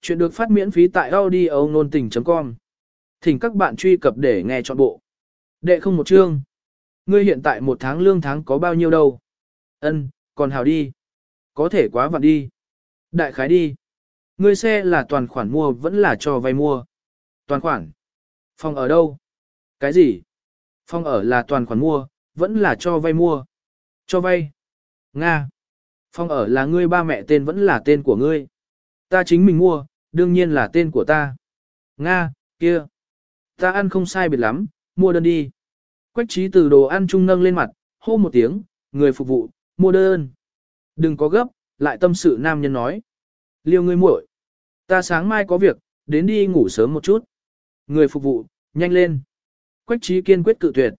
Chuyện được phát miễn phí tại audio nôn tình.com. Thỉnh các bạn truy cập để nghe trọn bộ. Đệ không một chương. Ngươi hiện tại một tháng lương tháng có bao nhiêu đâu? Ân, còn hào đi. Có thể quá vặn đi. Đại khái đi. Ngươi xe là toàn khoản mua vẫn là cho vay mua. Toàn khoản. Phòng ở đâu? Cái gì? Phòng ở là toàn khoản mua, vẫn là cho vay mua. Cho vay. Nga. Phòng ở là ngươi ba mẹ tên vẫn là tên của ngươi. Ta chính mình mua, đương nhiên là tên của ta. Nga, kia. Ta ăn không sai biệt lắm, mua đơn đi. Quách trí từ đồ ăn trung nâng lên mặt, hô một tiếng, người phục vụ, mua đơn. Đừng có gấp, lại tâm sự nam nhân nói. Liêu ngươi muội, Ta sáng mai có việc, đến đi ngủ sớm một chút. Người phục vụ, nhanh lên. Quách trí kiên quyết cự tuyệt.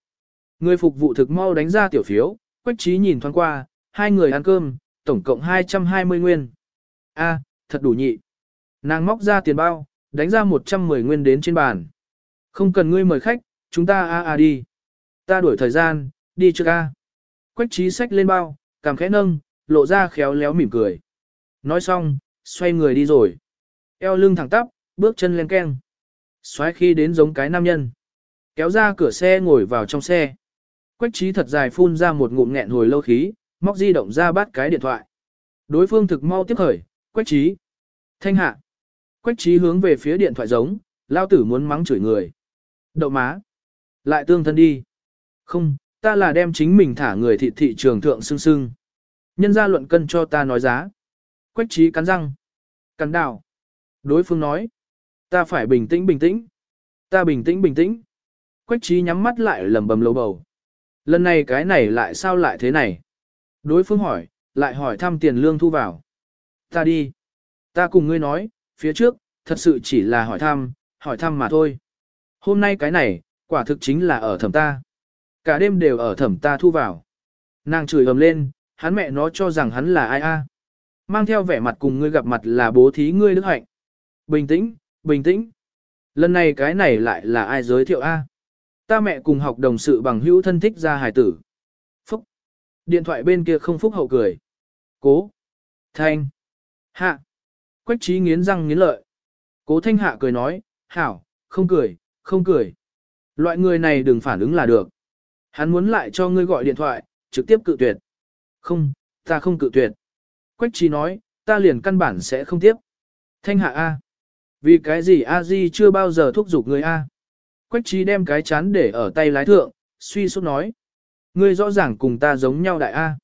Người phục vụ thực mau đánh ra tiểu phiếu, quách trí nhìn thoáng qua, hai người ăn cơm, tổng cộng 220 nguyên. A, thật đủ nhị. Nàng móc ra tiền bao, đánh ra 110 nguyên đến trên bàn. Không cần ngươi mời khách, chúng ta a a đi. Ta đuổi thời gian, đi trước a. Quách trí sách lên bao, cảm khẽ nâng, lộ ra khéo léo mỉm cười. Nói xong, xoay người đi rồi. Eo lưng thẳng tắp, bước chân lên keng. Xoáy khi đến giống cái nam nhân. Kéo ra cửa xe ngồi vào trong xe. Quách trí thật dài phun ra một ngụm nghẹn hồi lâu khí, móc di động ra bắt cái điện thoại. Đối phương thực mau tiếp khởi, quách trí. Thanh hạ. Quách trí hướng về phía điện thoại giống, lao tử muốn mắng chửi người. Đậu má. Lại tương thân đi. Không, ta là đem chính mình thả người thị thị trường thượng sưng sưng. Nhân ra luận cân cho ta nói giá. Quách trí cắn răng. Cắn đào. Đối phương nói. Ta phải bình tĩnh bình tĩnh. Ta bình tĩnh bình tĩnh. Quách trí nhắm mắt lại lầm bầm lầu bầu. Lần này cái này lại sao lại thế này? Đối phương hỏi, lại hỏi thăm tiền lương thu vào. Ta đi. Ta cùng ngươi nói, phía trước, thật sự chỉ là hỏi thăm, hỏi thăm mà thôi. Hôm nay cái này, quả thực chính là ở thẩm ta. Cả đêm đều ở thẩm ta thu vào. Nàng chửi ầm lên, hắn mẹ nó cho rằng hắn là ai a? Mang theo vẻ mặt cùng ngươi gặp mặt là bố thí ngươi đức hạnh. Bình tĩnh, bình tĩnh. Lần này cái này lại là ai giới thiệu a? Ta mẹ cùng học đồng sự bằng hữu thân thích ra hài tử. Phúc. Điện thoại bên kia không phúc hậu cười. Cố. Thanh. Hạ. Quách trí nghiến răng nghiến lợi. Cố thanh hạ cười nói, hảo, không cười, không cười. Loại người này đừng phản ứng là được. Hắn muốn lại cho ngươi gọi điện thoại, trực tiếp cự tuyệt. Không, ta không cự tuyệt. Quách trí nói, ta liền căn bản sẽ không tiếp. Thanh hạ A. Vì cái gì A Di chưa bao giờ thúc giục người A. Quách trí đem cái chán để ở tay lái thượng, suy sốt nói. Ngươi rõ ràng cùng ta giống nhau đại A.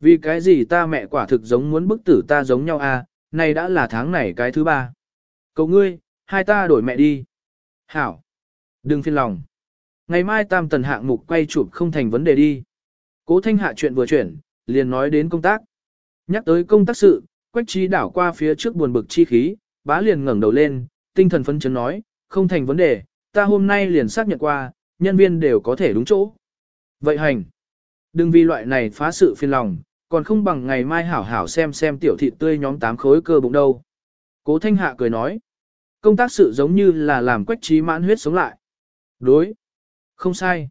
Vì cái gì ta mẹ quả thực giống muốn bức tử ta giống nhau A, này đã là tháng này cái thứ ba. Cậu ngươi, hai ta đổi mẹ đi. Hảo. Đừng phiền lòng. Ngày mai tam tần hạng mục quay chụp không thành vấn đề đi. Cố thanh hạ chuyện vừa chuyển, liền nói đến công tác. Nhắc tới công tác sự, quách trí đảo qua phía trước buồn bực chi khí, bá liền ngẩng đầu lên, tinh thần phấn chấn nói, không thành vấn đề, ta hôm nay liền xác nhận qua, nhân viên đều có thể đúng chỗ. Vậy hành. Đừng vì loại này phá sự phiền lòng, còn không bằng ngày mai hảo hảo xem xem tiểu thịt tươi nhóm tám khối cơ bụng đâu. Cố thanh hạ cười nói. Công tác sự giống như là làm quách trí mãn huyết sống lại. Đối. Không sai.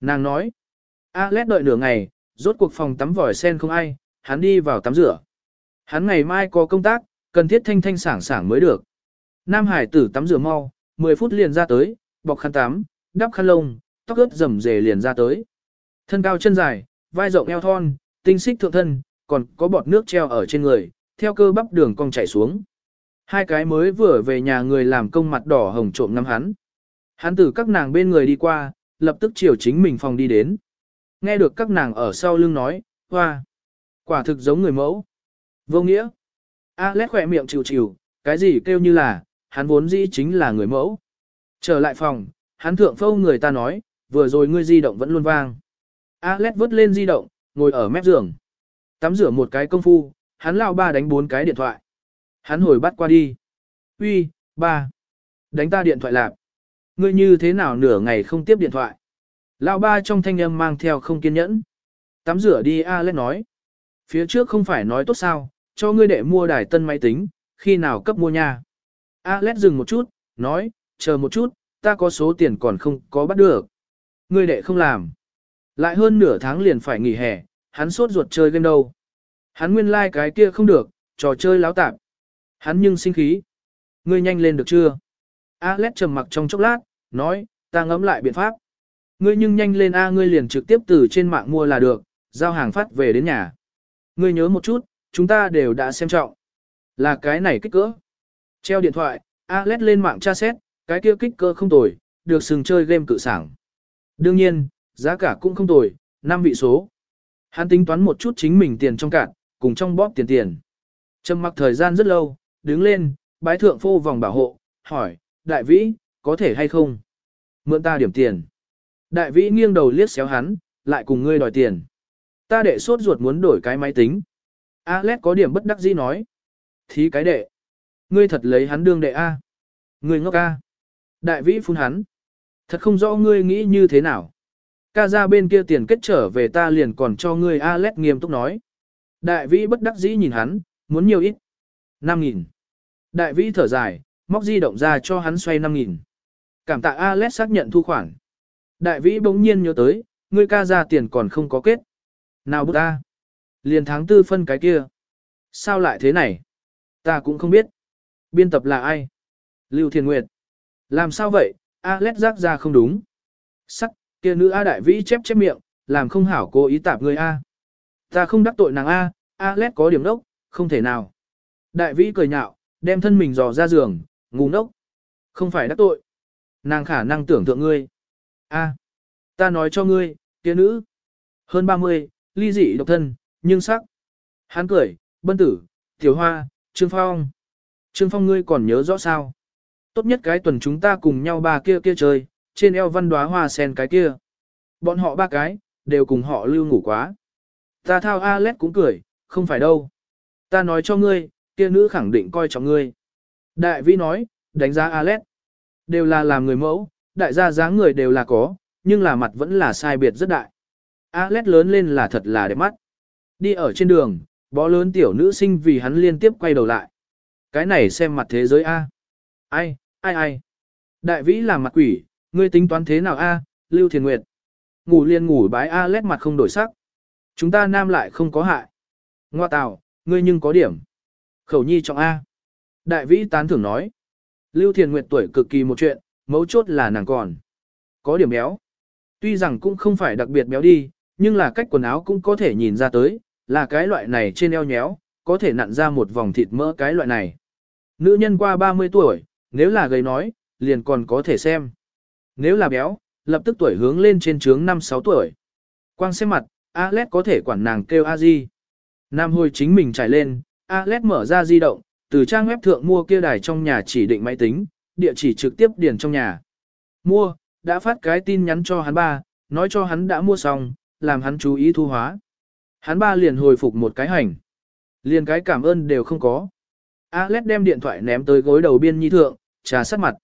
Nàng nói. a lét đợi nửa ngày, rốt cuộc phòng tắm vòi sen không ai, hắn đi vào tắm rửa. Hắn ngày mai có công tác, cần thiết thanh thanh sảng sảng mới được. Nam Hải tử tắm rửa mau, 10 phút liền ra tới, bọc khăn tắm, đắp khăn lông, tóc ướt rầm rề liền ra tới. Thân cao chân dài, vai rộng eo thon, tinh xích thượng thân, còn có bọt nước treo ở trên người, theo cơ bắp đường cong chảy xuống. Hai cái mới vừa về nhà người làm công mặt đỏ hồng trộm ngắm hắn. Hắn từ các nàng bên người đi qua, lập tức chiều chính mình phòng đi đến. Nghe được các nàng ở sau lưng nói, hoa, quả thực giống người mẫu. Vô nghĩa. Alex khỏe miệng chịu chịu, cái gì kêu như là, hắn vốn dĩ chính là người mẫu. Trở lại phòng, hắn thượng phâu người ta nói, vừa rồi ngươi di động vẫn luôn vang. Alex vứt lên di động, ngồi ở mép giường. Tắm rửa một cái công phu, hắn lao ba đánh bốn cái điện thoại. Hắn hồi bắt qua đi. Uy, ba. Đánh ta điện thoại lạp. Ngươi như thế nào nửa ngày không tiếp điện thoại. Lao ba trong thanh âm mang theo không kiên nhẫn. Tắm rửa đi Alex nói. Phía trước không phải nói tốt sao, cho ngươi đệ mua đài tân máy tính, khi nào cấp mua nha. Alex dừng một chút, nói, chờ một chút, ta có số tiền còn không có bắt được. Ngươi đệ không làm. Lại hơn nửa tháng liền phải nghỉ hè, hắn sốt ruột chơi game đâu. Hắn nguyên lai like cái kia không được, trò chơi láo tạp. Hắn nhưng sinh khí. Ngươi nhanh lên được chưa? Alex trầm mặc trong chốc lát, nói, ta ngẫm lại biện pháp. Ngươi nhưng nhanh lên A ngươi liền trực tiếp từ trên mạng mua là được, giao hàng phát về đến nhà. Ngươi nhớ một chút, chúng ta đều đã xem trọng. Là cái này kích cỡ. Treo điện thoại, Alex lên mạng tra xét, cái kia kích cỡ không tồi, được sừng chơi game cự sảng. Đương nhiên, giá cả cũng không tồi, 5 vị số. Hắn tính toán một chút chính mình tiền trong cạn, cùng trong bóp tiền tiền. Trầm mặc thời gian rất lâu, đứng lên, bái thượng phô vòng bảo hộ, hỏi, đại vĩ, có thể hay không? Mượn ta điểm tiền. Đại vĩ nghiêng đầu liếc xéo hắn, lại cùng ngươi đòi tiền. Ta đệ sốt ruột muốn đổi cái máy tính. Alex có điểm bất đắc dĩ nói. Thí cái đệ. Ngươi thật lấy hắn đương đệ A. Ngươi ngốc A. Đại vĩ phun hắn. Thật không rõ ngươi nghĩ như thế nào. Ca ra bên kia tiền kết trở về ta liền còn cho ngươi Alex nghiêm túc nói. Đại vĩ bất đắc dĩ nhìn hắn, muốn nhiều ít. 5.000. Đại vĩ thở dài, móc di động ra cho hắn xoay 5.000. Cảm tạ Alex xác nhận thu khoản. Đại vĩ bỗng nhiên nhớ tới, ngươi ca ra tiền còn không có kết. Nào bút ta? Liền tháng tư phân cái kia. Sao lại thế này? Ta cũng không biết. Biên tập là ai? Lưu Thiền Nguyệt. Làm sao vậy? Alex giác ra không đúng. Sắc, kia nữ A đại vĩ chép chép miệng, làm không hảo cố ý tạp người A. Ta không đắc tội nàng A, A lét có điểm đốc, không thể nào. Đại vĩ cười nhạo, đem thân mình dò ra giường, ngu ngốc. Không phải đắc tội. Nàng khả năng tưởng tượng ngươi. A, ta nói cho ngươi, kia nữ. Hơn 30, ly dị độc thân, nhưng sắc. Hắn cười, bân tử, tiểu hoa, trương phong. Trương phong ngươi còn nhớ rõ sao? Tốt nhất cái tuần chúng ta cùng nhau ba kia kia chơi, trên eo văn đóa hoa sen cái kia. Bọn họ ba cái, đều cùng họ lưu ngủ quá. Ta thao Alex cũng cười, không phải đâu. Ta nói cho ngươi, kia nữ khẳng định coi trọng ngươi. Đại vĩ nói, đánh giá Alex. Đều là làm người mẫu, đại gia dáng người đều là có, nhưng là mặt vẫn là sai biệt rất đại. Alex lớn lên là thật là đẹp mắt. Đi ở trên đường, bó lớn tiểu nữ sinh vì hắn liên tiếp quay đầu lại. Cái này xem mặt thế giới A. Ai, ai ai. Đại vĩ là mặt quỷ, ngươi tính toán thế nào A, Lưu Thiền Nguyệt. Ngủ liền ngủ bái a lét mặt không đổi sắc. Chúng ta nam lại không có hại. Ngoa tào, ngươi nhưng có điểm. Khẩu nhi trọng A. Đại vĩ tán thưởng nói. Lưu Thiền Nguyệt tuổi cực kỳ một chuyện, mấu chốt là nàng còn. Có điểm béo. Tuy rằng cũng không phải đặc biệt béo đi, nhưng là cách quần áo cũng có thể nhìn ra tới, là cái loại này trên eo nhéo, có thể nặn ra một vòng thịt mỡ cái loại này. Nữ nhân qua 30 tuổi, nếu là gầy nói, liền còn có thể xem. Nếu là béo, lập tức tuổi hướng lên trên trướng 5-6 tuổi. Quang xem mặt, Alex có thể quản nàng kêu a di. Nam hồi chính mình trải lên, Alex mở ra di động, từ trang web thượng mua kia đài trong nhà chỉ định máy tính, địa chỉ trực tiếp điền trong nhà. Mua, đã phát cái tin nhắn cho hắn ba, nói cho hắn đã mua xong, làm hắn chú ý thu hóa. Hắn ba liền hồi phục một cái hành. Liền cái cảm ơn đều không có. Alex đem điện thoại ném tới gối đầu biên nhi thượng, trà sát mặt.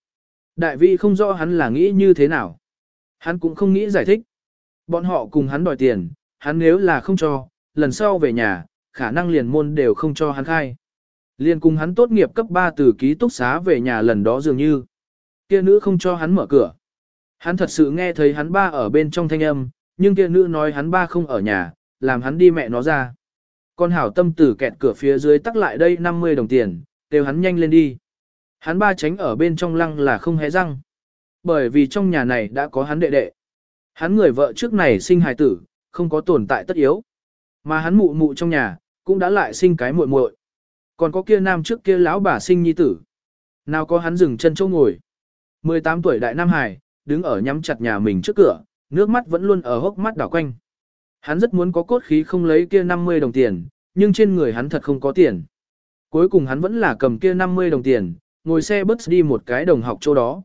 Đại vị không rõ hắn là nghĩ như thế nào. Hắn cũng không nghĩ giải thích. Bọn họ cùng hắn đòi tiền, hắn nếu là không cho, lần sau về nhà, khả năng liền môn đều không cho hắn khai. Liền cùng hắn tốt nghiệp cấp 3 từ ký túc xá về nhà lần đó dường như. Kia nữ không cho hắn mở cửa. Hắn thật sự nghe thấy hắn ba ở bên trong thanh âm, nhưng kia nữ nói hắn ba không ở nhà, làm hắn đi mẹ nó ra. Con hảo tâm tử kẹt cửa phía dưới tắc lại đây 50 đồng tiền, đều hắn nhanh lên đi. Hắn ba tránh ở bên trong lăng là không hé răng. Bởi vì trong nhà này đã có hắn đệ đệ. Hắn người vợ trước này sinh hài tử, không có tồn tại tất yếu. Mà hắn mụ mụ trong nhà, cũng đã lại sinh cái muội muội. Còn có kia nam trước kia lão bà sinh nhi tử. Nào có hắn dừng chân chỗ ngồi. 18 tuổi đại nam hải, đứng ở nhắm chặt nhà mình trước cửa, nước mắt vẫn luôn ở hốc mắt đảo quanh. Hắn rất muốn có cốt khí không lấy kia 50 đồng tiền, nhưng trên người hắn thật không có tiền. Cuối cùng hắn vẫn là cầm kia 50 đồng tiền, ngồi xe bus đi một cái đồng học chỗ đó.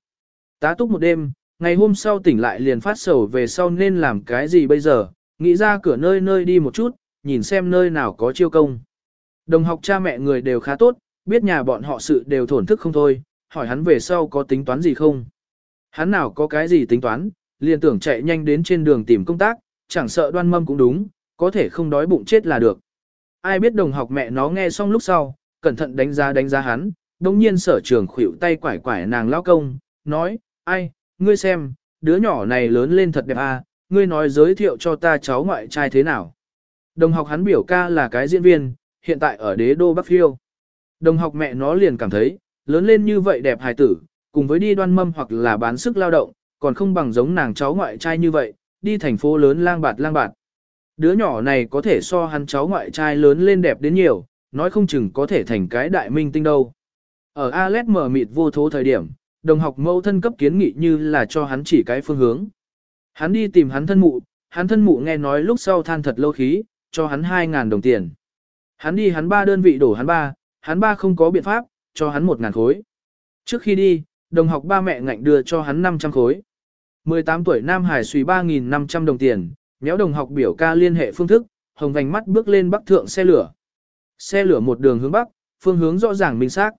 Tá túc một đêm, ngày hôm sau tỉnh lại liền phát sầu về sau nên làm cái gì bây giờ, nghĩ ra cửa nơi nơi đi một chút, nhìn xem nơi nào có chiêu công. Đồng học cha mẹ người đều khá tốt, biết nhà bọn họ sự đều thổn thức không thôi, hỏi hắn về sau có tính toán gì không. Hắn nào có cái gì tính toán, liền tưởng chạy nhanh đến trên đường tìm công tác, chẳng sợ đoan mâm cũng đúng, có thể không đói bụng chết là được. Ai biết đồng học mẹ nó nghe xong lúc sau, cẩn thận đánh giá đánh giá hắn, đồng nhiên sở trường khuỷu tay quải quải nàng lao công, nói, ai, ngươi xem, đứa nhỏ này lớn lên thật đẹp à, ngươi nói giới thiệu cho ta cháu ngoại trai thế nào. Đồng học hắn biểu ca là cái diễn viên, hiện tại ở đế đô Bắc Phiêu. Đồng học mẹ nó liền cảm thấy, lớn lên như vậy đẹp hài tử, cùng với đi đoan mâm hoặc là bán sức lao động, còn không bằng giống nàng cháu ngoại trai như vậy, đi thành phố lớn lang bạt lang bạt. Đứa nhỏ này có thể so hắn cháu ngoại trai lớn lên đẹp đến nhiều, nói không chừng có thể thành cái đại minh tinh đâu. Ở Alex mở mịt vô thố thời điểm, đồng học mâu thân cấp kiến nghị như là cho hắn chỉ cái phương hướng. Hắn đi tìm hắn thân mụ, hắn thân mụ nghe nói lúc sau than thật lâu khí, cho hắn 2.000 đồng tiền. Hắn đi hắn ba đơn vị đổ hắn ba, hắn ba không có biện pháp, cho hắn 1.000 khối. Trước khi đi, đồng học ba mẹ ngạnh đưa cho hắn 500 khối. 18 tuổi Nam Hải suy 3.500 đồng tiền, méo đồng học biểu ca liên hệ phương thức, hồng vành mắt bước lên bắc thượng xe lửa. Xe lửa một đường hướng bắc, phương hướng rõ ràng minh xác.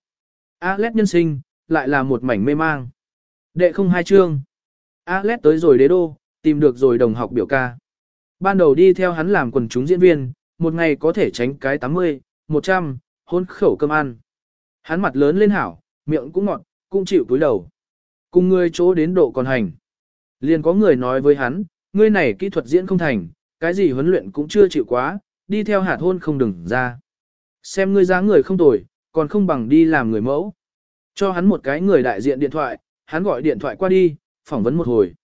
Alet nhân sinh, lại là một mảnh mê mang. Đệ không hai chương. Alet tới rồi đế đô, tìm được rồi đồng học biểu ca. Ban đầu đi theo hắn làm quần chúng diễn viên, một ngày có thể tránh cái 80, 100, hôn khẩu cơm ăn. Hắn mặt lớn lên hảo, miệng cũng ngọt, cũng chịu túi đầu. Cùng người chỗ đến độ còn hành. Liền có người nói với hắn, ngươi này kỹ thuật diễn không thành, cái gì huấn luyện cũng chưa chịu quá, đi theo hạt hôn không đừng ra. Xem ngươi dáng người không tồi, còn không bằng đi làm người mẫu. Cho hắn một cái người đại diện điện thoại, hắn gọi điện thoại qua đi, phỏng vấn một hồi.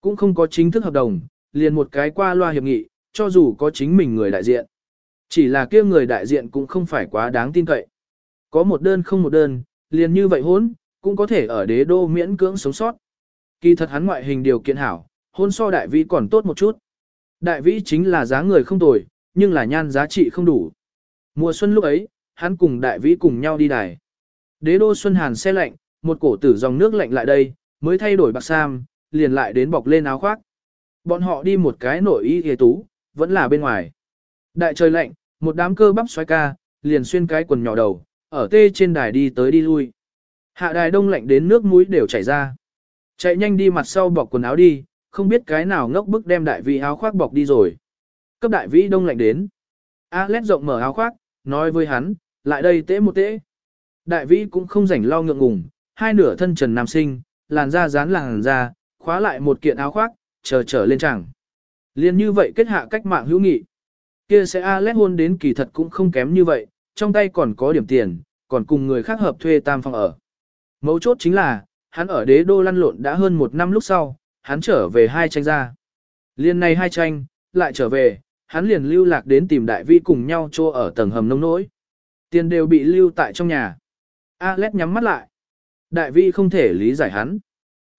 Cũng không có chính thức hợp đồng, liền một cái qua loa hiệp nghị, cho dù có chính mình người đại diện. Chỉ là kia người đại diện cũng không phải quá đáng tin cậy. Có một đơn không một đơn, liền như vậy hôn, cũng có thể ở đế đô miễn cưỡng sống sót. Kỳ thật hắn ngoại hình điều kiện hảo, hôn so đại vĩ còn tốt một chút. Đại vĩ chính là giá người không tồi, nhưng là nhan giá trị không đủ. Mùa xuân lúc ấy, hắn cùng đại vĩ cùng nhau đi đài. Đế đô xuân hàn xe lạnh, một cổ tử dòng nước lạnh lại đây, mới thay đổi bạc sam, liền lại đến bọc lên áo khoác. Bọn họ đi một cái nội y hề tú, vẫn là bên ngoài. Đại trời lạnh, một đám cơ bắp xoay ca, liền xuyên cái quần nhỏ đầu, ở tê trên đài đi tới đi lui. Hạ đài đông lạnh đến nước mũi đều chảy ra. Chạy nhanh đi mặt sau bọc quần áo đi, không biết cái nào ngốc bức đem đại vị áo khoác bọc đi rồi. Cấp đại vĩ đông lạnh đến. Alex rộng mở áo khoác, nói với hắn, lại đây tễ một tễ. Đại vĩ cũng không rảnh lo ngượng ngùng, hai nửa thân trần nam sinh, làn da dán làn da, khóa lại một kiện áo khoác, chờ trở lên chẳng. Liên như vậy kết hạ cách mạng hữu nghị. Kia sẽ Alex hôn đến kỳ thật cũng không kém như vậy, trong tay còn có điểm tiền, còn cùng người khác hợp thuê tam phòng ở. Mấu chốt chính là, hắn ở đế đô lăn lộn đã hơn một năm lúc sau, hắn trở về hai tranh ra. Liên này hai tranh, lại trở về, hắn liền lưu lạc đến tìm đại vi cùng nhau chô ở tầng hầm nông nỗi. Tiền đều bị lưu tại trong nhà. Alex nhắm mắt lại. Đại vi không thể lý giải hắn.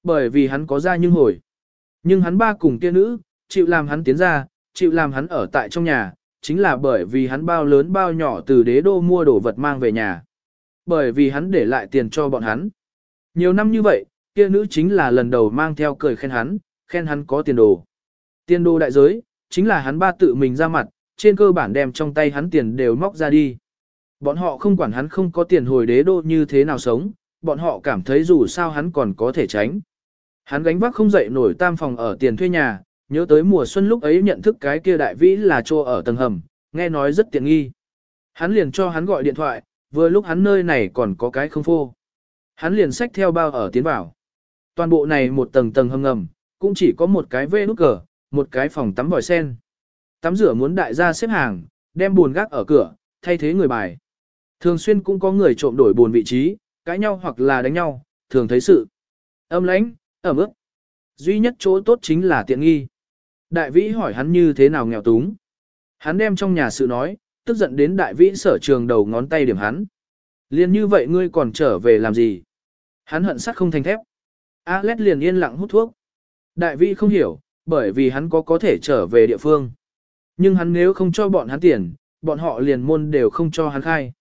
Bởi vì hắn có ra nhưng hồi. Nhưng hắn ba cùng kia nữ, chịu làm hắn tiến ra, chịu làm hắn ở tại trong nhà, chính là bởi vì hắn bao lớn bao nhỏ từ đế đô mua đồ vật mang về nhà. Bởi vì hắn để lại tiền cho bọn hắn. Nhiều năm như vậy, kia nữ chính là lần đầu mang theo cười khen hắn, khen hắn có tiền đồ. Tiền đồ đại giới, chính là hắn ba tự mình ra mặt, trên cơ bản đem trong tay hắn tiền đều móc ra đi. Bọn họ không quản hắn không có tiền hồi đế đô như thế nào sống, bọn họ cảm thấy dù sao hắn còn có thể tránh. Hắn gánh vác không dậy nổi tam phòng ở tiền thuê nhà, nhớ tới mùa xuân lúc ấy nhận thức cái kia đại vĩ là trô ở tầng hầm, nghe nói rất tiện nghi. Hắn liền cho hắn gọi điện thoại, vừa lúc hắn nơi này còn có cái không phô. Hắn liền xách theo bao ở tiến vào. Toàn bộ này một tầng tầng hầm ngầm, cũng chỉ có một cái vê nút cờ, một cái phòng tắm vòi sen. Tắm rửa muốn đại gia xếp hàng, đem buồn gác ở cửa, thay thế người bài. Thường xuyên cũng có người trộm đổi buồn vị trí, cãi nhau hoặc là đánh nhau, thường thấy sự. Âm lãnh, ẩm ướt. Duy nhất chỗ tốt chính là tiện nghi. Đại vĩ hỏi hắn như thế nào nghèo túng. Hắn đem trong nhà sự nói, tức giận đến đại vĩ sở trường đầu ngón tay điểm hắn. Liên như vậy ngươi còn trở về làm gì? Hắn hận sắt không thành thép. Alex liền yên lặng hút thuốc. Đại vĩ không hiểu, bởi vì hắn có có thể trở về địa phương. Nhưng hắn nếu không cho bọn hắn tiền, bọn họ liền môn đều không cho hắn khai.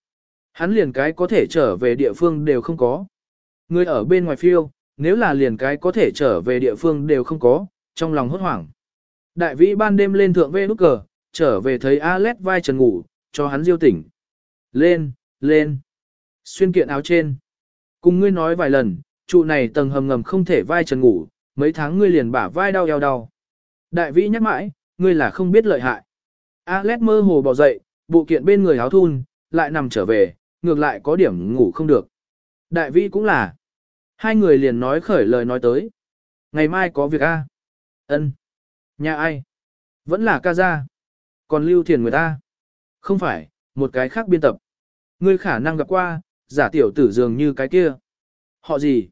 Hắn liền cái có thể trở về địa phương đều không có. Người ở bên ngoài phiêu, nếu là liền cái có thể trở về địa phương đều không có, trong lòng hốt hoảng. Đại vĩ ban đêm lên thượng vê nút cờ, trở về thấy Alex vai trần ngủ, cho hắn diêu tỉnh. Lên, lên. Xuyên kiện áo trên. Cùng ngươi nói vài lần, trụ này tầng hầm ngầm không thể vai trần ngủ, mấy tháng ngươi liền bả vai đau eo đau. Đại vĩ nhắc mãi, ngươi là không biết lợi hại. Alex mơ hồ bỏ dậy, bộ kiện bên người áo thun, lại nằm trở về, ngược lại có điểm ngủ không được. Đại vĩ cũng là. Hai người liền nói khởi lời nói tới. Ngày mai có việc A. ân Nhà ai? Vẫn là ca gia. Còn lưu thiền người ta? Không phải, một cái khác biên tập. Ngươi khả năng gặp qua, giả tiểu tử dường như cái kia. Họ gì?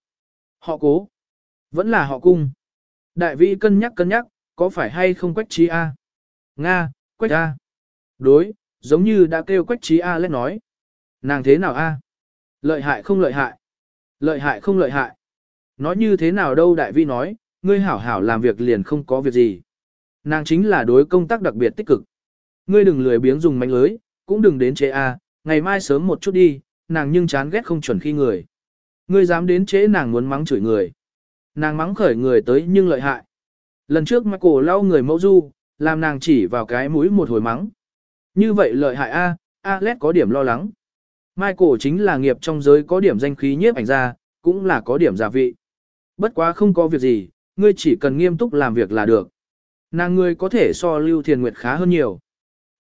Họ cố. Vẫn là họ cung. Đại vĩ cân nhắc cân nhắc, có phải hay không quách trí A? Nga, quách A. Đối, giống như đã kêu quách trí A lên nói. Nàng thế nào A? Lợi hại không lợi hại? Lợi hại không lợi hại? Nói như thế nào đâu đại vĩ nói, ngươi hảo hảo làm việc liền không có việc gì. Nàng chính là đối công tác đặc biệt tích cực. Ngươi đừng lười biếng dùng mánh lưới, cũng đừng đến chế A, ngày mai sớm một chút đi, nàng nhưng chán ghét không chuẩn khi người. Ngươi dám đến chế nàng muốn mắng chửi người. Nàng mắng khởi người tới nhưng lợi hại. Lần trước Michael lau người mẫu du, làm nàng chỉ vào cái mũi một hồi mắng. Như vậy lợi hại A, Alex có điểm lo lắng. Michael chính là nghiệp trong giới có điểm danh khí nhiếp ảnh ra, cũng là có điểm giả vị. Bất quá không có việc gì, ngươi chỉ cần nghiêm túc làm việc là được. Nàng ngươi có thể so lưu thiền nguyệt khá hơn nhiều.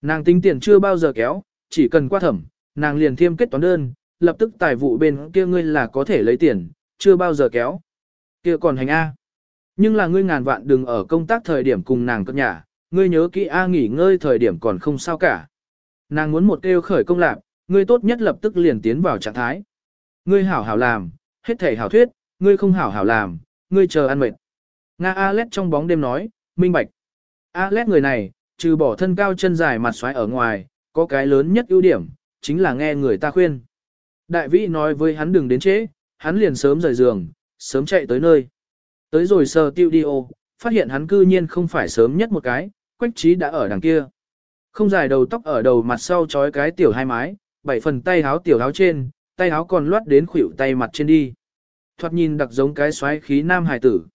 Nàng tính tiền chưa bao giờ kéo, chỉ cần qua thẩm, nàng liền thiêm kết toán đơn, lập tức tài vụ bên kia ngươi là có thể lấy tiền, chưa bao giờ kéo. Kia còn hành A. Nhưng là ngươi ngàn vạn đừng ở công tác thời điểm cùng nàng cất nhà, ngươi nhớ kỹ A nghỉ ngơi thời điểm còn không sao cả. Nàng muốn một kêu khởi công lạc, ngươi tốt nhất lập tức liền tiến vào trạng thái. Ngươi hảo hảo làm, hết thể hảo thuyết, ngươi không hảo hảo làm, ngươi chờ ăn mệt. Nga Alet trong bóng đêm nói, minh bạch. Alet người này, trừ bỏ thân cao chân dài mặt xoáy ở ngoài, có cái lớn nhất ưu điểm, chính là nghe người ta khuyên. Đại vĩ nói với hắn đừng đến trễ, hắn liền sớm rời giường, sớm chạy tới nơi. Tới rồi sờ tiêu đi ô, phát hiện hắn cư nhiên không phải sớm nhất một cái, quách trí đã ở đằng kia. Không dài đầu tóc ở đầu mặt sau trói cái tiểu hai mái, bảy phần tay háo tiểu háo trên, tay háo còn loát đến khuỷu tay mặt trên đi. Thoạt nhìn đặc giống cái xoáy khí nam Hải tử.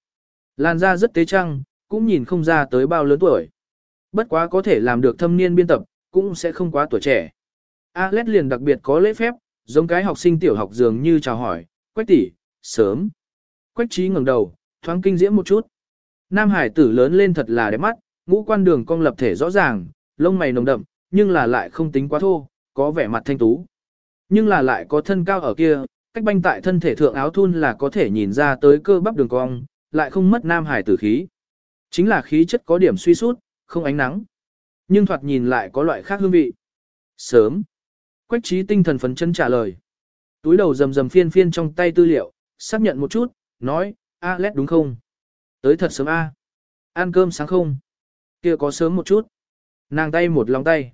Làn da rất tế trăng, cũng nhìn không ra tới bao lớn tuổi. Bất quá có thể làm được thâm niên biên tập, cũng sẽ không quá tuổi trẻ. Alex liền đặc biệt có lễ phép, giống cái học sinh tiểu học dường như chào hỏi, quách tỷ, sớm. Quách trí ngẩng đầu, thoáng kinh diễm một chút. Nam hải tử lớn lên thật là đẹp mắt, ngũ quan đường cong lập thể rõ ràng, lông mày nồng đậm, nhưng là lại không tính quá thô, có vẻ mặt thanh tú. Nhưng là lại có thân cao ở kia, cách banh tại thân thể thượng áo thun là có thể nhìn ra tới cơ bắp đường cong, lại không mất nam hải tử khí. Chính là khí chất có điểm suy sút, không ánh nắng. Nhưng thoạt nhìn lại có loại khác hương vị. Sớm. Quách trí tinh thần phấn chân trả lời. Túi đầu rầm rầm phiên phiên trong tay tư liệu, xác nhận một chút, nói, a lét đúng không? Tới thật sớm a. Ăn cơm sáng không? Kia có sớm một chút. Nàng tay một lòng tay.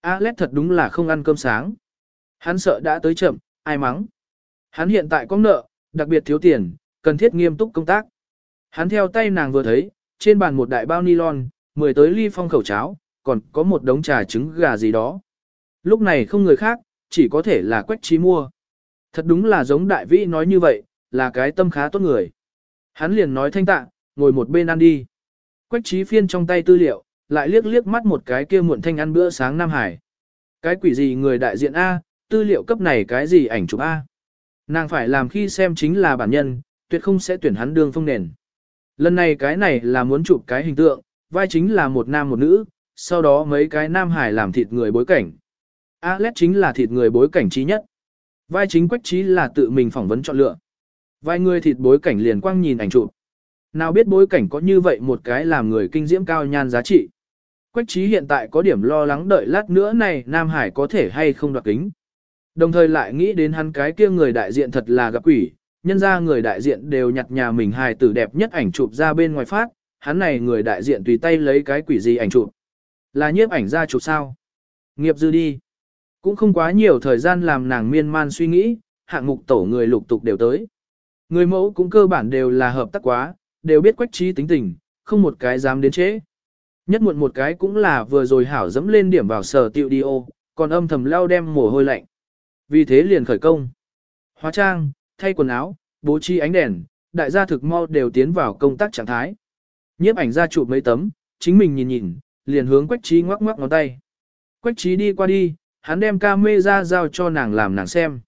Alex thật đúng là không ăn cơm sáng. Hắn sợ đã tới chậm, ai mắng. Hắn hiện tại có nợ, đặc biệt thiếu tiền, cần thiết nghiêm túc công tác. Hắn theo tay nàng vừa thấy, trên bàn một đại bao nylon, mười tới ly phong khẩu cháo, còn có một đống trà trứng gà gì đó. Lúc này không người khác, chỉ có thể là quách trí mua. Thật đúng là giống đại vĩ nói như vậy, là cái tâm khá tốt người. Hắn liền nói thanh tạ, ngồi một bên ăn đi. Quách trí phiên trong tay tư liệu, lại liếc liếc mắt một cái kia muộn thanh ăn bữa sáng Nam Hải. Cái quỷ gì người đại diện A, tư liệu cấp này cái gì ảnh chụp A. Nàng phải làm khi xem chính là bản nhân, tuyệt không sẽ tuyển hắn đương phong nền. Lần này cái này là muốn chụp cái hình tượng, vai chính là một nam một nữ, sau đó mấy cái nam hải làm thịt người bối cảnh. Alex chính là thịt người bối cảnh trí nhất. Vai chính quách trí là tự mình phỏng vấn chọn lựa. Vai người thịt bối cảnh liền quang nhìn ảnh chụp. Nào biết bối cảnh có như vậy một cái làm người kinh diễm cao nhan giá trị. Quách trí hiện tại có điểm lo lắng đợi lát nữa này Nam Hải có thể hay không đoạt kính. Đồng thời lại nghĩ đến hắn cái kia người đại diện thật là gặp quỷ, nhân ra người đại diện đều nhặt nhà mình hài tử đẹp nhất ảnh chụp ra bên ngoài phát, hắn này người đại diện tùy tay lấy cái quỷ gì ảnh chụp. Là nhiếp ảnh ra chụp sao? Nghiệp dư đi. Cũng không quá nhiều thời gian làm nàng miên man suy nghĩ, hạng mục tổ người lục tục đều tới. Người mẫu cũng cơ bản đều là hợp tác quá, đều biết quách trí tính tình, không một cái dám đến chế. Nhất muộn một cái cũng là vừa rồi hảo dẫm lên điểm vào sở tiệu đi ô, còn âm thầm lao đem mồ hôi lạnh. Vì thế liền khởi công. Hóa trang, thay quần áo, bố trí ánh đèn, đại gia thực mau đều tiến vào công tác trạng thái. Nhiếp ảnh ra chụp mấy tấm, chính mình nhìn nhìn, liền hướng quách trí ngoắc ngoắc ngón tay. Quách trí đi qua đi, hắn đem camera giao cho nàng làm nàng xem.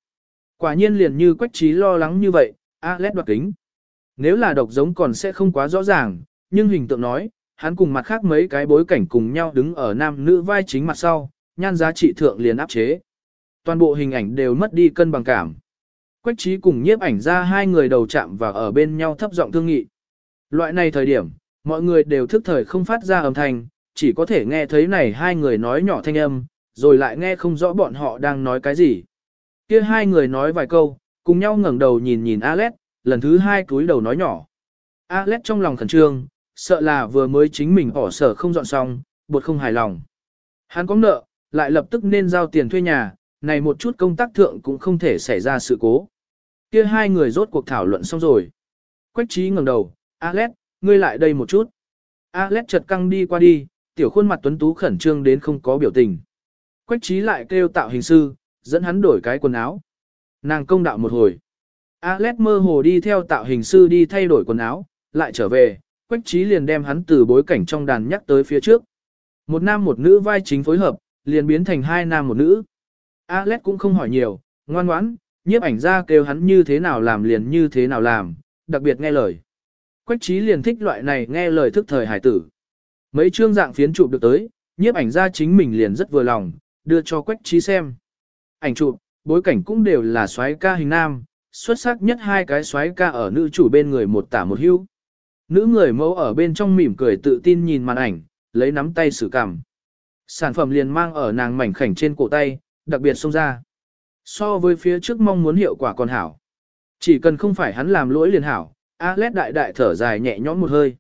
Quả nhiên liền như quách trí lo lắng như vậy, Alex đoạt kính. Nếu là độc giống còn sẽ không quá rõ ràng, nhưng hình tượng nói, hắn cùng mặt khác mấy cái bối cảnh cùng nhau đứng ở nam nữ vai chính mặt sau, nhan giá trị thượng liền áp chế. Toàn bộ hình ảnh đều mất đi cân bằng cảm. Quách trí cùng nhiếp ảnh ra hai người đầu chạm và ở bên nhau thấp giọng thương nghị. Loại này thời điểm, mọi người đều thức thời không phát ra âm thanh, chỉ có thể nghe thấy này hai người nói nhỏ thanh âm, rồi lại nghe không rõ bọn họ đang nói cái gì. Kia hai người nói vài câu, cùng nhau ngẩng đầu nhìn nhìn Alex, lần thứ hai cúi đầu nói nhỏ. Alex trong lòng khẩn trương, sợ là vừa mới chính mình bỏ sở không dọn xong, bột không hài lòng. Hắn có nợ, lại lập tức nên giao tiền thuê nhà, này một chút công tác thượng cũng không thể xảy ra sự cố. Kia hai người rốt cuộc thảo luận xong rồi. Quách trí ngẩng đầu, Alex, ngươi lại đây một chút. Alex chợt căng đi qua đi, tiểu khuôn mặt tuấn tú khẩn trương đến không có biểu tình. Quách trí lại kêu tạo hình sư, dẫn hắn đổi cái quần áo. Nàng công đạo một hồi. Alex mơ hồ đi theo tạo hình sư đi thay đổi quần áo, lại trở về, Quách trí liền đem hắn từ bối cảnh trong đàn nhắc tới phía trước. Một nam một nữ vai chính phối hợp, liền biến thành hai nam một nữ. Alex cũng không hỏi nhiều, ngoan ngoãn, nhiếp ảnh ra kêu hắn như thế nào làm liền như thế nào làm, đặc biệt nghe lời. Quách trí liền thích loại này nghe lời thức thời hải tử. Mấy chương dạng phiến chụp được tới, nhiếp ảnh ra chính mình liền rất vừa lòng, đưa cho quách trí xem. Ảnh chụp, bối cảnh cũng đều là xoáy ca hình nam, xuất sắc nhất hai cái xoáy ca ở nữ chủ bên người một tả một hưu. Nữ người mẫu ở bên trong mỉm cười tự tin nhìn màn ảnh, lấy nắm tay xử cảm. Sản phẩm liền mang ở nàng mảnh khảnh trên cổ tay, đặc biệt xông ra. So với phía trước mong muốn hiệu quả còn hảo. Chỉ cần không phải hắn làm lỗi liền hảo, Alex đại đại thở dài nhẹ nhõm một hơi.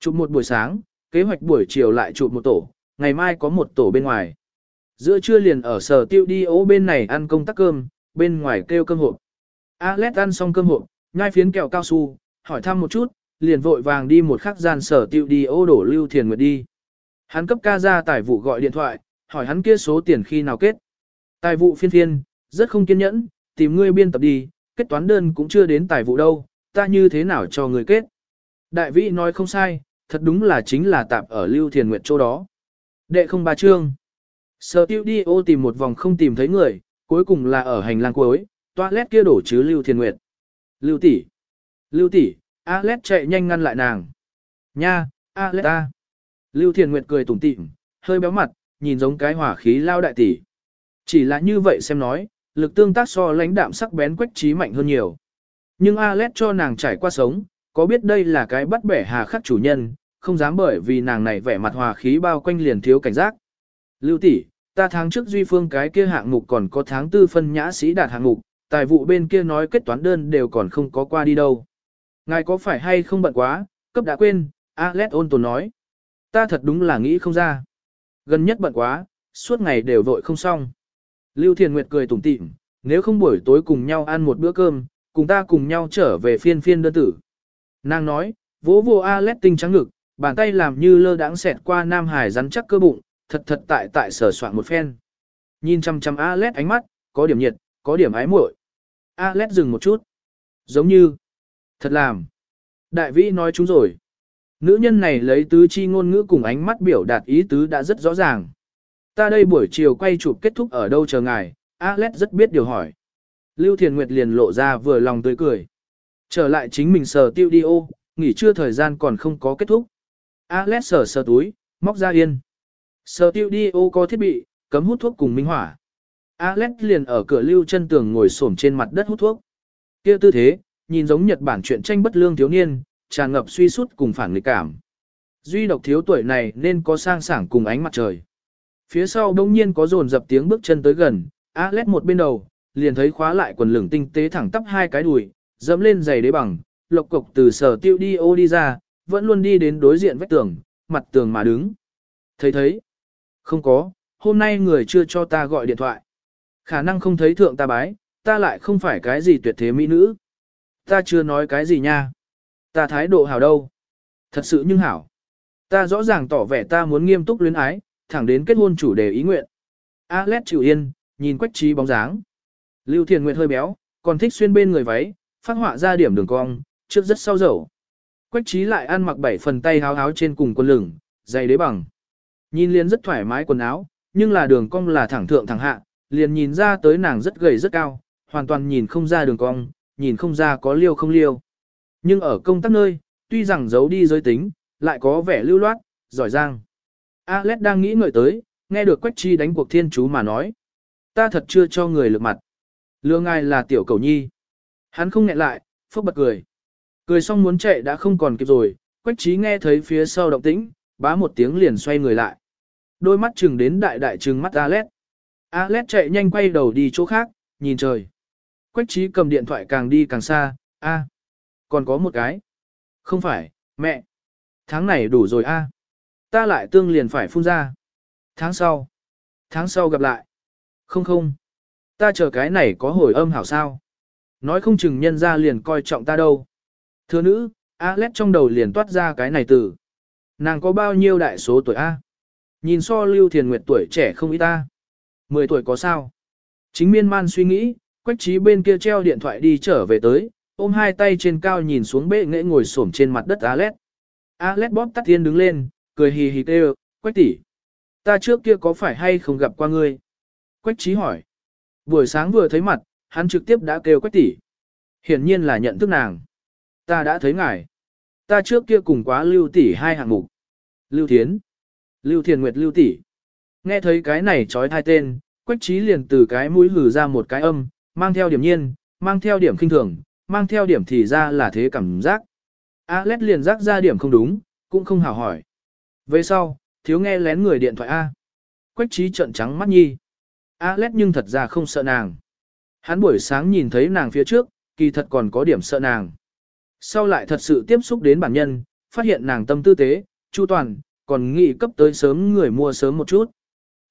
Chụp một buổi sáng, kế hoạch buổi chiều lại chụp một tổ, ngày mai có một tổ bên ngoài. Giữa trưa liền ở sở tiêu đi ố bên này ăn công tác cơm, bên ngoài kêu cơm hộp. Alex ăn xong cơm hộp, nhai phiến kẹo cao su, hỏi thăm một chút, liền vội vàng đi một khắc gian sở tiêu đi ô đổ lưu thiền nguyệt đi. Hắn cấp ca ra tài vụ gọi điện thoại, hỏi hắn kia số tiền khi nào kết. Tài vụ phiên phiên, rất không kiên nhẫn, tìm ngươi biên tập đi, kết toán đơn cũng chưa đến tài vụ đâu, ta như thế nào cho người kết. Đại vĩ nói không sai, thật đúng là chính là tạp ở Lưu Thiền Nguyệt chỗ đó. Đệ không ba chương. Sở tiêu đi ô tìm một vòng không tìm thấy người, cuối cùng là ở hành lang cuối, toilet kia đổ chứ Lưu Thiền Nguyệt. Lưu tỷ, Lưu tỷ, Alet chạy nhanh ngăn lại nàng. Nha, Alet ta. Lưu Thiền Nguyệt cười tủm tỉm, hơi béo mặt, nhìn giống cái hỏa khí lao đại tỷ. Chỉ là như vậy xem nói, lực tương tác so lãnh đạm sắc bén quách trí mạnh hơn nhiều. Nhưng Alet cho nàng trải qua sống, có biết đây là cái bắt bẻ hà khắc chủ nhân, không dám bởi vì nàng này vẻ mặt hòa khí bao quanh liền thiếu cảnh giác. Lưu tỷ, ta tháng trước duy phương cái kia hạng mục còn có tháng tư phân nhã sĩ đạt hạng mục, tài vụ bên kia nói kết toán đơn đều còn không có qua đi đâu. Ngài có phải hay không bận quá, cấp đã quên, Alet ôn tồn nói. Ta thật đúng là nghĩ không ra. Gần nhất bận quá, suốt ngày đều vội không xong. Lưu Thiền Nguyệt cười tủm tỉm, nếu không buổi tối cùng nhau ăn một bữa cơm, cùng ta cùng nhau trở về phiên phiên đơn tử. Nàng nói, vỗ vô Alet tinh trắng ngực, bàn tay làm như lơ đãng xẹt qua Nam Hải rắn chắc cơ bụng, thật thật tại tại sở soạn một phen. Nhìn chăm chăm Alet ánh mắt, có điểm nhiệt, có điểm ái muội. Alet dừng một chút. Giống như, thật làm. Đại vĩ nói chúng rồi. Nữ nhân này lấy tứ chi ngôn ngữ cùng ánh mắt biểu đạt ý tứ đã rất rõ ràng. Ta đây buổi chiều quay chụp kết thúc ở đâu chờ ngài, Alex rất biết điều hỏi. Lưu Thiền Nguyệt liền lộ ra vừa lòng tươi cười. Trở lại chính mình sờ tiêu đi ô, nghỉ trưa thời gian còn không có kết thúc. Alex sờ sờ túi, móc ra yên. Sờ tiêu đi ô có thiết bị, cấm hút thuốc cùng minh hỏa. Alex liền ở cửa lưu chân tường ngồi xổm trên mặt đất hút thuốc. kia tư thế, nhìn giống Nhật Bản chuyện tranh bất lương thiếu niên, tràn ngập suy sút cùng phản nghịch cảm. Duy độc thiếu tuổi này nên có sang sảng cùng ánh mặt trời. Phía sau đông nhiên có dồn dập tiếng bước chân tới gần, Alex một bên đầu, liền thấy khóa lại quần lửng tinh tế thẳng tắp hai cái đùi, dẫm lên giày đế bằng, lộc cục từ sở tiêu đi ô đi ra, vẫn luôn đi đến đối diện vách tường, mặt tường mà đứng. Thấy thấy? Không có, hôm nay người chưa cho ta gọi điện thoại. Khả năng không thấy thượng ta bái, ta lại không phải cái gì tuyệt thế mỹ nữ. Ta chưa nói cái gì nha. Ta thái độ hảo đâu? Thật sự nhưng hảo. Ta rõ ràng tỏ vẻ ta muốn nghiêm túc luyến ái, thẳng đến kết hôn chủ đề ý nguyện. Alex chịu yên, nhìn quách trí bóng dáng. Lưu Thiền Nguyệt hơi béo, còn thích xuyên bên người váy, phát họa ra điểm đường cong, trước rất sau dầu. Quách trí lại ăn mặc bảy phần tay háo háo trên cùng quần lửng, dày đế bằng. Nhìn liền rất thoải mái quần áo, nhưng là đường cong là thẳng thượng thẳng hạ, liền nhìn ra tới nàng rất gầy rất cao, hoàn toàn nhìn không ra đường cong, nhìn không ra có liêu không liêu. Nhưng ở công tác nơi, tuy rằng giấu đi giới tính, lại có vẻ lưu loát, giỏi giang. Alex đang nghĩ ngợi tới, nghe được Quách Chi đánh cuộc thiên chú mà nói. Ta thật chưa cho người lực mặt. Lừa ngài là tiểu cầu nhi. Hắn không ngẹn lại, phốc bật cười. Cười xong muốn chạy đã không còn kịp rồi, Quách Chí nghe thấy phía sau động tĩnh, bá một tiếng liền xoay người lại. Đôi mắt chừng đến đại đại trừng mắt Alex. Alex chạy nhanh quay đầu đi chỗ khác, nhìn trời. Quách trí cầm điện thoại càng đi càng xa, a, còn có một cái. Không phải, mẹ. Tháng này đủ rồi a. Ta lại tương liền phải phun ra. Tháng sau. Tháng sau gặp lại. Không không. Ta chờ cái này có hồi âm hảo sao. Nói không chừng nhân ra liền coi trọng ta đâu. Thưa nữ, Alex trong đầu liền toát ra cái này từ. Nàng có bao nhiêu đại số tuổi A? Nhìn so Lưu Thiền Nguyệt tuổi trẻ không ít ta. 10 tuổi có sao? Chính miên man suy nghĩ, quách trí bên kia treo điện thoại đi trở về tới, ôm hai tay trên cao nhìn xuống bệ nghệ ngồi xổm trên mặt đất Alet. Alet bóp tắt thiên đứng lên, cười hì hì kêu, quách tỷ, Ta trước kia có phải hay không gặp qua ngươi? Quách trí hỏi. Buổi sáng vừa thấy mặt, hắn trực tiếp đã kêu quách tỷ. Hiển nhiên là nhận thức nàng. Ta đã thấy ngài. Ta trước kia cùng quá lưu tỷ hai hạng mục. Lưu Thiến. Lưu Thiền Nguyệt Lưu tỷ. Nghe thấy cái này trói thai tên, quách trí liền từ cái mũi hử ra một cái âm, mang theo điểm nhiên, mang theo điểm kinh thường, mang theo điểm thì ra là thế cảm giác. Alex liền rắc ra điểm không đúng, cũng không hào hỏi. Về sau, thiếu nghe lén người điện thoại A. Quách trí trận trắng mắt nhi. Alex nhưng thật ra không sợ nàng. Hắn buổi sáng nhìn thấy nàng phía trước, kỳ thật còn có điểm sợ nàng. Sau lại thật sự tiếp xúc đến bản nhân, phát hiện nàng tâm tư tế, chu toàn, còn nghĩ cấp tới sớm người mua sớm một chút.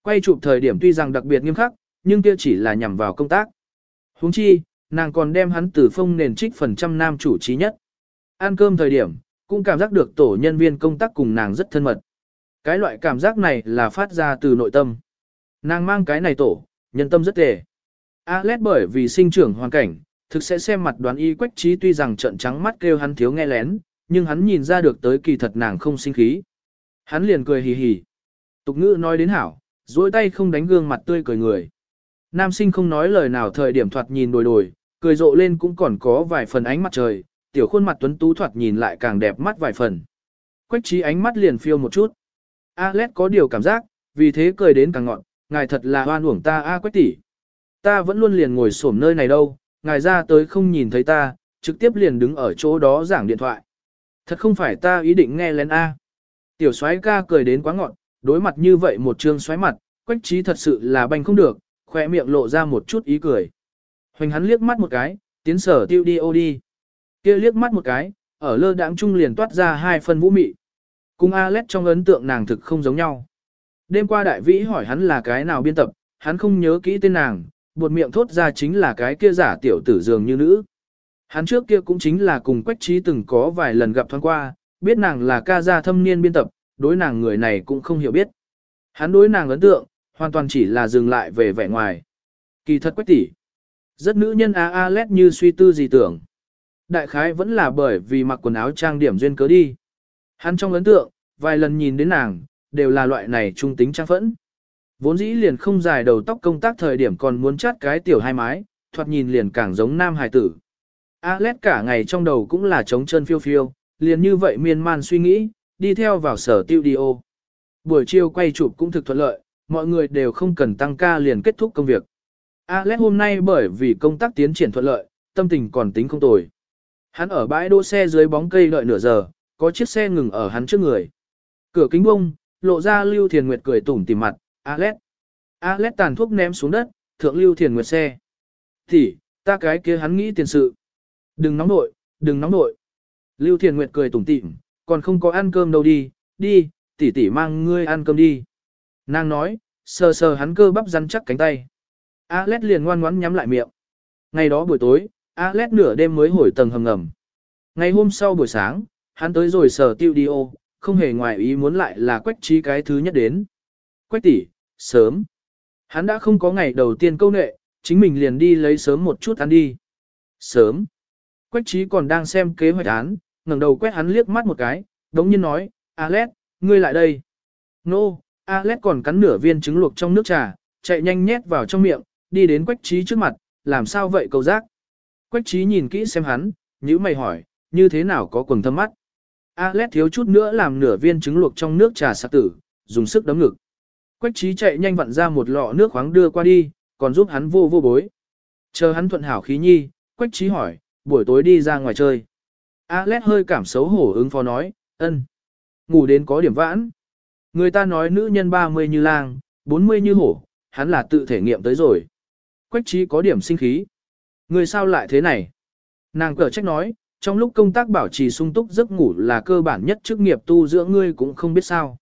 Quay chụp thời điểm tuy rằng đặc biệt nghiêm khắc, nhưng kia chỉ là nhằm vào công tác huống chi, nàng còn đem hắn từ phong nền trích phần trăm nam chủ trí nhất. Ăn cơm thời điểm, cũng cảm giác được tổ nhân viên công tác cùng nàng rất thân mật. Cái loại cảm giác này là phát ra từ nội tâm. Nàng mang cái này tổ, nhân tâm rất tệ. Alex bởi vì sinh trưởng hoàn cảnh, thực sẽ xem mặt đoán y quách trí tuy rằng trận trắng mắt kêu hắn thiếu nghe lén, nhưng hắn nhìn ra được tới kỳ thật nàng không sinh khí. Hắn liền cười hì hì. Tục ngữ nói đến hảo, duỗi tay không đánh gương mặt tươi cười người. Nam sinh không nói lời nào thời điểm thoạt nhìn đồi đồi, cười rộ lên cũng còn có vài phần ánh mặt trời, tiểu khuôn mặt tuấn tú thoạt nhìn lại càng đẹp mắt vài phần. Quách trí ánh mắt liền phiêu một chút. Alex có điều cảm giác, vì thế cười đến càng ngọn, ngài thật là hoan uổng ta a quách tỷ. Ta vẫn luôn liền ngồi xổm nơi này đâu, ngài ra tới không nhìn thấy ta, trực tiếp liền đứng ở chỗ đó giảng điện thoại. Thật không phải ta ý định nghe lén a. Tiểu soái ca cười đến quá ngọn, đối mặt như vậy một trương xoáy mặt, quách trí thật sự là banh không được, khỏe miệng lộ ra một chút ý cười. Hoành hắn liếc mắt một cái, tiến sở tiêu đi ô đi. kia liếc mắt một cái, ở lơ đãng trung liền toát ra hai phần vũ mị. Cùng Alex trong ấn tượng nàng thực không giống nhau. Đêm qua đại vĩ hỏi hắn là cái nào biên tập, hắn không nhớ kỹ tên nàng, buột miệng thốt ra chính là cái kia giả tiểu tử dường như nữ. Hắn trước kia cũng chính là cùng Quách Trí từng có vài lần gặp thoáng qua, biết nàng là ca gia thâm niên biên tập, đối nàng người này cũng không hiểu biết. Hắn đối nàng ấn tượng, hoàn toàn chỉ là dừng lại về vẻ ngoài. Kỳ thật Quách tỷ, rất nữ nhân a a lét như suy tư gì tưởng. Đại khái vẫn là bởi vì mặc quần áo trang điểm duyên cớ đi. Hắn trong ấn tượng, vài lần nhìn đến nàng, đều là loại này trung tính trang phẫn. Vốn dĩ liền không dài đầu tóc công tác thời điểm còn muốn chát cái tiểu hai mái, thoạt nhìn liền càng giống nam hài tử. Alet cả ngày trong đầu cũng là trống chân phiêu phiêu, liền như vậy miên man suy nghĩ, đi theo vào sở studio. Buổi chiều quay chụp cũng thực thuận lợi, mọi người đều không cần tăng ca liền kết thúc công việc. Alex hôm nay bởi vì công tác tiến triển thuận lợi, tâm tình còn tính không tồi. Hắn ở bãi đỗ xe dưới bóng cây đợi nửa giờ, có chiếc xe ngừng ở hắn trước người. Cửa kính bông, lộ ra Lưu Thiền Nguyệt cười tủm tỉm mặt, Alex. Alex tàn thuốc ném xuống đất, thượng Lưu Thiền Nguyệt xe. Thì, ta cái kia hắn nghĩ tiền sự. Đừng nóng nội, đừng nóng nội. Lưu Thiền Nguyệt cười tủm tỉm, còn không có ăn cơm đâu đi, đi, tỷ tỷ mang ngươi ăn cơm đi. Nàng nói, sờ sờ hắn cơ bắp rắn chắc cánh tay. Alex liền ngoan ngoãn nhắm lại miệng. Ngày đó buổi tối, Alex nửa đêm mới hồi tầng hầm ngầm. Ngày hôm sau buổi sáng, hắn tới rồi sở tiêu đi ô, không hề ngoài ý muốn lại là quách trí cái thứ nhất đến. Quách tỷ, sớm. Hắn đã không có ngày đầu tiên câu nệ, chính mình liền đi lấy sớm một chút ăn đi. Sớm. Quách trí còn đang xem kế hoạch án, ngẩng đầu quét hắn liếc mắt một cái, đống nhiên nói, Alex, ngươi lại đây. Nô, no, Alex còn cắn nửa viên trứng luộc trong nước trà, chạy nhanh nhét vào trong miệng, đi đến quách trí trước mặt, làm sao vậy cầu giác. Quách trí nhìn kỹ xem hắn, nhữ mày hỏi, như thế nào có quần thâm mắt. Alex thiếu chút nữa làm nửa viên trứng luộc trong nước trà sạc tử, dùng sức đấm ngực. Quách trí chạy nhanh vặn ra một lọ nước khoáng đưa qua đi, còn giúp hắn vô vô bối. Chờ hắn thuận hảo khí nhi, quách trí hỏi, buổi tối đi ra ngoài chơi. Alex hơi cảm xấu hổ ứng phó nói, ân. Ngủ đến có điểm vãn. Người ta nói nữ nhân 30 như lang, 40 như hổ, hắn là tự thể nghiệm tới rồi. Quách trí có điểm sinh khí. Người sao lại thế này? Nàng cờ trách nói, trong lúc công tác bảo trì sung túc giấc ngủ là cơ bản nhất chức nghiệp tu dưỡng ngươi cũng không biết sao.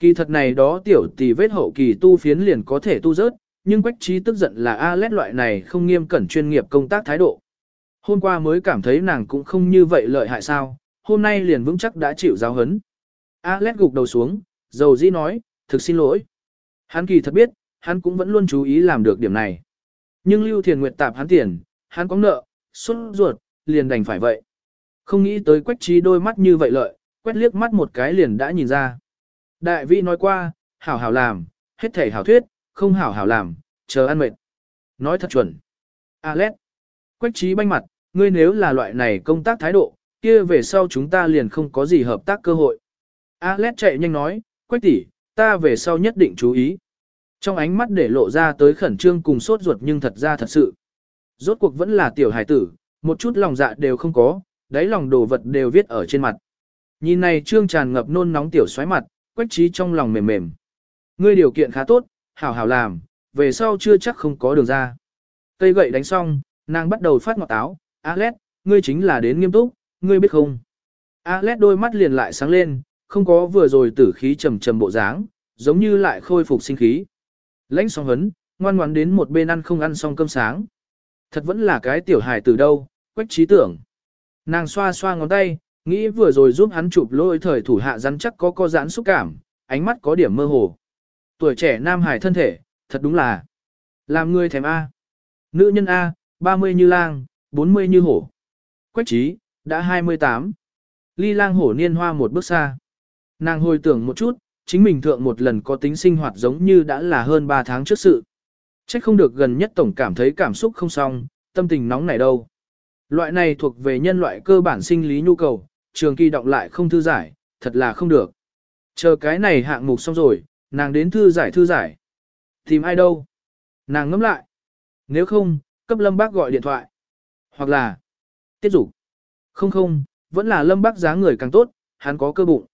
Kỳ thật này đó tiểu tỷ vết hậu kỳ tu phiến liền có thể tu rớt, nhưng quách trí tức giận là a lét loại này không nghiêm cẩn chuyên nghiệp công tác thái độ. Hôm qua mới cảm thấy nàng cũng không như vậy lợi hại sao, hôm nay liền vững chắc đã chịu giáo hấn. a lét gục đầu xuống, dầu dĩ nói, thực xin lỗi. Hắn kỳ thật biết, hắn cũng vẫn luôn chú ý làm được điểm này. Nhưng Lưu Thiền Nguyệt tạp hắn tiền, hắn có nợ, xuất ruột, liền đành phải vậy. Không nghĩ tới quách trí đôi mắt như vậy lợi, quét liếc mắt một cái liền đã nhìn ra. Đại Vi nói qua, hảo hảo làm, hết thể hảo thuyết, không hảo hảo làm, chờ ăn mệt. Nói thật chuẩn. Alex. Quách trí banh mặt, ngươi nếu là loại này công tác thái độ, kia về sau chúng ta liền không có gì hợp tác cơ hội. Alet chạy nhanh nói, quách tỷ, ta về sau nhất định chú ý. Trong ánh mắt để lộ ra tới khẩn trương cùng sốt ruột nhưng thật ra thật sự. Rốt cuộc vẫn là tiểu hải tử, một chút lòng dạ đều không có, đáy lòng đồ vật đều viết ở trên mặt. Nhìn này trương tràn ngập nôn nóng tiểu xoáy mặt, quách trí trong lòng mềm mềm. Ngươi điều kiện khá tốt, hảo hảo làm, về sau chưa chắc không có đường ra. Cây gậy đánh xong, nàng bắt đầu phát ngọt táo, Alex, ngươi chính là đến nghiêm túc, ngươi biết không? Alex đôi mắt liền lại sáng lên, không có vừa rồi tử khí trầm trầm bộ dáng, giống như lại khôi phục sinh khí. Lãnh song hấn, ngoan ngoãn đến một bên ăn không ăn xong cơm sáng. Thật vẫn là cái tiểu hài từ đâu, quách trí tưởng. Nàng xoa xoa ngón tay, nghĩ vừa rồi giúp hắn chụp lôi thời thủ hạ rắn chắc có co giãn xúc cảm, ánh mắt có điểm mơ hồ. Tuổi trẻ nam hải thân thể, thật đúng là làm người thèm A. Nữ nhân A, 30 như lang, 40 như hổ. Quách trí, đã 28. Ly lang hổ niên hoa một bước xa. Nàng hồi tưởng một chút, chính mình thượng một lần có tính sinh hoạt giống như đã là hơn 3 tháng trước sự. Trách không được gần nhất tổng cảm thấy cảm xúc không xong, tâm tình nóng nảy đâu. Loại này thuộc về nhân loại cơ bản sinh lý nhu cầu, trường kỳ động lại không thư giải, thật là không được. Chờ cái này hạng mục xong rồi, nàng đến thư giải thư giải. Tìm ai đâu? Nàng ngẫm lại. Nếu không, cấp lâm bác gọi điện thoại. Hoặc là, tiết dục. Không không, vẫn là lâm bác giá người càng tốt, hắn có cơ bụng.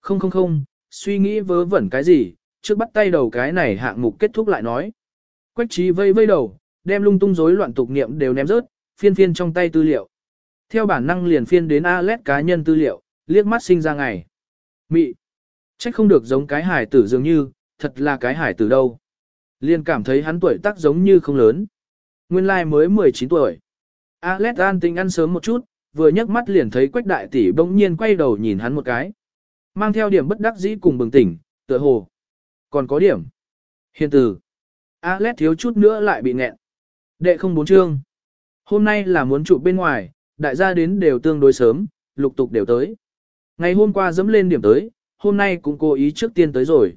Không không không, suy nghĩ vớ vẩn cái gì, trước bắt tay đầu cái này hạng mục kết thúc lại nói. Quách trí vây vây đầu, đem lung tung rối loạn tục niệm đều ném rớt, phiên phiên trong tay tư liệu. Theo bản năng liền phiên đến Alet cá nhân tư liệu, liếc mắt sinh ra ngày. Mị. Trách không được giống cái hải tử dường như, thật là cái hải tử đâu. Liền cảm thấy hắn tuổi tác giống như không lớn. Nguyên lai like mới 19 tuổi. Alet an tính ăn sớm một chút, vừa nhấc mắt liền thấy quách đại tỷ bỗng nhiên quay đầu nhìn hắn một cái. Mang theo điểm bất đắc dĩ cùng bừng tỉnh, tựa hồ. Còn có điểm. Hiện từ. Alet thiếu chút nữa lại bị nghẹn. Đệ không bốn chương. Hôm nay là muốn chụp bên ngoài, đại gia đến đều tương đối sớm, lục tục đều tới. Ngày hôm qua dẫm lên điểm tới, hôm nay cũng cố ý trước tiên tới rồi.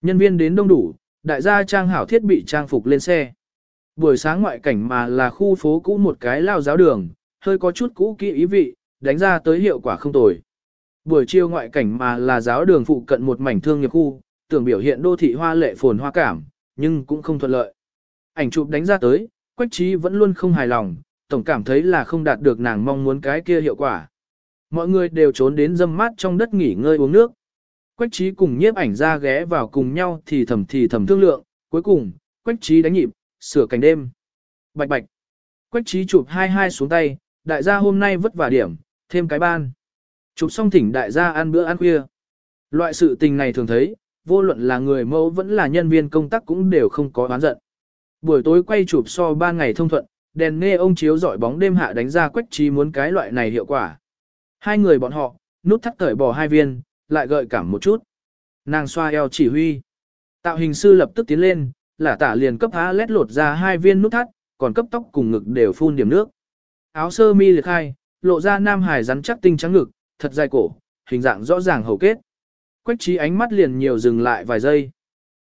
Nhân viên đến đông đủ, đại gia trang hảo thiết bị trang phục lên xe. Buổi sáng ngoại cảnh mà là khu phố cũ một cái lao giáo đường, hơi có chút cũ kỹ ý vị, đánh ra tới hiệu quả không tồi. Buổi chiều ngoại cảnh mà là giáo đường phụ cận một mảnh thương nghiệp khu, tưởng biểu hiện đô thị hoa lệ phồn hoa cảm, nhưng cũng không thuận lợi. Ảnh chụp đánh ra tới, Quách Trí vẫn luôn không hài lòng, tổng cảm thấy là không đạt được nàng mong muốn cái kia hiệu quả. Mọi người đều trốn đến dâm mát trong đất nghỉ ngơi uống nước. Quách Trí cùng nhiếp ảnh ra ghé vào cùng nhau thì thầm thì thầm thương lượng, cuối cùng, Quách Trí đánh nhịp, sửa cảnh đêm. Bạch bạch. Quách Trí chụp hai hai xuống tay, đại gia hôm nay vất vả điểm, thêm cái ban. Chụp xong thỉnh đại gia ăn bữa ăn khuya. Loại sự tình này thường thấy, vô luận là người mẫu vẫn là nhân viên công tác cũng đều không có oán giận. Buổi tối quay chụp so ba ngày thông thuận, đèn nghe ông chiếu dọi bóng đêm hạ đánh ra quách trí muốn cái loại này hiệu quả. Hai người bọn họ, nút thắt cởi bỏ hai viên, lại gợi cảm một chút. Nàng xoa eo chỉ huy. Tạo hình sư lập tức tiến lên, là tả liền cấp há lét lột ra hai viên nút thắt, còn cấp tóc cùng ngực đều phun điểm nước. Áo sơ mi liệt khai, lộ ra nam hải rắn chắc tinh trắng ngực, thật dài cổ, hình dạng rõ ràng hầu kết. Quách trí ánh mắt liền nhiều dừng lại vài giây.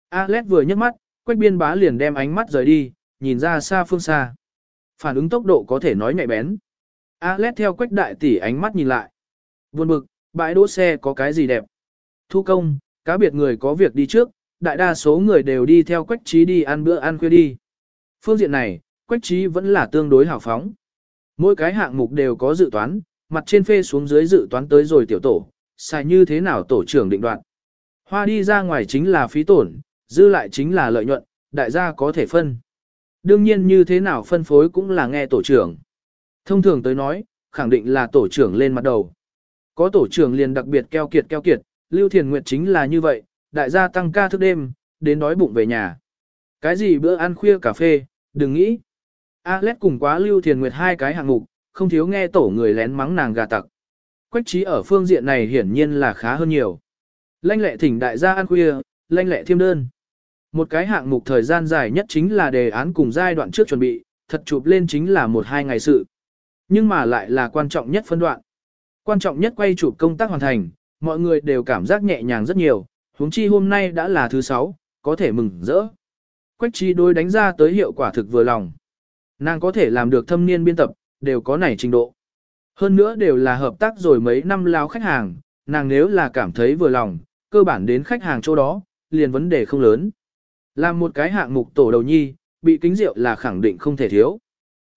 Alex vừa nhấc mắt, quách biên bá liền đem ánh mắt rời đi, nhìn ra xa phương xa. Phản ứng tốc độ có thể nói nhạy bén. Alex theo quách đại tỷ ánh mắt nhìn lại. Buồn bực, bãi đỗ xe có cái gì đẹp. Thu công, cá biệt người có việc đi trước, đại đa số người đều đi theo quách trí đi ăn bữa ăn khuya đi. Phương diện này, quách trí vẫn là tương đối hào phóng. Mỗi cái hạng mục đều có dự toán, mặt trên phê xuống dưới dự toán tới rồi tiểu tổ, xài như thế nào tổ trưởng định đoạt. Hoa đi ra ngoài chính là phí tổn, dư lại chính là lợi nhuận, đại gia có thể phân. Đương nhiên như thế nào phân phối cũng là nghe tổ trưởng. Thông thường tới nói, khẳng định là tổ trưởng lên mặt đầu. Có tổ trưởng liền đặc biệt keo kiệt keo kiệt, Lưu Thiền Nguyệt chính là như vậy, đại gia tăng ca thức đêm, đến đói bụng về nhà. Cái gì bữa ăn khuya cà phê, đừng nghĩ. Alex cùng quá Lưu Thiền Nguyệt hai cái hạng mục, không thiếu nghe tổ người lén mắng nàng gà tặc. Quách trí ở phương diện này hiển nhiên là khá hơn nhiều. Lanh lệ thỉnh đại gia ăn khuya, lanh lệ thiêm đơn. Một cái hạng mục thời gian dài nhất chính là đề án cùng giai đoạn trước chuẩn bị, thật chụp lên chính là một hai ngày sự. Nhưng mà lại là quan trọng nhất phân đoạn. Quan trọng nhất quay chụp công tác hoàn thành, mọi người đều cảm giác nhẹ nhàng rất nhiều, huống chi hôm nay đã là thứ sáu, có thể mừng rỡ. Quách trí đối đánh ra tới hiệu quả thực vừa lòng. Nàng có thể làm được thâm niên biên tập, đều có nảy trình độ. Hơn nữa đều là hợp tác rồi mấy năm lao khách hàng, nàng nếu là cảm thấy vừa lòng, cơ bản đến khách hàng chỗ đó, liền vấn đề không lớn. Làm một cái hạng mục tổ đầu nhi, bị kính rượu là khẳng định không thể thiếu.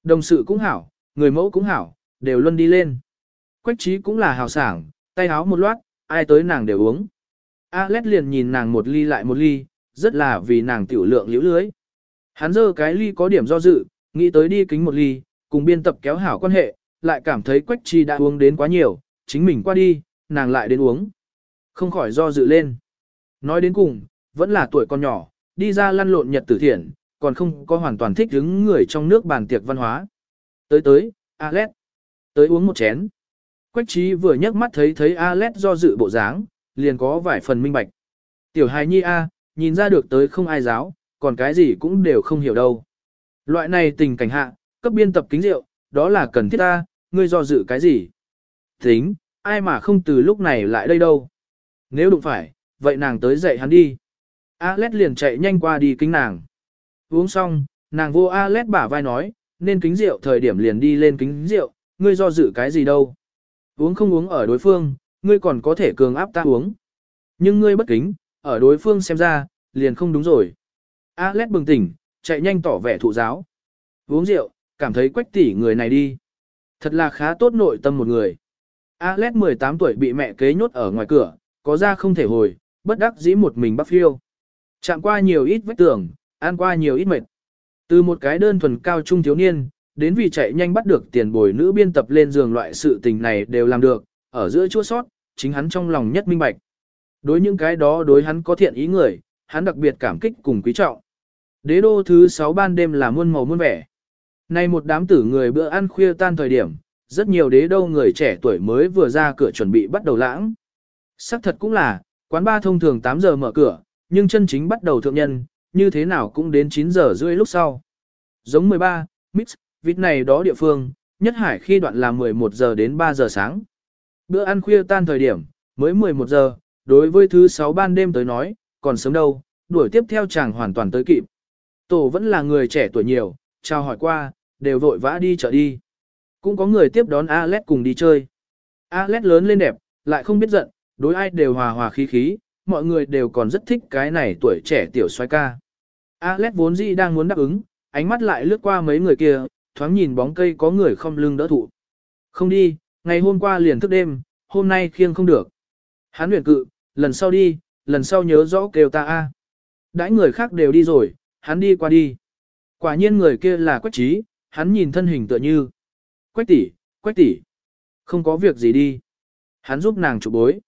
Đồng sự cũng hảo, người mẫu cũng hảo, đều luôn đi lên. Quách trí cũng là hào sảng, tay háo một loát, ai tới nàng đều uống. Alex liền nhìn nàng một ly lại một ly, rất là vì nàng tiểu lượng liễu lưới. Hắn dơ cái ly có điểm do dự, nghĩ tới đi kính một ly, cùng biên tập kéo hảo quan hệ, lại cảm thấy Quách Chi đã uống đến quá nhiều, chính mình qua đi, nàng lại đến uống. Không khỏi do dự lên. Nói đến cùng, vẫn là tuổi con nhỏ, đi ra lăn lộn nhật tử thiện, còn không có hoàn toàn thích đứng người trong nước bàn tiệc văn hóa. Tới tới, Alet. Tới uống một chén. Quách Chi vừa nhấc mắt thấy thấy Alet do dự bộ dáng, liền có vài phần minh bạch. Tiểu hài nhi A, nhìn ra được tới không ai giáo, còn cái gì cũng đều không hiểu đâu. Loại này tình cảnh hạ, cấp biên tập kính rượu, đó là cần thiết ta, ngươi do dự cái gì? Tính, ai mà không từ lúc này lại đây đâu. Nếu đụng phải, vậy nàng tới dạy hắn đi. Alex liền chạy nhanh qua đi kính nàng. Uống xong, nàng vô Alex bả vai nói, nên kính rượu thời điểm liền đi lên kính rượu, ngươi do dự cái gì đâu. Uống không uống ở đối phương, ngươi còn có thể cường áp ta uống. Nhưng ngươi bất kính, ở đối phương xem ra, liền không đúng rồi. Alex bừng tỉnh, chạy nhanh tỏ vẻ thụ giáo. Uống rượu, cảm thấy quách tỷ người này đi. Thật là khá tốt nội tâm một người. Alex 18 tuổi bị mẹ kế nhốt ở ngoài cửa, có ra không thể hồi, bất đắc dĩ một mình bắt phiêu. Chạm qua nhiều ít vách tường, ăn qua nhiều ít mệt. Từ một cái đơn thuần cao trung thiếu niên, đến vì chạy nhanh bắt được tiền bồi nữ biên tập lên giường loại sự tình này đều làm được, ở giữa chua sót, chính hắn trong lòng nhất minh bạch. Đối những cái đó đối hắn có thiện ý người, hắn đặc biệt cảm kích cùng quý trọng. Đế đô thứ 6 ban đêm là muôn màu muôn vẻ. Nay một đám tử người bữa ăn khuya tan thời điểm, rất nhiều đế đô người trẻ tuổi mới vừa ra cửa chuẩn bị bắt đầu lãng. Sắc thật cũng là, quán ba thông thường 8 giờ mở cửa, nhưng chân chính bắt đầu thượng nhân, như thế nào cũng đến 9 giờ rưỡi lúc sau. Giống 13, mix, vịt này đó địa phương, nhất hải khi đoạn là 11 giờ đến 3 giờ sáng. Bữa ăn khuya tan thời điểm, mới 11 giờ, đối với thứ 6 ban đêm tới nói, còn sớm đâu, đuổi tiếp theo chàng hoàn toàn tới kịp. Tổ vẫn là người trẻ tuổi nhiều, chào hỏi qua, đều vội vã đi chợ đi. Cũng có người tiếp đón Alex cùng đi chơi. Alex lớn lên đẹp, lại không biết giận, đối ai đều hòa hòa khí khí, mọi người đều còn rất thích cái này tuổi trẻ tiểu xoay ca. Alex vốn dĩ đang muốn đáp ứng, ánh mắt lại lướt qua mấy người kia, thoáng nhìn bóng cây có người không lưng đỡ thụ. Không đi, ngày hôm qua liền thức đêm, hôm nay khiêng không được. Hán huyền cự, lần sau đi, lần sau nhớ rõ kêu ta a. Đãi người khác đều đi rồi, hắn đi qua đi. Quả nhiên người kia là quách trí, hắn nhìn thân hình tựa như. Quách tỷ, quách tỷ, không có việc gì đi. Hắn giúp nàng chụp bối.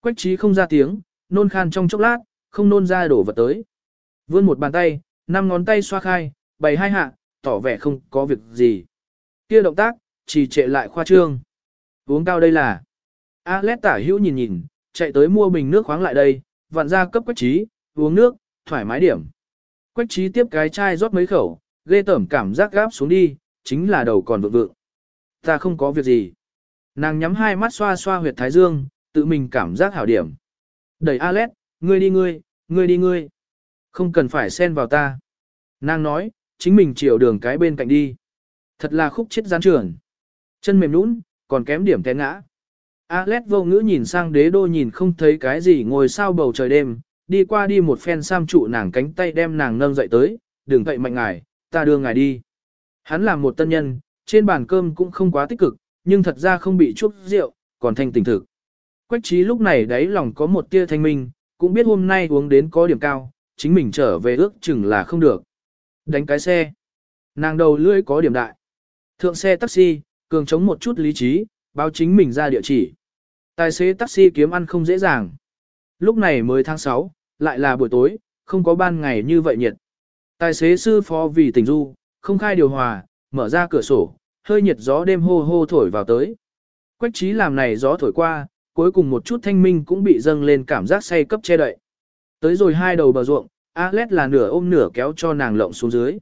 Quách trí không ra tiếng, nôn khan trong chốc lát, không nôn ra đổ vật tới. Vươn một bàn tay, năm ngón tay xoa khai, bày hai hạ, tỏ vẻ không có việc gì. Kia động tác, chỉ trệ lại khoa trương. Uống cao đây là. Alex tả hữu nhìn nhìn, chạy tới mua bình nước khoáng lại đây, vặn ra cấp quách trí, uống nước, thoải mái điểm. Quách trí tiếp cái chai rót mấy khẩu, ghê tởm cảm giác gáp xuống đi, chính là đầu còn vượng vượng. Ta không có việc gì. Nàng nhắm hai mắt xoa xoa huyệt thái dương, tự mình cảm giác hảo điểm. Đẩy Alex, ngươi đi ngươi, ngươi đi ngươi. Không cần phải xen vào ta. Nàng nói, chính mình chiều đường cái bên cạnh đi. Thật là khúc chết gián trưởng. Chân mềm nũng, còn kém điểm té ngã. Alex vô ngữ nhìn sang đế đô nhìn không thấy cái gì ngồi sao bầu trời đêm, đi qua đi một phen sam trụ nàng cánh tay đem nàng nâng dậy tới, đừng cậy mạnh ngài, ta đưa ngài đi. Hắn là một tân nhân, trên bàn cơm cũng không quá tích cực, nhưng thật ra không bị chút rượu, còn thanh tỉnh thực. Quách trí lúc này đáy lòng có một tia thanh minh, cũng biết hôm nay uống đến có điểm cao, chính mình trở về ước chừng là không được. Đánh cái xe. Nàng đầu lưỡi có điểm đại. Thượng xe taxi, cường chống một chút lý trí, báo chính mình ra địa chỉ. Tài xế taxi kiếm ăn không dễ dàng. Lúc này mới tháng 6, lại là buổi tối, không có ban ngày như vậy nhiệt. Tài xế sư phó vì tình du, không khai điều hòa, mở ra cửa sổ, hơi nhiệt gió đêm hô hô thổi vào tới. Quách trí làm này gió thổi qua, cuối cùng một chút thanh minh cũng bị dâng lên cảm giác say cấp che đậy. Tới rồi hai đầu bờ ruộng, Alex là nửa ôm nửa kéo cho nàng lộng xuống dưới.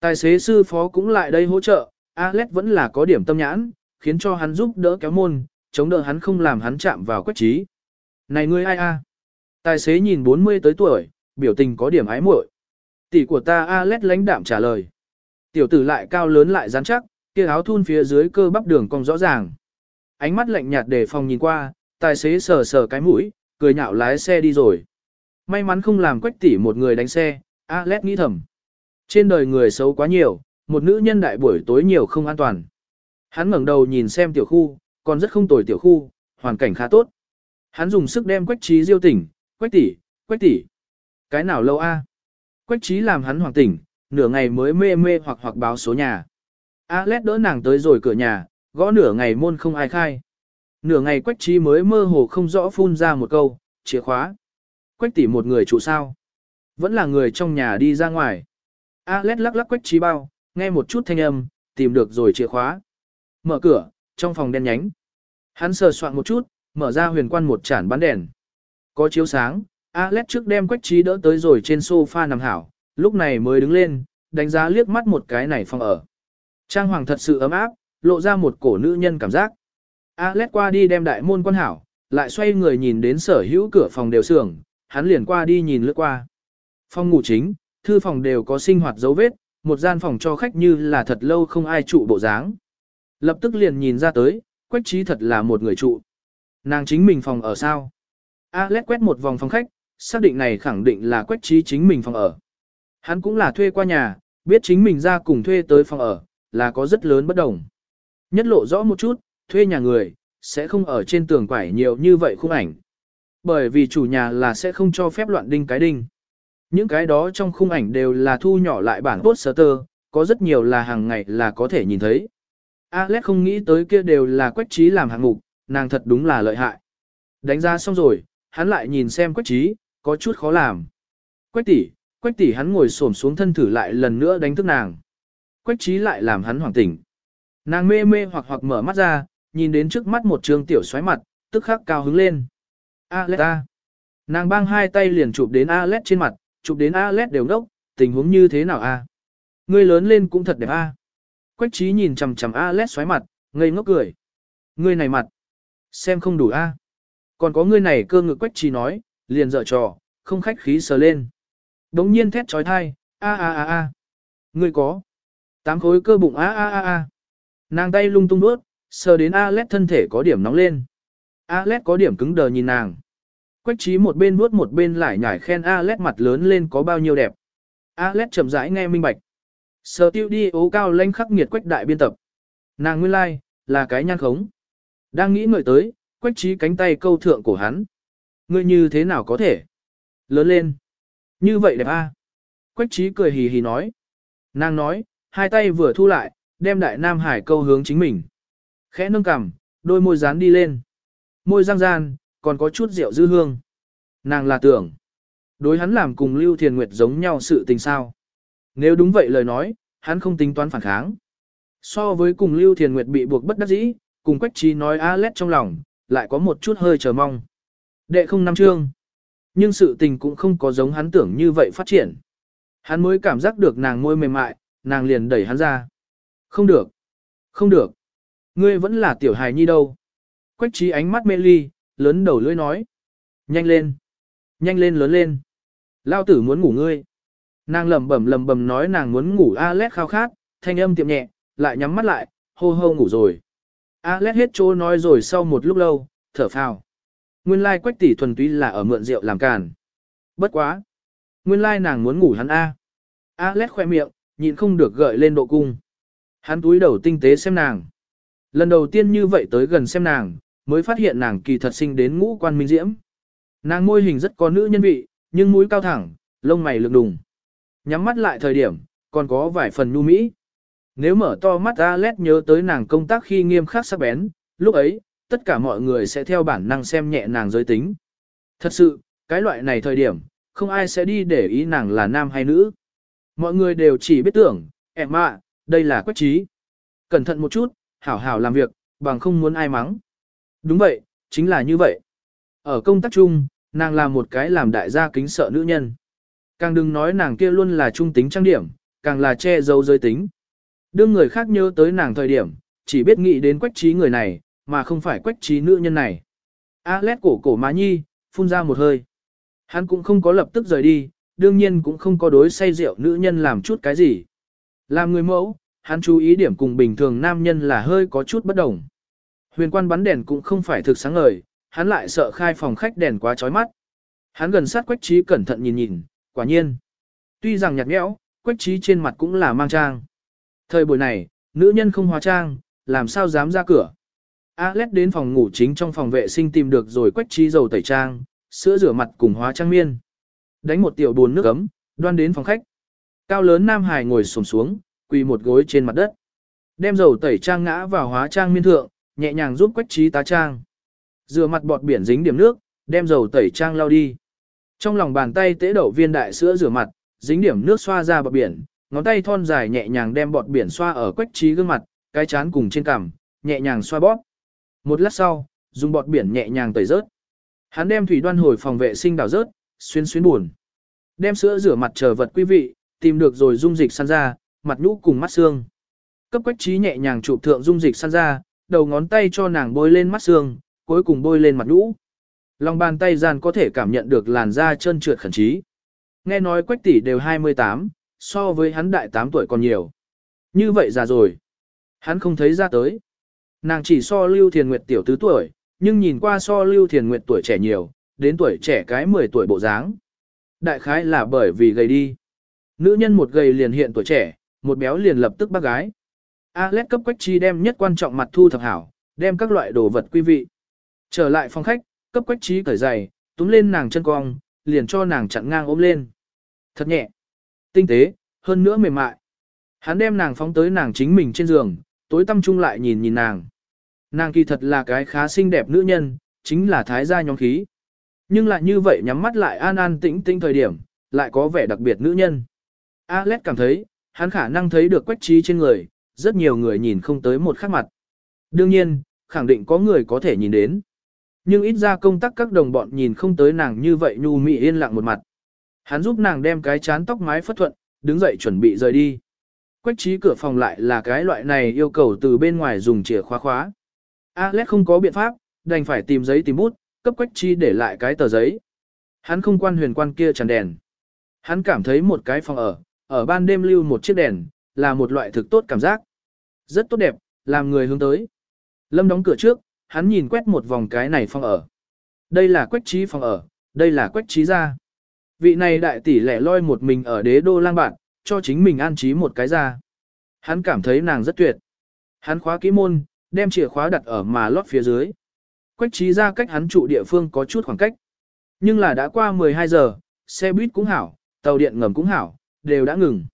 Tài xế sư phó cũng lại đây hỗ trợ, Alex vẫn là có điểm tâm nhãn, khiến cho hắn giúp đỡ kéo môn, chống đỡ hắn không làm hắn chạm vào quách trí. Này ngươi ai a? Tài xế nhìn 40 tới tuổi, biểu tình có điểm ái muội. Tỷ của ta Alex lãnh đạm trả lời. Tiểu tử lại cao lớn lại rắn chắc, kia áo thun phía dưới cơ bắp đường cong rõ ràng. Ánh mắt lạnh nhạt để phòng nhìn qua, tài xế sờ sờ cái mũi, cười nhạo lái xe đi rồi. May mắn không làm quách tỷ một người đánh xe, Alex nghĩ thầm. Trên đời người xấu quá nhiều, một nữ nhân đại buổi tối nhiều không an toàn. Hắn ngẩng đầu nhìn xem tiểu khu, còn rất không tồi tiểu khu, hoàn cảnh khá tốt. Hắn dùng sức đem quách trí diêu tỉnh, quách tỷ, quách tỷ. Cái nào lâu a? Quách trí làm hắn hoàng tỉnh, nửa ngày mới mê mê hoặc hoặc báo số nhà. Alex đỡ nàng tới rồi cửa nhà, gõ nửa ngày môn không ai khai. Nửa ngày quách trí mới mơ hồ không rõ phun ra một câu, chìa khóa. Quách tỷ một người trụ sao? Vẫn là người trong nhà đi ra ngoài. Alex lắc lắc quách trí bao, nghe một chút thanh âm, tìm được rồi chìa khóa. Mở cửa, trong phòng đen nhánh. Hắn sờ soạn một chút, mở ra huyền quan một chản bán đèn. Có chiếu sáng, Alex trước đem quách trí đỡ tới rồi trên sofa nằm hảo, lúc này mới đứng lên, đánh giá liếc mắt một cái này phòng ở. Trang hoàng thật sự ấm áp, lộ ra một cổ nữ nhân cảm giác. Alex qua đi đem đại môn quan hảo, lại xoay người nhìn đến sở hữu cửa phòng đều sưởng, hắn liền qua đi nhìn lướt qua. Phòng ngủ chính, thư phòng đều có sinh hoạt dấu vết, một gian phòng cho khách như là thật lâu không ai trụ bộ dáng. Lập tức liền nhìn ra tới, quách trí thật là một người trụ. Nàng chính mình phòng ở sao? Alex quét một vòng phòng khách, xác định này khẳng định là quách trí chính mình phòng ở. Hắn cũng là thuê qua nhà, biết chính mình ra cùng thuê tới phòng ở, là có rất lớn bất đồng. Nhất lộ rõ một chút, thuê nhà người, sẽ không ở trên tường quải nhiều như vậy khung ảnh. Bởi vì chủ nhà là sẽ không cho phép loạn đinh cái đinh. Những cái đó trong khung ảnh đều là thu nhỏ lại bản poster, có rất nhiều là hàng ngày là có thể nhìn thấy. Alex không nghĩ tới kia đều là quách trí làm hạng mục, nàng thật đúng là lợi hại. Đánh ra xong rồi, hắn lại nhìn xem quách trí, có chút khó làm. Quách tỷ, quách tỷ hắn ngồi xổm xuống thân thử lại lần nữa đánh thức nàng. Quách trí lại làm hắn hoảng tỉnh. Nàng mê mê hoặc hoặc mở mắt ra, nhìn đến trước mắt một trường tiểu xoáy mặt, tức khắc cao hứng lên. Alet. Nàng bang hai tay liền chụp đến Alet trên mặt, chụp đến Alet đều ngốc, tình huống như thế nào a? Ngươi lớn lên cũng thật đẹp a. Quách trí nhìn chằm chằm Alet xoáy mặt, ngây ngốc cười. Ngươi này mặt, xem không đủ a. Còn có ngươi này cơ ngực quách trí nói, liền dở trò, không khách khí sờ lên. Đống nhiên thét trói thai, a a a a. Ngươi có. Tám khối cơ bụng a a a a. Nàng tay lung tung bước, sờ đến alet thân thể có điểm nóng lên. alet có điểm cứng đờ nhìn nàng. Quách trí một bên vuốt một bên lại nhảy khen alet mặt lớn lên có bao nhiêu đẹp. alet chậm rãi nghe minh bạch. Sở tiêu đi ố cao lanh khắc nghiệt quách đại biên tập. Nàng nguyên lai, like, là cái nhan khống. Đang nghĩ người tới, quách trí cánh tay câu thượng của hắn. Ngươi như thế nào có thể? Lớn lên. Như vậy đẹp a à? Quách trí cười hì hì nói. Nàng nói, hai tay vừa thu lại, đem đại nam hải câu hướng chính mình. Khẽ nâng cằm, đôi môi dán đi lên. Môi răng gian, còn có chút rượu dư hương. Nàng là tưởng. Đối hắn làm cùng Lưu Thiền Nguyệt giống nhau sự tình sao. Nếu đúng vậy lời nói, hắn không tính toán phản kháng. So với cùng Lưu Thiền Nguyệt bị buộc bất đắc dĩ, cùng Quách Trí nói Alet trong lòng, lại có một chút hơi chờ mong. Đệ không năm chương. Nhưng sự tình cũng không có giống hắn tưởng như vậy phát triển. Hắn mới cảm giác được nàng môi mềm mại, nàng liền đẩy hắn ra. Không được. Không được. Ngươi vẫn là tiểu hài nhi đâu. Quách trí ánh mắt mê ly, lớn đầu lưỡi nói. Nhanh lên. Nhanh lên lớn lên. Lao tử muốn ngủ ngươi. Nàng lầm bẩm lầm bầm nói nàng muốn ngủ a lét khao khát, thanh âm tiệm nhẹ, lại nhắm mắt lại, hô hô ngủ rồi. Alex hết chỗ nói rồi sau một lúc lâu, thở phào. Nguyên lai quách tỷ thuần túy là ở mượn rượu làm càn. Bất quá. Nguyên lai nàng muốn ngủ hắn A. Alex khoe miệng, nhịn không được gợi lên độ cung. Hắn túi đầu tinh tế xem nàng. Lần đầu tiên như vậy tới gần xem nàng, mới phát hiện nàng kỳ thật sinh đến ngũ quan minh diễm. Nàng môi hình rất có nữ nhân vị, nhưng mũi cao thẳng, lông mày lực đùng. Nhắm mắt lại thời điểm, còn có vài phần nu mỹ. Nếu mở to mắt Alex nhớ tới nàng công tác khi nghiêm khắc sắc bén, lúc ấy, tất cả mọi người sẽ theo bản năng xem nhẹ nàng giới tính. Thật sự, cái loại này thời điểm, không ai sẽ đi để ý nàng là nam hay nữ. Mọi người đều chỉ biết tưởng, em ạ, đây là quách trí. Cẩn thận một chút, hảo hảo làm việc, bằng không muốn ai mắng. Đúng vậy, chính là như vậy. Ở công tác chung, nàng là một cái làm đại gia kính sợ nữ nhân. Càng đừng nói nàng kia luôn là trung tính trang điểm, càng là che giấu giới tính. Đương người khác nhớ tới nàng thời điểm, chỉ biết nghĩ đến quách trí người này, mà không phải quách trí nữ nhân này. Alex cổ cổ má nhi, phun ra một hơi. Hắn cũng không có lập tức rời đi, đương nhiên cũng không có đối say rượu nữ nhân làm chút cái gì. Làm người mẫu, hắn chú ý điểm cùng bình thường nam nhân là hơi có chút bất đồng. Huyền quan bắn đèn cũng không phải thực sáng ngời, hắn lại sợ khai phòng khách đèn quá chói mắt. Hắn gần sát quách trí cẩn thận nhìn nhìn, quả nhiên. Tuy rằng nhạt nhẽo, quách trí trên mặt cũng là mang trang. Thời buổi này, nữ nhân không hóa trang, làm sao dám ra cửa. Alex đến phòng ngủ chính trong phòng vệ sinh tìm được rồi quách trí dầu tẩy trang, sữa rửa mặt cùng hóa trang miên. Đánh một tiểu bồn nước ấm, đoan đến phòng khách. Cao lớn Nam Hải ngồi xổm xuống, quỳ một gối trên mặt đất. Đem dầu tẩy trang ngã vào hóa trang miên thượng, nhẹ nhàng giúp quách trí tá trang. Rửa mặt bọt biển dính điểm nước, đem dầu tẩy trang lau đi. Trong lòng bàn tay tế đậu viên đại sữa rửa mặt, dính điểm nước xoa ra bọt biển, ngón tay thon dài nhẹ nhàng đem bọt biển xoa ở quách trí gương mặt, cái chán cùng trên cằm, nhẹ nhàng xoa bóp. Một lát sau, dùng bọt biển nhẹ nhàng tẩy rớt. Hắn đem thủy đoan hồi phòng vệ sinh đảo rớt, xuyên xuyên buồn. Đem sữa rửa mặt chờ vật quý vị, tìm được rồi dung dịch săn ra, mặt nhũ cùng mắt xương. Cấp quách trí nhẹ nhàng chụp thượng dung dịch săn ra, đầu ngón tay cho nàng bôi lên mắt xương, cuối cùng bôi lên mặt nhũ. Lòng bàn tay gian có thể cảm nhận được làn da trơn trượt khẩn trí. Nghe nói quách tỷ đều 28, so với hắn đại 8 tuổi còn nhiều. Như vậy già rồi. Hắn không thấy ra tới. Nàng chỉ so Lưu Thiền Nguyệt tiểu tứ tuổi, nhưng nhìn qua so Lưu Thiền Nguyệt tuổi trẻ nhiều, đến tuổi trẻ cái 10 tuổi bộ dáng. Đại khái là bởi vì gầy đi. Nữ nhân một gầy liền hiện tuổi trẻ, một béo liền lập tức bác gái. Alex cấp quách chi đem nhất quan trọng mặt thu thập hảo, đem các loại đồ vật quý vị. Trở lại phòng khách, cấp quách trí cởi giày, túm lên nàng chân cong, liền cho nàng chặn ngang ôm lên. Thật nhẹ, tinh tế, hơn nữa mềm mại. Hắn đem nàng phóng tới nàng chính mình trên giường, tối tâm trung lại nhìn nhìn nàng. Nàng kỳ thật là cái khá xinh đẹp nữ nhân, chính là thái gia nhóm khí. Nhưng lại như vậy nhắm mắt lại an an tĩnh tĩnh thời điểm, lại có vẻ đặc biệt nữ nhân. Alex cảm thấy, hắn khả năng thấy được quách trí trên người, rất nhiều người nhìn không tới một khắc mặt. Đương nhiên, khẳng định có người có thể nhìn đến. Nhưng ít ra công tác các đồng bọn nhìn không tới nàng như vậy nhu mị yên lặng một mặt. Hắn giúp nàng đem cái chán tóc mái phất thuận, đứng dậy chuẩn bị rời đi. Quách trí cửa phòng lại là cái loại này yêu cầu từ bên ngoài dùng chìa khóa khóa. Alex không có biện pháp, đành phải tìm giấy tìm bút, cấp quách trí để lại cái tờ giấy. Hắn không quan huyền quan kia tràn đèn. Hắn cảm thấy một cái phòng ở, ở ban đêm lưu một chiếc đèn, là một loại thực tốt cảm giác. Rất tốt đẹp, làm người hướng tới. Lâm đóng cửa trước, hắn nhìn quét một vòng cái này phòng ở. Đây là quách trí phòng ở, đây là quách trí gia. Vị này đại tỷ lẻ loi một mình ở đế đô lang bạn, cho chính mình an trí một cái ra. Hắn cảm thấy nàng rất tuyệt. Hắn khóa kỹ môn, đem chìa khóa đặt ở mà lót phía dưới. Quách trí ra cách hắn trụ địa phương có chút khoảng cách. Nhưng là đã qua 12 giờ, xe buýt cũng hảo, tàu điện ngầm cũng hảo, đều đã ngừng.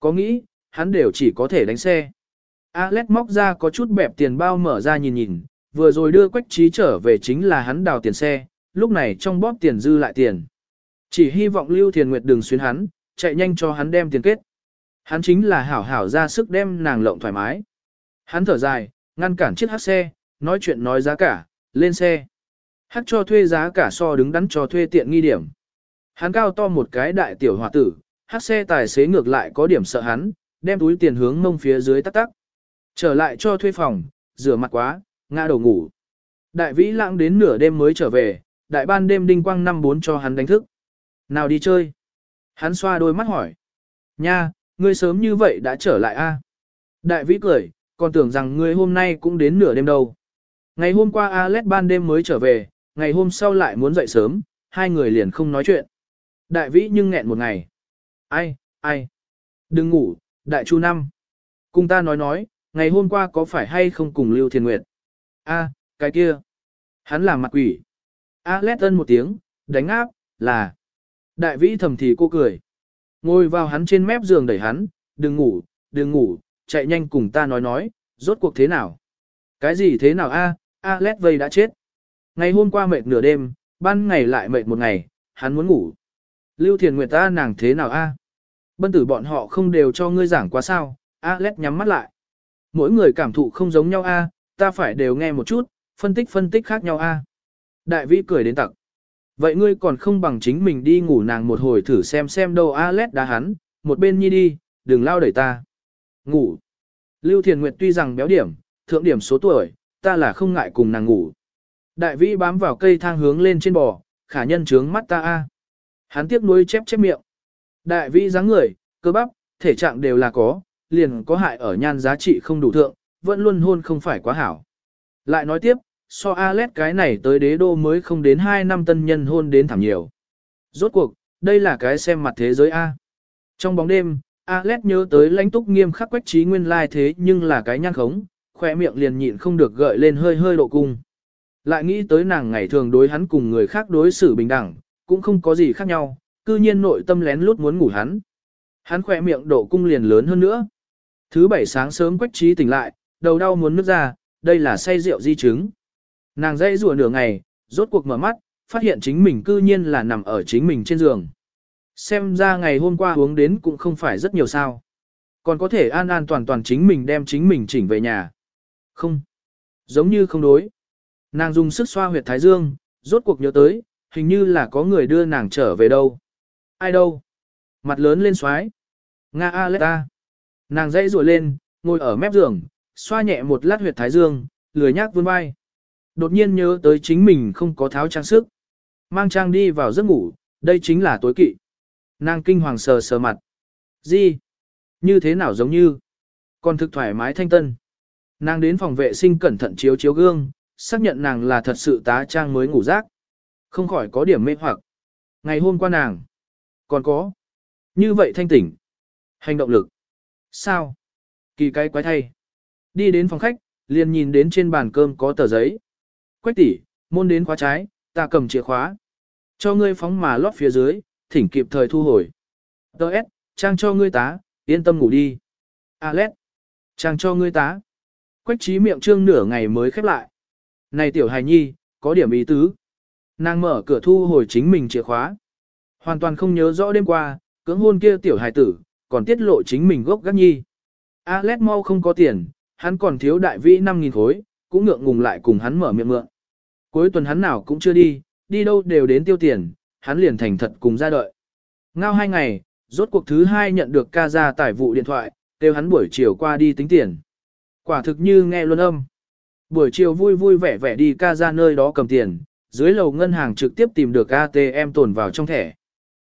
Có nghĩ, hắn đều chỉ có thể đánh xe. Alex móc ra có chút bẹp tiền bao mở ra nhìn nhìn, vừa rồi đưa quách trí trở về chính là hắn đào tiền xe, lúc này trong bóp tiền dư lại tiền. Chỉ hy vọng Lưu Thiền Nguyệt đừng xuyến hắn, chạy nhanh cho hắn đem tiền kết. Hắn chính là hảo hảo ra sức đem nàng lộng thoải mái. Hắn thở dài, ngăn cản chiếc hát xe, nói chuyện nói giá cả, lên xe. Hát cho thuê giá cả so đứng đắn cho thuê tiện nghi điểm. Hắn cao to một cái đại tiểu hòa tử, hát xe tài xế ngược lại có điểm sợ hắn, đem túi tiền hướng mông phía dưới tắc tắc. Trở lại cho thuê phòng, rửa mặt quá, ngã đầu ngủ. Đại vĩ lãng đến nửa đêm mới trở về, đại ban đêm đinh quang năm bốn cho hắn đánh thức. Nào đi chơi? Hắn xoa đôi mắt hỏi. Nha, ngươi sớm như vậy đã trở lại a? Đại vĩ cười, còn tưởng rằng ngươi hôm nay cũng đến nửa đêm đâu. Ngày hôm qua Alex ban đêm mới trở về, ngày hôm sau lại muốn dậy sớm, hai người liền không nói chuyện. Đại vĩ nhưng nghẹn một ngày. Ai, ai? Đừng ngủ, đại chu năm. Cùng ta nói nói, ngày hôm qua có phải hay không cùng Lưu Thiên Nguyệt? A, cái kia. Hắn là mặt quỷ. A ân một tiếng, đánh áp, là. Đại vĩ thầm thì cô cười. Ngồi vào hắn trên mép giường đẩy hắn, đừng ngủ, đừng ngủ, chạy nhanh cùng ta nói nói, rốt cuộc thế nào? Cái gì thế nào a? Alex vây đã chết. Ngày hôm qua mệt nửa đêm, ban ngày lại mệt một ngày, hắn muốn ngủ. Lưu Thiền Nguyệt ta nàng thế nào a? Bân tử bọn họ không đều cho ngươi giảng quá sao, Alex nhắm mắt lại. Mỗi người cảm thụ không giống nhau a, ta phải đều nghe một chút, phân tích phân tích khác nhau a. Đại vĩ cười đến tặng. Vậy ngươi còn không bằng chính mình đi ngủ nàng một hồi thử xem xem đâu Alex đá hắn, một bên nhi đi, đừng lao đẩy ta. Ngủ. Lưu Thiền Nguyệt tuy rằng béo điểm, thượng điểm số tuổi, ta là không ngại cùng nàng ngủ. Đại vĩ bám vào cây thang hướng lên trên bò, khả nhân trướng mắt ta a. Hắn tiếc nuối chép chép miệng. Đại vĩ dáng người, cơ bắp, thể trạng đều là có, liền có hại ở nhan giá trị không đủ thượng, vẫn luôn hôn không phải quá hảo. Lại nói tiếp, so Alex cái này tới đế đô mới không đến 2 năm tân nhân hôn đến thảm nhiều. Rốt cuộc, đây là cái xem mặt thế giới A. Trong bóng đêm, Alex nhớ tới lãnh túc nghiêm khắc quách trí nguyên lai thế nhưng là cái nhan khống, khỏe miệng liền nhịn không được gợi lên hơi hơi độ cung. Lại nghĩ tới nàng ngày thường đối hắn cùng người khác đối xử bình đẳng, cũng không có gì khác nhau, cư nhiên nội tâm lén lút muốn ngủ hắn. Hắn khỏe miệng độ cung liền lớn hơn nữa. Thứ bảy sáng sớm quách trí tỉnh lại, đầu đau muốn nước ra, đây là say rượu di chứng. Nàng dây rùa nửa ngày, rốt cuộc mở mắt, phát hiện chính mình cư nhiên là nằm ở chính mình trên giường. Xem ra ngày hôm qua uống đến cũng không phải rất nhiều sao. Còn có thể an an toàn toàn chính mình đem chính mình chỉnh về nhà. Không. Giống như không đối. Nàng dùng sức xoa huyệt thái dương, rốt cuộc nhớ tới, hình như là có người đưa nàng trở về đâu. Ai đâu? Mặt lớn lên xoái. Nga Aleta. Nàng dây rùa lên, ngồi ở mép giường, xoa nhẹ một lát huyệt thái dương, lười nhác vươn vai. Đột nhiên nhớ tới chính mình không có tháo trang sức. Mang trang đi vào giấc ngủ, đây chính là tối kỵ. Nàng kinh hoàng sờ sờ mặt. Gì? Như thế nào giống như? Còn thực thoải mái thanh tân. Nàng đến phòng vệ sinh cẩn thận chiếu chiếu gương, xác nhận nàng là thật sự tá trang mới ngủ rác. Không khỏi có điểm mê hoặc. Ngày hôm qua nàng. Còn có. Như vậy thanh tỉnh. Hành động lực. Sao? Kỳ cái quái thay. Đi đến phòng khách, liền nhìn đến trên bàn cơm có tờ giấy. Quách tỷ, môn đến khóa trái, ta cầm chìa khóa. Cho ngươi phóng mà lót phía dưới, thỉnh kịp thời thu hồi. Đợt, trang cho ngươi tá, yên tâm ngủ đi. Alet, trang cho ngươi tá. Quách trí miệng trương nửa ngày mới khép lại. Này tiểu hài nhi, có điểm ý tứ. Nàng mở cửa thu hồi chính mình chìa khóa. Hoàn toàn không nhớ rõ đêm qua, cưỡng hôn kia tiểu hài tử, còn tiết lộ chính mình gốc gác nhi. Alet mau không có tiền, hắn còn thiếu đại vĩ 5.000 khối, cũng ngượng ngùng lại cùng hắn mở miệng mượn. Cuối tuần hắn nào cũng chưa đi, đi đâu đều đến tiêu tiền, hắn liền thành thật cùng ra đợi. Ngao hai ngày, rốt cuộc thứ hai nhận được ca ra tải vụ điện thoại, kêu hắn buổi chiều qua đi tính tiền. Quả thực như nghe luôn âm. Buổi chiều vui vui vẻ vẻ đi ca ra nơi đó cầm tiền, dưới lầu ngân hàng trực tiếp tìm được ATM tồn vào trong thẻ.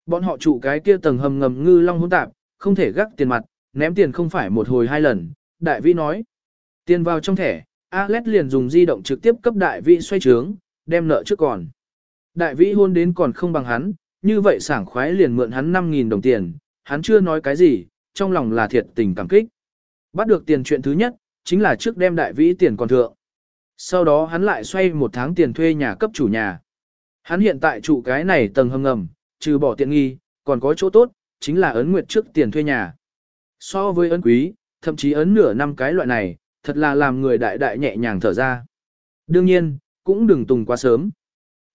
Bọn họ trụ cái kia tầng hầm ngầm ngư long hỗn tạp, không thể gác tiền mặt, ném tiền không phải một hồi hai lần, đại vi nói. Tiền vào trong thẻ, Alex liền dùng di động trực tiếp cấp đại vĩ xoay trướng, đem nợ trước còn. Đại vĩ hôn đến còn không bằng hắn, như vậy sảng khoái liền mượn hắn 5.000 đồng tiền, hắn chưa nói cái gì, trong lòng là thiệt tình cảm kích. Bắt được tiền chuyện thứ nhất, chính là trước đem đại vĩ tiền còn thượng. Sau đó hắn lại xoay một tháng tiền thuê nhà cấp chủ nhà. Hắn hiện tại trụ cái này tầng hầm ngầm, trừ bỏ tiện nghi, còn có chỗ tốt, chính là ấn nguyệt trước tiền thuê nhà. So với ấn quý, thậm chí ấn nửa năm cái loại này, thật là làm người đại đại nhẹ nhàng thở ra. Đương nhiên, cũng đừng tùng quá sớm.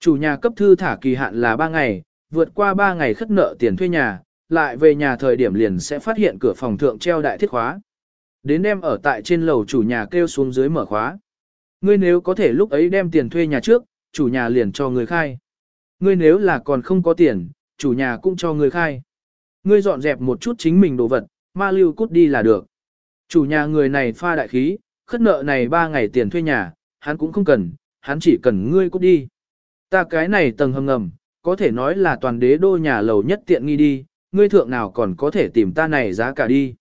Chủ nhà cấp thư thả kỳ hạn là 3 ngày, vượt qua 3 ngày khất nợ tiền thuê nhà, lại về nhà thời điểm liền sẽ phát hiện cửa phòng thượng treo đại thiết khóa. Đến đem ở tại trên lầu chủ nhà kêu xuống dưới mở khóa. Ngươi nếu có thể lúc ấy đem tiền thuê nhà trước, chủ nhà liền cho người khai. Ngươi nếu là còn không có tiền, chủ nhà cũng cho người khai. Ngươi dọn dẹp một chút chính mình đồ vật, ma lưu cút đi là được. Chủ nhà người này pha đại khí, khất nợ này 3 ngày tiền thuê nhà, hắn cũng không cần, hắn chỉ cần ngươi cút đi. Ta cái này tầng hầm ngầm, có thể nói là toàn đế đô nhà lầu nhất tiện nghi đi, ngươi thượng nào còn có thể tìm ta này giá cả đi.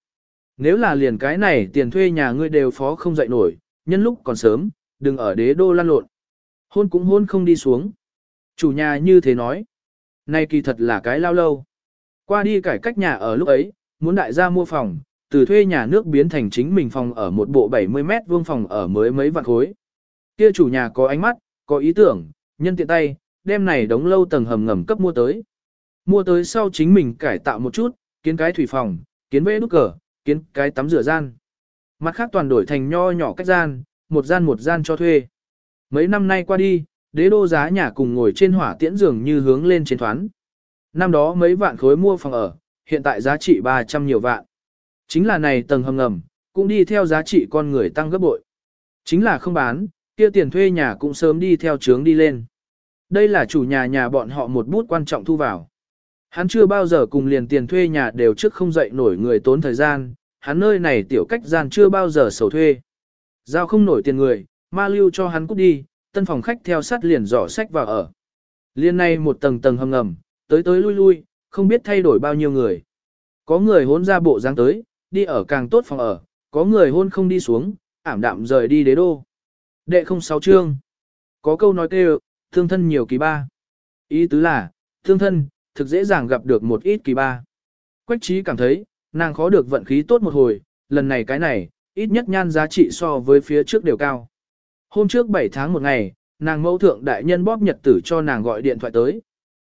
Nếu là liền cái này tiền thuê nhà ngươi đều phó không dậy nổi, nhân lúc còn sớm, đừng ở đế đô lăn lộn. Hôn cũng hôn không đi xuống. Chủ nhà như thế nói. Nay kỳ thật là cái lao lâu. Qua đi cải cách nhà ở lúc ấy, muốn đại gia mua phòng, từ thuê nhà nước biến thành chính mình phòng ở một bộ 70 mét vuông phòng ở mới mấy vạn khối. Kia chủ nhà có ánh mắt, có ý tưởng, nhân tiện tay, đem này đống lâu tầng hầm ngầm cấp mua tới. Mua tới sau chính mình cải tạo một chút, kiến cái thủy phòng, kiến bê nút cờ, kiến cái tắm rửa gian. Mặt khác toàn đổi thành nho nhỏ cách gian, một gian một gian cho thuê. Mấy năm nay qua đi, đế đô giá nhà cùng ngồi trên hỏa tiễn giường như hướng lên trên thoán. Năm đó mấy vạn khối mua phòng ở, hiện tại giá trị 300 nhiều vạn. Chính là này tầng hầm ngầm, cũng đi theo giá trị con người tăng gấp bội. Chính là không bán, kia tiền thuê nhà cũng sớm đi theo trướng đi lên. Đây là chủ nhà nhà bọn họ một bút quan trọng thu vào. Hắn chưa bao giờ cùng liền tiền thuê nhà đều trước không dậy nổi người tốn thời gian, hắn nơi này tiểu cách gian chưa bao giờ sầu thuê. Giao không nổi tiền người, ma lưu cho hắn cút đi, tân phòng khách theo sát liền dò sách vào ở. Liên này một tầng tầng hầm ngầm, tới tới lui lui, không biết thay đổi bao nhiêu người. Có người hốn ra bộ dáng tới, đi ở càng tốt phòng ở, có người hôn không đi xuống, ảm đạm rời đi đế đô. Đệ không sáu chương. Có câu nói kêu, thương thân nhiều kỳ ba. Ý tứ là, thương thân, thực dễ dàng gặp được một ít kỳ ba. Quách trí cảm thấy, nàng khó được vận khí tốt một hồi, lần này cái này, ít nhất nhan giá trị so với phía trước đều cao. Hôm trước 7 tháng một ngày, nàng mẫu thượng đại nhân bóp nhật tử cho nàng gọi điện thoại tới.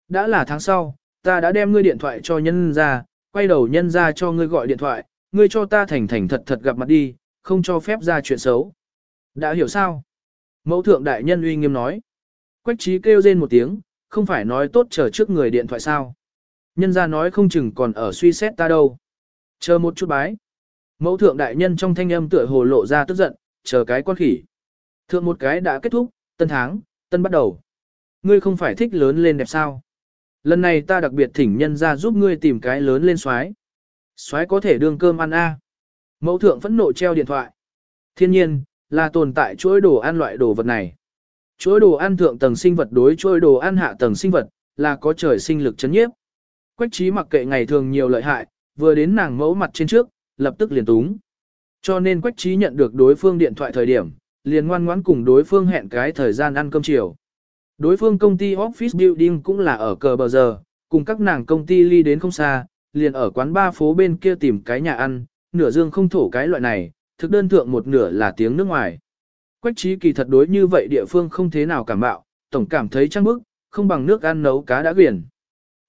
Đã là tháng sau, ta đã đem ngươi điện thoại cho nhân ra, quay đầu nhân ra cho ngươi gọi điện thoại, ngươi cho ta thành thành thật thật gặp mặt đi, không cho phép ra chuyện xấu. Đã hiểu sao? Mẫu thượng đại nhân uy nghiêm nói. Quách trí kêu rên một tiếng, không phải nói tốt chờ trước người điện thoại sao. Nhân ra nói không chừng còn ở suy xét ta đâu. Chờ một chút bái. Mẫu thượng đại nhân trong thanh âm tựa hồ lộ ra tức giận, chờ cái con khỉ. Thượng một cái đã kết thúc, tân tháng, tân bắt đầu. Ngươi không phải thích lớn lên đẹp sao? Lần này ta đặc biệt thỉnh nhân ra giúp ngươi tìm cái lớn lên xoái. Xoái có thể đương cơm ăn a. Mẫu thượng phẫn nộ treo điện thoại. Thiên nhiên, là tồn tại chuỗi đồ ăn loại đồ vật này. Chuỗi đồ ăn thượng tầng sinh vật đối chuỗi đồ ăn hạ tầng sinh vật, là có trời sinh lực chấn nhiếp. Quách trí mặc kệ ngày thường nhiều lợi hại, vừa đến nàng mẫu mặt trên trước, lập tức liền túng. Cho nên Quách trí nhận được đối phương điện thoại thời điểm, liền ngoan ngoãn cùng đối phương hẹn cái thời gian ăn cơm chiều. Đối phương công ty Office Building cũng là ở cờ bờ giờ, cùng các nàng công ty ly đến không xa, liền ở quán ba phố bên kia tìm cái nhà ăn, nửa dương không thổ cái loại này, thực đơn thượng một nửa là tiếng nước ngoài. Quách trí kỳ thật đối như vậy địa phương không thế nào cảm bạo, tổng cảm thấy trăng bức, không bằng nước ăn nấu cá đã quyển.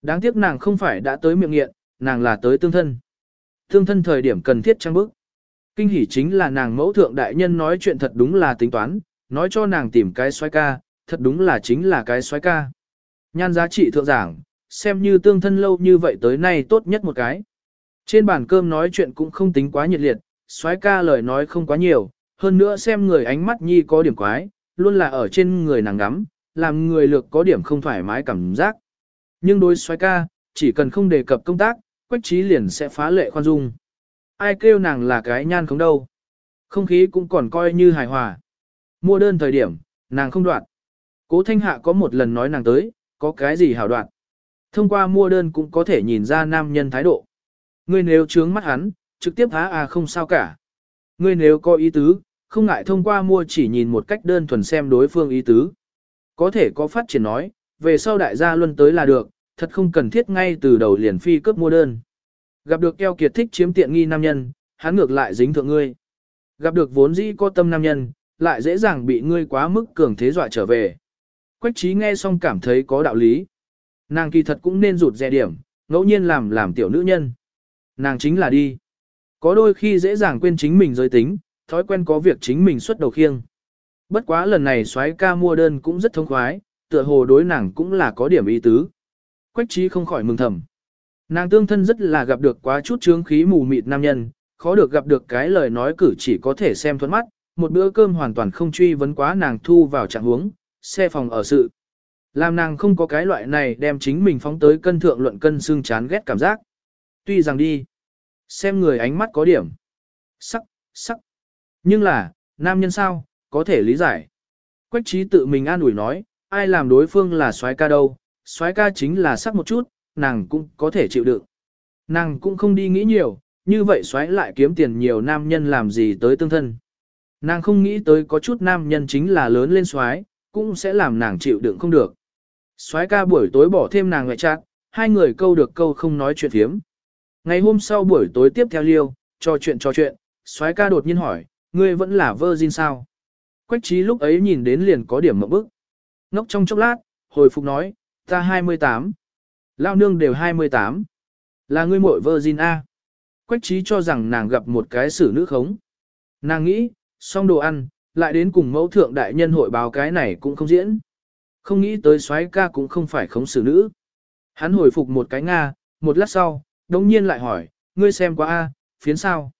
Đáng tiếc nàng không phải đã tới miệng nghiện, nàng là tới tương thân. Tương thân thời điểm cần thiết trăng bức. Kinh hỉ chính là nàng mẫu thượng đại nhân nói chuyện thật đúng là tính toán, nói cho nàng tìm cái xoay ca, thật đúng là chính là cái xoay ca. Nhan giá trị thượng giảng, xem như tương thân lâu như vậy tới nay tốt nhất một cái. Trên bàn cơm nói chuyện cũng không tính quá nhiệt liệt, xoái ca lời nói không quá nhiều, hơn nữa xem người ánh mắt nhi có điểm quái, luôn là ở trên người nàng ngắm, làm người lược có điểm không thoải mái cảm giác. Nhưng đối xoái ca, chỉ cần không đề cập công tác, quách trí liền sẽ phá lệ khoan dung. Ai kêu nàng là cái nhan không đâu. Không khí cũng còn coi như hài hòa. Mua đơn thời điểm, nàng không đoạn. Cố thanh hạ có một lần nói nàng tới, có cái gì hảo đoạn. Thông qua mua đơn cũng có thể nhìn ra nam nhân thái độ. Ngươi nếu trướng mắt hắn, trực tiếp há à không sao cả. Ngươi nếu có ý tứ, không ngại thông qua mua chỉ nhìn một cách đơn thuần xem đối phương ý tứ. Có thể có phát triển nói, về sau đại gia luân tới là được, thật không cần thiết ngay từ đầu liền phi cướp mua đơn. Gặp được keo kiệt thích chiếm tiện nghi nam nhân, hắn ngược lại dính thượng ngươi. Gặp được vốn dĩ có tâm nam nhân, lại dễ dàng bị ngươi quá mức cường thế dọa trở về. Quách trí nghe xong cảm thấy có đạo lý. Nàng kỳ thật cũng nên rụt rè điểm, ngẫu nhiên làm làm tiểu nữ nhân. Nàng chính là đi. Có đôi khi dễ dàng quên chính mình giới tính, thói quen có việc chính mình xuất đầu khiêng. Bất quá lần này soái ca mua đơn cũng rất thông khoái, tựa hồ đối nàng cũng là có điểm ý tứ. Quách trí không khỏi mừng thầm. Nàng tương thân rất là gặp được quá chút trướng khí mù mịt nam nhân, khó được gặp được cái lời nói cử chỉ có thể xem thuẫn mắt, một bữa cơm hoàn toàn không truy vấn quá nàng thu vào trạng huống, xe phòng ở sự. Làm nàng không có cái loại này đem chính mình phóng tới cân thượng luận cân xương chán ghét cảm giác. Tuy rằng đi, xem người ánh mắt có điểm. Sắc, sắc. Nhưng là, nam nhân sao, có thể lý giải. Quách trí tự mình an ủi nói, ai làm đối phương là soái ca đâu, soái ca chính là sắc một chút, nàng cũng có thể chịu đựng. Nàng cũng không đi nghĩ nhiều, như vậy xoáy lại kiếm tiền nhiều nam nhân làm gì tới tương thân. Nàng không nghĩ tới có chút nam nhân chính là lớn lên xoáy, cũng sẽ làm nàng chịu đựng không được soái ca buổi tối bỏ thêm nàng ngoại trạng, hai người câu được câu không nói chuyện thiếm. Ngày hôm sau buổi tối tiếp theo liêu, trò chuyện trò chuyện, soái ca đột nhiên hỏi, ngươi vẫn là virgin sao? Quách trí lúc ấy nhìn đến liền có điểm mộng bức. Ngốc trong chốc lát, hồi phục nói, ta 28. Lao nương đều 28. Là ngươi muội virgin A. Quách trí cho rằng nàng gặp một cái xử nữ khống. Nàng nghĩ, xong đồ ăn, lại đến cùng mẫu thượng đại nhân hội báo cái này cũng không diễn. Không nghĩ tới soái ca cũng không phải khống xử nữ. Hắn hồi phục một cái Nga, một lát sau, đồng nhiên lại hỏi, ngươi xem qua A, phiến sao?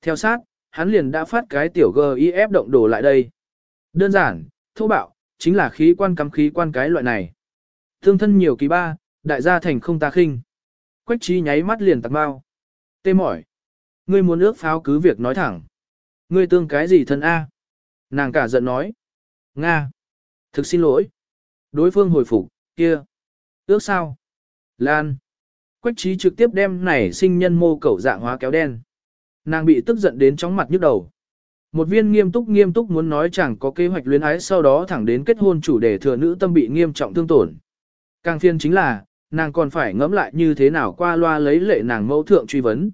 Theo sát, hắn liền đã phát cái tiểu GIF động đồ lại đây. Đơn giản, thô bạo, chính là khí quan cắm khí quan cái loại này. Thương thân nhiều kỳ ba, đại gia thành không ta khinh. Quách trí nháy mắt liền tặc bao. Tê mỏi. Ngươi muốn ước pháo cứ việc nói thẳng. Ngươi tương cái gì thân A? Nàng cả giận nói. Nga. Thực xin lỗi. Đối phương hồi phục, kia. Ước sao? Lan. Quách trí trực tiếp đem này sinh nhân mô cẩu dạng hóa kéo đen. Nàng bị tức giận đến chóng mặt nhức đầu. Một viên nghiêm túc nghiêm túc muốn nói chẳng có kế hoạch luyến ái sau đó thẳng đến kết hôn chủ đề thừa nữ tâm bị nghiêm trọng thương tổn. Càng phiên chính là, nàng còn phải ngẫm lại như thế nào qua loa lấy lệ nàng mẫu thượng truy vấn.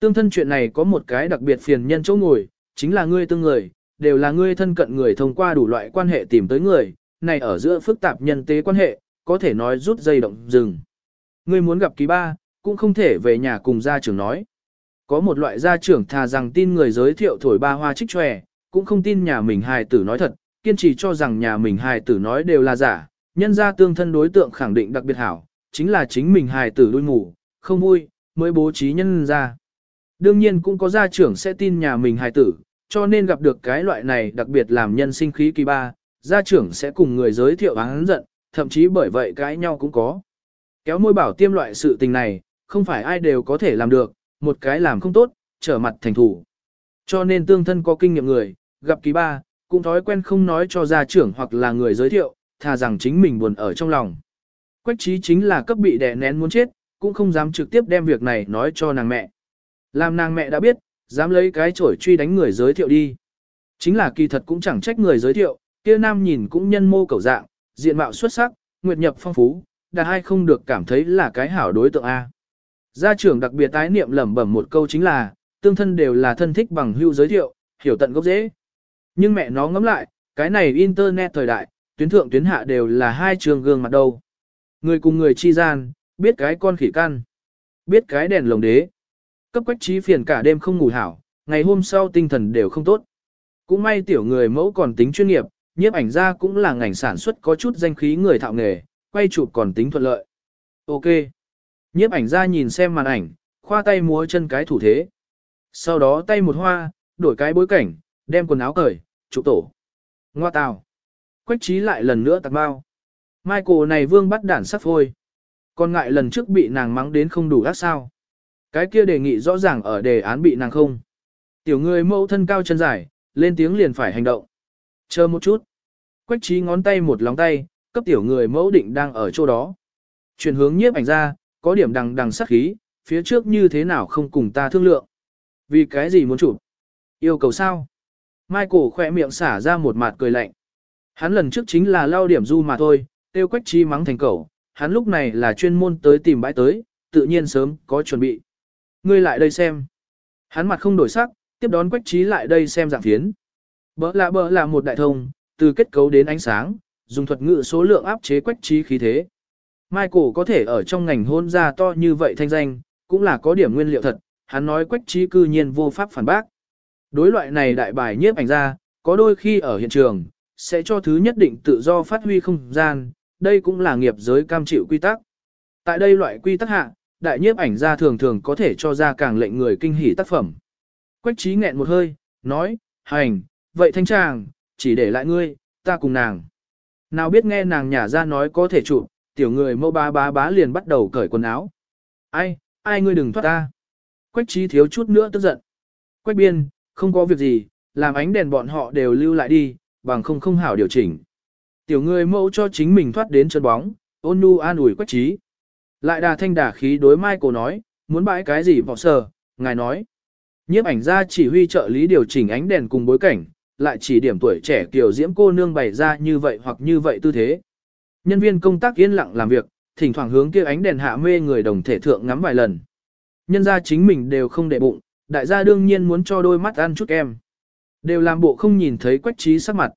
Tương thân chuyện này có một cái đặc biệt phiền nhân chỗ ngồi, chính là ngươi tương người, đều là ngươi thân cận người thông qua đủ loại quan hệ tìm tới người, này ở giữa phức tạp nhân tế quan hệ, có thể nói rút dây động rừng. Ngươi muốn gặp ký ba, cũng không thể về nhà cùng gia trưởng nói. Có một loại gia trưởng thà rằng tin người giới thiệu thổi ba hoa trích tròe, cũng không tin nhà mình hài tử nói thật, kiên trì cho rằng nhà mình hài tử nói đều là giả, nhân gia tương thân đối tượng khẳng định đặc biệt hảo, chính là chính mình hài tử đuôi ngủ, không vui, mới bố trí nhân ra. Đương nhiên cũng có gia trưởng sẽ tin nhà mình hài tử, cho nên gặp được cái loại này đặc biệt làm nhân sinh khí kỳ ba, gia trưởng sẽ cùng người giới thiệu hắn giận, thậm chí bởi vậy cãi nhau cũng có. Kéo môi bảo tiêm loại sự tình này, không phải ai đều có thể làm được, một cái làm không tốt, trở mặt thành thủ. Cho nên tương thân có kinh nghiệm người, gặp kỳ ba, cũng thói quen không nói cho gia trưởng hoặc là người giới thiệu, thà rằng chính mình buồn ở trong lòng. Quách trí chính là cấp bị đè nén muốn chết, cũng không dám trực tiếp đem việc này nói cho nàng mẹ. Làm nàng mẹ đã biết, dám lấy cái chổi truy đánh người giới thiệu đi. Chính là kỳ thật cũng chẳng trách người giới thiệu, kia nam nhìn cũng nhân mô cầu dạng, diện mạo xuất sắc, nguyệt nhập phong phú, đạt hai không được cảm thấy là cái hảo đối tượng A. Gia trưởng đặc biệt tái niệm lẩm bẩm một câu chính là, tương thân đều là thân thích bằng hưu giới thiệu, hiểu tận gốc dễ. Nhưng mẹ nó ngẫm lại, cái này internet thời đại, tuyến thượng tuyến hạ đều là hai trường gương mặt đâu. Người cùng người chi gian, biết cái con khỉ can, biết cái đèn lồng đế. Cấp quách trí phiền cả đêm không ngủ hảo, ngày hôm sau tinh thần đều không tốt. Cũng may tiểu người mẫu còn tính chuyên nghiệp, nhiếp ảnh gia cũng là ngành sản xuất có chút danh khí người thạo nghề, quay chụp còn tính thuận lợi. Ok. Nhiếp ảnh gia nhìn xem màn ảnh, khoa tay múa chân cái thủ thế. Sau đó tay một hoa, đổi cái bối cảnh, đem quần áo cởi, chụp tổ. Ngoa tào. Quách trí lại lần nữa tạc bao. Michael này vương bắt đản sắp phôi. Còn ngại lần trước bị nàng mắng đến không đủ ác sao. Cái kia đề nghị rõ ràng ở đề án bị nàng không. Tiểu người mẫu thân cao chân dài, lên tiếng liền phải hành động. Chờ một chút. Quách trí ngón tay một lòng tay, cấp tiểu người mẫu định đang ở chỗ đó. Chuyển hướng nhiếp ảnh ra, có điểm đằng đằng sát khí, phía trước như thế nào không cùng ta thương lượng. Vì cái gì muốn chụp? Yêu cầu sao? Michael khỏe miệng xả ra một mặt cười lạnh. Hắn lần trước chính là lao điểm du mà thôi, tiêu quách trí mắng thành cầu, hắn lúc này là chuyên môn tới tìm bãi tới, tự nhiên sớm có chuẩn bị. Ngươi lại đây xem. Hắn mặt không đổi sắc, tiếp đón quách trí lại đây xem dạng phiến. Bỡ lạ bỡ là một đại thông, từ kết cấu đến ánh sáng, dùng thuật ngữ số lượng áp chế quách trí khí thế. Michael có thể ở trong ngành hôn ra to như vậy thanh danh, cũng là có điểm nguyên liệu thật, hắn nói quách trí cư nhiên vô pháp phản bác. Đối loại này đại bài nhiếp ảnh ra, có đôi khi ở hiện trường, sẽ cho thứ nhất định tự do phát huy không gian, đây cũng là nghiệp giới cam chịu quy tắc. Tại đây loại quy tắc hạ, đại nhiếp ảnh ra thường thường có thể cho ra càng lệnh người kinh hỉ tác phẩm. Quách trí nghẹn một hơi, nói, hành, vậy thanh tràng, chỉ để lại ngươi, ta cùng nàng. Nào biết nghe nàng nhả ra nói có thể trụ tiểu người mẫu bá bá bá liền bắt đầu cởi quần áo. Ai, ai ngươi đừng thoát ta. Quách trí thiếu chút nữa tức giận. Quách biên, không có việc gì, làm ánh đèn bọn họ đều lưu lại đi, bằng không không hảo điều chỉnh. Tiểu người mẫu cho chính mình thoát đến chân bóng, ôn nu an ủi quách trí. Lại đà thanh đà khí đối mai cổ nói, muốn bãi cái gì bỏ sờ, ngài nói. Nhiếp ảnh ra chỉ huy trợ lý điều chỉnh ánh đèn cùng bối cảnh, lại chỉ điểm tuổi trẻ kiểu diễm cô nương bày ra như vậy hoặc như vậy tư thế. Nhân viên công tác yên lặng làm việc, thỉnh thoảng hướng kia ánh đèn hạ mê người đồng thể thượng ngắm vài lần. Nhân ra chính mình đều không để bụng, đại gia đương nhiên muốn cho đôi mắt ăn chút em. Đều làm bộ không nhìn thấy quách trí sắc mặt.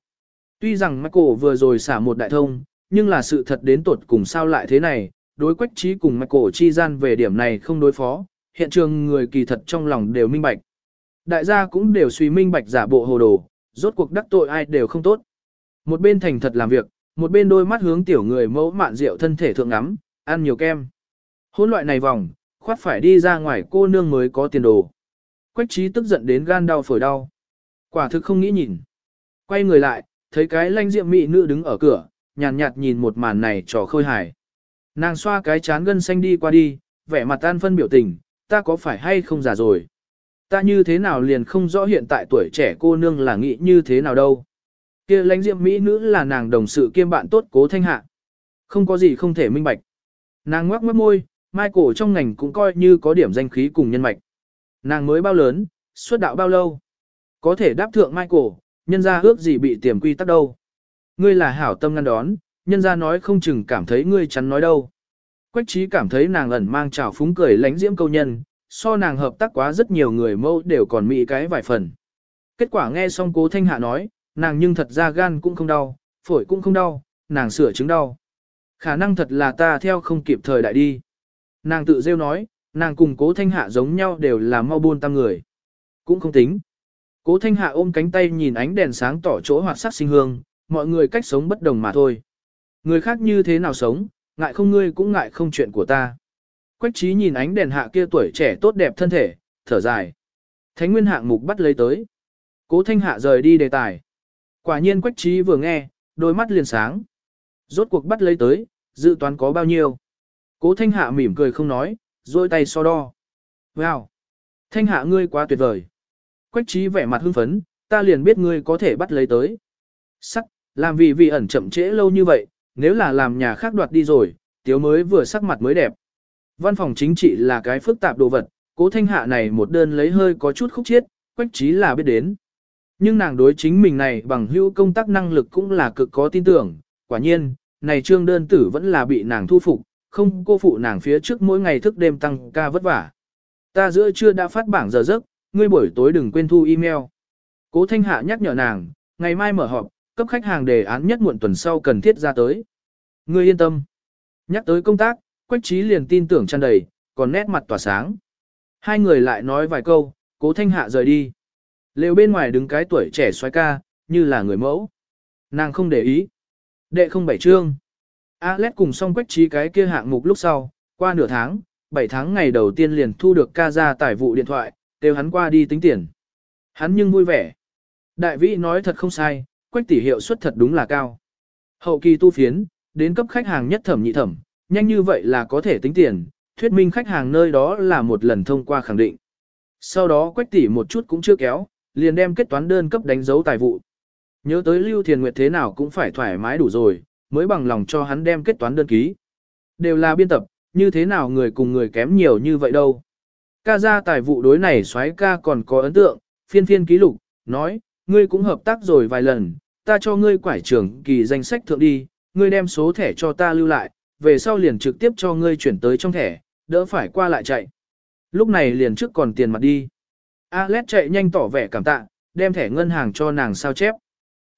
Tuy rằng Michael vừa rồi xả một đại thông, nhưng là sự thật đến tột cùng sao lại thế này, đối quách trí cùng Michael chi gian về điểm này không đối phó, hiện trường người kỳ thật trong lòng đều minh bạch. Đại gia cũng đều suy minh bạch giả bộ hồ đồ, rốt cuộc đắc tội ai đều không tốt. Một bên thành thật làm việc, một bên đôi mắt hướng tiểu người mẫu mạn rượu thân thể thượng ngắm, ăn nhiều kem. Hôn loại này vòng, khoát phải đi ra ngoài cô nương mới có tiền đồ. Quách trí tức giận đến gan đau phổi đau. Quả thực không nghĩ nhìn. Quay người lại, thấy cái lanh diệm mị nữ đứng ở cửa, nhàn nhạt, nhạt nhìn một màn này trò khôi hài. Nàng xoa cái chán gân xanh đi qua đi, vẻ mặt tan phân biểu tình, ta có phải hay không già rồi. Ta như thế nào liền không rõ hiện tại tuổi trẻ cô nương là nghĩ như thế nào đâu. kia lãnh diệm mỹ nữ là nàng đồng sự kiêm bạn tốt cố thanh hạ. Không có gì không thể minh bạch. Nàng ngoác mất môi, Michael trong ngành cũng coi như có điểm danh khí cùng nhân mạch. Nàng mới bao lớn, xuất đạo bao lâu? Có thể đáp thượng Michael, nhân ra ước gì bị tiềm quy tắc đâu. Ngươi là hảo tâm ngăn đón, nhân ra nói không chừng cảm thấy ngươi chắn nói đâu. Quách trí cảm thấy nàng ẩn mang trào phúng cười lánh diễm câu nhân, so nàng hợp tác quá rất nhiều người mâu đều còn mỹ cái vài phần. Kết quả nghe xong cố thanh hạ nói, nàng nhưng thật ra gan cũng không đau, phổi cũng không đau, nàng sửa chứng đau. Khả năng thật là ta theo không kịp thời đại đi. Nàng tự rêu nói, nàng cùng cố thanh hạ giống nhau đều là mau buôn tăng người. Cũng không tính. Cố thanh hạ ôm cánh tay nhìn ánh đèn sáng tỏ chỗ hoạt sắc sinh hương, mọi người cách sống bất đồng mà thôi. Người khác như thế nào sống, ngại không ngươi cũng ngại không chuyện của ta. Quách trí nhìn ánh đèn hạ kia tuổi trẻ tốt đẹp thân thể, thở dài. Thánh nguyên hạng mục bắt lấy tới. Cố thanh hạ rời đi đề tài. Quả nhiên quách trí vừa nghe, đôi mắt liền sáng. Rốt cuộc bắt lấy tới, dự toán có bao nhiêu. Cố thanh hạ mỉm cười không nói, dôi tay so đo. Wow! Thanh hạ ngươi quá tuyệt vời. Quách trí vẻ mặt hưng phấn, ta liền biết ngươi có thể bắt lấy tới. Sắc, làm vì vì ẩn chậm trễ lâu như vậy, nếu là làm nhà khác đoạt đi rồi, tiếu mới vừa sắc mặt mới đẹp. Văn phòng chính trị là cái phức tạp đồ vật, cố thanh hạ này một đơn lấy hơi có chút khúc chiết, quách trí là biết đến. Nhưng nàng đối chính mình này bằng hữu công tác năng lực cũng là cực có tin tưởng, quả nhiên, này trương đơn tử vẫn là bị nàng thu phục, không cô phụ nàng phía trước mỗi ngày thức đêm tăng ca vất vả. Ta giữa trưa đã phát bảng giờ giấc, ngươi buổi tối đừng quên thu email. Cố thanh hạ nhắc nhở nàng, ngày mai mở họp, cấp khách hàng đề án nhất muộn tuần sau cần thiết ra tới. Ngươi yên tâm. Nhắc tới công tác, Quách trí liền tin tưởng tràn đầy, còn nét mặt tỏa sáng. Hai người lại nói vài câu, cố thanh hạ rời đi. Lều bên ngoài đứng cái tuổi trẻ xoái ca, như là người mẫu. Nàng không để ý. Đệ không bảy trương. Alex cùng xong quách trí cái kia hạng mục lúc sau, qua nửa tháng, 7 tháng ngày đầu tiên liền thu được ca ra tài vụ điện thoại, kêu hắn qua đi tính tiền. Hắn nhưng vui vẻ. Đại vĩ nói thật không sai, quách tỷ hiệu suất thật đúng là cao. Hậu kỳ tu phiến, đến cấp khách hàng nhất thẩm nhị thẩm, nhanh như vậy là có thể tính tiền, thuyết minh khách hàng nơi đó là một lần thông qua khẳng định. Sau đó quách tỷ một chút cũng chưa kéo, liền đem kết toán đơn cấp đánh dấu tài vụ. Nhớ tới Lưu Thiền Nguyệt thế nào cũng phải thoải mái đủ rồi, mới bằng lòng cho hắn đem kết toán đơn ký. Đều là biên tập, như thế nào người cùng người kém nhiều như vậy đâu. Ca ra tài vụ đối này xoáy ca còn có ấn tượng, phiên phiên ký lục, nói, ngươi cũng hợp tác rồi vài lần, ta cho ngươi quải trưởng kỳ danh sách thượng đi, ngươi đem số thẻ cho ta lưu lại, về sau liền trực tiếp cho ngươi chuyển tới trong thẻ, đỡ phải qua lại chạy. Lúc này liền trước còn tiền mặt đi. Alex chạy nhanh tỏ vẻ cảm tạ, đem thẻ ngân hàng cho nàng sao chép.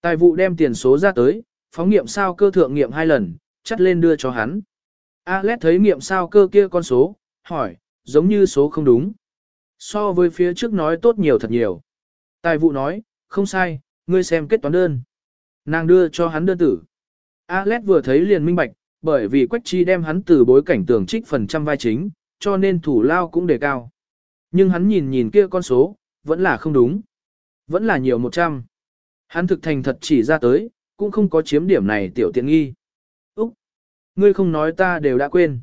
Tài vụ đem tiền số ra tới, phóng nghiệm sao cơ thượng nghiệm hai lần, chắt lên đưa cho hắn. Alex thấy nghiệm sao cơ kia con số, hỏi, giống như số không đúng. So với phía trước nói tốt nhiều thật nhiều. Tài vụ nói, không sai, ngươi xem kết toán đơn. Nàng đưa cho hắn đơn tử. Alex vừa thấy liền minh bạch, bởi vì Quách Chi đem hắn từ bối cảnh tường trích phần trăm vai chính, cho nên thủ lao cũng đề cao. Nhưng hắn nhìn nhìn kia con số, vẫn là không đúng. Vẫn là nhiều 100. Hắn thực thành thật chỉ ra tới, cũng không có chiếm điểm này tiểu tiện nghi. Úc! Ngươi không nói ta đều đã quên.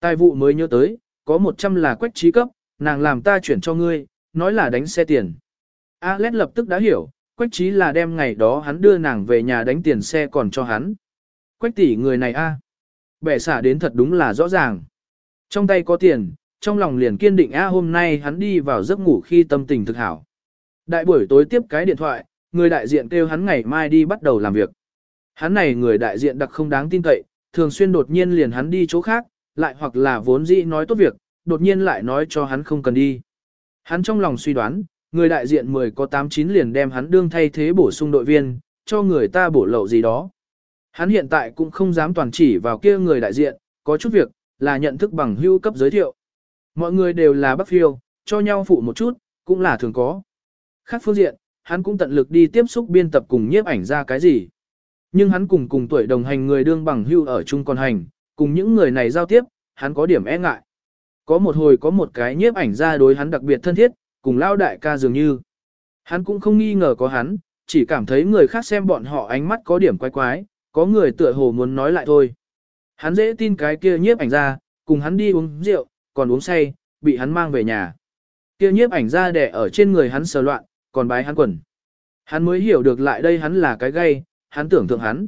Tài vụ mới nhớ tới, có 100 là Quách Chi cấp, nàng làm ta chuyển cho ngươi, nói là đánh xe tiền. Alex lập tức đã hiểu, Quách Chí là đem ngày đó hắn đưa nàng về nhà đánh tiền xe còn cho hắn. Quách tỷ người này a bẻ xả đến thật đúng là rõ ràng. Trong tay có tiền, trong lòng liền kiên định a hôm nay hắn đi vào giấc ngủ khi tâm tình thực hảo. Đại buổi tối tiếp cái điện thoại, người đại diện kêu hắn ngày mai đi bắt đầu làm việc. Hắn này người đại diện đặc không đáng tin cậy, thường xuyên đột nhiên liền hắn đi chỗ khác, lại hoặc là vốn dĩ nói tốt việc, đột nhiên lại nói cho hắn không cần đi. Hắn trong lòng suy đoán, người đại diện 10 có 8-9 liền đem hắn đương thay thế bổ sung đội viên, cho người ta bổ lậu gì đó. Hắn hiện tại cũng không dám toàn chỉ vào kia người đại diện, có chút việc, là nhận thức bằng hưu cấp giới thiệu. Mọi người đều là bắc phiêu, cho nhau phụ một chút, cũng là thường có. Khác phương diện, hắn cũng tận lực đi tiếp xúc biên tập cùng nhiếp ảnh ra cái gì. Nhưng hắn cùng cùng tuổi đồng hành người đương bằng hưu ở chung còn hành, cùng những người này giao tiếp, hắn có điểm e ngại. Có một hồi có một cái nhiếp ảnh ra đối hắn đặc biệt thân thiết, cùng lao đại ca dường như. Hắn cũng không nghi ngờ có hắn, chỉ cảm thấy người khác xem bọn họ ánh mắt có điểm quái quái, có người tựa hồ muốn nói lại thôi. Hắn dễ tin cái kia nhiếp ảnh ra, cùng hắn đi uống rượu, còn uống say, bị hắn mang về nhà. Kia nhiếp ảnh ra đẻ ở trên người hắn sờ loạn, còn bái hắn quần. Hắn mới hiểu được lại đây hắn là cái gay, hắn tưởng tượng hắn.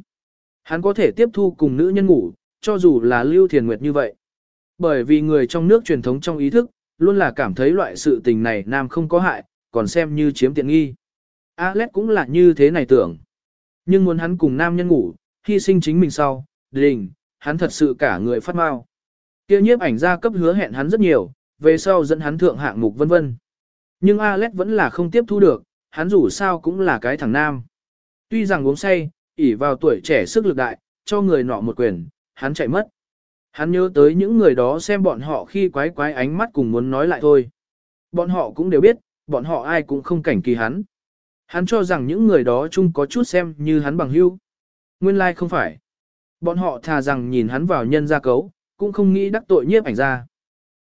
Hắn có thể tiếp thu cùng nữ nhân ngủ, cho dù là Lưu Thiền Nguyệt như vậy. Bởi vì người trong nước truyền thống trong ý thức, luôn là cảm thấy loại sự tình này nam không có hại, còn xem như chiếm tiện nghi. Alex cũng là như thế này tưởng. Nhưng muốn hắn cùng nam nhân ngủ, hy sinh chính mình sau, đình, hắn thật sự cả người phát mau. Kia nhiếp ảnh gia cấp hứa hẹn hắn rất nhiều, về sau dẫn hắn thượng hạng mục vân vân. Nhưng Alex vẫn là không tiếp thu được, hắn dù sao cũng là cái thằng nam. Tuy rằng uống say, ỉ vào tuổi trẻ sức lực đại, cho người nọ một quyền, hắn chạy mất. Hắn nhớ tới những người đó xem bọn họ khi quái quái ánh mắt cùng muốn nói lại thôi. Bọn họ cũng đều biết, bọn họ ai cũng không cảnh kỳ hắn. Hắn cho rằng những người đó chung có chút xem như hắn bằng hữu. Nguyên lai like không phải. Bọn họ thà rằng nhìn hắn vào nhân gia cấu, cũng không nghĩ đắc tội nhiếp ảnh ra.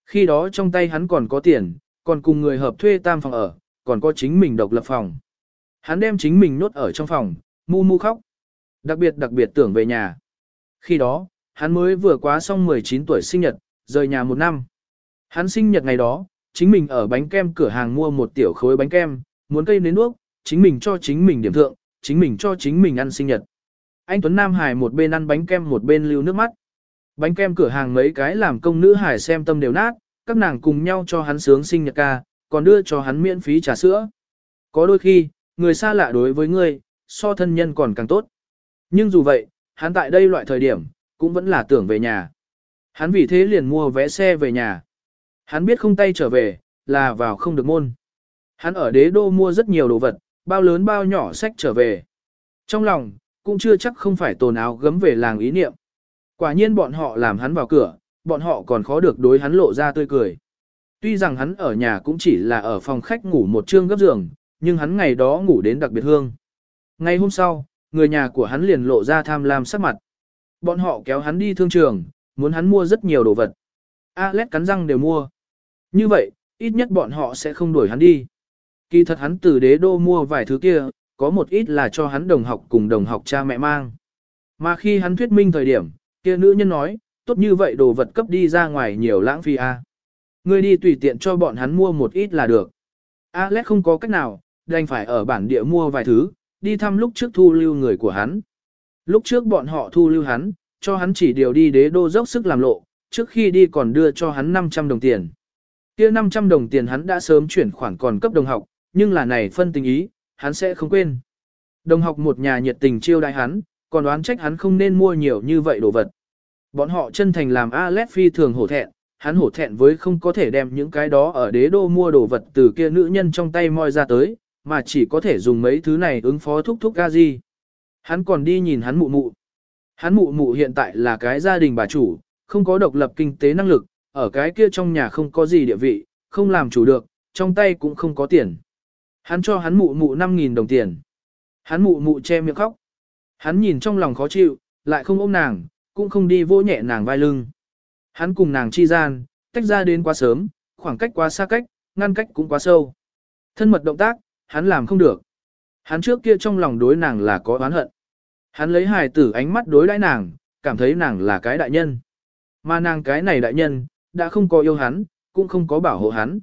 Khi đó trong tay hắn còn có tiền, còn cùng người hợp thuê tam phòng ở, còn có chính mình độc lập phòng. Hắn đem chính mình nốt ở trong phòng, mu mu khóc. Đặc biệt đặc biệt tưởng về nhà. Khi đó, hắn mới vừa quá xong 19 tuổi sinh nhật, rời nhà một năm. Hắn sinh nhật ngày đó, chính mình ở bánh kem cửa hàng mua một tiểu khối bánh kem, muốn cây nến nước, chính mình cho chính mình điểm thượng, chính mình cho chính mình ăn sinh nhật. Anh Tuấn Nam Hải một bên ăn bánh kem một bên lưu nước mắt. Bánh kem cửa hàng mấy cái làm công nữ hải xem tâm đều nát, các nàng cùng nhau cho hắn sướng sinh nhật ca, còn đưa cho hắn miễn phí trà sữa. Có đôi khi, người xa lạ đối với ngươi, so thân nhân còn càng tốt. Nhưng dù vậy, hắn tại đây loại thời điểm, cũng vẫn là tưởng về nhà. Hắn vì thế liền mua vé xe về nhà. Hắn biết không tay trở về, là vào không được môn. Hắn ở đế đô mua rất nhiều đồ vật, bao lớn bao nhỏ sách trở về. Trong lòng, cũng chưa chắc không phải tồn áo gấm về làng ý niệm. Quả nhiên bọn họ làm hắn vào cửa, bọn họ còn khó được đối hắn lộ ra tươi cười. Tuy rằng hắn ở nhà cũng chỉ là ở phòng khách ngủ một trương gấp giường, nhưng hắn ngày đó ngủ đến đặc biệt hương. Ngày hôm sau, người nhà của hắn liền lộ ra tham lam sắc mặt. Bọn họ kéo hắn đi thương trường, muốn hắn mua rất nhiều đồ vật. Alex cắn răng đều mua. Như vậy, ít nhất bọn họ sẽ không đuổi hắn đi. Kỳ thật hắn từ đế đô mua vài thứ kia, có một ít là cho hắn đồng học cùng đồng học cha mẹ mang. Mà khi hắn thuyết minh thời điểm, kia nữ nhân nói, tốt như vậy đồ vật cấp đi ra ngoài nhiều lãng phí a. À. Ngươi đi tùy tiện cho bọn hắn mua một ít là được. Alex không có cách nào, đành phải ở bản địa mua vài thứ, đi thăm lúc trước thu lưu người của hắn. Lúc trước bọn họ thu lưu hắn, cho hắn chỉ điều đi đế đô dốc sức làm lộ, trước khi đi còn đưa cho hắn 500 đồng tiền. Kia 500 đồng tiền hắn đã sớm chuyển khoản còn cấp đồng học, nhưng là này phân tình ý, hắn sẽ không quên. Đồng học một nhà nhiệt tình chiêu đãi hắn, còn đoán trách hắn không nên mua nhiều như vậy đồ vật. Bọn họ chân thành làm Alex phi thường hổ thẹn, hắn hổ thẹn với không có thể đem những cái đó ở đế đô mua đồ vật từ kia nữ nhân trong tay moi ra tới, mà chỉ có thể dùng mấy thứ này ứng phó thúc thúc gazi. Hắn còn đi nhìn hắn mụ mụ. Hắn mụ mụ hiện tại là cái gia đình bà chủ, không có độc lập kinh tế năng lực, ở cái kia trong nhà không có gì địa vị, không làm chủ được, trong tay cũng không có tiền. Hắn cho hắn mụ mụ 5.000 đồng tiền. Hắn mụ mụ che miệng khóc. Hắn nhìn trong lòng khó chịu, lại không ôm nàng, cũng không đi vô nhẹ nàng vai lưng. Hắn cùng nàng chi gian, tách ra đến quá sớm, khoảng cách quá xa cách, ngăn cách cũng quá sâu. Thân mật động tác, hắn làm không được. Hắn trước kia trong lòng đối nàng là có oán hận. Hắn lấy hài tử ánh mắt đối đãi nàng, cảm thấy nàng là cái đại nhân. Mà nàng cái này đại nhân, đã không có yêu hắn, cũng không có bảo hộ hắn.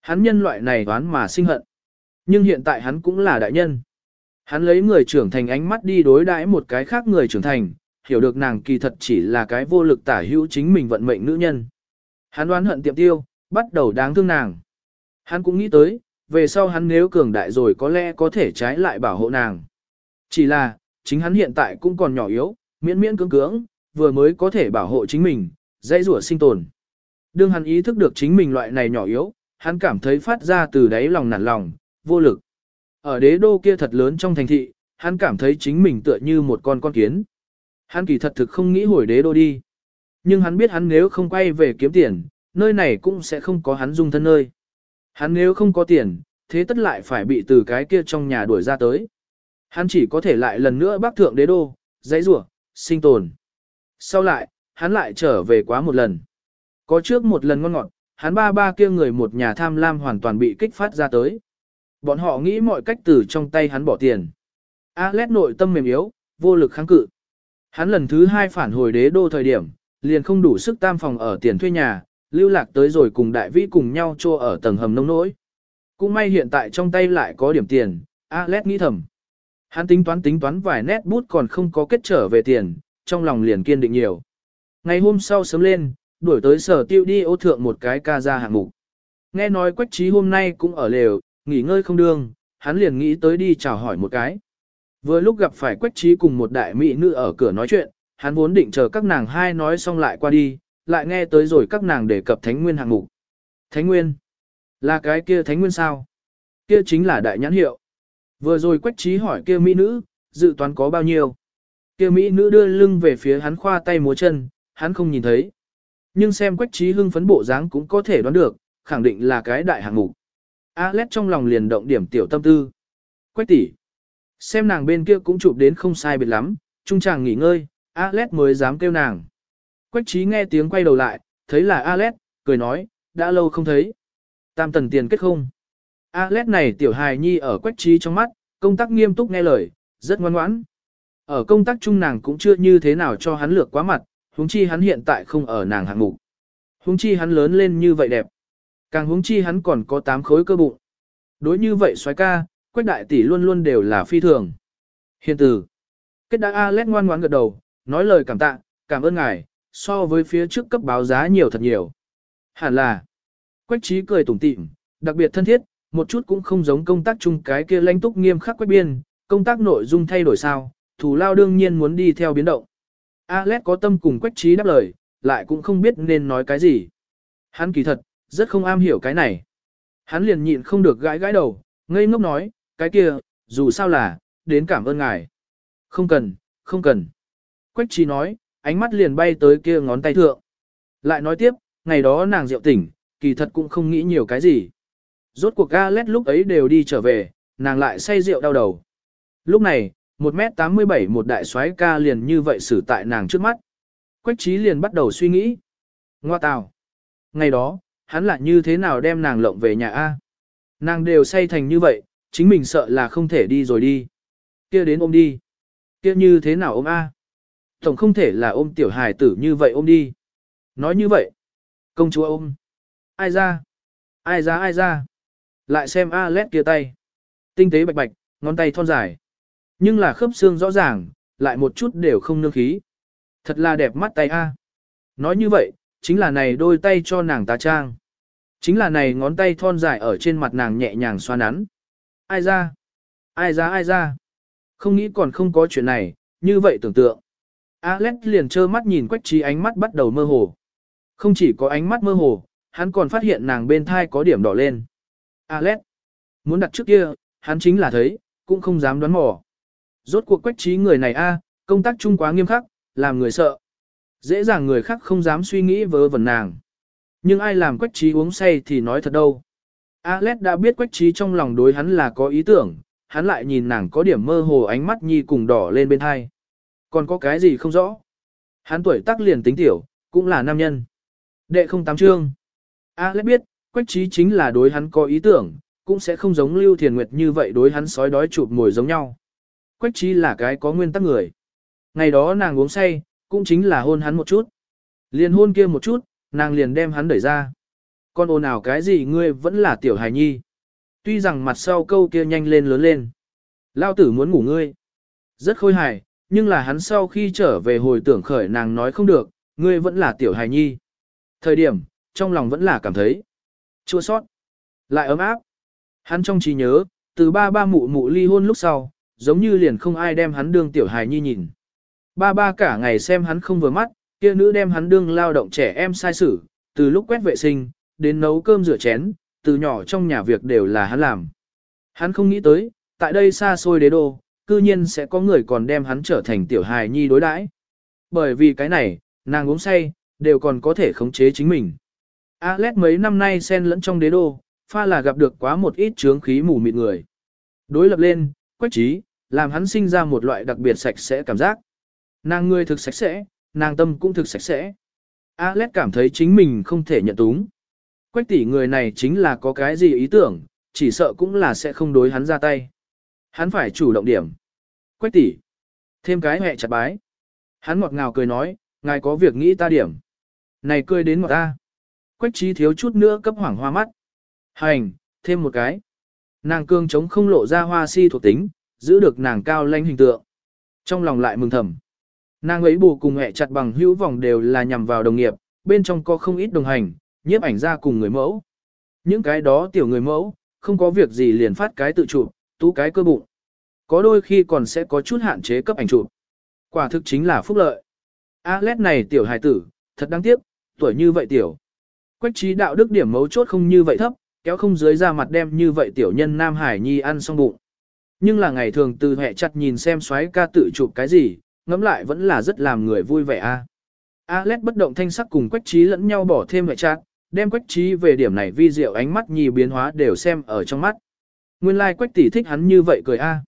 Hắn nhân loại này oán mà sinh hận. Nhưng hiện tại hắn cũng là đại nhân. Hắn lấy người trưởng thành ánh mắt đi đối đãi một cái khác người trưởng thành, hiểu được nàng kỳ thật chỉ là cái vô lực tả hữu chính mình vận mệnh nữ nhân. Hắn đoán hận tiệm tiêu, bắt đầu đáng thương nàng. Hắn cũng nghĩ tới, về sau hắn nếu cường đại rồi có lẽ có thể trái lại bảo hộ nàng. Chỉ là, chính hắn hiện tại cũng còn nhỏ yếu, miễn miễn cưỡng cưỡng, vừa mới có thể bảo hộ chính mình, dãy rủa sinh tồn. Đương hắn ý thức được chính mình loại này nhỏ yếu, hắn cảm thấy phát ra từ đáy lòng nản lòng, vô lực. Ở đế đô kia thật lớn trong thành thị, hắn cảm thấy chính mình tựa như một con con kiến. Hắn kỳ thật thực không nghĩ hồi đế đô đi. Nhưng hắn biết hắn nếu không quay về kiếm tiền, nơi này cũng sẽ không có hắn dung thân nơi. Hắn nếu không có tiền, thế tất lại phải bị từ cái kia trong nhà đuổi ra tới. Hắn chỉ có thể lại lần nữa bác thượng đế đô, dãy rủa sinh tồn. Sau lại, hắn lại trở về quá một lần. Có trước một lần ngon ngọt, hắn ba ba kia người một nhà tham lam hoàn toàn bị kích phát ra tới. Bọn họ nghĩ mọi cách từ trong tay hắn bỏ tiền. Alex nội tâm mềm yếu, vô lực kháng cự. Hắn lần thứ hai phản hồi đế đô thời điểm, liền không đủ sức tam phòng ở tiền thuê nhà, lưu lạc tới rồi cùng đại vĩ cùng nhau trô ở tầng hầm nông nỗi. Cũng may hiện tại trong tay lại có điểm tiền, Alex nghĩ thầm. Hắn tính toán tính toán vài nét bút còn không có kết trở về tiền, trong lòng liền kiên định nhiều. Ngày hôm sau sớm lên, đuổi tới sở tiêu đi ô thượng một cái ca ra hạng mục. Nghe nói quách trí hôm nay cũng ở lều, nghỉ ngơi không đương, hắn liền nghĩ tới đi chào hỏi một cái. Vừa lúc gặp phải quách trí cùng một đại mỹ nữ ở cửa nói chuyện, hắn vốn định chờ các nàng hai nói xong lại qua đi, lại nghe tới rồi các nàng đề cập thánh nguyên hạng mục. Thánh nguyên? Là cái kia thánh nguyên sao? Kia chính là đại nhãn hiệu. Vừa rồi quách trí hỏi kia mỹ nữ, dự toán có bao nhiêu? Kia mỹ nữ đưa lưng về phía hắn khoa tay múa chân, hắn không nhìn thấy. Nhưng xem quách trí hưng phấn bộ dáng cũng có thể đoán được, khẳng định là cái đại hạng mục. Alex trong lòng liền động điểm tiểu tâm tư. Quách tỷ, Xem nàng bên kia cũng chụp đến không sai biệt lắm, trung chàng nghỉ ngơi, Alex mới dám kêu nàng. Quách trí nghe tiếng quay đầu lại, thấy là Alex, cười nói, đã lâu không thấy. Tam tần tiền kết không? Alex này tiểu hài nhi ở quách trí trong mắt, công tác nghiêm túc nghe lời, rất ngoan ngoãn. Ở công tác chung nàng cũng chưa như thế nào cho hắn lược quá mặt, huống chi hắn hiện tại không ở nàng hạng mục. Huống chi hắn lớn lên như vậy đẹp. Càng huống chi hắn còn có 8 khối cơ bụng. Đối như vậy xoái ca, quách đại tỷ luôn luôn đều là phi thường. Hiện từ, kết đã Alex ngoan ngoãn gật đầu, nói lời cảm tạ, cảm ơn ngài, so với phía trước cấp báo giá nhiều thật nhiều. Hẳn là, quách trí cười tủm tỉm, đặc biệt thân thiết, một chút cũng không giống công tác chung cái kia lãnh túc nghiêm khắc quách biên, công tác nội dung thay đổi sao, thủ lao đương nhiên muốn đi theo biến động. Alex có tâm cùng quách trí đáp lời, lại cũng không biết nên nói cái gì. Hắn kỳ thật, rất không am hiểu cái này. Hắn liền nhịn không được gãi gãi đầu, ngây ngốc nói, cái kia, dù sao là, đến cảm ơn ngài. Không cần, không cần. Quách trí nói, ánh mắt liền bay tới kia ngón tay thượng. Lại nói tiếp, ngày đó nàng rượu tỉnh, kỳ thật cũng không nghĩ nhiều cái gì. Rốt cuộc ga lét lúc ấy đều đi trở về, nàng lại say rượu đau đầu. Lúc này, 1m87 một đại soái ca liền như vậy xử tại nàng trước mắt. Quách trí liền bắt đầu suy nghĩ. Ngoa tào. Ngày đó, hắn lại như thế nào đem nàng lộng về nhà A. Nàng đều say thành như vậy, chính mình sợ là không thể đi rồi đi. kia đến ôm đi. kia như thế nào ôm A. Tổng không thể là ôm tiểu hài tử như vậy ôm đi. Nói như vậy. Công chúa ôm. Ai ra? Ai ra ai ra? Lại xem A lét kia tay. Tinh tế bạch bạch, ngón tay thon dài. Nhưng là khớp xương rõ ràng, lại một chút đều không nương khí. Thật là đẹp mắt tay A. Nói như vậy, chính là này đôi tay cho nàng tá trang. Chính là này ngón tay thon dài ở trên mặt nàng nhẹ nhàng xoa nắn. Ai ra? Ai ra ai ra? Không nghĩ còn không có chuyện này, như vậy tưởng tượng. Alex liền trơ mắt nhìn quách trí ánh mắt bắt đầu mơ hồ. Không chỉ có ánh mắt mơ hồ, hắn còn phát hiện nàng bên thai có điểm đỏ lên. Alex, muốn đặt trước kia, hắn chính là thấy, cũng không dám đoán mò. Rốt cuộc quách trí người này a, công tác chung quá nghiêm khắc, làm người sợ. Dễ dàng người khác không dám suy nghĩ vớ vẩn nàng. Nhưng ai làm quách trí uống say thì nói thật đâu. Alex đã biết quách trí trong lòng đối hắn là có ý tưởng, hắn lại nhìn nàng có điểm mơ hồ ánh mắt nhi cùng đỏ lên bên hai. Còn có cái gì không rõ? Hắn tuổi tác liền tính tiểu, cũng là nam nhân. Đệ không tám chương. Alex biết, quách trí chính là đối hắn có ý tưởng, cũng sẽ không giống Lưu Thiền Nguyệt như vậy đối hắn sói đói chụp mồi giống nhau. Quách trí là cái có nguyên tắc người. Ngày đó nàng uống say, cũng chính là hôn hắn một chút. Liền hôn kia một chút, nàng liền đem hắn đẩy ra. Con ồn ào cái gì ngươi vẫn là tiểu hài nhi. Tuy rằng mặt sau câu kia nhanh lên lớn lên. Lao tử muốn ngủ ngươi. Rất khôi hài, nhưng là hắn sau khi trở về hồi tưởng khởi nàng nói không được, ngươi vẫn là tiểu hài nhi. Thời điểm, trong lòng vẫn là cảm thấy chua sót, lại ấm áp. Hắn trong trí nhớ, từ ba ba mụ mụ ly hôn lúc sau, giống như liền không ai đem hắn đương tiểu hài nhi nhìn. Ba ba cả ngày xem hắn không vừa mắt, kia nữ đem hắn đương lao động trẻ em sai xử, từ lúc quét vệ sinh, đến nấu cơm rửa chén, từ nhỏ trong nhà việc đều là hắn làm. Hắn không nghĩ tới, tại đây xa xôi đế đô, cư nhiên sẽ có người còn đem hắn trở thành tiểu hài nhi đối đãi. Bởi vì cái này, nàng uống say, đều còn có thể khống chế chính mình. Alex mấy năm nay xen lẫn trong đế đô, pha là gặp được quá một ít trướng khí mù mịt người. Đối lập lên, quách trí, làm hắn sinh ra một loại đặc biệt sạch sẽ cảm giác. Nàng người thực sạch sẽ, nàng tâm cũng thực sạch sẽ. Alex cảm thấy chính mình không thể nhận túng. Quách tỷ người này chính là có cái gì ý tưởng, chỉ sợ cũng là sẽ không đối hắn ra tay. Hắn phải chủ động điểm. Quách tỷ, thêm cái hẹ chặt bái. Hắn ngọt ngào cười nói, ngài có việc nghĩ ta điểm. Này cười đến ngọt ta. Quách trí thiếu chút nữa cấp hoảng hoa mắt. Hành, thêm một cái. Nàng cương chống không lộ ra hoa si thuộc tính, giữ được nàng cao lanh hình tượng. Trong lòng lại mừng thầm. Nàng ấy bù cùng hẹ chặt bằng hữu vòng đều là nhằm vào đồng nghiệp, bên trong có không ít đồng hành, nhiếp ảnh ra cùng người mẫu. Những cái đó tiểu người mẫu, không có việc gì liền phát cái tự chụp, tú cái cơ bụng. Có đôi khi còn sẽ có chút hạn chế cấp ảnh chụp. Quả thực chính là phúc lợi. Alex này tiểu hài tử, thật đáng tiếc, tuổi như vậy tiểu. Quách trí đạo đức điểm mấu chốt không như vậy thấp, kéo không dưới ra mặt đem như vậy tiểu nhân Nam Hải Nhi ăn xong bụng. Nhưng là ngày thường từ hẹ chặt nhìn xem xoáy ca tự chụp cái gì, ngẫm lại vẫn là rất làm người vui vẻ a. Alex bất động thanh sắc cùng quách trí lẫn nhau bỏ thêm hẹ trạng, đem quách trí về điểm này vi diệu ánh mắt nhì biến hóa đều xem ở trong mắt. Nguyên lai like quách tỷ thích hắn như vậy cười a.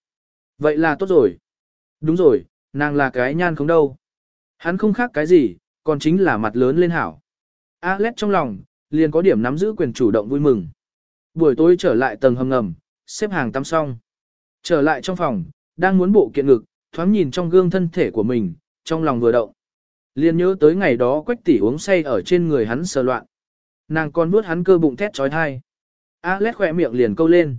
Vậy là tốt rồi. Đúng rồi, nàng là cái nhan không đâu. Hắn không khác cái gì, còn chính là mặt lớn lên hảo. Alex trong lòng, liền có điểm nắm giữ quyền chủ động vui mừng. Buổi tối trở lại tầng hầm ngầm, xếp hàng tắm xong. Trở lại trong phòng, đang muốn bộ kiện ngực, thoáng nhìn trong gương thân thể của mình, trong lòng vừa động. Liền nhớ tới ngày đó quách tỷ uống say ở trên người hắn sờ loạn. Nàng còn nuốt hắn cơ bụng thét trói thai. Alex khỏe miệng liền câu lên.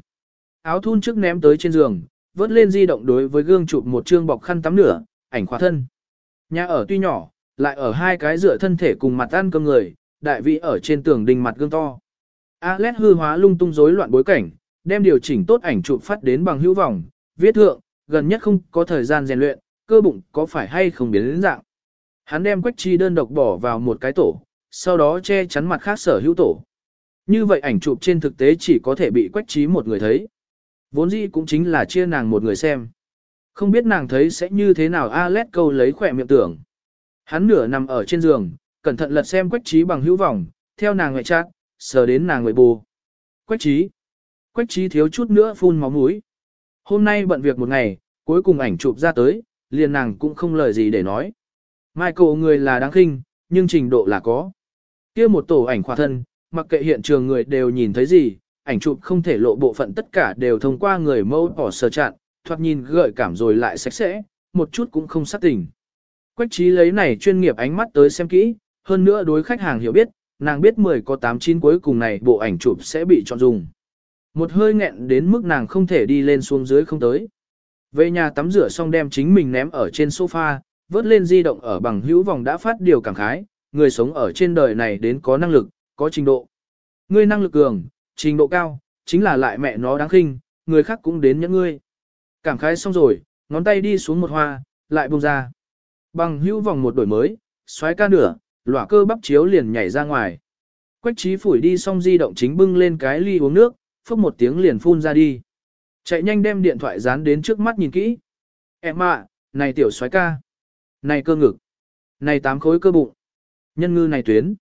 Áo thun trước ném tới trên giường, vớt lên di động đối với gương chụp một chương bọc khăn tắm nửa, ảnh khóa thân. Nhà ở tuy nhỏ, lại ở hai cái rửa thân thể cùng mặt ăn cơm người, đại vị ở trên tường đình mặt gương to. Alex hư hóa lung tung rối loạn bối cảnh, đem điều chỉnh tốt ảnh chụp phát đến bằng hữu vọng, viết thượng, gần nhất không có thời gian rèn luyện, cơ bụng có phải hay không biến đến dạng. Hắn đem quách chi đơn độc bỏ vào một cái tổ, sau đó che chắn mặt khác sở hữu tổ. Như vậy ảnh chụp trên thực tế chỉ có thể bị quách trí một người thấy. Vốn dĩ cũng chính là chia nàng một người xem. Không biết nàng thấy sẽ như thế nào Alet câu lấy khỏe miệng tưởng. Hắn nửa nằm ở trên giường, cẩn thận lật xem quách trí bằng hữu vọng, theo nàng ngoại trát, sờ đến nàng người bù. Quách trí. Quách trí thiếu chút nữa phun máu mũi. Hôm nay bận việc một ngày, cuối cùng ảnh chụp ra tới, liền nàng cũng không lời gì để nói. Michael người là đáng khinh, nhưng trình độ là có. kia một tổ ảnh khỏa thân, mặc kệ hiện trường người đều nhìn thấy gì, ảnh chụp không thể lộ bộ phận tất cả đều thông qua người mẫu bỏ sờ chặn, thoạt nhìn gợi cảm rồi lại sạch sẽ, một chút cũng không sát tình. Quách trí lấy này chuyên nghiệp ánh mắt tới xem kỹ, hơn nữa đối khách hàng hiểu biết, nàng biết 10 có 8 chín cuối cùng này bộ ảnh chụp sẽ bị chọn dùng. Một hơi nghẹn đến mức nàng không thể đi lên xuống dưới không tới. Về nhà tắm rửa xong đem chính mình ném ở trên sofa, vớt lên di động ở bằng hữu vòng đã phát điều cảm khái, người sống ở trên đời này đến có năng lực, có trình độ. Ngươi năng lực cường, trình độ cao, chính là lại mẹ nó đáng khinh, người khác cũng đến những ngươi. Cảm khái xong rồi, ngón tay đi xuống một hoa, lại buông ra. Bằng hữu vòng một đổi mới, xoáy ca nửa, lỏa cơ bắp chiếu liền nhảy ra ngoài. Quách trí phủi đi xong di động chính bưng lên cái ly uống nước, phốc một tiếng liền phun ra đi. Chạy nhanh đem điện thoại dán đến trước mắt nhìn kỹ. Em ạ, này tiểu xoáy ca. Này cơ ngực. Này tám khối cơ bụng. Nhân ngư này tuyến.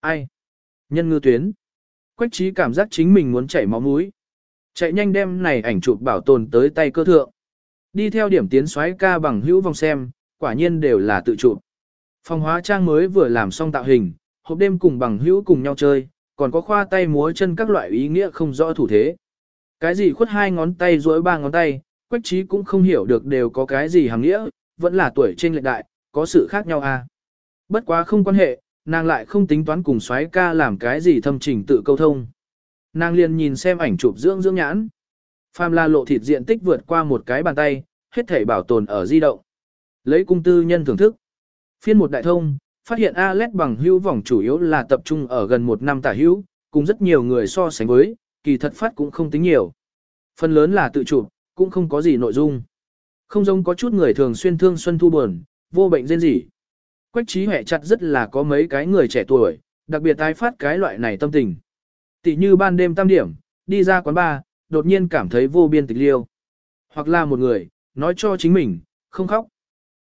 Ai? Nhân ngư tuyến. Quách trí cảm giác chính mình muốn chảy máu mũi. Chạy nhanh đem này ảnh chụp bảo tồn tới tay cơ thượng. Đi theo điểm tiến xoáy ca bằng hữu vòng xem, quả nhiên đều là tự chụp. Phòng hóa trang mới vừa làm xong tạo hình, hộp đêm cùng bằng hữu cùng nhau chơi, còn có khoa tay múa chân các loại ý nghĩa không rõ thủ thế. Cái gì khuất hai ngón tay duỗi ba ngón tay, quách trí cũng không hiểu được đều có cái gì hàng nghĩa, vẫn là tuổi trên lệch đại, có sự khác nhau à. Bất quá không quan hệ, nàng lại không tính toán cùng soái ca làm cái gì thâm trình tự câu thông. Nàng liền nhìn xem ảnh chụp dưỡng dưỡng nhãn. Phàm là lộ thịt diện tích vượt qua một cái bàn tay, hết thể bảo tồn ở di động. Lấy cung tư nhân thưởng thức. Phiên một đại thông, phát hiện Alex bằng hữu vòng chủ yếu là tập trung ở gần một năm tả hữu, cùng rất nhiều người so sánh với, kỳ thật phát cũng không tính nhiều. Phần lớn là tự chụp, cũng không có gì nội dung. Không giống có chút người thường xuyên thương xuân thu buồn, vô bệnh dên gì. Quách trí hệ chặt rất là có mấy cái người trẻ tuổi, đặc biệt tái phát cái loại này tâm tình. Tỷ như ban đêm tam điểm, đi ra quán bar, đột nhiên cảm thấy vô biên tịch liêu. Hoặc là một người, nói cho chính mình, không khóc.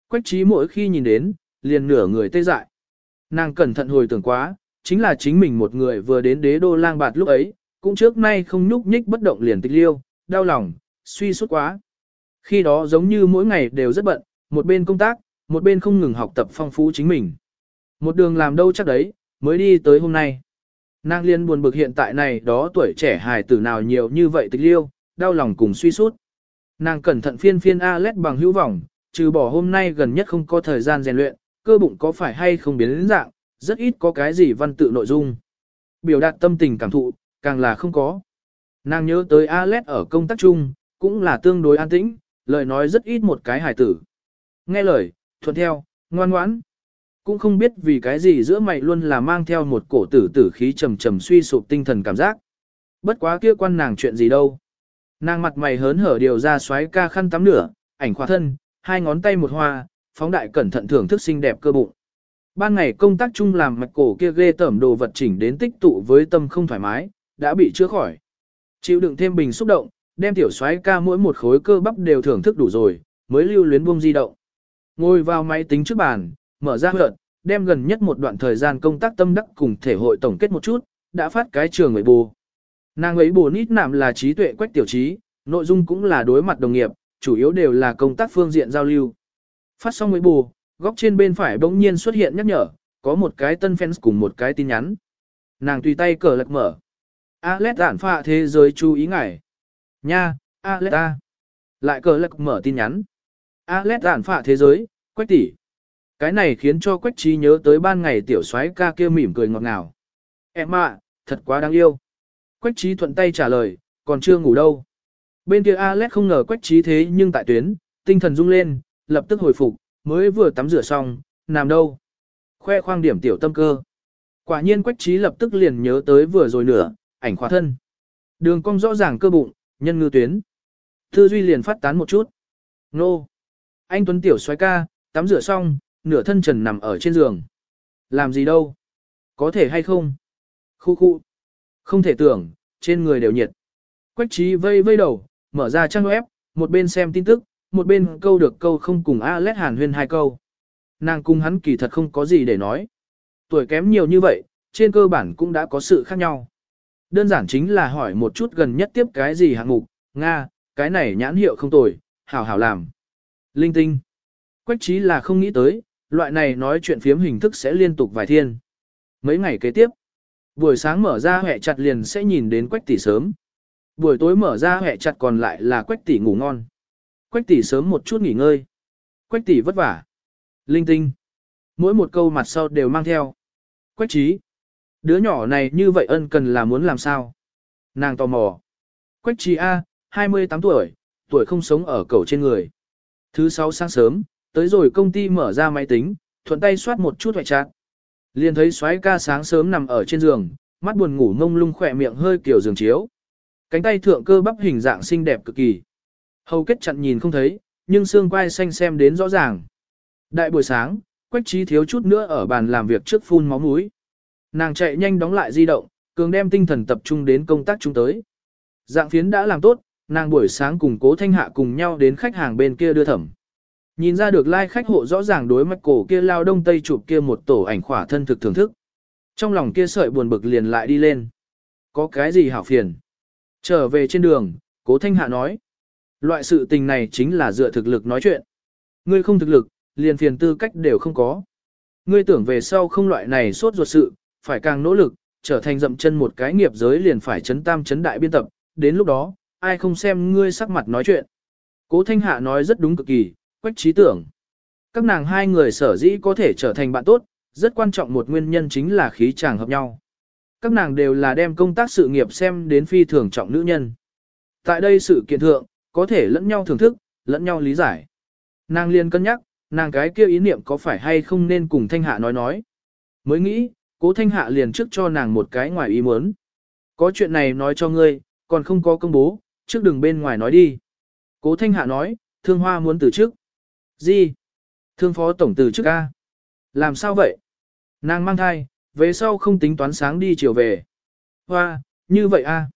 Quách trí mỗi khi nhìn đến, liền nửa người tê dại. Nàng cẩn thận hồi tưởng quá, chính là chính mình một người vừa đến đế đô lang bạt lúc ấy, cũng trước nay không nhúc nhích bất động liền tịch liêu, đau lòng, suy sút quá. Khi đó giống như mỗi ngày đều rất bận, một bên công tác, một bên không ngừng học tập phong phú chính mình. Một đường làm đâu chắc đấy, mới đi tới hôm nay. Nàng liên buồn bực hiện tại này đó tuổi trẻ hài tử nào nhiều như vậy tịch liêu, đau lòng cùng suy sút. Nàng cẩn thận phiên phiên Alet bằng hữu vọng, trừ bỏ hôm nay gần nhất không có thời gian rèn luyện, cơ bụng có phải hay không biến đến dạng, rất ít có cái gì văn tự nội dung. Biểu đạt tâm tình cảm thụ, càng là không có. Nàng nhớ tới Alex ở công tác chung, cũng là tương đối an tĩnh, lời nói rất ít một cái hài tử. Nghe lời, thuận theo, ngoan ngoãn. Cũng không biết vì cái gì giữa mày luôn là mang theo một cổ tử tử khí trầm trầm suy sụp tinh thần cảm giác. Bất quá kia quan nàng chuyện gì đâu. Nàng mặt mày hớn hở điều ra xoáy ca khăn tắm nửa, ảnh khóa thân, hai ngón tay một hoa, phóng đại cẩn thận thưởng thức xinh đẹp cơ bụng. Ban ngày công tác chung làm mạch cổ kia ghê tẩm đồ vật chỉnh đến tích tụ với tâm không thoải mái, đã bị chữa khỏi. Chịu đựng thêm bình xúc động, đem tiểu xoáy ca mỗi một khối cơ bắp đều thưởng thức đủ rồi, mới lưu luyến buông di động. Ngồi vào máy tính trước bàn, mở ra hợt, đem gần nhất một đoạn thời gian công tác tâm đắc cùng thể hội tổng kết một chút, đã phát cái trường người bù. Nàng ấy bù nít nạm là trí tuệ quách tiểu trí, nội dung cũng là đối mặt đồng nghiệp, chủ yếu đều là công tác phương diện giao lưu. Phát xong người bù, góc trên bên phải bỗng nhiên xuất hiện nhắc nhở, có một cái tân fans cùng một cái tin nhắn. Nàng tùy tay cờ lật mở. Alex giản phạ thế giới chú ý ngài. Nha, Alex ta. Lại cờ lật mở tin nhắn. Alex giản phạ thế giới, quách tỷ. Cái này khiến cho quách trí nhớ tới ban ngày tiểu soái ca kia mỉm cười ngọt ngào. Em ạ, thật quá đáng yêu. Quách trí thuận tay trả lời, còn chưa ngủ đâu. Bên kia Alex không ngờ quách trí thế nhưng tại tuyến, tinh thần rung lên, lập tức hồi phục, mới vừa tắm rửa xong, nằm đâu. Khoe khoang điểm tiểu tâm cơ. Quả nhiên quách trí lập tức liền nhớ tới vừa rồi nửa, ảnh khóa thân. Đường cong rõ ràng cơ bụng, nhân ngư tuyến. Thư duy liền phát tán một chút. Nô. Anh Tuấn Tiểu xoay ca, tắm rửa xong, nửa thân trần nằm ở trên giường. Làm gì đâu? Có thể hay không? Khu khu. Không thể tưởng, trên người đều nhiệt. Quách trí vây vây đầu, mở ra trang web, một bên xem tin tức, một bên câu được câu không cùng Alex hàn huyên hai câu. Nàng cung hắn kỳ thật không có gì để nói. Tuổi kém nhiều như vậy, trên cơ bản cũng đã có sự khác nhau. Đơn giản chính là hỏi một chút gần nhất tiếp cái gì hạng mục, Nga, cái này nhãn hiệu không tồi, hảo hảo làm. Linh tinh. Quách trí là không nghĩ tới, loại này nói chuyện phiếm hình thức sẽ liên tục vài thiên. Mấy ngày kế tiếp, buổi sáng mở ra hẹ chặt liền sẽ nhìn đến quách tỷ sớm. Buổi tối mở ra hẹ chặt còn lại là quách tỷ ngủ ngon. Quách tỷ sớm một chút nghỉ ngơi. Quách tỷ vất vả. Linh tinh. Mỗi một câu mặt sau đều mang theo. Quách trí. Đứa nhỏ này như vậy ân cần là muốn làm sao? Nàng tò mò. Quách trì A, 28 tuổi, tuổi không sống ở cầu trên người. Thứ sáu sáng sớm, tới rồi công ty mở ra máy tính, thuận tay soát một chút hoại trạng. Liền thấy xoáy ca sáng sớm nằm ở trên giường, mắt buồn ngủ ngông lung khỏe miệng hơi kiểu giường chiếu. Cánh tay thượng cơ bắp hình dạng xinh đẹp cực kỳ. Hầu kết chặn nhìn không thấy, nhưng xương quai xanh xem đến rõ ràng. Đại buổi sáng, Quách Trí thiếu chút nữa ở bàn làm việc trước phun máu mũi. Nàng chạy nhanh đóng lại di động, cường đem tinh thần tập trung đến công tác chúng tới. Dạng phiến đã làm tốt, nàng buổi sáng cùng cố thanh hạ cùng nhau đến khách hàng bên kia đưa thẩm. Nhìn ra được lai like khách hộ rõ ràng đối mặt cổ kia lao đông tây chụp kia một tổ ảnh khỏa thân thực thưởng thức. Trong lòng kia sợi buồn bực liền lại đi lên. Có cái gì hảo phiền? Trở về trên đường, cố thanh hạ nói. Loại sự tình này chính là dựa thực lực nói chuyện. Ngươi không thực lực, liền phiền tư cách đều không có. Ngươi tưởng về sau không loại này sốt ruột sự, phải càng nỗ lực, trở thành dậm chân một cái nghiệp giới liền phải chấn tam chấn đại biên tập, đến lúc đó, ai không xem ngươi sắc mặt nói chuyện. Cố Thanh Hạ nói rất đúng cực kỳ, quách trí tưởng. Các nàng hai người sở dĩ có thể trở thành bạn tốt, rất quan trọng một nguyên nhân chính là khí chàng hợp nhau. Các nàng đều là đem công tác sự nghiệp xem đến phi thường trọng nữ nhân. Tại đây sự kiện thượng, có thể lẫn nhau thưởng thức, lẫn nhau lý giải. Nàng liên cân nhắc, nàng cái kia ý niệm có phải hay không nên cùng Thanh Hạ nói nói. Mới nghĩ, cố Thanh Hạ liền trước cho nàng một cái ngoài ý muốn. Có chuyện này nói cho ngươi, còn không có công bố, trước đừng bên ngoài nói đi. Cố Thanh Hạ nói, Thương Hoa muốn từ chức. Gì? Thương phó tổng từ chức A. Làm sao vậy? Nàng mang thai, về sau không tính toán sáng đi chiều về. Hoa, như vậy A.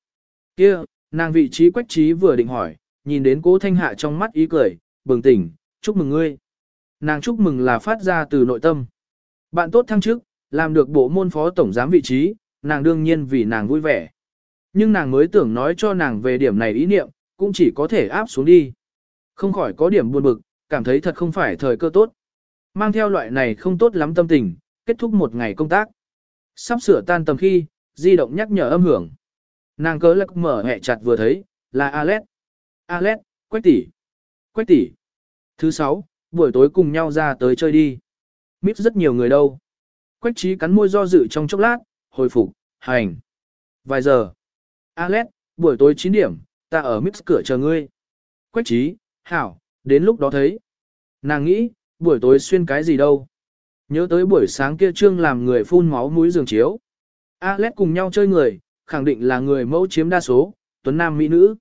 kia nàng vị trí quách trí vừa định hỏi, nhìn đến cố thanh hạ trong mắt ý cười, bừng tỉnh, chúc mừng ngươi. Nàng chúc mừng là phát ra từ nội tâm. Bạn tốt thăng chức, làm được bộ môn phó tổng giám vị trí, nàng đương nhiên vì nàng vui vẻ. Nhưng nàng mới tưởng nói cho nàng về điểm này ý niệm, cũng chỉ có thể áp xuống đi. Không khỏi có điểm buồn bực, cảm thấy thật không phải thời cơ tốt. Mang theo loại này không tốt lắm tâm tình, kết thúc một ngày công tác. Sắp sửa tan tầm khi, di động nhắc nhở âm hưởng. Nàng cớ lắc mở hẹ chặt vừa thấy, là Alet Alet Quách tỷ. Quách tỷ. Thứ sáu, buổi tối cùng nhau ra tới chơi đi. Mít rất nhiều người đâu. Quách trí cắn môi do dự trong chốc lát, hồi phục, hành. Vài giờ. Alex, buổi tối 9 điểm, ta ở Mix cửa chờ ngươi. Quách trí, hảo, đến lúc đó thấy. Nàng nghĩ, buổi tối xuyên cái gì đâu. Nhớ tới buổi sáng kia trương làm người phun máu mũi giường chiếu. Alex cùng nhau chơi người, khẳng định là người mẫu chiếm đa số, tuấn nam mỹ nữ.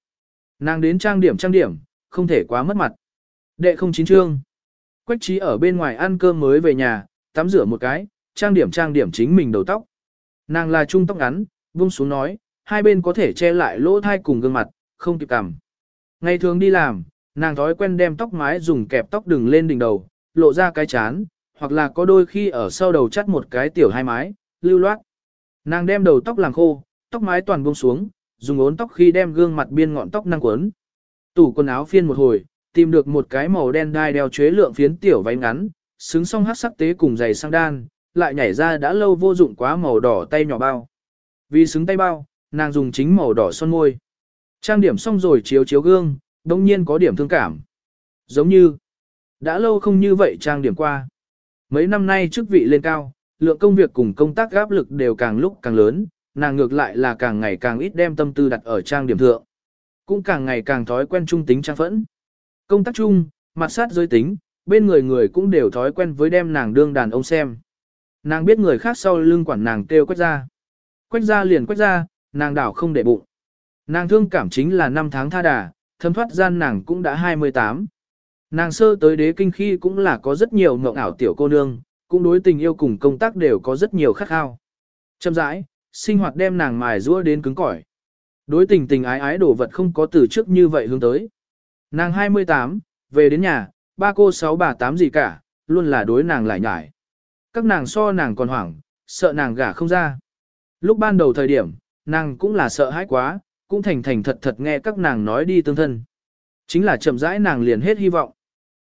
Nàng đến trang điểm trang điểm, không thể quá mất mặt. Đệ không chín trương. Quách trí ở bên ngoài ăn cơm mới về nhà, tắm rửa một cái, trang điểm trang điểm chính mình đầu tóc. Nàng là trung tóc ngắn, buông xuống nói, hai bên có thể che lại lỗ thai cùng gương mặt, không kịp cằm. Ngày thường đi làm, nàng thói quen đem tóc mái dùng kẹp tóc đừng lên đỉnh đầu, lộ ra cái chán, hoặc là có đôi khi ở sau đầu chắt một cái tiểu hai mái, lưu loát. Nàng đem đầu tóc làm khô, tóc mái toàn buông xuống, dùng ốn tóc khi đem gương mặt biên ngọn tóc năng quấn. Tủ quần áo phiên một hồi, tìm được một cái màu đen đai đeo chế lượng phiến tiểu váy ngắn, xứng song hát sắc tế cùng giày sang đan, lại nhảy ra đã lâu vô dụng quá màu đỏ tay nhỏ bao. Vì xứng tay bao, nàng dùng chính màu đỏ son môi. Trang điểm xong rồi chiếu chiếu gương, đồng nhiên có điểm thương cảm. Giống như, đã lâu không như vậy trang điểm qua. Mấy năm nay chức vị lên cao, lượng công việc cùng công tác áp lực đều càng lúc càng lớn, nàng ngược lại là càng ngày càng ít đem tâm tư đặt ở trang điểm thượng. Cũng càng ngày càng thói quen trung tính trang phẫn. Công tác chung, mặt sát giới tính, bên người người cũng đều thói quen với đem nàng đương đàn ông xem. Nàng biết người khác sau lưng quản nàng kêu quách ra. Quách ra liền quách ra, nàng đảo không để bụng. Nàng thương cảm chính là năm tháng tha đà, thâm thoát gian nàng cũng đã 28. Nàng sơ tới đế kinh khi cũng là có rất nhiều mộng ảo tiểu cô nương, cũng đối tình yêu cùng công tác đều có rất nhiều khát khao. Châm rãi, sinh hoạt đem nàng mài rũa đến cứng cỏi. Đối tình tình ái ái đổ vật không có từ trước như vậy hướng tới. Nàng 28, về đến nhà, ba cô sáu bà tám gì cả, luôn là đối nàng lại nhải. Các nàng so nàng còn hoảng, sợ nàng gả không ra. Lúc ban đầu thời điểm, nàng cũng là sợ hãi quá, cũng thành thành thật thật nghe các nàng nói đi tương thân. Chính là chậm rãi nàng liền hết hy vọng.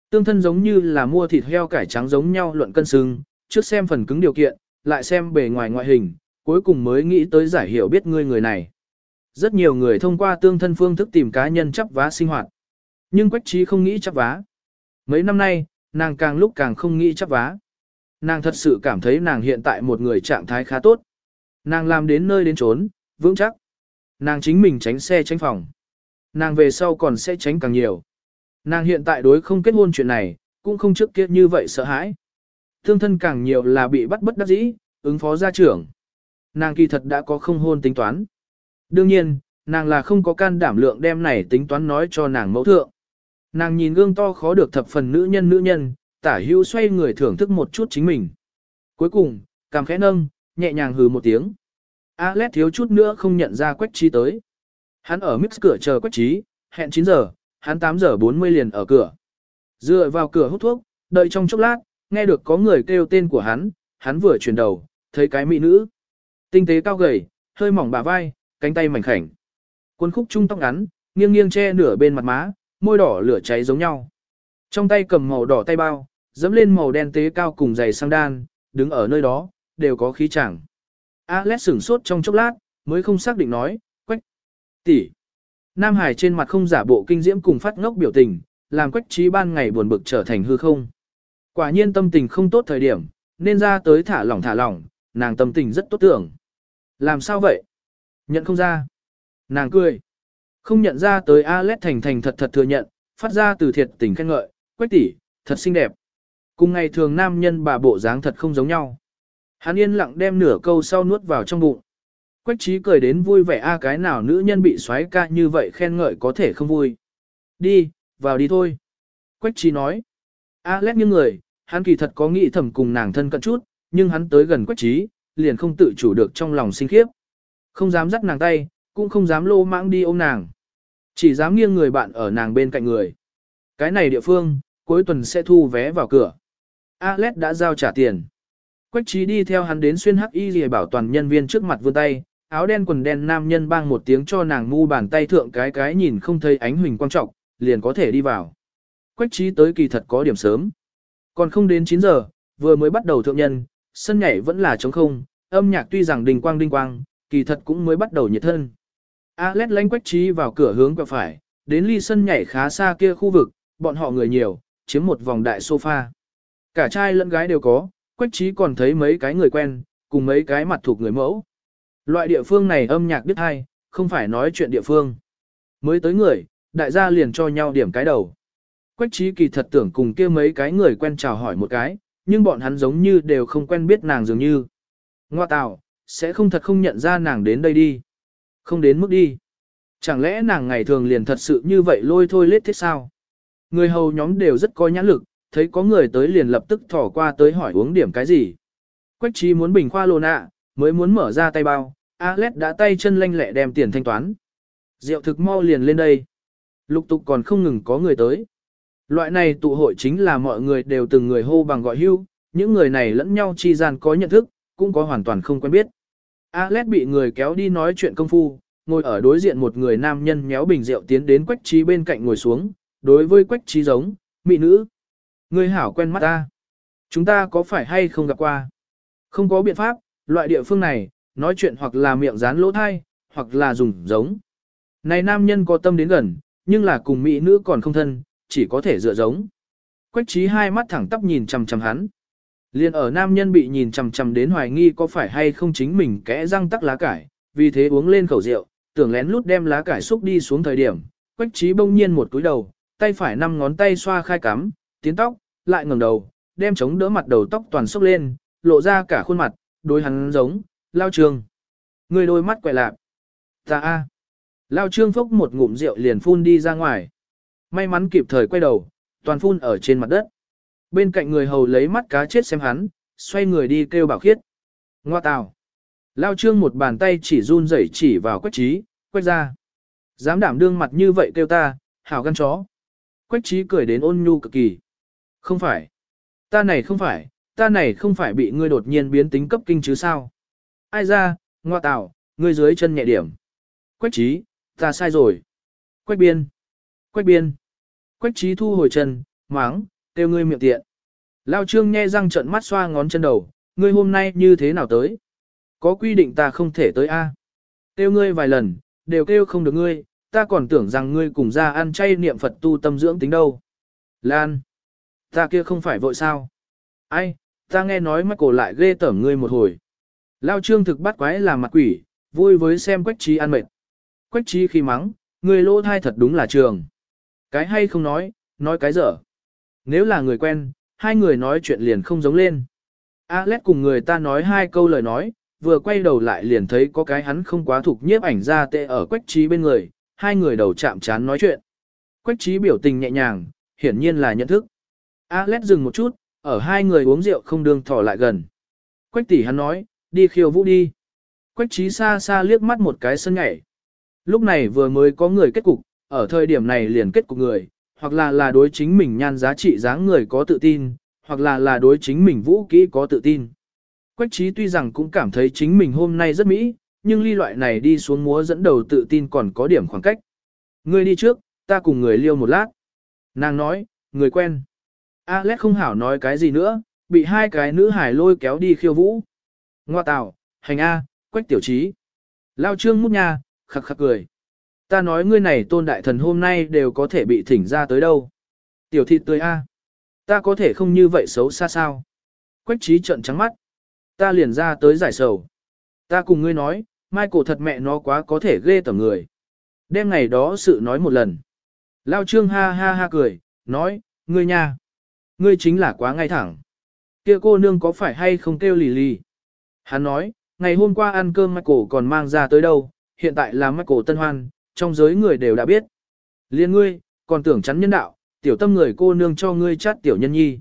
Tương thân giống như là mua thịt heo cải trắng giống nhau luận cân xương, trước xem phần cứng điều kiện, lại xem bề ngoài ngoại hình, cuối cùng mới nghĩ tới giải hiểu biết ngươi người này. Rất nhiều người thông qua tương thân phương thức tìm cá nhân chấp vá sinh hoạt. Nhưng Quách Trí không nghĩ chấp vá. Mấy năm nay, nàng càng lúc càng không nghĩ chấp vá. Nàng thật sự cảm thấy nàng hiện tại một người trạng thái khá tốt. Nàng làm đến nơi đến trốn, vững chắc. Nàng chính mình tránh xe tránh phòng. Nàng về sau còn sẽ tránh càng nhiều. Nàng hiện tại đối không kết hôn chuyện này, cũng không trước kia như vậy sợ hãi. Thương thân càng nhiều là bị bắt bất đắc dĩ, ứng phó gia trưởng. Nàng kỳ thật đã có không hôn tính toán. Đương nhiên, nàng là không có can đảm lượng đem này tính toán nói cho nàng mẫu thượng. Nàng nhìn gương to khó được thập phần nữ nhân nữ nhân, tả hưu xoay người thưởng thức một chút chính mình. Cuối cùng, cảm khẽ nâng, nhẹ nhàng hừ một tiếng. Alex thiếu chút nữa không nhận ra quách trí tới. Hắn ở mix cửa chờ quách trí, hẹn 9 giờ, hắn 8 giờ 40 liền ở cửa. Dựa vào cửa hút thuốc, đợi trong chốc lát, nghe được có người kêu tên của hắn, hắn vừa chuyển đầu, thấy cái mỹ nữ. Tinh tế cao gầy, hơi mỏng bà vai, cánh tay mảnh khảnh. Quân khúc trung tóc ngắn, nghiêng nghiêng che nửa bên mặt má, môi đỏ lửa cháy giống nhau. Trong tay cầm màu đỏ tay bao, dẫm lên màu đen tế cao cùng giày sang đan, đứng ở nơi đó, đều có khí chẳng. Alex sửng sốt trong chốc lát, mới không xác định nói, quách, tỷ. Nam Hải trên mặt không giả bộ kinh diễm cùng phát ngốc biểu tình, làm quách trí ban ngày buồn bực trở thành hư không. Quả nhiên tâm tình không tốt thời điểm, nên ra tới thả lỏng thả lỏng, nàng tâm tình rất tốt tưởng. Làm sao vậy? Nhận không ra. Nàng cười. Không nhận ra tới Alex thành thành thật thật thừa nhận, phát ra từ thiệt tình khen ngợi, quách tỷ, thật xinh đẹp. Cùng ngày thường nam nhân bà bộ dáng thật không giống nhau. Hắn yên lặng đem nửa câu sau nuốt vào trong bụng. Quách trí cười đến vui vẻ a cái nào nữ nhân bị xoáy ca như vậy khen ngợi có thể không vui. Đi, vào đi thôi. Quách trí nói. A lét như người, hắn kỳ thật có nghĩ thầm cùng nàng thân cận chút, nhưng hắn tới gần quách trí, liền không tự chủ được trong lòng sinh khiếp. Không dám dắt nàng tay, cũng không dám lô mãng đi ôm nàng. Chỉ dám nghiêng người bạn ở nàng bên cạnh người. Cái này địa phương, cuối tuần sẽ thu vé vào cửa. Alex đã giao trả tiền. Quách trí đi theo hắn đến xuyên hắc y lìa bảo toàn nhân viên trước mặt vươn tay, áo đen quần đen nam nhân bang một tiếng cho nàng mu bàn tay thượng cái cái nhìn không thấy ánh huỳnh quang trọng, liền có thể đi vào. Quách trí tới kỳ thật có điểm sớm. Còn không đến 9 giờ, vừa mới bắt đầu thượng nhân, sân nhảy vẫn là trống không, âm nhạc tuy rằng đình quang đinh quang, kỳ thật cũng mới bắt đầu nhiệt thân. Alex lánh quách trí vào cửa hướng quẹo phải, đến ly sân nhảy khá xa kia khu vực, bọn họ người nhiều, chiếm một vòng đại sofa. Cả trai lẫn gái đều có, quách trí còn thấy mấy cái người quen, cùng mấy cái mặt thuộc người mẫu. Loại địa phương này âm nhạc biết hay, không phải nói chuyện địa phương. Mới tới người, đại gia liền cho nhau điểm cái đầu. Quách trí kỳ thật tưởng cùng kia mấy cái người quen chào hỏi một cái, nhưng bọn hắn giống như đều không quen biết nàng dường như. Ngoa tạo, sẽ không thật không nhận ra nàng đến đây đi. Không đến mức đi. Chẳng lẽ nàng ngày thường liền thật sự như vậy lôi thôi lết thế sao? Người hầu nhóm đều rất có nhãn lực, thấy có người tới liền lập tức thỏ qua tới hỏi uống điểm cái gì. Quách trí muốn bình khoa lô nạ, mới muốn mở ra tay bao, Alex đã tay chân lanh lẹ đem tiền thanh toán. Rượu thực mau liền lên đây. Lục tục còn không ngừng có người tới. Loại này tụ hội chính là mọi người đều từng người hô bằng gọi hưu, những người này lẫn nhau chi gian có nhận thức, cũng có hoàn toàn không quen biết. Alex bị người kéo đi nói chuyện công phu, ngồi ở đối diện một người nam nhân méo bình rượu tiến đến quách trí bên cạnh ngồi xuống, đối với quách trí giống, mị nữ. Ngươi hảo quen mắt ta. Chúng ta có phải hay không gặp qua? Không có biện pháp, loại địa phương này, nói chuyện hoặc là miệng dán lỗ thai, hoặc là dùng giống. Này nam nhân có tâm đến gần, nhưng là cùng mỹ nữ còn không thân, chỉ có thể dựa giống. Quách trí hai mắt thẳng tắp nhìn chằm chằm hắn. Liên ở nam nhân bị nhìn chằm chằm đến hoài nghi có phải hay không chính mình kẽ răng tắc lá cải, vì thế uống lên khẩu rượu, tưởng lén lút đem lá cải xúc đi xuống thời điểm. Quách trí bỗng nhiên một túi đầu, tay phải năm ngón tay xoa khai cắm, tiến tóc, lại ngẩng đầu, đem chống đỡ mặt đầu tóc toàn xốc lên, lộ ra cả khuôn mặt, đối hắn giống, lao trương. Người đôi mắt quẹ lạp. Ta a. Lao trương phốc một ngụm rượu liền phun đi ra ngoài. May mắn kịp thời quay đầu, toàn phun ở trên mặt đất. Bên cạnh người hầu lấy mắt cá chết xem hắn, xoay người đi kêu bảo khiết. Ngoa tào. Lao trương một bàn tay chỉ run rẩy chỉ vào quách trí, quách ra. Dám đảm đương mặt như vậy kêu ta, hảo gan chó. Quách trí cười đến ôn nhu cực kỳ. Không phải. Ta này không phải, ta này không phải bị ngươi đột nhiên biến tính cấp kinh chứ sao. Ai ra, ngoa tạo, ngươi dưới chân nhẹ điểm. Quách trí, ta sai rồi. Quách biên. Quách biên. Quách trí thu hồi chân, máng, kêu ngươi miệng tiện. Lao trương nghe răng trận mắt xoa ngón chân đầu, ngươi hôm nay như thế nào tới? Có quy định ta không thể tới A. Kêu ngươi vài lần, đều kêu không được ngươi, ta còn tưởng rằng ngươi cùng ra ăn chay niệm Phật tu tâm dưỡng tính đâu. Lan. Ta kia không phải vội sao? Ai, ta nghe nói Michael cổ lại ghê tởm ngươi một hồi. Lao trương thực bắt quái là mặt quỷ, vui với xem quách trí ăn mệt. Quách trí khi mắng, người lỗ thai thật đúng là trường. Cái hay không nói, nói cái dở. Nếu là người quen, hai người nói chuyện liền không giống lên. Alex cùng người ta nói hai câu lời nói, vừa quay đầu lại liền thấy có cái hắn không quá thuộc nhiếp ảnh ra tệ ở quách trí bên người, hai người đầu chạm chán nói chuyện. Quách trí biểu tình nhẹ nhàng, hiển nhiên là nhận thức. Alex dừng một chút, ở hai người uống rượu không đường thỏ lại gần. Quách tỷ hắn nói, đi khiêu vũ đi. Quách trí xa xa liếc mắt một cái sân nhảy. Lúc này vừa mới có người kết cục, ở thời điểm này liền kết cục người, hoặc là là đối chính mình nhan giá trị dáng người có tự tin, hoặc là là đối chính mình vũ kỹ có tự tin. Quách trí tuy rằng cũng cảm thấy chính mình hôm nay rất mỹ, nhưng ly loại này đi xuống múa dẫn đầu tự tin còn có điểm khoảng cách. Ngươi đi trước, ta cùng người liêu một lát. Nàng nói, người quen. Alex không hảo nói cái gì nữa, bị hai cái nữ hải lôi kéo đi khiêu vũ. Ngoa tạo, hành A, quách tiểu trí. Lao trương mút nha, khắc khắc cười. Ta nói ngươi này tôn đại thần hôm nay đều có thể bị thỉnh ra tới đâu. Tiểu thịt tươi A. Ta có thể không như vậy xấu xa sao. Quách trí trận trắng mắt. Ta liền ra tới giải sầu. Ta cùng ngươi nói, mai cổ thật mẹ nó quá có thể ghê tởm người. Đêm ngày đó sự nói một lần. Lao trương ha ha ha cười, nói, ngươi nha. Ngươi chính là quá ngay thẳng. Kia cô nương có phải hay không kêu lì lì? Hắn nói, ngày hôm qua ăn cơm Michael còn mang ra tới đâu, hiện tại là Michael Tân Hoan, trong giới người đều đã biết. Liên ngươi, còn tưởng chắn nhân đạo, tiểu tâm người cô nương cho ngươi chát tiểu nhân nhi.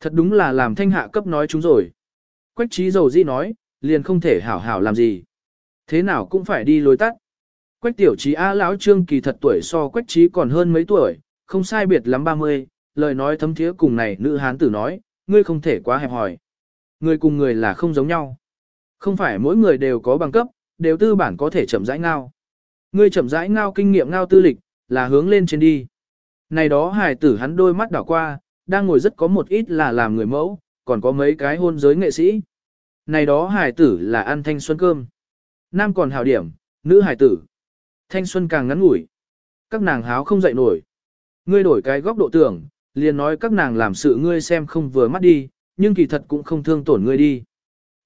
Thật đúng là làm thanh hạ cấp nói chúng rồi. Quách trí dầu gì nói, liền không thể hảo hảo làm gì. Thế nào cũng phải đi lối tắt. Quách tiểu trí A lão trương kỳ thật tuổi so quách trí còn hơn mấy tuổi, không sai biệt lắm 30, lời nói thấm thiế cùng này nữ hán tử nói, ngươi không thể quá hẹp hòi. Người cùng người là không giống nhau. Không phải mỗi người đều có bằng cấp, đều tư bản có thể chậm rãi ngao. Ngươi chậm rãi ngao kinh nghiệm ngao tư lịch, là hướng lên trên đi. Này đó hài tử hắn đôi mắt đảo qua, đang ngồi rất có một ít là làm người mẫu, còn có mấy cái hôn giới nghệ sĩ. Này đó hài tử là ăn thanh xuân cơm. Nam còn hào điểm, nữ hài tử. Thanh xuân càng ngắn ngủi. Các nàng háo không dậy nổi. Ngươi đổi cái góc độ tưởng, liền nói các nàng làm sự ngươi xem không vừa mắt đi, nhưng kỳ thật cũng không thương tổn ngươi đi.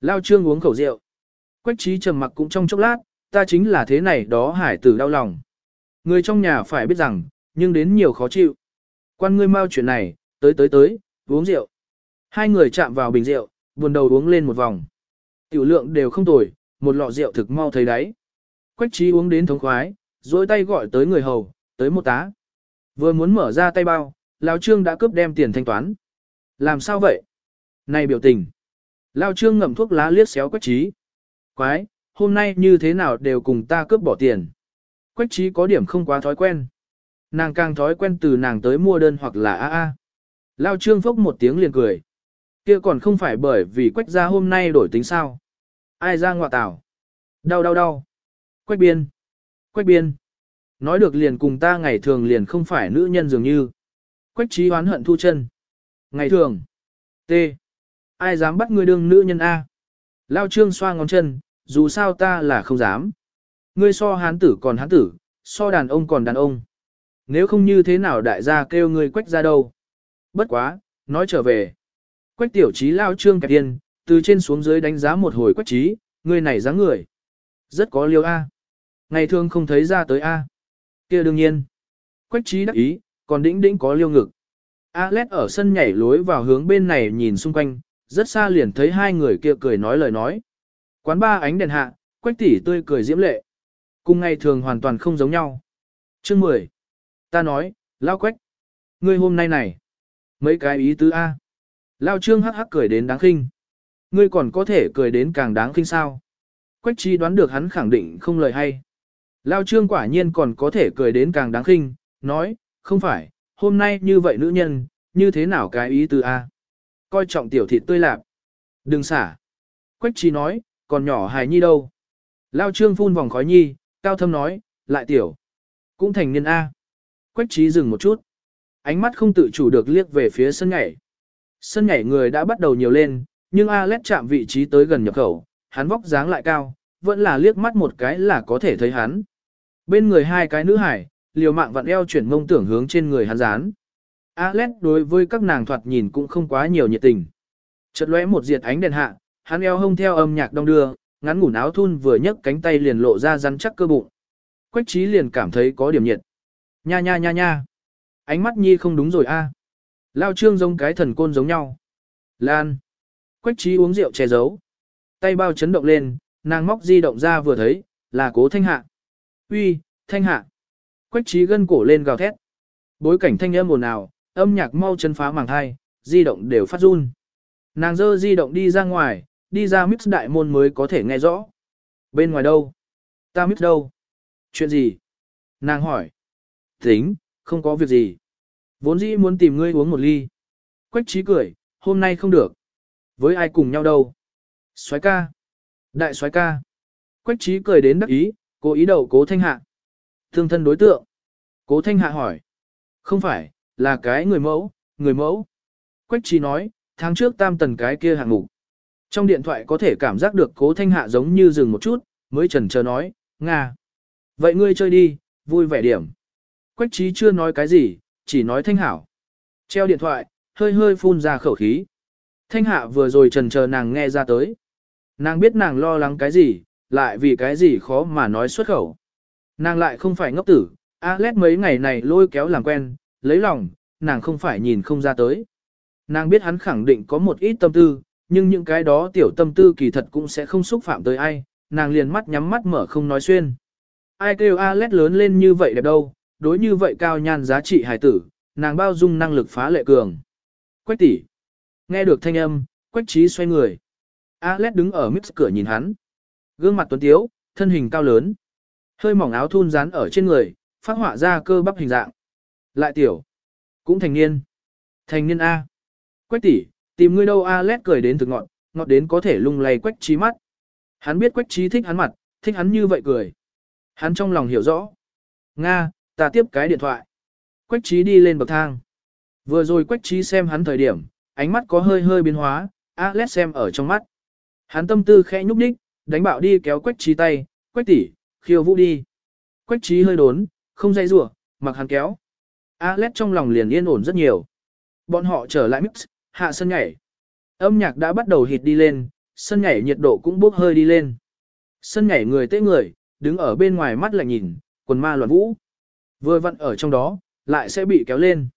Lao trương uống khẩu rượu. Quách trí trầm mặc cũng trong chốc lát, ta chính là thế này đó hải tử đau lòng. Người trong nhà phải biết rằng, nhưng đến nhiều khó chịu. Quan ngươi mau chuyện này, tới tới tới, uống rượu. Hai người chạm vào bình rượu, buồn đầu uống lên một vòng. Tiểu lượng đều không tồi, một lọ rượu thực mau thấy đáy. Quách trí uống đến thống khoái, dối tay gọi tới người hầu, tới một tá. Vừa muốn mở ra tay bao, Lao Trương đã cướp đem tiền thanh toán. Làm sao vậy? Này biểu tình. Lao Trương ngậm thuốc lá liếc xéo Quách trí. Quái, hôm nay như thế nào đều cùng ta cướp bỏ tiền. Quách trí có điểm không quá thói quen. Nàng càng thói quen từ nàng tới mua đơn hoặc là a a. Lao Trương phốc một tiếng liền cười. Kia còn không phải bởi vì quách gia hôm nay đổi tính sao. Ai ra ngọa tảo. Đau đau đau. Quách biên. Quách biên. Nói được liền cùng ta ngày thường liền không phải nữ nhân dường như. Quách trí hoán hận thu chân. Ngày thường. T. Ai dám bắt ngươi đương nữ nhân A. Lao trương xoa ngón chân, dù sao ta là không dám. Ngươi so hán tử còn hán tử, so đàn ông còn đàn ông. Nếu không như thế nào đại gia kêu ngươi quách ra đâu. Bất quá, nói trở về. Quách tiểu trí lao trương kẹp tiền, từ trên xuống dưới đánh giá một hồi quách trí, ngươi này dáng người. Rất có liêu A. Ngày thường không thấy ra tới A. kia đương nhiên. Quách trí đắc ý, còn đĩnh đĩnh có liêu ngực. Alex ở sân nhảy lối vào hướng bên này nhìn xung quanh, rất xa liền thấy hai người kia cười nói lời nói. Quán ba ánh đèn hạ, quách tỷ tươi cười diễm lệ. Cùng ngày thường hoàn toàn không giống nhau. Chương 10. Ta nói, lao quách. Ngươi hôm nay này. Mấy cái ý tứ A. Lao trương hắc hắc cười đến đáng khinh. Ngươi còn có thể cười đến càng đáng khinh sao. Quách chi đoán được hắn khẳng định không lời hay. Lao trương quả nhiên còn có thể cười đến càng đáng khinh, nói, không phải, hôm nay như vậy nữ nhân, như thế nào cái ý từ A. Coi trọng tiểu thịt tươi lạp. Đừng xả. Quách chi nói, còn nhỏ hài nhi đâu. Lao trương phun vòng khói nhi, cao thâm nói, lại tiểu. Cũng thành niên A. Quách trí dừng một chút. Ánh mắt không tự chủ được liếc về phía sân nhảy. Sân nhảy người đã bắt đầu nhiều lên, nhưng Alex chạm vị trí tới gần nhập khẩu, hắn vóc dáng lại cao, vẫn là liếc mắt một cái là có thể thấy hắn. Bên người hai cái nữ hải, liều mạng vặn eo chuyển mông tưởng hướng trên người hắn dán. Alex đối với các nàng thoạt nhìn cũng không quá nhiều nhiệt tình. Chợt lóe một diệt ánh đèn hạ, hắn eo hông theo âm nhạc đông đưa, ngắn ngủn áo thun vừa nhấc cánh tay liền lộ ra rắn chắc cơ bụng. Quách trí liền cảm thấy có điểm nhiệt. Nha nha nha nha. Ánh mắt nhi không đúng rồi a. Lao trương giống cái thần côn giống nhau. Lan. Quách trí uống rượu che giấu. Tay bao chấn động lên, nàng móc di động ra vừa thấy, là cố thanh hạ. Uy, thanh hạ. Quách trí gân cổ lên gào thét. Bối cảnh thanh âm ồn ào, âm nhạc mau chân phá màng thai, di động đều phát run. Nàng dơ di động đi ra ngoài, đi ra mix đại môn mới có thể nghe rõ. Bên ngoài đâu? Ta mix đâu? Chuyện gì? Nàng hỏi. Tính, không có việc gì. Vốn dĩ muốn tìm ngươi uống một ly. Quách trí cười, hôm nay không được. Với ai cùng nhau đâu? soái ca. Đại soái ca. Quách trí cười đến đắc ý, cố ý đầu cố thanh hạ. Thương thân đối tượng. Cố thanh hạ hỏi. Không phải, là cái người mẫu, người mẫu. Quách trí nói, tháng trước tam tần cái kia hạng mục. Trong điện thoại có thể cảm giác được cố thanh hạ giống như dừng một chút, mới trần chờ nói, Nga. Vậy ngươi chơi đi, vui vẻ điểm. Quách trí chưa nói cái gì, chỉ nói thanh hảo. Treo điện thoại, hơi hơi phun ra khẩu khí. Thanh hạ vừa rồi trần chờ nàng nghe ra tới. Nàng biết nàng lo lắng cái gì, lại vì cái gì khó mà nói xuất khẩu. Nàng lại không phải ngốc tử, Alex mấy ngày này lôi kéo làm quen, lấy lòng, nàng không phải nhìn không ra tới. Nàng biết hắn khẳng định có một ít tâm tư, nhưng những cái đó tiểu tâm tư kỳ thật cũng sẽ không xúc phạm tới ai, nàng liền mắt nhắm mắt mở không nói xuyên. Ai kêu Alex lớn lên như vậy đẹp đâu, đối như vậy cao nhan giá trị hài tử, nàng bao dung năng lực phá lệ cường. Quách tỷ, nghe được thanh âm, quách trí xoay người. Alex đứng ở mít cửa nhìn hắn. Gương mặt tuấn tiếu, thân hình cao lớn. Hơi mỏng áo thun dán ở trên người, phát họa ra cơ bắp hình dạng. Lại tiểu. Cũng thành niên. Thành niên A. Quách tỷ, tìm ngươi đâu a lét cười đến thực ngọn, ngọt đến có thể lung lay quách trí mắt. Hắn biết quách trí thích hắn mặt, thích hắn như vậy cười. Hắn trong lòng hiểu rõ. Nga, ta tiếp cái điện thoại. Quách trí đi lên bậc thang. Vừa rồi quách trí xem hắn thời điểm, ánh mắt có hơi hơi biến hóa, Alex xem ở trong mắt. Hắn tâm tư khẽ nhúc đích, đánh bạo đi kéo quách trí tay, quách tỷ, khiêu vũ đi. Quách trí hơi đốn, không dây rủa mặc hắn kéo. Alex trong lòng liền yên ổn rất nhiều. Bọn họ trở lại mix, hạ sân nhảy. Âm nhạc đã bắt đầu hít đi lên, sân nhảy nhiệt độ cũng bốc hơi đi lên. Sân nhảy người tê người, đứng ở bên ngoài mắt lại nhìn, quần ma loạn vũ. Vừa vặn ở trong đó, lại sẽ bị kéo lên.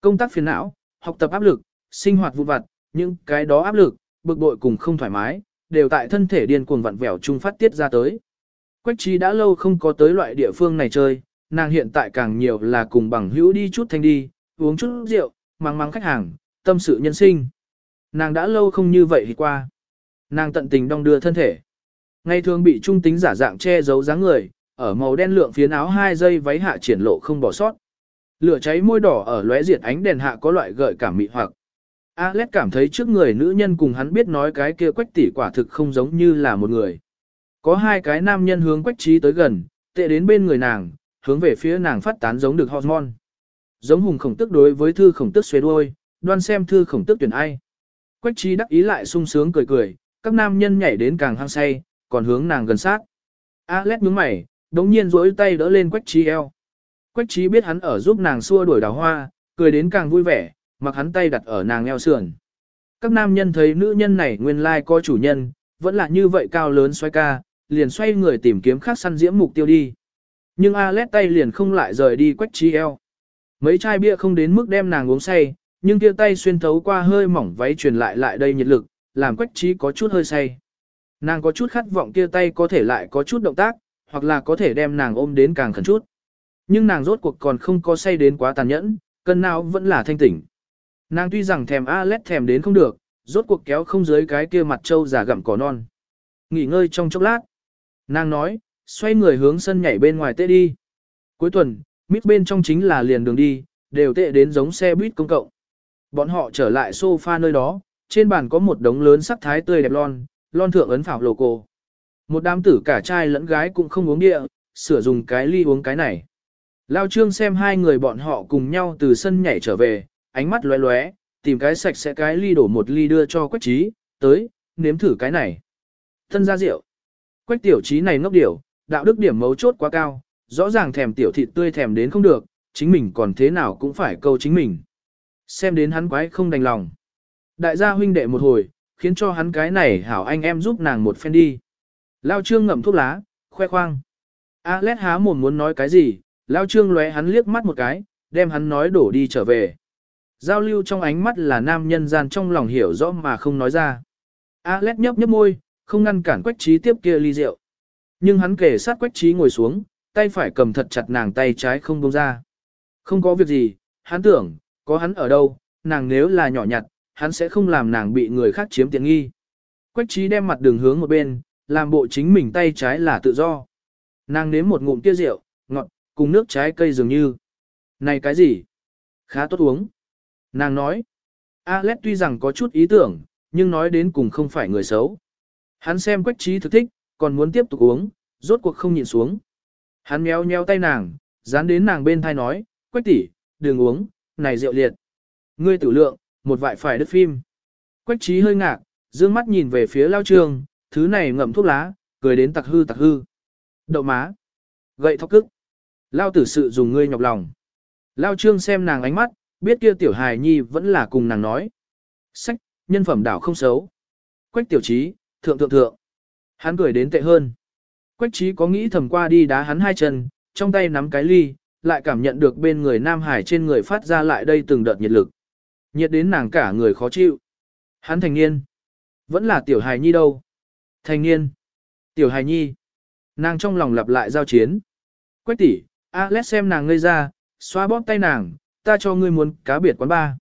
Công tác phiền não, học tập áp lực, sinh hoạt vụ vặt, những cái đó áp lực, bực bội cùng không thoải mái, đều tại thân thể điên cuồng vặn vẹo chung phát tiết ra tới. Quách trí đã lâu không có tới loại địa phương này chơi, nàng hiện tại càng nhiều là cùng bằng hữu đi chút thanh đi, uống chút rượu, mang mang khách hàng, tâm sự nhân sinh. Nàng đã lâu không như vậy thì qua. Nàng tận tình đong đưa thân thể. Ngày thường bị trung tính giả dạng che giấu dáng người, ở màu đen lượng phiến áo hai dây váy hạ triển lộ không bỏ sót. Lửa cháy môi đỏ ở lóe diệt ánh đèn hạ có loại gợi cảm mị hoặc. Alex cảm thấy trước người nữ nhân cùng hắn biết nói cái kia quách tỷ quả thực không giống như là một người. Có hai cái nam nhân hướng quách trí tới gần, tệ đến bên người nàng, hướng về phía nàng phát tán giống được hormone. Giống hùng khổng tức đối với thư khổng tức xuế đuôi, đoan xem thư khổng tức tuyển ai. Quách trí đắc ý lại sung sướng cười cười, các nam nhân nhảy đến càng hăng say, còn hướng nàng gần sát. Alex nhướng mày, đống nhiên rỗi tay đỡ lên quách trí eo. Quách trí biết hắn ở giúp nàng xua đuổi đào hoa, cười đến càng vui vẻ, mặc hắn tay đặt ở nàng eo sườn. Các nam nhân thấy nữ nhân này nguyên lai có chủ nhân, vẫn là như vậy cao lớn xoay ca, liền xoay người tìm kiếm khác săn diễm mục tiêu đi. Nhưng Alet tay liền không lại rời đi quách trí eo. Mấy chai bia không đến mức đem nàng uống say, nhưng kia tay xuyên thấu qua hơi mỏng váy truyền lại lại đây nhiệt lực, làm quách trí có chút hơi say. Nàng có chút khát vọng kia tay có thể lại có chút động tác, hoặc là có thể đem nàng ôm đến càng khẩn chút. Nhưng nàng rốt cuộc còn không có say đến quá tàn nhẫn, cân nào vẫn là thanh tỉnh. Nàng tuy rằng thèm Alet thèm đến không được, rốt cuộc kéo không dưới cái kia mặt trâu giả gặm cỏ non. Nghỉ ngơi trong chốc lát. Nàng nói, xoay người hướng sân nhảy bên ngoài tệ đi. Cuối tuần, mít bên trong chính là liền đường đi, đều tệ đến giống xe buýt công cộng. Bọn họ trở lại sofa nơi đó, trên bàn có một đống lớn sắc thái tươi đẹp lon, lon thượng ấn phảo logo. Một đám tử cả trai lẫn gái cũng không uống địa, sửa dùng cái ly uống cái này. Lao Trương xem hai người bọn họ cùng nhau từ sân nhảy trở về, ánh mắt lóe lóe, tìm cái sạch sẽ cái ly đổ một ly đưa cho Quách Trí, tới, nếm thử cái này. Thân ra rượu. Quách tiểu trí này ngốc điểu, đạo đức điểm mấu chốt quá cao, rõ ràng thèm tiểu thịt tươi thèm đến không được, chính mình còn thế nào cũng phải câu chính mình. Xem đến hắn quái không đành lòng. Đại gia huynh đệ một hồi, khiến cho hắn cái này hảo anh em giúp nàng một phen đi. Lao trương ngậm thuốc lá, khoe khoang. Alex há mồm muốn nói cái gì, Lao trương lóe hắn liếc mắt một cái, đem hắn nói đổ đi trở về. Giao lưu trong ánh mắt là nam nhân gian trong lòng hiểu rõ mà không nói ra. Alex nhấp nhấp môi, không ngăn cản quách trí tiếp kia ly rượu. Nhưng hắn kể sát quách trí ngồi xuống, tay phải cầm thật chặt nàng tay trái không buông ra. Không có việc gì, hắn tưởng, có hắn ở đâu, nàng nếu là nhỏ nhặt, hắn sẽ không làm nàng bị người khác chiếm tiện nghi. Quách trí đem mặt đường hướng một bên, làm bộ chính mình tay trái là tự do. Nàng nếm một ngụm kia rượu, ngọt, cùng nước trái cây dường như. Này cái gì? Khá tốt uống. Nàng nói. Alex tuy rằng có chút ý tưởng, nhưng nói đến cùng không phải người xấu. Hắn xem quách trí thực thích, còn muốn tiếp tục uống, rốt cuộc không nhịn xuống. Hắn méo méo tay nàng, dán đến nàng bên thai nói, quách tỷ, đừng uống, này rượu liệt. Ngươi tử lượng, một vại phải đứt phim. Quách trí hơi ngạc, dương mắt nhìn về phía lao trường, thứ này ngậm thuốc lá, cười đến tặc hư tặc hư. Đậu má. Gậy thóc cức. Lao tử sự dùng ngươi nhọc lòng. Lao trương xem nàng ánh mắt, biết kia tiểu hài nhi vẫn là cùng nàng nói. Sách, nhân phẩm đảo không xấu. Quách tiểu trí, thượng thượng thượng. Hắn cười đến tệ hơn. Quách trí có nghĩ thầm qua đi đá hắn hai chân, trong tay nắm cái ly, lại cảm nhận được bên người Nam Hải trên người phát ra lại đây từng đợt nhiệt lực. Nhiệt đến nàng cả người khó chịu. Hắn thành niên. Vẫn là tiểu hài nhi đâu. Thành niên. Tiểu hài nhi. Nàng trong lòng lặp lại giao chiến. Quách tỷ, Alex xem nàng ngây ra, xoa bóp tay nàng, ta cho ngươi muốn cá biệt quán ba.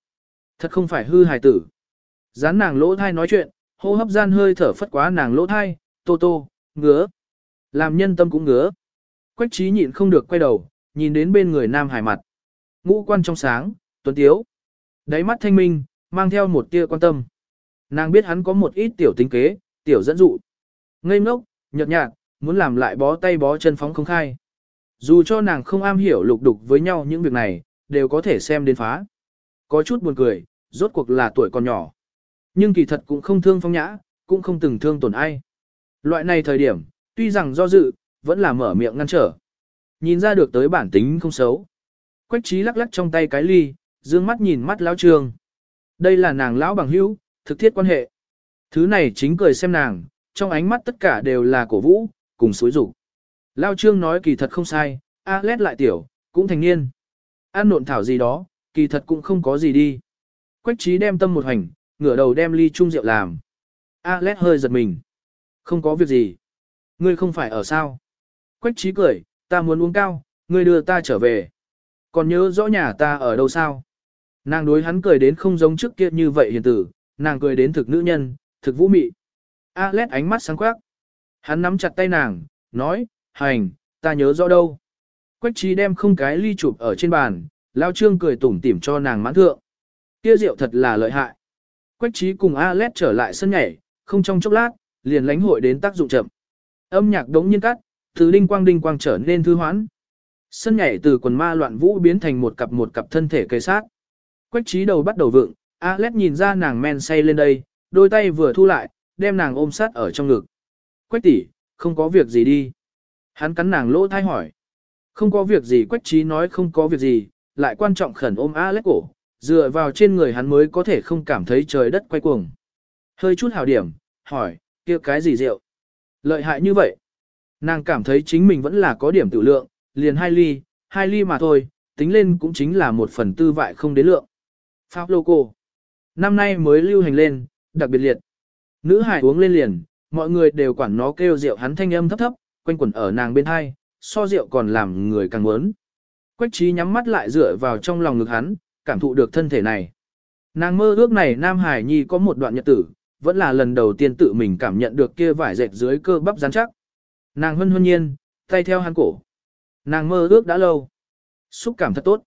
Thật không phải hư hài tử. Dán nàng lỗ thai nói chuyện, hô hấp gian hơi thở phất quá nàng lỗ thai, tô tô, ngứa. Làm nhân tâm cũng ngứa. Quách trí nhịn không được quay đầu, nhìn đến bên người nam hải mặt. Ngũ quan trong sáng, tuấn tiếu. Đáy mắt thanh minh, mang theo một tia quan tâm. Nàng biết hắn có một ít tiểu tính kế, tiểu dẫn dụ. Ngây ngốc, nhợt nhạt, muốn làm lại bó tay bó chân phóng không khai. Dù cho nàng không am hiểu lục đục với nhau những việc này, đều có thể xem đến phá. Có chút buồn cười, rốt cuộc là tuổi còn nhỏ. Nhưng kỳ thật cũng không thương phong nhã, cũng không từng thương tổn ai. Loại này thời điểm, tuy rằng do dự, vẫn là mở miệng ngăn trở. Nhìn ra được tới bản tính không xấu. Quách trí lắc lắc trong tay cái ly, dương mắt nhìn mắt lão trương. Đây là nàng lão bằng hữu, thực thiết quan hệ. Thứ này chính cười xem nàng, trong ánh mắt tất cả đều là cổ vũ, cùng suối rủ. Lao trương nói kỳ thật không sai, a lét lại tiểu, cũng thành niên. an nộn thảo gì đó, kỳ thật cũng không có gì đi. Quách trí đem tâm một hành, ngửa đầu đem ly chung rượu làm. Alex hơi giật mình. Không có việc gì. Ngươi không phải ở sao. Quách trí cười, ta muốn uống cao, ngươi đưa ta trở về. Còn nhớ rõ nhà ta ở đâu sao? Nàng đối hắn cười đến không giống trước kia như vậy hiền tử, nàng cười đến thực nữ nhân, thực vũ mị. Alex ánh mắt sáng quắc. Hắn nắm chặt tay nàng, nói, hành, ta nhớ rõ đâu. Quách trí đem không cái ly chụp ở trên bàn, lao trương cười tủm tỉm cho nàng mãn thượng. Kia rượu thật là lợi hại. Quách trí cùng Alet trở lại sân nhảy, không trong chốc lát, liền lánh hội đến tác dụng chậm. Âm nhạc đống nhiên cắt, từ đinh quang đinh quang trở nên thư hoãn. Sân nhảy từ quần ma loạn vũ biến thành một cặp một cặp thân thể cây sát. Quách trí đầu bắt đầu vượng, Alex nhìn ra nàng men say lên đây, đôi tay vừa thu lại, đem nàng ôm sát ở trong ngực. Quách tỷ, không có việc gì đi. Hắn cắn nàng lỗ thai hỏi. Không có việc gì quách trí nói không có việc gì, lại quan trọng khẩn ôm Alex cổ, dựa vào trên người hắn mới có thể không cảm thấy trời đất quay cuồng. Hơi chút hảo điểm, hỏi, kia cái gì rượu? Lợi hại như vậy. Nàng cảm thấy chính mình vẫn là có điểm tự lượng, liền hai ly, hai ly mà thôi, tính lên cũng chính là một phần tư vại không đến lượng. Pháp loco. Năm nay mới lưu hành lên, đặc biệt liệt. Nữ hải uống lên liền, mọi người đều quản nó kêu rượu hắn thanh âm thấp thấp, quanh quẩn ở nàng bên hai, so rượu còn làm người càng muốn. Quách trí nhắm mắt lại dựa vào trong lòng ngực hắn, cảm thụ được thân thể này. Nàng mơ ước này Nam Hải Nhi có một đoạn nhật tử, vẫn là lần đầu tiên tự mình cảm nhận được kia vải dệt dưới cơ bắp rắn chắc. Nàng hân hân nhiên, tay theo hắn cổ. Nàng mơ ước đã lâu. Xúc cảm thật tốt.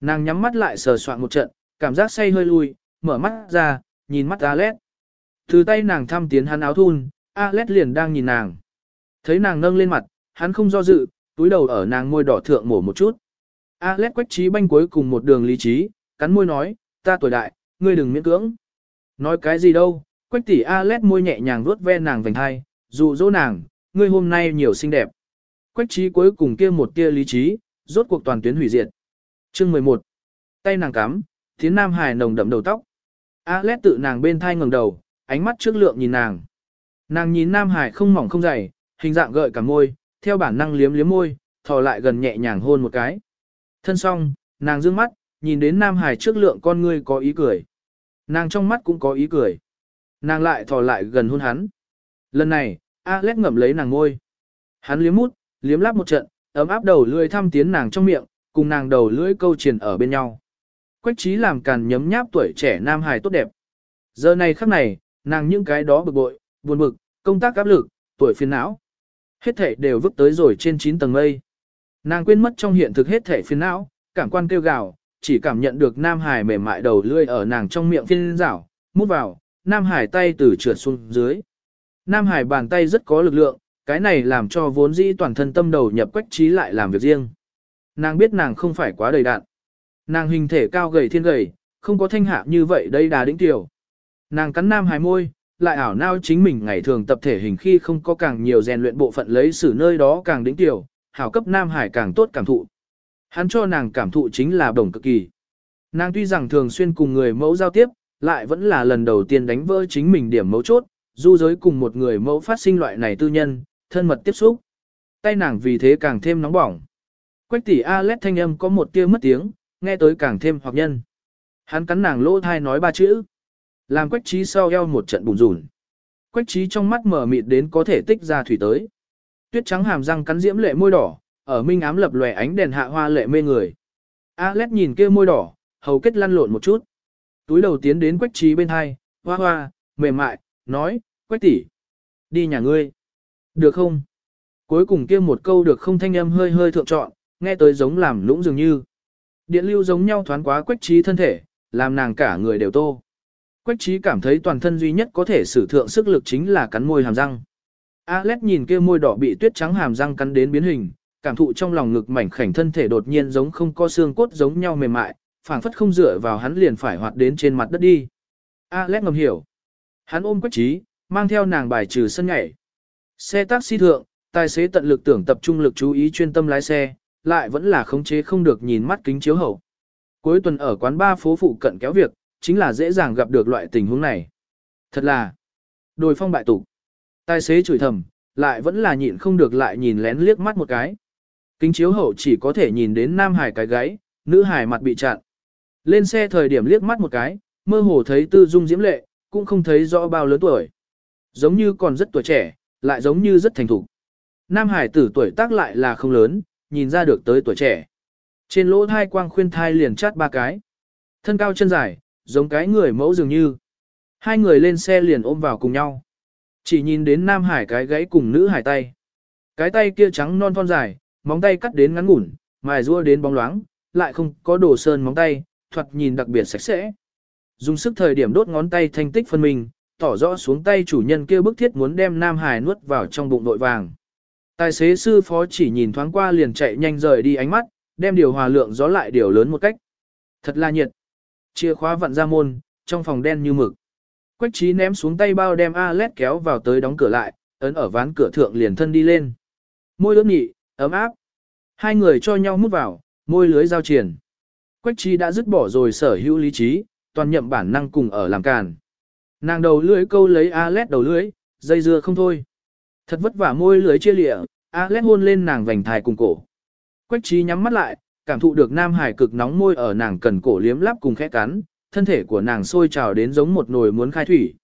Nàng nhắm mắt lại sờ soạn một trận, cảm giác say hơi lui, mở mắt ra, nhìn mắt Alet. Từ tay nàng thăm tiến hắn áo thun, Alet liền đang nhìn nàng. Thấy nàng nâng lên mặt, hắn không do dự, túi đầu ở nàng môi đỏ thượng mổ một chút. Alet quách trí banh cuối cùng một đường lý trí, cắn môi nói, ta tuổi đại, ngươi đừng miễn cưỡng. Nói cái gì đâu, quách tỷ Alet môi nhẹ nhàng vuốt ve nàng vành hai, dụ dỗ nàng, ngươi hôm nay nhiều xinh đẹp. Quách trí cuối cùng kia một tia lý trí, rốt cuộc toàn tuyến hủy diệt. Chương 11. Tay nàng cắm, thiến Nam Hải nồng đậm đầu tóc. Alet tự nàng bên thai ngẩng đầu, ánh mắt trước lượng nhìn nàng. Nàng nhìn Nam Hải không mỏng không dày, hình dạng gợi cả môi, theo bản năng liếm liếm môi, thò lại gần nhẹ nhàng hôn một cái. Thân xong, nàng dương mắt, nhìn đến Nam Hải trước lượng con ngươi có ý cười. Nàng trong mắt cũng có ý cười. Nàng lại thò lại gần hôn hắn. Lần này, Alex ngậm lấy nàng ngôi. Hắn liếm mút, liếm láp một trận, ấm áp đầu lưỡi thăm tiến nàng trong miệng, cùng nàng đầu lưỡi câu triền ở bên nhau. Quách trí làm càn nhấm nháp tuổi trẻ nam hài tốt đẹp. Giờ này khắc này, nàng những cái đó bực bội, buồn bực, công tác áp lực, tuổi phiền não. Hết thể đều vứt tới rồi trên 9 tầng mây. Nàng quên mất trong hiện thực hết thể phiền não, cảm quan kêu gào, chỉ cảm nhận được nam hải mềm mại đầu lưỡi ở nàng trong miệng phiên rảo, mút vào, nam hải tay từ trượt xuống dưới. Nam hải bàn tay rất có lực lượng, cái này làm cho vốn dĩ toàn thân tâm đầu nhập quách trí lại làm việc riêng. Nàng biết nàng không phải quá đầy đạn. Nàng hình thể cao gầy thiên gầy, không có thanh hạ như vậy đây đà đĩnh tiểu. Nàng cắn nam Hải môi, lại ảo nao chính mình ngày thường tập thể hình khi không có càng nhiều rèn luyện bộ phận lấy xử nơi đó càng đĩnh tiểu, hảo cấp nam hải càng tốt cảm thụ. Hắn cho nàng cảm thụ chính là đồng cực kỳ. Nàng tuy rằng thường xuyên cùng người mẫu giao tiếp, lại vẫn là lần đầu tiên đánh vỡ chính mình điểm mấu chốt, du giới cùng một người mẫu phát sinh loại này tư nhân, thân mật tiếp xúc. Tay nàng vì thế càng thêm nóng bỏng. Quách tỷ Alet thanh âm có một tia mất tiếng, nghe tới càng thêm hoặc nhân. Hắn cắn nàng lỗ thai nói ba chữ. Làm quách trí sau eo một trận bùn rùn. Quách trí trong mắt mở mịt đến có thể tích ra thủy tới. Tuyết trắng hàm răng cắn diễm lệ môi đỏ, ở minh ám lập lòe ánh đèn hạ hoa lệ mê người. Alet nhìn kia môi đỏ, hầu kết lăn lộn một chút. Túi đầu tiến đến quách trí bên hai, hoa hoa, mềm mại, nói, quách tỷ, đi nhà ngươi. Được không? Cuối cùng kia một câu được không thanh âm hơi hơi thượng trọn, nghe tới giống làm lũng dường như. Điện lưu giống nhau thoáng quá quách trí thân thể, làm nàng cả người đều tô. Quách trí cảm thấy toàn thân duy nhất có thể sử thượng sức lực chính là cắn môi hàm răng. Alex nhìn kia môi đỏ bị tuyết trắng hàm răng cắn đến biến hình, cảm thụ trong lòng ngực mảnh khảnh thân thể đột nhiên giống không có xương cốt giống nhau mềm mại, phảng phất không dựa vào hắn liền phải hoạt đến trên mặt đất đi. Alex ngầm hiểu. Hắn ôm quách trí, mang theo nàng bài trừ sân nhảy. Xe taxi thượng, tài xế tận lực tưởng tập trung lực chú ý chuyên tâm lái xe, lại vẫn là khống chế không được nhìn mắt kính chiếu hậu. Cuối tuần ở quán ba phố phụ cận kéo việc, chính là dễ dàng gặp được loại tình huống này. Thật là đồi phong bại tục. Tài xế chửi thầm, lại vẫn là nhịn không được lại nhìn lén liếc mắt một cái. Kính chiếu hậu chỉ có thể nhìn đến nam hải cái gáy, nữ hải mặt bị chặn. Lên xe thời điểm liếc mắt một cái, mơ hồ thấy tư dung diễm lệ, cũng không thấy rõ bao lớn tuổi. Giống như còn rất tuổi trẻ, lại giống như rất thành thục. Nam hải tử tuổi tác lại là không lớn, nhìn ra được tới tuổi trẻ. Trên lỗ thai quang khuyên thai liền chát ba cái. Thân cao chân dài, giống cái người mẫu dường như. Hai người lên xe liền ôm vào cùng nhau. Chỉ nhìn đến Nam Hải cái gãy cùng nữ hải tay. Cái tay kia trắng non thon dài, móng tay cắt đến ngắn ngủn, mài rua đến bóng loáng, lại không có đồ sơn móng tay, thoạt nhìn đặc biệt sạch sẽ. Dùng sức thời điểm đốt ngón tay thanh tích phân minh, tỏ rõ xuống tay chủ nhân kia bức thiết muốn đem Nam Hải nuốt vào trong bụng nội vàng. Tài xế sư phó chỉ nhìn thoáng qua liền chạy nhanh rời đi ánh mắt, đem điều hòa lượng gió lại điều lớn một cách. Thật là nhiệt. Chìa khóa vặn ra môn, trong phòng đen như mực. Quách trí ném xuống tay bao đem Alet kéo vào tới đóng cửa lại, ấn ở ván cửa thượng liền thân đi lên. Môi ướt nhị, ấm áp. Hai người cho nhau mút vào, môi lưới giao triển. Quách trí đã dứt bỏ rồi sở hữu lý trí, toàn nhậm bản năng cùng ở làm càn. Nàng đầu lưới câu lấy Alet đầu lưới, dây dưa không thôi. Thật vất vả môi lưới chia lịa, Alet hôn lên nàng vành thai cùng cổ. Quách trí nhắm mắt lại, cảm thụ được nam hải cực nóng môi ở nàng cần cổ liếm lắp cùng khẽ cắn, thân thể của nàng sôi trào đến giống một nồi muốn khai thủy.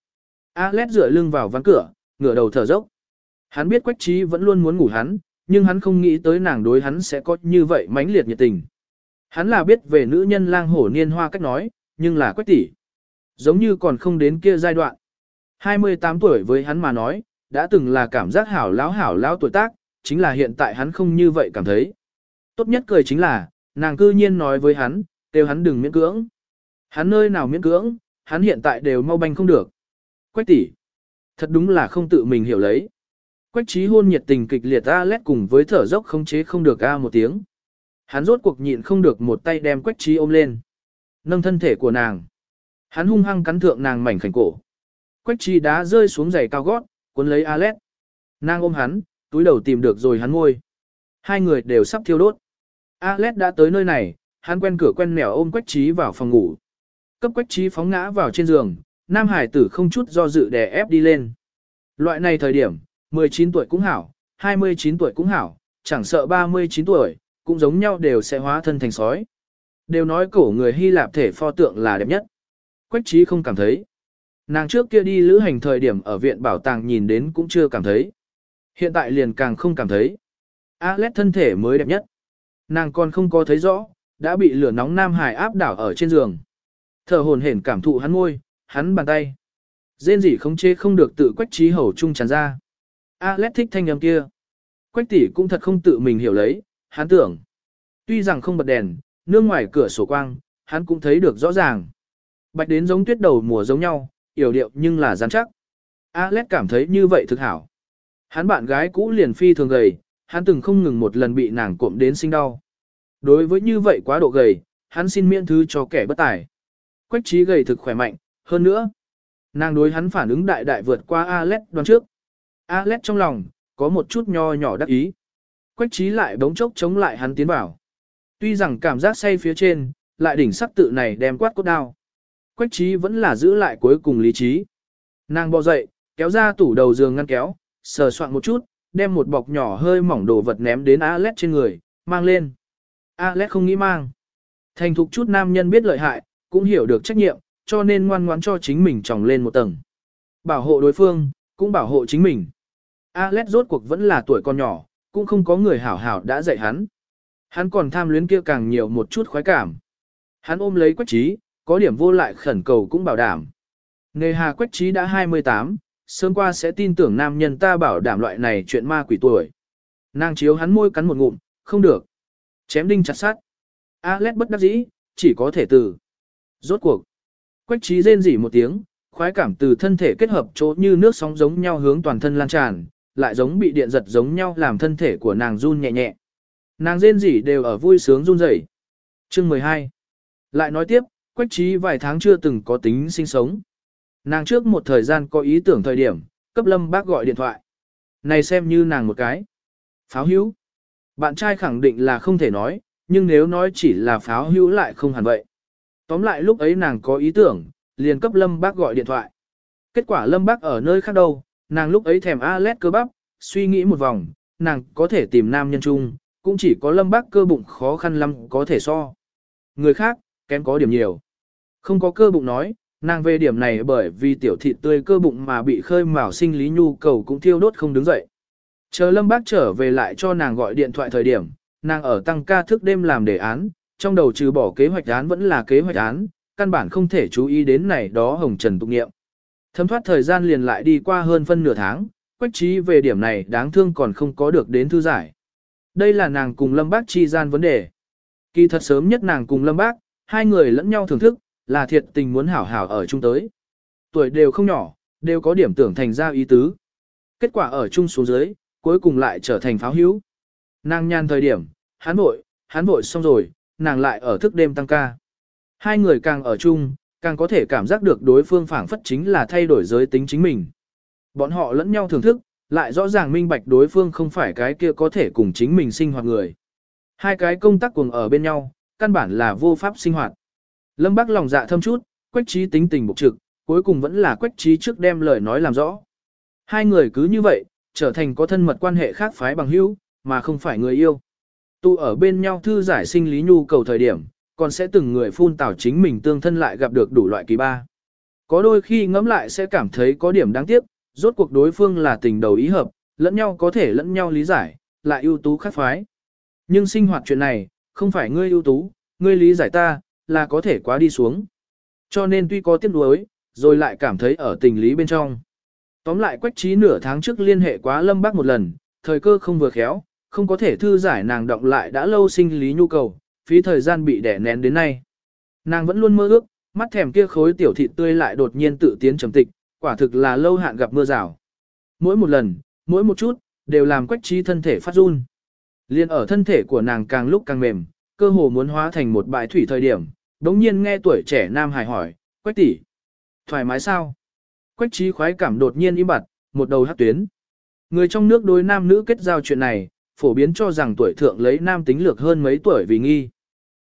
Alex dựa lưng vào ván cửa, ngửa đầu thở dốc. Hắn biết quách trí vẫn luôn muốn ngủ hắn, nhưng hắn không nghĩ tới nàng đối hắn sẽ có như vậy mãnh liệt nhiệt tình. Hắn là biết về nữ nhân lang hổ niên hoa cách nói, nhưng là quách tỷ. Giống như còn không đến kia giai đoạn. 28 tuổi với hắn mà nói, đã từng là cảm giác hảo lão hảo lão tuổi tác, chính là hiện tại hắn không như vậy cảm thấy. Tốt nhất cười chính là, nàng cư nhiên nói với hắn, kêu hắn đừng miễn cưỡng. Hắn nơi nào miễn cưỡng, hắn hiện tại đều mau banh không được. Quách tỷ, thật đúng là không tự mình hiểu lấy. Quách trí hôn nhiệt tình kịch liệt a lét cùng với thở dốc không chế không được a một tiếng. Hắn rốt cuộc nhịn không được một tay đem quách trí ôm lên. Nâng thân thể của nàng. Hắn hung hăng cắn thượng nàng mảnh khảnh cổ. Quách trí đá rơi xuống giày cao gót, cuốn lấy a lét. Nàng ôm hắn, túi đầu tìm được rồi hắn ngôi. Hai người đều sắp thiêu đốt. Alex đã tới nơi này, hắn quen cửa quen nẻo ôm Quách Trí vào phòng ngủ. Cấp Quách Trí phóng ngã vào trên giường, Nam Hải tử không chút do dự đè ép đi lên. Loại này thời điểm, 19 tuổi cũng hảo, 29 tuổi cũng hảo, chẳng sợ 39 tuổi, cũng giống nhau đều sẽ hóa thân thành sói. Đều nói cổ người Hy Lạp thể pho tượng là đẹp nhất. Quách Trí không cảm thấy. Nàng trước kia đi lữ hành thời điểm ở viện bảo tàng nhìn đến cũng chưa cảm thấy. Hiện tại liền càng không cảm thấy. Alex thân thể mới đẹp nhất. Nàng còn không có thấy rõ, đã bị lửa nóng Nam Hải áp đảo ở trên giường. Thở hồn hển cảm thụ hắn môi, hắn bàn tay. dên dỉ không chê không được tự quách trí hầu trung tràn ra. Alex thích thanh âm kia. Quách tỷ cũng thật không tự mình hiểu lấy, hắn tưởng. Tuy rằng không bật đèn, nương ngoài cửa sổ quang, hắn cũng thấy được rõ ràng. Bạch đến giống tuyết đầu mùa giống nhau, yểu điệu nhưng là rắn chắc. Alex cảm thấy như vậy thực hảo. Hắn bạn gái cũ liền phi thường gầy, hắn từng không ngừng một lần bị nàng cộm đến sinh đau. Đối với như vậy quá độ gầy, hắn xin miễn thứ cho kẻ bất tài. Quách trí gầy thực khỏe mạnh, hơn nữa. Nàng đối hắn phản ứng đại đại vượt qua Alet đoán trước. Alet trong lòng, có một chút nho nhỏ đắc ý. Quách trí lại bỗng chốc chống lại hắn tiến vào. Tuy rằng cảm giác say phía trên, lại đỉnh sắc tự này đem quát cốt đao. Quách trí vẫn là giữ lại cuối cùng lý trí. Nàng bò dậy, kéo ra tủ đầu giường ngăn kéo, sờ soạn một chút, đem một bọc nhỏ hơi mỏng đồ vật ném đến Alet trên người, mang lên. Alet không nghĩ mang. Thành thục chút nam nhân biết lợi hại, cũng hiểu được trách nhiệm, cho nên ngoan ngoãn cho chính mình tròng lên một tầng. Bảo hộ đối phương, cũng bảo hộ chính mình. Alex rốt cuộc vẫn là tuổi con nhỏ, cũng không có người hảo hảo đã dạy hắn. Hắn còn tham luyến kia càng nhiều một chút khoái cảm. Hắn ôm lấy quách trí, có điểm vô lại khẩn cầu cũng bảo đảm. Nề hà quách trí đã 28, sớm qua sẽ tin tưởng nam nhân ta bảo đảm loại này chuyện ma quỷ tuổi. Nàng chiếu hắn môi cắn một ngụm, không được. Chém đinh chặt sát. Alex bất đắc dĩ, chỉ có thể từ. Rốt cuộc. Quách trí rên rỉ một tiếng, khoái cảm từ thân thể kết hợp chỗ như nước sóng giống nhau hướng toàn thân lan tràn, lại giống bị điện giật giống nhau làm thân thể của nàng run nhẹ nhẹ. Nàng rên rỉ đều ở vui sướng run rẩy. Chương 12. Lại nói tiếp, Quách Trí vài tháng chưa từng có tính sinh sống. Nàng trước một thời gian có ý tưởng thời điểm, cấp lâm bác gọi điện thoại. Này xem như nàng một cái. Pháo hữu. Bạn trai khẳng định là không thể nói, nhưng nếu nói chỉ là pháo hữu lại không hẳn vậy. Tóm lại lúc ấy nàng có ý tưởng, liền cấp lâm bác gọi điện thoại. Kết quả lâm bác ở nơi khác đâu, nàng lúc ấy thèm Alet cơ bắp, suy nghĩ một vòng, nàng có thể tìm nam nhân chung, cũng chỉ có lâm bác cơ bụng khó khăn lắm có thể so. Người khác, kém có điểm nhiều. Không có cơ bụng nói, nàng về điểm này bởi vì tiểu thịt tươi cơ bụng mà bị khơi mào sinh lý nhu cầu cũng thiêu đốt không đứng dậy. Chờ lâm bác trở về lại cho nàng gọi điện thoại thời điểm, nàng ở tăng ca thức đêm làm đề án, trong đầu trừ bỏ kế hoạch án vẫn là kế hoạch án, căn bản không thể chú ý đến này đó hồng trần tục nghiệm. Thấm thoát thời gian liền lại đi qua hơn phân nửa tháng, quách trí về điểm này đáng thương còn không có được đến thư giải. Đây là nàng cùng Lâm Bác chi gian vấn đề. Kỳ thật sớm nhất nàng cùng Lâm Bác, hai người lẫn nhau thưởng thức, là thiệt tình muốn hảo hảo ở chung tới. Tuổi đều không nhỏ, đều có điểm tưởng thành ra ý tứ. Kết quả ở chung xuống dưới, cuối cùng lại trở thành pháo hữu. Nàng nhan thời điểm, hắn vội, hắn vội xong rồi, nàng lại ở thức đêm tăng ca. Hai người càng ở chung, càng có thể cảm giác được đối phương phản phất chính là thay đổi giới tính chính mình. Bọn họ lẫn nhau thưởng thức, lại rõ ràng minh bạch đối phương không phải cái kia có thể cùng chính mình sinh hoạt người. Hai cái công tác cùng ở bên nhau, căn bản là vô pháp sinh hoạt. Lâm Bác lòng dạ thâm chút, quách trí tính tình bộc trực, cuối cùng vẫn là quách trí trước đem lời nói làm rõ. Hai người cứ như vậy, trở thành có thân mật quan hệ khác phái bằng hữu, mà không phải người yêu. Tu ở bên nhau thư giải sinh lý nhu cầu thời điểm, còn sẽ từng người phun tảo chính mình tương thân lại gặp được đủ loại kỳ ba. Có đôi khi ngẫm lại sẽ cảm thấy có điểm đáng tiếc, rốt cuộc đối phương là tình đầu ý hợp, lẫn nhau có thể lẫn nhau lý giải, lại ưu tú khác phái. Nhưng sinh hoạt chuyện này, không phải ngươi ưu tú, ngươi lý giải ta, là có thể quá đi xuống. Cho nên tuy có tiếc nuối, rồi lại cảm thấy ở tình lý bên trong. Tóm lại quách trí nửa tháng trước liên hệ quá lâm bác một lần, thời cơ không vừa khéo, không có thể thư giải nàng động lại đã lâu sinh lý nhu cầu, phí thời gian bị đẻ nén đến nay. Nàng vẫn luôn mơ ước, mắt thèm kia khối tiểu thịt tươi lại đột nhiên tự tiến trầm tịch, quả thực là lâu hạn gặp mưa rào. Mỗi một lần, mỗi một chút, đều làm quách trí thân thể phát run. Liên ở thân thể của nàng càng lúc càng mềm, cơ hồ muốn hóa thành một bãi thủy thời điểm, đống nhiên nghe tuổi trẻ nam hài hỏi, quách tỷ, thoải mái sao? Quách trí khoái cảm đột nhiên im bặt, một đầu hát tuyến. Người trong nước đối nam nữ kết giao chuyện này, phổ biến cho rằng tuổi thượng lấy nam tính lược hơn mấy tuổi vì nghi.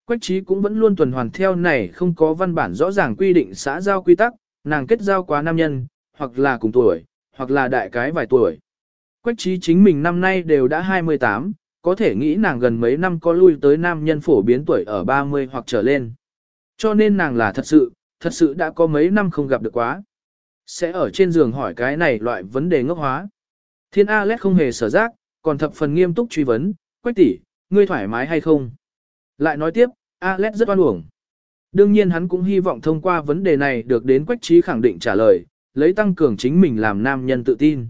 Quách trí cũng vẫn luôn tuần hoàn theo này không có văn bản rõ ràng quy định xã giao quy tắc, nàng kết giao quá nam nhân, hoặc là cùng tuổi, hoặc là đại cái vài tuổi. Quách trí chính mình năm nay đều đã 28, có thể nghĩ nàng gần mấy năm có lui tới nam nhân phổ biến tuổi ở 30 hoặc trở lên. Cho nên nàng là thật sự, thật sự đã có mấy năm không gặp được quá. Sẽ ở trên giường hỏi cái này loại vấn đề ngốc hóa. Thiên A-lét không hề sở giác, còn thập phần nghiêm túc truy vấn, quách tỷ, ngươi thoải mái hay không? Lại nói tiếp, A-lét rất oan uổng. Đương nhiên hắn cũng hy vọng thông qua vấn đề này được đến quách trí khẳng định trả lời, lấy tăng cường chính mình làm nam nhân tự tin.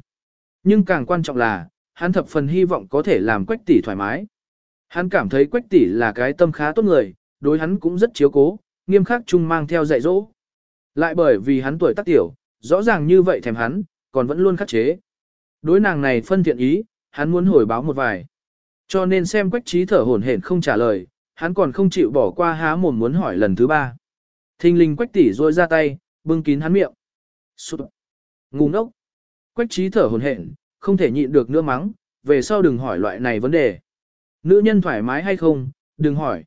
Nhưng càng quan trọng là, hắn thập phần hy vọng có thể làm quách tỷ thoải mái. Hắn cảm thấy quách tỷ là cái tâm khá tốt người, đối hắn cũng rất chiếu cố, nghiêm khắc chung mang theo dạy dỗ. Lại bởi vì hắn tuổi tác tiểu, rõ ràng như vậy thèm hắn, còn vẫn luôn khắc chế. Đối nàng này phân thiện ý, hắn muốn hồi báo một vài. Cho nên xem quách trí thở hổn hển không trả lời, hắn còn không chịu bỏ qua há mồm muốn hỏi lần thứ ba. Thinh linh quách tỷ rôi ra tay, bưng kín hắn miệng. Sụt. Ngu ngốc. Quách trí thở hổn hển, không thể nhịn được nữa mắng, về sau đừng hỏi loại này vấn đề. Nữ nhân thoải mái hay không, đừng hỏi.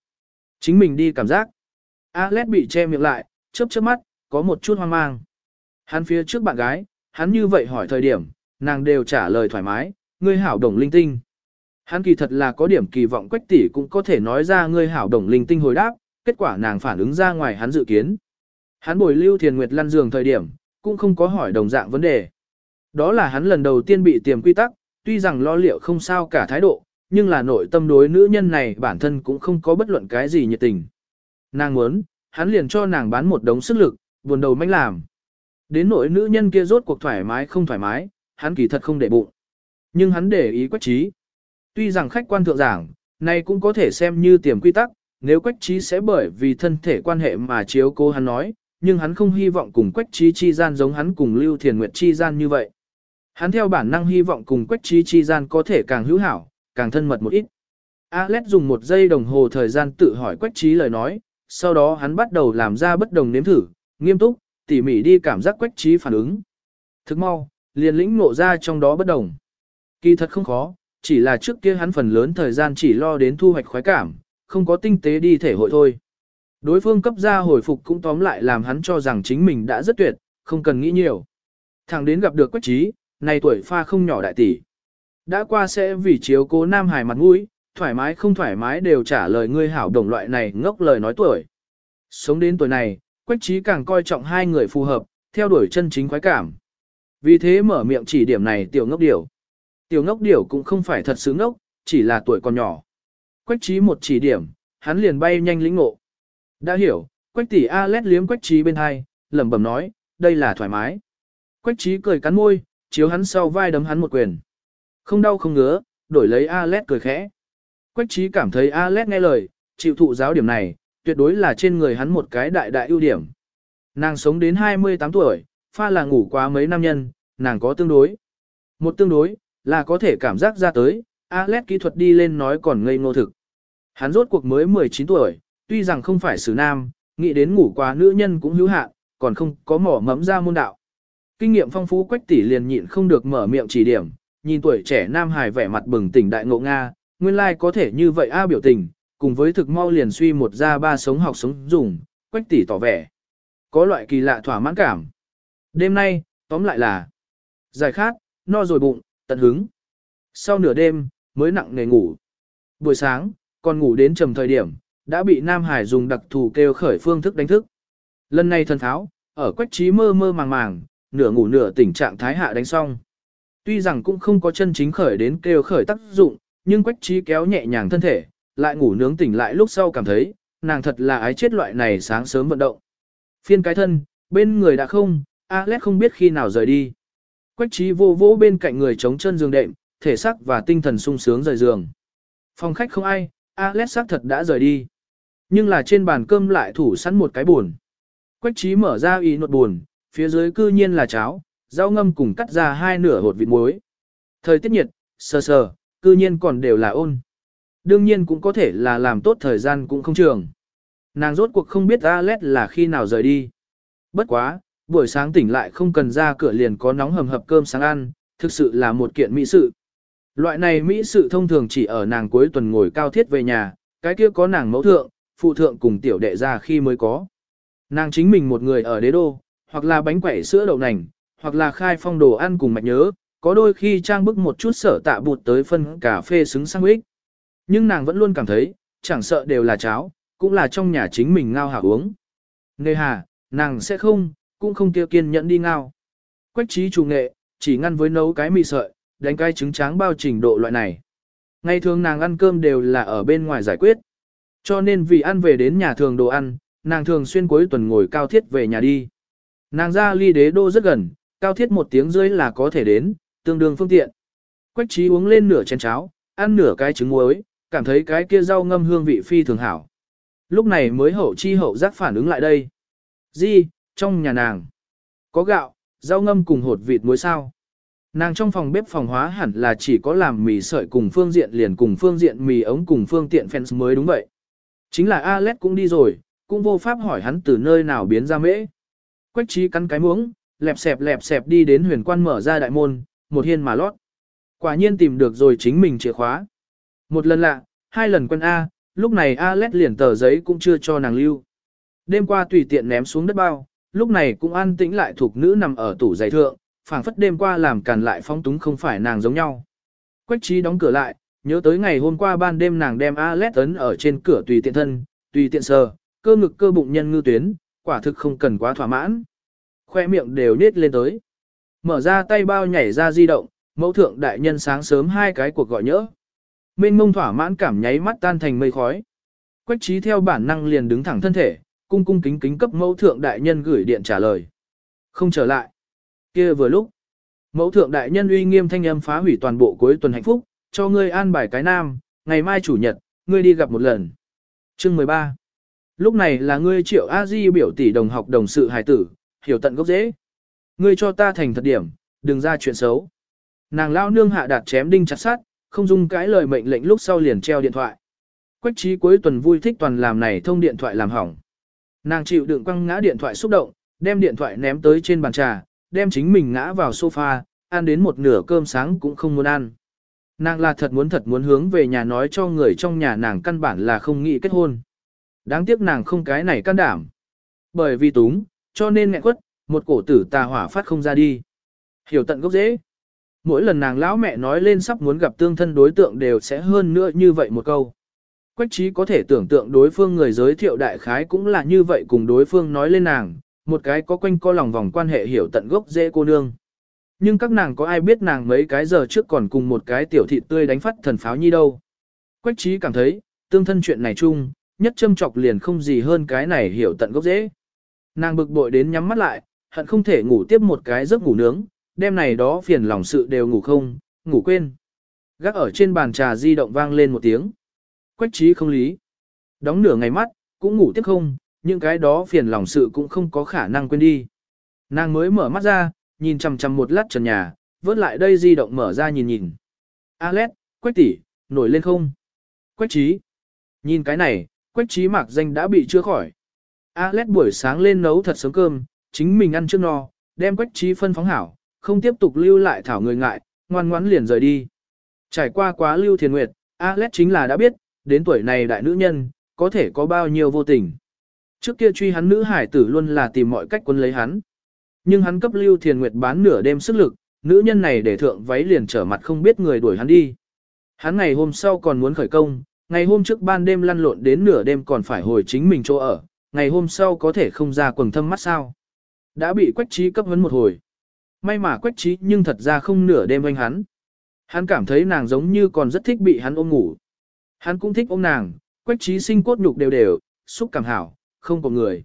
Chính mình đi cảm giác. Alex bị che miệng lại, chớp chớp mắt, có một chút hoang mang. Hắn phía trước bạn gái, hắn như vậy hỏi thời điểm, nàng đều trả lời thoải mái, ngươi hảo đồng linh tinh. Hắn kỳ thật là có điểm kỳ vọng quách tỷ cũng có thể nói ra ngươi hảo đồng linh tinh hồi đáp, kết quả nàng phản ứng ra ngoài hắn dự kiến. Hắn bồi lưu thiền nguyệt lăn giường thời điểm, cũng không có hỏi đồng dạng vấn đề. Đó là hắn lần đầu tiên bị tiềm quy tắc, tuy rằng lo liệu không sao cả thái độ, nhưng là nội tâm đối nữ nhân này bản thân cũng không có bất luận cái gì nhiệt tình. Nàng muốn, hắn liền cho nàng bán một đống sức lực, buồn đầu manh làm. Đến nỗi nữ nhân kia rốt cuộc thoải mái không thoải mái, hắn kỳ thật không để bụng. Nhưng hắn để ý quách trí. Tuy rằng khách quan thượng giảng, này cũng có thể xem như tiềm quy tắc, nếu quách trí sẽ bởi vì thân thể quan hệ mà chiếu cố hắn nói, nhưng hắn không hy vọng cùng quách trí chi gian giống hắn cùng Lưu Thiền Nguyệt chi gian như vậy. Hắn theo bản năng hy vọng cùng quách trí chi gian có thể càng hữu hảo, càng thân mật một ít. Alex dùng một giây đồng hồ thời gian tự hỏi quách trí lời nói, sau đó hắn bắt đầu làm ra bất đồng nếm thử, nghiêm túc, tỉ mỉ đi cảm giác quách trí phản ứng. Thức mau, liền lĩnh ngộ ra trong đó bất đồng. Kỳ thật không khó, chỉ là trước kia hắn phần lớn thời gian chỉ lo đến thu hoạch khoái cảm, không có tinh tế đi thể hội thôi. Đối phương cấp ra hồi phục cũng tóm lại làm hắn cho rằng chính mình đã rất tuyệt, không cần nghĩ nhiều. Thẳng đến gặp được quách trí, này tuổi pha không nhỏ đại tỷ. Đã qua sẽ vì chiếu cố Nam Hải mặt mũi, thoải mái không thoải mái đều trả lời ngươi hảo đồng loại này ngốc lời nói tuổi. Sống đến tuổi này, quách trí càng coi trọng hai người phù hợp, theo đuổi chân chính khoái cảm. Vì thế mở miệng chỉ điểm này tiểu ngốc điểu. Tiểu ngốc điểu cũng không phải thật sự ngốc, chỉ là tuổi còn nhỏ. Quách trí một chỉ điểm, hắn liền bay nhanh lĩnh ngộ. Đã hiểu, quách tỷ A lét liếm quách trí bên hai, lẩm bẩm nói, đây là thoải mái. Quách trí cười cắn môi, chiếu hắn sau vai đấm hắn một quyền. Không đau không ngứa, đổi lấy A lét cười khẽ. Quách trí cảm thấy A lét nghe lời, chịu thụ giáo điểm này, tuyệt đối là trên người hắn một cái đại đại ưu điểm. Nàng sống đến 28 tuổi, pha là ngủ quá mấy năm nhân, nàng có tương đối. Một tương đối, là có thể cảm giác ra tới, Alex kỹ thuật đi lên nói còn ngây ngô thực. Hắn rốt cuộc mới 19 tuổi, tuy rằng không phải xử nam, nghĩ đến ngủ quá nữ nhân cũng hữu hạn, còn không có mỏ mẫm ra môn đạo. Kinh nghiệm phong phú quách tỷ liền nhịn không được mở miệng chỉ điểm, nhìn tuổi trẻ nam hài vẻ mặt bừng tỉnh đại ngộ Nga, nguyên lai like có thể như vậy a biểu tình, cùng với thực mau liền suy một ra ba sống học sống dùng, quách tỷ tỏ vẻ. Có loại kỳ lạ thỏa mãn cảm. Đêm nay, tóm lại là giải khát, no rồi bụng, tận hứng. Sau nửa đêm, mới nặng nề ngủ. Buổi sáng, còn ngủ đến trầm thời điểm, đã bị Nam Hải dùng đặc thù kêu khởi phương thức đánh thức. Lần này thần tháo, ở quách trí mơ mơ màng màng, nửa ngủ nửa tỉnh trạng thái hạ đánh xong. Tuy rằng cũng không có chân chính khởi đến kêu khởi tác dụng, nhưng quách trí kéo nhẹ nhàng thân thể, lại ngủ nướng tỉnh lại lúc sau cảm thấy, nàng thật là ái chết loại này sáng sớm vận động. Phiên cái thân, bên người đã không, Alex không biết khi nào rời đi. Quách trí vô vỗ bên cạnh người chống chân giường đệm, thể xác và tinh thần sung sướng rời giường. Phòng khách không ai, Alex xác thật đã rời đi. Nhưng là trên bàn cơm lại thủ sẵn một cái buồn. Quách trí mở ra ý nột buồn, phía dưới cư nhiên là cháo, rau ngâm cùng cắt ra hai nửa hột vịt muối. Thời tiết nhiệt, sờ sờ, cư nhiên còn đều là ôn. Đương nhiên cũng có thể là làm tốt thời gian cũng không trường. Nàng rốt cuộc không biết Alex là khi nào rời đi. Bất quá, buổi sáng tỉnh lại không cần ra cửa liền có nóng hầm hập cơm sáng ăn, thực sự là một kiện mỹ sự. Loại này mỹ sự thông thường chỉ ở nàng cuối tuần ngồi cao thiết về nhà, cái kia có nàng mẫu thượng, phụ thượng cùng tiểu đệ ra khi mới có. Nàng chính mình một người ở đế đô, hoặc là bánh quẩy sữa đậu nành, hoặc là khai phong đồ ăn cùng mạch nhớ, có đôi khi trang bức một chút sở tạ bụt tới phân cà phê xứng sang ích. Nhưng nàng vẫn luôn cảm thấy, chẳng sợ đều là cháo, cũng là trong nhà chính mình ngao hảo uống. Nề hà, nàng sẽ không, cũng không kia kiên nhẫn đi ngao. Quách trí chủ nghệ, chỉ ngăn với nấu cái mì sợi, đánh cái trứng tráng bao trình độ loại này. Ngày thường nàng ăn cơm đều là ở bên ngoài giải quyết. Cho nên vì ăn về đến nhà thường đồ ăn, nàng thường xuyên cuối tuần ngồi cao thiết về nhà đi. Nàng ra ly đế đô rất gần, cao thiết một tiếng rưỡi là có thể đến, tương đương phương tiện. Quách trí uống lên nửa chén cháo, ăn nửa cái trứng muối, cảm thấy cái kia rau ngâm hương vị phi thường hảo. Lúc này mới hậu chi hậu giác phản ứng lại đây. Di, trong nhà nàng, có gạo, rau ngâm cùng hột vịt muối sao. Nàng trong phòng bếp phòng hóa hẳn là chỉ có làm mì sợi cùng phương diện liền cùng phương diện mì ống cùng phương tiện fans mới đúng vậy. Chính là Alex cũng đi rồi, cũng vô pháp hỏi hắn từ nơi nào biến ra mễ. Quách trí cắn cái muống, lẹp xẹp lẹp xẹp đi đến huyền quan mở ra đại môn, một hiên mà lót. Quả nhiên tìm được rồi chính mình chìa khóa. Một lần lạ, hai lần quân A, lúc này Alex liền tờ giấy cũng chưa cho nàng lưu. Đêm qua tùy tiện ném xuống đất bao, lúc này cũng an tĩnh lại thuộc nữ nằm ở tủ giày thượng, phảng phất đêm qua làm càn lại phong túng không phải nàng giống nhau. Quách trí đóng cửa lại, nhớ tới ngày hôm qua ban đêm nàng đem Alet ấn ở trên cửa tùy tiện thân, tùy tiện sờ, cơ ngực cơ bụng nhân ngư tuyến, quả thực không cần quá thỏa mãn. Khoe miệng đều nết lên tới. Mở ra tay bao nhảy ra di động, mẫu thượng đại nhân sáng sớm hai cái cuộc gọi nhỡ. Mênh mông thỏa mãn cảm nháy mắt tan thành mây khói. Quách trí theo bản năng liền đứng thẳng thân thể, cung cung kính kính cấp mẫu thượng đại nhân gửi điện trả lời. Không trở lại. kia vừa lúc. Mẫu thượng đại nhân uy nghiêm thanh âm phá hủy toàn bộ cuối tuần hạnh phúc, cho ngươi an bài cái nam, ngày mai chủ nhật, ngươi đi gặp một lần. Chương 13. Lúc này là ngươi triệu a di biểu tỷ đồng học đồng sự hài tử, hiểu tận gốc dễ. Ngươi cho ta thành thật điểm, đừng ra chuyện xấu. nàng lao nương hạ đạt chém đinh chặt sát, không dung cái lời mệnh lệnh lúc sau liền treo điện thoại. Quách trí cuối tuần vui thích toàn làm này thông điện thoại làm hỏng. Nàng chịu đựng quăng ngã điện thoại xúc động, đem điện thoại ném tới trên bàn trà, đem chính mình ngã vào sofa, ăn đến một nửa cơm sáng cũng không muốn ăn. Nàng là thật muốn thật muốn hướng về nhà nói cho người trong nhà nàng căn bản là không nghĩ kết hôn. Đáng tiếc nàng không cái này can đảm. Bởi vì túng, cho nên nghẹn quất, một cổ tử tà hỏa phát không ra đi. Hiểu tận gốc dễ. Mỗi lần nàng lão mẹ nói lên sắp muốn gặp tương thân đối tượng đều sẽ hơn nữa như vậy một câu. Quách trí có thể tưởng tượng đối phương người giới thiệu đại khái cũng là như vậy cùng đối phương nói lên nàng, một cái có quanh co lòng vòng quan hệ hiểu tận gốc dễ cô nương. Nhưng các nàng có ai biết nàng mấy cái giờ trước còn cùng một cái tiểu thị tươi đánh phát thần pháo nhi đâu. Quách trí cảm thấy, tương thân chuyện này chung, nhất châm chọc liền không gì hơn cái này hiểu tận gốc dễ. Nàng bực bội đến nhắm mắt lại, hận không thể ngủ tiếp một cái giấc ngủ nướng, đêm này đó phiền lòng sự đều ngủ không, ngủ quên. Gác ở trên bàn trà di động vang lên một tiếng. Quách trí không lý. Đóng nửa ngày mắt, cũng ngủ tiếp không, những cái đó phiền lòng sự cũng không có khả năng quên đi. Nàng mới mở mắt ra, nhìn chằm chằm một lát trần nhà, vớt lại đây di động mở ra nhìn nhìn. Alex, Quách tỷ, nổi lên không? Quách trí. Nhìn cái này, Quách trí mạc danh đã bị chưa khỏi. Alex buổi sáng lên nấu thật sớm cơm, chính mình ăn trước no, đem Quách trí phân phóng hảo, không tiếp tục lưu lại thảo người ngại, ngoan ngoãn liền rời đi. Trải qua quá lưu thiền nguyệt, Alex chính là đã biết, đến tuổi này đại nữ nhân, có thể có bao nhiêu vô tình. Trước kia truy hắn nữ hải tử luôn là tìm mọi cách quân lấy hắn. Nhưng hắn cấp lưu thiền nguyệt bán nửa đêm sức lực, nữ nhân này để thượng váy liền trở mặt không biết người đuổi hắn đi. Hắn ngày hôm sau còn muốn khởi công, ngày hôm trước ban đêm lăn lộn đến nửa đêm còn phải hồi chính mình chỗ ở, ngày hôm sau có thể không ra quần thâm mắt sao. Đã bị quách trí cấp vấn một hồi. May mà quách trí nhưng thật ra không nửa đêm anh hắn. Hắn cảm thấy nàng giống như còn rất thích bị hắn ôm ngủ. Hắn cũng thích ôm nàng, quách trí sinh cốt nhục đều đều, xúc cảm hảo, không có người.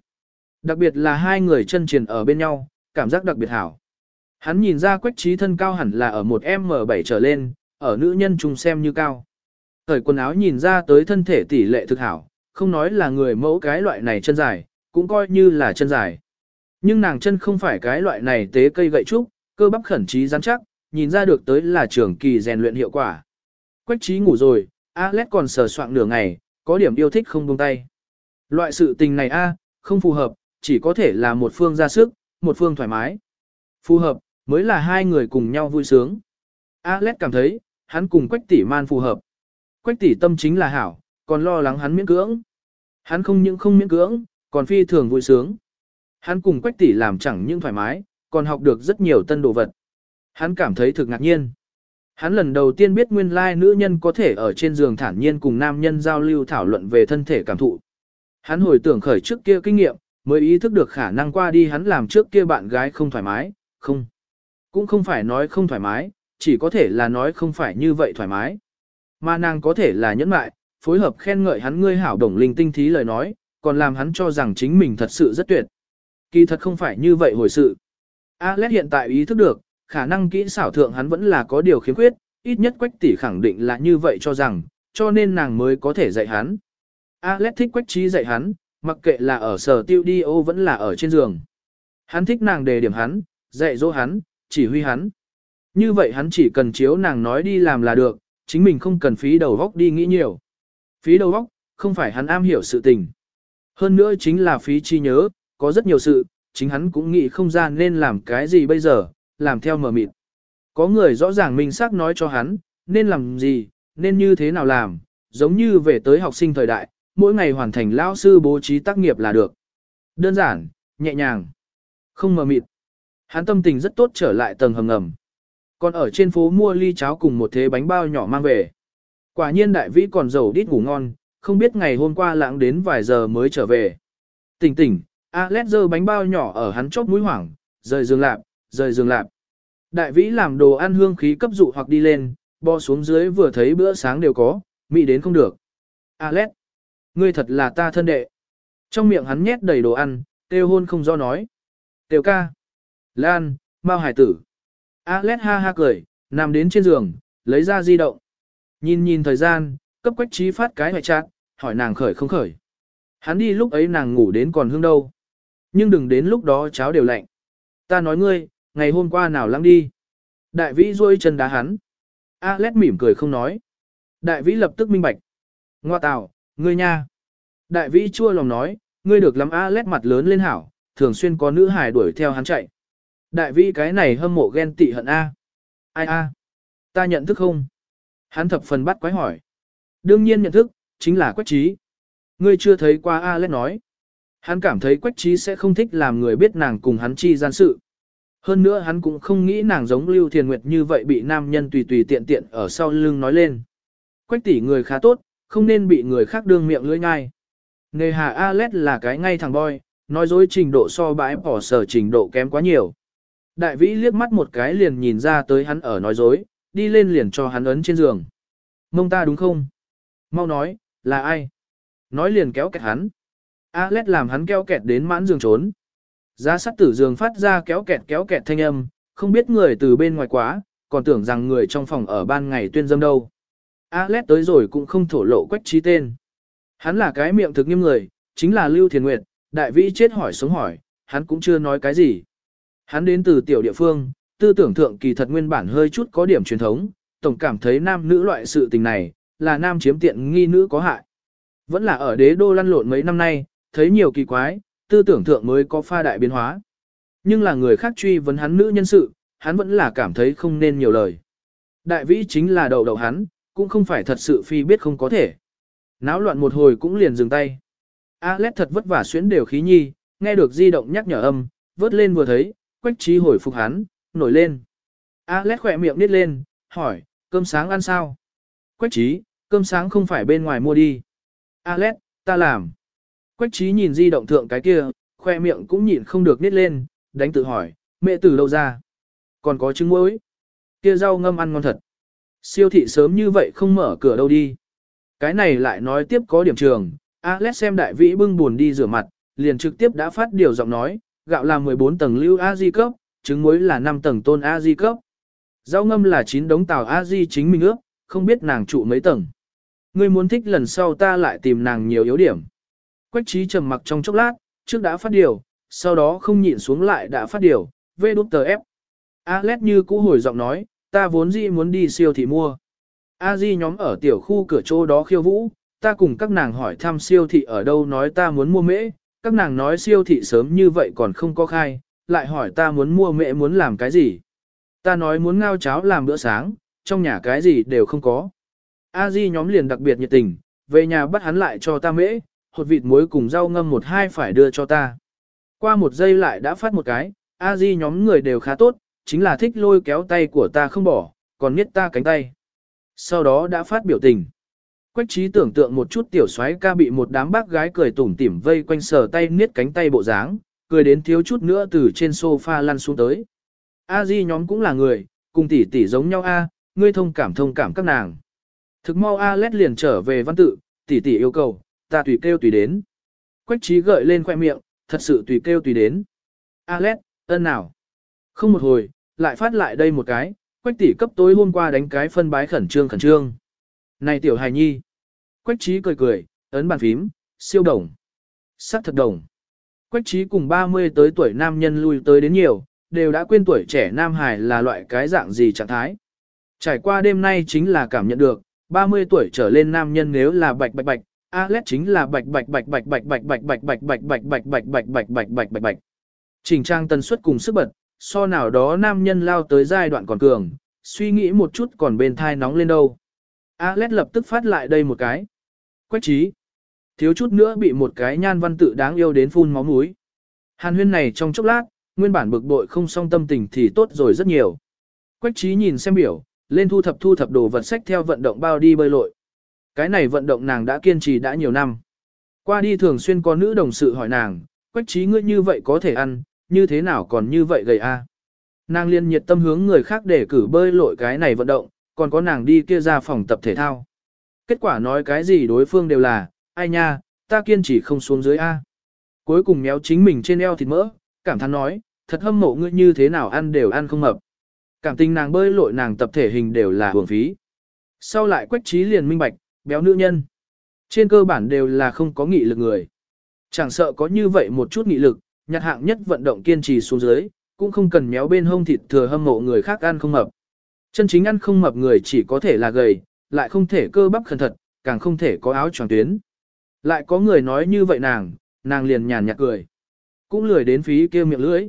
Đặc biệt là hai người chân truyền ở bên nhau, cảm giác đặc biệt hảo. Hắn nhìn ra quách trí thân cao hẳn là ở một M7 trở lên, ở nữ nhân trùng xem như cao. Thời quần áo nhìn ra tới thân thể tỷ lệ thực hảo, không nói là người mẫu cái loại này chân dài, cũng coi như là chân dài. Nhưng nàng chân không phải cái loại này tế cây gậy trúc, cơ bắp khẩn trí rắn chắc, nhìn ra được tới là trường kỳ rèn luyện hiệu quả. Quách trí ngủ rồi, Alex còn sờ soạn nửa ngày, có điểm yêu thích không buông tay. Loại sự tình này a, không phù hợp, chỉ có thể là một phương ra sức, một phương thoải mái. Phù hợp, mới là hai người cùng nhau vui sướng. Alex cảm thấy, hắn cùng Quách tỷ man phù hợp. Quách tỷ tâm chính là hảo, còn lo lắng hắn miễn cưỡng. Hắn không những không miễn cưỡng, còn phi thường vui sướng. Hắn cùng Quách tỷ làm chẳng những thoải mái, còn học được rất nhiều tân đồ vật. Hắn cảm thấy thực ngạc nhiên. Hắn lần đầu tiên biết nguyên lai nữ nhân có thể ở trên giường thản nhiên cùng nam nhân giao lưu thảo luận về thân thể cảm thụ. Hắn hồi tưởng khởi trước kia kinh nghiệm, mới ý thức được khả năng qua đi hắn làm trước kia bạn gái không thoải mái, không. Cũng không phải nói không thoải mái, chỉ có thể là nói không phải như vậy thoải mái. Mà nàng có thể là nhẫn mại, phối hợp khen ngợi hắn ngươi hảo đồng linh tinh thí lời nói, còn làm hắn cho rằng chính mình thật sự rất tuyệt. Kỳ thật không phải như vậy hồi sự. Alex hiện tại ý thức được, khả năng kỹ xảo thượng hắn vẫn là có điều khiếm khuyết, ít nhất quách tỷ khẳng định là như vậy cho rằng, cho nên nàng mới có thể dạy hắn. Alex thích quách trí dạy hắn, mặc kệ là ở sở tiêu đi ô vẫn là ở trên giường. Hắn thích nàng đề điểm hắn, dạy dỗ hắn, chỉ huy hắn. Như vậy hắn chỉ cần chiếu nàng nói đi làm là được, chính mình không cần phí đầu góc đi nghĩ nhiều. Phí đầu góc, không phải hắn am hiểu sự tình. Hơn nữa chính là phí chi nhớ, có rất nhiều sự, chính hắn cũng nghĩ không ra nên làm cái gì bây giờ, làm theo mờ mịt. Có người rõ ràng minh xác nói cho hắn, nên làm gì, nên như thế nào làm, giống như về tới học sinh thời đại, mỗi ngày hoàn thành lao sư bố trí tác nghiệp là được. Đơn giản, nhẹ nhàng, không mờ mịt. Hắn tâm tình rất tốt trở lại tầng hầm ngầm. Còn ở trên phố mua ly cháo cùng một thế bánh bao nhỏ mang về. Quả nhiên đại vĩ còn giàu đít ngủ ngon, không biết ngày hôm qua lãng đến vài giờ mới trở về. Tỉnh tỉnh, Alex dơ bánh bao nhỏ ở hắn chóp mũi hoảng, rời giường lạp, rời giường lạp. Đại vĩ làm đồ ăn hương khí cấp dụ hoặc đi lên, bo xuống dưới vừa thấy bữa sáng đều có, mị đến không được. Alex, ngươi thật là ta thân đệ. Trong miệng hắn nhét đầy đồ ăn, tiêu hôn không do nói. Tiêu ca. Lan, Mao Hải tử. Alex ha ha cười, nằm đến trên giường, lấy ra di động. Nhìn nhìn thời gian, cấp quách trí phát cái hoại chát, hỏi nàng khởi không khởi. Hắn đi lúc ấy nàng ngủ đến còn hương đâu. Nhưng đừng đến lúc đó cháo đều lạnh. Ta nói ngươi, ngày hôm qua nào lăng đi. Đại vĩ duỗi chân đá hắn. Alex mỉm cười không nói. Đại vĩ lập tức minh bạch. Ngoa tào, ngươi nha. Đại vĩ chua lòng nói, ngươi được lắm Alex mặt lớn lên hảo, thường xuyên có nữ hài đuổi theo hắn chạy. Đại vĩ cái này hâm mộ ghen tị hận A. Ai A? Ta nhận thức không? Hắn thập phần bắt quái hỏi. Đương nhiên nhận thức, chính là quách trí. Ngươi chưa thấy qua Alex nói. Hắn cảm thấy quách trí sẽ không thích làm người biết nàng cùng hắn chi gian sự. Hơn nữa hắn cũng không nghĩ nàng giống Lưu Thiền Nguyệt như vậy bị nam nhân tùy tùy tiện tiện ở sau lưng nói lên. Quách tỷ người khá tốt, không nên bị người khác đương miệng lưỡi ngay. Nề hà Alex là cái ngay thằng boy, nói dối trình độ so bãi bỏ sở trình độ kém quá nhiều. Đại vĩ liếc mắt một cái liền nhìn ra tới hắn ở nói dối, đi lên liền cho hắn ấn trên giường. Mông ta đúng không? Mau nói, là ai? Nói liền kéo kẹt hắn. Alex làm hắn kéo kẹt đến mãn giường trốn. Giá sắt tử giường phát ra kéo kẹt kéo kẹt thanh âm, không biết người từ bên ngoài quá, còn tưởng rằng người trong phòng ở ban ngày tuyên dâm đâu. Alex tới rồi cũng không thổ lộ quách trí tên. Hắn là cái miệng thực nghiêm người, chính là Lưu Thiền Nguyệt, đại vĩ chết hỏi sống hỏi, hắn cũng chưa nói cái gì. Hắn đến từ tiểu địa phương, tư tưởng thượng kỳ thật nguyên bản hơi chút có điểm truyền thống, tổng cảm thấy nam nữ loại sự tình này, là nam chiếm tiện nghi nữ có hại. Vẫn là ở đế đô lăn lộn mấy năm nay, thấy nhiều kỳ quái, tư tưởng thượng mới có pha đại biến hóa. Nhưng là người khác truy vấn hắn nữ nhân sự, hắn vẫn là cảm thấy không nên nhiều lời. Đại vĩ chính là đầu đầu hắn, cũng không phải thật sự phi biết không có thể. Náo loạn một hồi cũng liền dừng tay. Alex thật vất vả xuyến đều khí nhi, nghe được di động nhắc nhở âm, vớt lên vừa thấy, quách trí hồi phục hắn, nổi lên. Alex khỏe miệng nít lên, hỏi, cơm sáng ăn sao? Quách trí, cơm sáng không phải bên ngoài mua đi. Alex, ta làm. Quách trí nhìn di động thượng cái kia, khoe miệng cũng nhịn không được nít lên, đánh tự hỏi, mẹ từ đâu ra? Còn có trứng muối. Kia rau ngâm ăn ngon thật. Siêu thị sớm như vậy không mở cửa đâu đi. Cái này lại nói tiếp có điểm trường, Alex xem đại vĩ bưng buồn đi rửa mặt, liền trực tiếp đã phát điều giọng nói, gạo là 14 tầng lưu a di cấp, trứng muối là 5 tầng tôn a di cấp. Rau ngâm là 9 đống tàu a di chính mình ước, không biết nàng trụ mấy tầng. Ngươi muốn thích lần sau ta lại tìm nàng nhiều yếu điểm. Quách trí trầm mặc trong chốc lát, trước đã phát điều, sau đó không nhịn xuống lại đã phát điều, vê đút tờ ép. Alex như cũ hồi giọng nói, ta vốn dĩ muốn đi siêu thị mua. A Di nhóm ở tiểu khu cửa chỗ đó khiêu vũ, ta cùng các nàng hỏi thăm siêu thị ở đâu nói ta muốn mua mễ, các nàng nói siêu thị sớm như vậy còn không có khai, lại hỏi ta muốn mua mễ muốn làm cái gì. Ta nói muốn ngao cháo làm bữa sáng, trong nhà cái gì đều không có. A Di nhóm liền đặc biệt nhiệt tình, về nhà bắt hắn lại cho ta mễ, hột vịt muối cùng rau ngâm một hai phải đưa cho ta. Qua một giây lại đã phát một cái, A Di nhóm người đều khá tốt, chính là thích lôi kéo tay của ta không bỏ, còn miết ta cánh tay. Sau đó đã phát biểu tình. Quách trí tưởng tượng một chút tiểu soái ca bị một đám bác gái cười tủm tỉm vây quanh sờ tay niết cánh tay bộ dáng, cười đến thiếu chút nữa từ trên sofa lăn xuống tới. A Di nhóm cũng là người, cùng tỷ tỷ giống nhau a, ngươi thông cảm thông cảm các nàng. Thực mau A liền trở về văn tự, tỷ tỷ yêu cầu, ta tùy kêu tùy đến. Quách trí gợi lên khoe miệng, thật sự tùy kêu tùy đến. A lét, ân nào. Không một hồi, lại phát lại đây một cái, quách tỷ cấp tối hôm qua đánh cái phân bái khẩn trương khẩn trương. Này tiểu hài nhi. Quách trí cười cười, ấn bàn phím, siêu đồng. Sắc thật đồng. Quách trí cùng 30 tới tuổi nam nhân lui tới đến nhiều, đều đã quên tuổi trẻ nam hài là loại cái dạng gì trạng thái. Trải qua đêm nay chính là cảm nhận được, 30 tuổi trở lên nam nhân nếu là bạch bạch bạch, Alex chính là bạch bạch bạch bạch bạch bạch bạch bạch bạch bạch bạch bạch bạch bạch bạch bạch bạch bạch bạch. Trình trang tần suất cùng sức bật, so nào đó nam nhân lao tới giai đoạn còn cường, suy nghĩ một chút còn bên thai nóng lên đâu. Alex lập tức phát lại đây một cái. Quách trí. Thiếu chút nữa bị một cái nhan văn tự đáng yêu đến phun máu mũi. Hàn huyên này trong chốc lát, nguyên bản bực bội không song tâm tình thì tốt rồi rất nhiều. Quách trí nhìn xem biểu, lên thu thập thu thập đồ vật sách theo vận động bao đi bơi lội. Cái này vận động nàng đã kiên trì đã nhiều năm. Qua đi thường xuyên có nữ đồng sự hỏi nàng, quách trí ngươi như vậy có thể ăn, như thế nào còn như vậy gầy a? Nàng liên nhiệt tâm hướng người khác để cử bơi lội cái này vận động, còn có nàng đi kia ra phòng tập thể thao. Kết quả nói cái gì đối phương đều là, ai nha, ta kiên trì không xuống dưới A. Cuối cùng méo chính mình trên eo thịt mỡ, cảm thán nói, thật hâm mộ ngươi như thế nào ăn đều ăn không hợp. Cảm tình nàng bơi lội nàng tập thể hình đều là hưởng phí. Sau lại quách trí liền minh bạch, béo nữ nhân. Trên cơ bản đều là không có nghị lực người. Chẳng sợ có như vậy một chút nghị lực, nhặt hạng nhất vận động kiên trì xuống dưới, cũng không cần méo bên hông thịt thừa hâm mộ người khác ăn không mập. Chân chính ăn không mập người chỉ có thể là gầy, lại không thể cơ bắp khẩn thật, càng không thể có áo tròn tuyến. Lại có người nói như vậy nàng, nàng liền nhàn nhạt cười. Cũng lười đến phí kêu miệng lưỡi.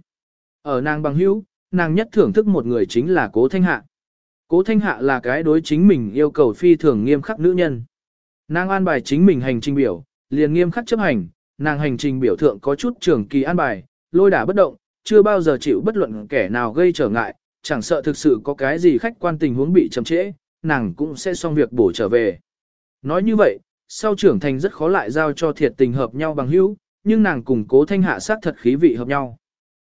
Ở nàng bằng hữu, nàng nhất thưởng thức một người chính là cố thanh hạ. Cố thanh hạ là cái đối chính mình yêu cầu phi thường nghiêm khắc nữ nhân. Nàng an bài chính mình hành trình biểu, liền nghiêm khắc chấp hành, nàng hành trình biểu thượng có chút trường kỳ an bài, lôi đả bất động, chưa bao giờ chịu bất luận kẻ nào gây trở ngại, chẳng sợ thực sự có cái gì khách quan tình huống bị chậm trễ, nàng cũng sẽ xong việc bổ trở về. Nói như vậy, sau trưởng thành rất khó lại giao cho thiệt tình hợp nhau bằng hữu, nhưng nàng cùng cố thanh hạ sát thật khí vị hợp nhau.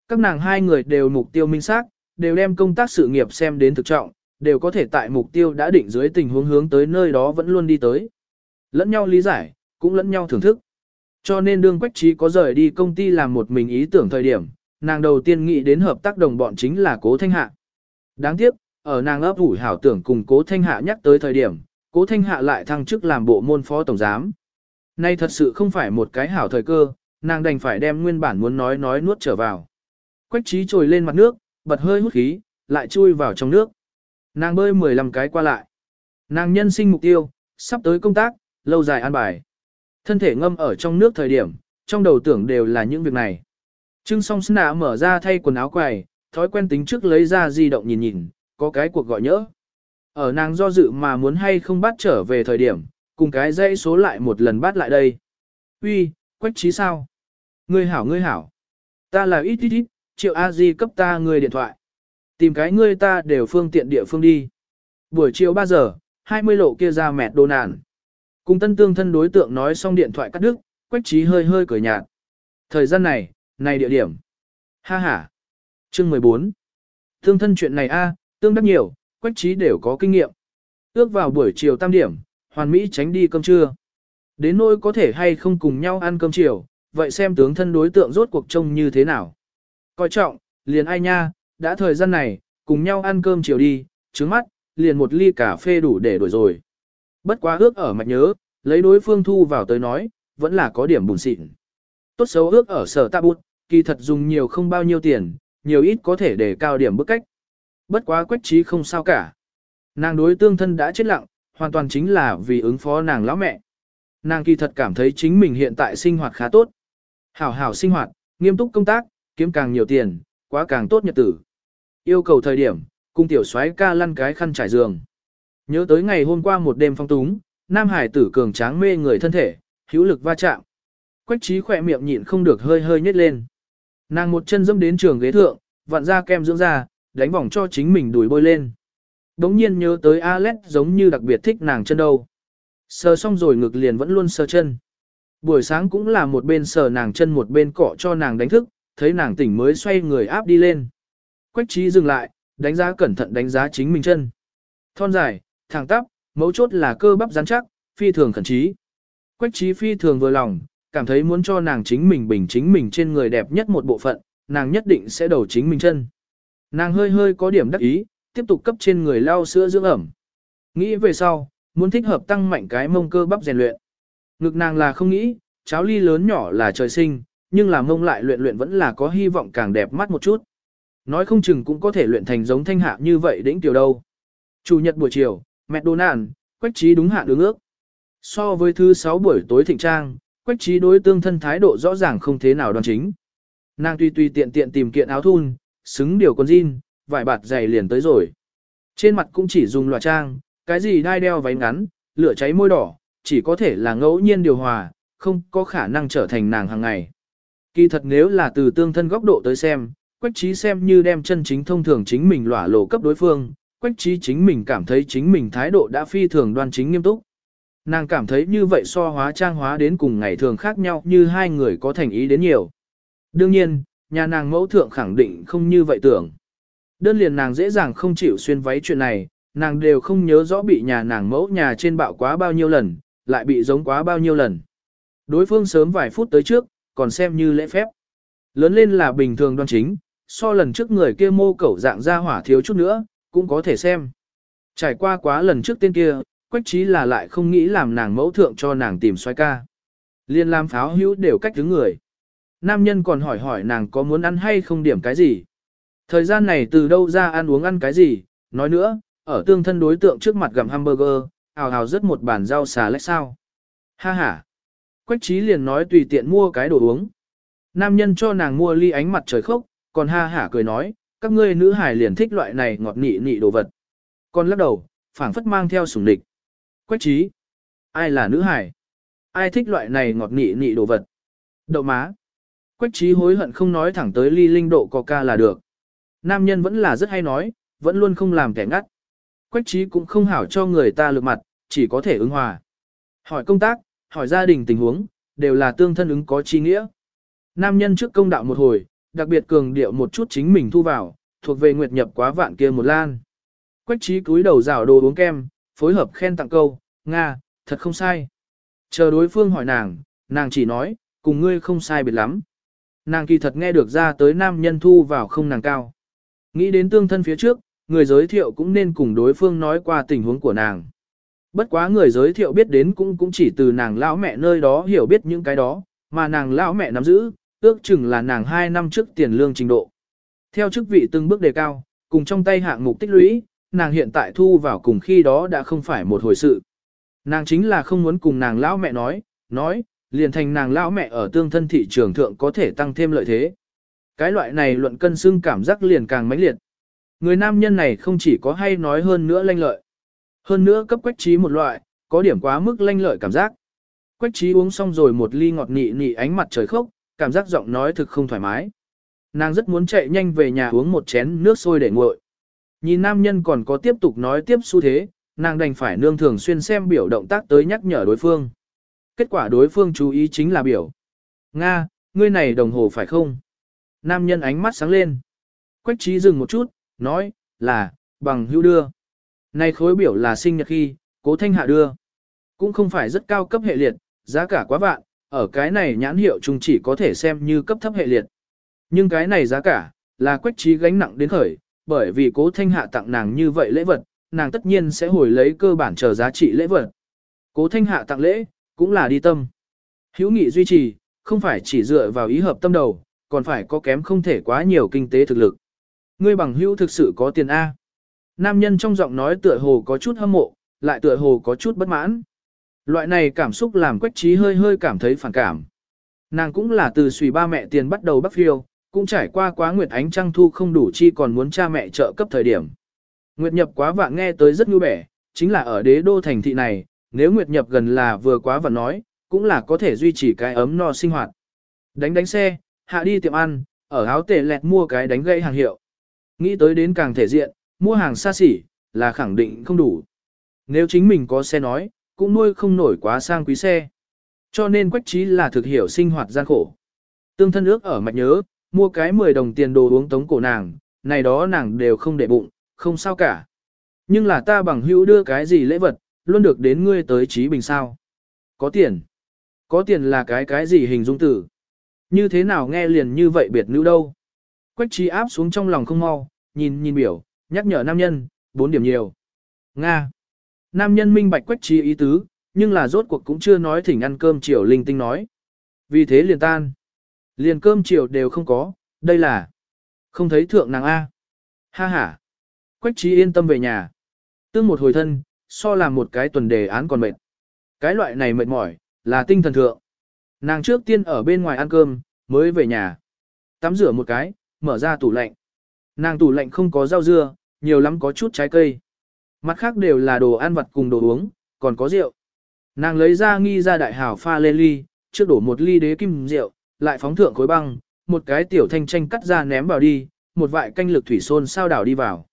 Các nàng hai người đều mục tiêu minh xác, đều đem công tác sự nghiệp xem đến thực trọng, đều có thể tại mục tiêu đã định dưới tình huống hướng tới nơi đó vẫn luôn đi tới. Lẫn nhau lý giải, cũng lẫn nhau thưởng thức. Cho nên đương Quách Trí có rời đi công ty làm một mình ý tưởng thời điểm, nàng đầu tiên nghĩ đến hợp tác đồng bọn chính là Cố Thanh Hạ. Đáng tiếc, ở nàng ấp ủ hảo tưởng cùng Cố Thanh Hạ nhắc tới thời điểm, Cố Thanh Hạ lại thăng chức làm bộ môn phó tổng giám. Nay thật sự không phải một cái hảo thời cơ, nàng đành phải đem nguyên bản muốn nói nói nuốt trở vào. Quách trí trồi lên mặt nước, bật hơi hút khí, lại chui vào trong nước. Nàng bơi 15 cái qua lại. Nàng nhân sinh mục tiêu, sắp tới công tác, lâu dài an bài. Thân thể ngâm ở trong nước thời điểm, trong đầu tưởng đều là những việc này. Trưng song sna mở ra thay quần áo quầy, thói quen tính trước lấy ra di động nhìn nhìn, có cái cuộc gọi nhỡ. Ở nàng do dự mà muốn hay không bắt trở về thời điểm, cùng cái dãy số lại một lần bắt lại đây. Uy, quách trí sao? Ngươi hảo ngươi hảo. Ta là ít ít ít, triệu a di cấp ta người điện thoại. Tìm cái ngươi ta đều phương tiện địa phương đi. Buổi chiều 3 giờ, 20 lộ kia ra mẹt đồ nàn. Cùng tân tương thân đối tượng nói xong điện thoại cắt đứt, quách trí hơi hơi cười nhạt. Thời gian này, này địa điểm. Ha ha. Chương 14. Tương thân chuyện này a, tương đắc nhiều, quách trí đều có kinh nghiệm. Ước vào buổi chiều tam điểm, hoàn mỹ tránh đi cơm trưa. Đến nỗi có thể hay không cùng nhau ăn cơm chiều, vậy xem tướng thân đối tượng rốt cuộc trông như thế nào. Coi trọng, liền ai nha, đã thời gian này, cùng nhau ăn cơm chiều đi, trứng mắt, liền một ly cà phê đủ để đổi rồi. Bất quá ước ở mạch nhớ, lấy đối phương thu vào tới nói, vẫn là có điểm bùn xịn. Tốt xấu ước ở sở tạ bụt, kỳ thật dùng nhiều không bao nhiêu tiền, nhiều ít có thể để cao điểm bức cách. Bất quá quách trí không sao cả. Nàng đối tương thân đã chết lặng, hoàn toàn chính là vì ứng phó nàng lão mẹ. Nàng kỳ thật cảm thấy chính mình hiện tại sinh hoạt khá tốt. Hảo hảo sinh hoạt, nghiêm túc công tác, kiếm càng nhiều tiền, quá càng tốt nhật tử. Yêu cầu thời điểm, cung tiểu soái ca lăn cái khăn trải giường. Nhớ tới ngày hôm qua một đêm phong túng, Nam Hải tử cường tráng mê người thân thể, hữu lực va chạm. Quách trí khỏe miệng nhịn không được hơi hơi nhếch lên. Nàng một chân dẫm đến trường ghế thượng, vặn ra kem dưỡng da, đánh vòng cho chính mình đùi bôi lên. Đống nhiên nhớ tới Alex giống như đặc biệt thích nàng chân đâu. Sờ xong rồi ngực liền vẫn luôn sờ chân. Buổi sáng cũng là một bên sờ nàng chân một bên cọ cho nàng đánh thức, thấy nàng tỉnh mới xoay người áp đi lên. Quách trí dừng lại, đánh giá cẩn thận đánh giá chính mình chân. Thon dài, thẳng tắp, mấu chốt là cơ bắp rắn chắc, phi thường khẩn trí. Quách trí phi thường vừa lòng, cảm thấy muốn cho nàng chính mình bình chính mình trên người đẹp nhất một bộ phận, nàng nhất định sẽ đầu chính mình chân. Nàng hơi hơi có điểm đắc ý, tiếp tục cấp trên người lau sữa dưỡng ẩm. Nghĩ về sau, muốn thích hợp tăng mạnh cái mông cơ bắp rèn luyện. Ngực nàng là không nghĩ, cháo ly lớn nhỏ là trời sinh, nhưng là mông lại luyện luyện vẫn là có hy vọng càng đẹp mắt một chút. Nói không chừng cũng có thể luyện thành giống thanh hạ như vậy đỉnh tiểu đâu. Chủ nhật buổi chiều, mẹ đồ nàn, quách trí đúng hạn ứng ước. So với thứ sáu buổi tối thịnh trang, quách trí đối tương thân thái độ rõ ràng không thế nào đoan chính. Nàng tuy tuy tiện tiện tìm kiện áo thun, xứng điều con jean, vải bạt dày liền tới rồi. Trên mặt cũng chỉ dùng loa trang, cái gì đai đeo váy ngắn, lửa cháy môi đỏ, chỉ có thể là ngẫu nhiên điều hòa, không có khả năng trở thành nàng hàng ngày. Kỳ thật nếu là từ tương thân góc độ tới xem, quách trí xem như đem chân chính thông thường chính mình lỏa lộ cấp đối phương, quách trí chính mình cảm thấy chính mình thái độ đã phi thường đoan chính nghiêm túc. Nàng cảm thấy như vậy so hóa trang hóa đến cùng ngày thường khác nhau như hai người có thành ý đến nhiều. Đương nhiên, nhà nàng mẫu thượng khẳng định không như vậy tưởng. Đơn liền nàng dễ dàng không chịu xuyên váy chuyện này, nàng đều không nhớ rõ bị nhà nàng mẫu nhà trên bạo quá bao nhiêu lần, lại bị giống quá bao nhiêu lần. Đối phương sớm vài phút tới trước, còn xem như lễ phép. Lớn lên là bình thường đoan chính, so lần trước người kia mô cẩu dạng ra hỏa thiếu chút nữa, cũng có thể xem. Trải qua quá lần trước tên kia, quách trí là lại không nghĩ làm nàng mẫu thượng cho nàng tìm xoay ca. Liên làm pháo hữu đều cách đứng người. Nam nhân còn hỏi hỏi nàng có muốn ăn hay không điểm cái gì. Thời gian này từ đâu ra ăn uống ăn cái gì, nói nữa, ở tương thân đối tượng trước mặt gặm hamburger, ào ào rất một bàn rau xà lách sao. Ha ha. Quách trí liền nói tùy tiện mua cái đồ uống. Nam nhân cho nàng mua ly ánh mặt trời khốc, còn ha hả cười nói, các ngươi nữ hải liền thích loại này ngọt nị nị đồ vật. Còn lắc đầu, phảng phất mang theo sủng địch. Quách trí. Ai là nữ hải? Ai thích loại này ngọt nị nị đồ vật? Đậu má. Quách trí hối hận không nói thẳng tới ly linh độ coca là được. Nam nhân vẫn là rất hay nói, vẫn luôn không làm kẻ ngắt. Quách trí cũng không hảo cho người ta lược mặt, chỉ có thể ứng hòa. Hỏi công tác, hỏi gia đình tình huống, đều là tương thân ứng có chi nghĩa. Nam nhân trước công đạo một hồi, đặc biệt cường điệu một chút chính mình thu vào, thuộc về nguyệt nhập quá vạn kia một lan. Quách trí cúi đầu rào đồ uống kem, phối hợp khen tặng câu, Nga, thật không sai. Chờ đối phương hỏi nàng, nàng chỉ nói, cùng ngươi không sai biệt lắm. Nàng kỳ thật nghe được ra tới nam nhân thu vào không nàng cao. Nghĩ đến tương thân phía trước, người giới thiệu cũng nên cùng đối phương nói qua tình huống của nàng. Bất quá người giới thiệu biết đến cũng cũng chỉ từ nàng lão mẹ nơi đó hiểu biết những cái đó, mà nàng lão mẹ nắm giữ, ước chừng là nàng 2 năm trước tiền lương trình độ. Theo chức vị từng bước đề cao, cùng trong tay hạng mục tích lũy, nàng hiện tại thu vào cùng khi đó đã không phải một hồi sự. Nàng chính là không muốn cùng nàng lão mẹ nói, nói, liền thành nàng lão mẹ ở tương thân thị trường thượng có thể tăng thêm lợi thế. Cái loại này luận cân xưng cảm giác liền càng mãnh liệt. Người nam nhân này không chỉ có hay nói hơn nữa lanh lợi. Hơn nữa cấp quách trí một loại, có điểm quá mức lanh lợi cảm giác. Quách trí uống xong rồi một ly ngọt nị nị ánh mặt trời khốc, cảm giác giọng nói thực không thoải mái. Nàng rất muốn chạy nhanh về nhà uống một chén nước sôi để nguội. Nhìn nam nhân còn có tiếp tục nói tiếp xu thế, nàng đành phải nương thường xuyên xem biểu động tác tới nhắc nhở đối phương. Kết quả đối phương chú ý chính là biểu. Nga, ngươi này đồng hồ phải không? Nam nhân ánh mắt sáng lên. Quách trí dừng một chút, nói, là, bằng hữu đưa. Này khối biểu là sinh nhật khi, cố thanh hạ đưa. Cũng không phải rất cao cấp hệ liệt, giá cả quá vạn, ở cái này nhãn hiệu chung chỉ có thể xem như cấp thấp hệ liệt. Nhưng cái này giá cả, là quách trí gánh nặng đến khởi, bởi vì cố thanh hạ tặng nàng như vậy lễ vật, nàng tất nhiên sẽ hồi lấy cơ bản chờ giá trị lễ vật. Cố thanh hạ tặng lễ, cũng là đi tâm. Hữu nghị duy trì, không phải chỉ dựa vào ý hợp tâm đầu, còn phải có kém không thể quá nhiều kinh tế thực lực. Ngươi bằng hữu thực sự có tiền A. Nam nhân trong giọng nói tựa hồ có chút hâm mộ, lại tựa hồ có chút bất mãn. Loại này cảm xúc làm quách trí hơi hơi cảm thấy phản cảm. Nàng cũng là từ suy ba mẹ tiền bắt đầu bắc phiêu, cũng trải qua quá nguyệt ánh trăng thu không đủ chi còn muốn cha mẹ trợ cấp thời điểm. Nguyệt nhập quá vạn nghe tới rất nhu bẻ, chính là ở đế đô thành thị này, nếu nguyệt nhập gần là vừa quá và nói, cũng là có thể duy trì cái ấm no sinh hoạt. Đánh đánh xe, hạ đi tiệm ăn, ở áo tề lẹt mua cái đánh gây hàng hiệu. Nghĩ tới đến càng thể diện, mua hàng xa xỉ, là khẳng định không đủ. Nếu chính mình có xe nói, cũng nuôi không nổi quá sang quý xe. Cho nên quách trí là thực hiểu sinh hoạt gian khổ. Tương thân ước ở mạch nhớ, mua cái 10 đồng tiền đồ uống tống cổ nàng, này đó nàng đều không để bụng, không sao cả. Nhưng là ta bằng hữu đưa cái gì lễ vật, luôn được đến ngươi tới trí bình sao. Có tiền. Có tiền là cái cái gì hình dung tử. Như thế nào nghe liền như vậy biệt nữ đâu. Quách trí áp xuống trong lòng không mau, nhìn nhìn biểu, nhắc nhở nam nhân, bốn điểm nhiều. Nga. Nam nhân minh bạch quách trí ý tứ, nhưng là rốt cuộc cũng chưa nói thỉnh ăn cơm chiều linh tinh nói. Vì thế liền tan. Liền cơm chiều đều không có, đây là không thấy thượng nàng A. Ha ha. Quách trí yên tâm về nhà. Tương một hồi thân, so làm một cái tuần đề án còn mệt. Cái loại này mệt mỏi, là tinh thần thượng. Nàng trước tiên ở bên ngoài ăn cơm, mới về nhà. Tắm rửa một cái, mở ra tủ lạnh. Nàng tủ lạnh không có rau dưa, nhiều lắm có chút trái cây. Mặt khác đều là đồ ăn vặt cùng đồ uống, còn có rượu. Nàng lấy ra nghi ra đại hào pha lên ly, trước đổ một ly đế kim rượu, lại phóng thượng khối băng, một cái tiểu thanh tranh cắt ra ném vào đi, một vại canh lực thủy xôn sao đảo đi vào.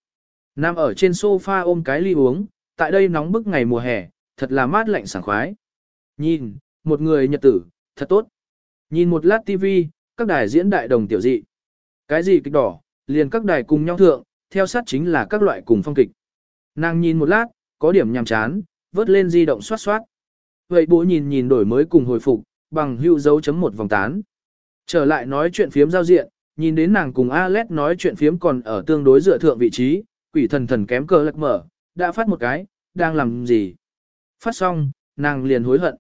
Nam ở trên sofa ôm cái ly uống, tại đây nóng bức ngày mùa hè, thật là mát lạnh sảng khoái. Nhìn, một người nhật tử, thật tốt. Nhìn một lát tivi, các đài diễn đại đồng tiểu dị. Cái gì kịch đỏ, liền các đài cùng nhau thượng, theo sát chính là các loại cùng phong kịch. Nàng nhìn một lát, có điểm nhàm chán, vớt lên di động soát soát. Vậy bố nhìn nhìn đổi mới cùng hồi phục, bằng hưu dấu chấm một vòng tán. Trở lại nói chuyện phiếm giao diện, nhìn đến nàng cùng Alex nói chuyện phiếm còn ở tương đối dựa thượng vị trí, quỷ thần thần kém cờ lật mở, đã phát một cái, đang làm gì. Phát xong, nàng liền hối hận.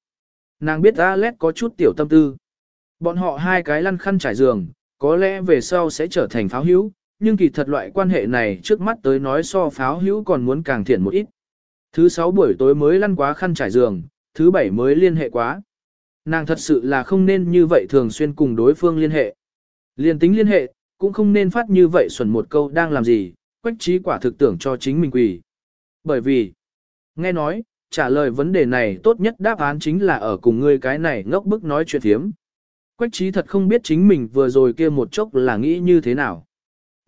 Nàng biết Alex có chút tiểu tâm tư. Bọn họ hai cái lăn khăn trải giường, có lẽ về sau sẽ trở thành pháo hữu, nhưng kỳ thật loại quan hệ này trước mắt tới nói so pháo hữu còn muốn càng thiện một ít. Thứ sáu buổi tối mới lăn quá khăn trải giường, thứ bảy mới liên hệ quá. Nàng thật sự là không nên như vậy thường xuyên cùng đối phương liên hệ. Liên tính liên hệ, cũng không nên phát như vậy xuẩn một câu đang làm gì, quách trí quả thực tưởng cho chính mình quỳ. Bởi vì, nghe nói, trả lời vấn đề này tốt nhất đáp án chính là ở cùng ngươi cái này ngốc bức nói chuyện thiếm. Quách trí thật không biết chính mình vừa rồi kia một chốc là nghĩ như thế nào.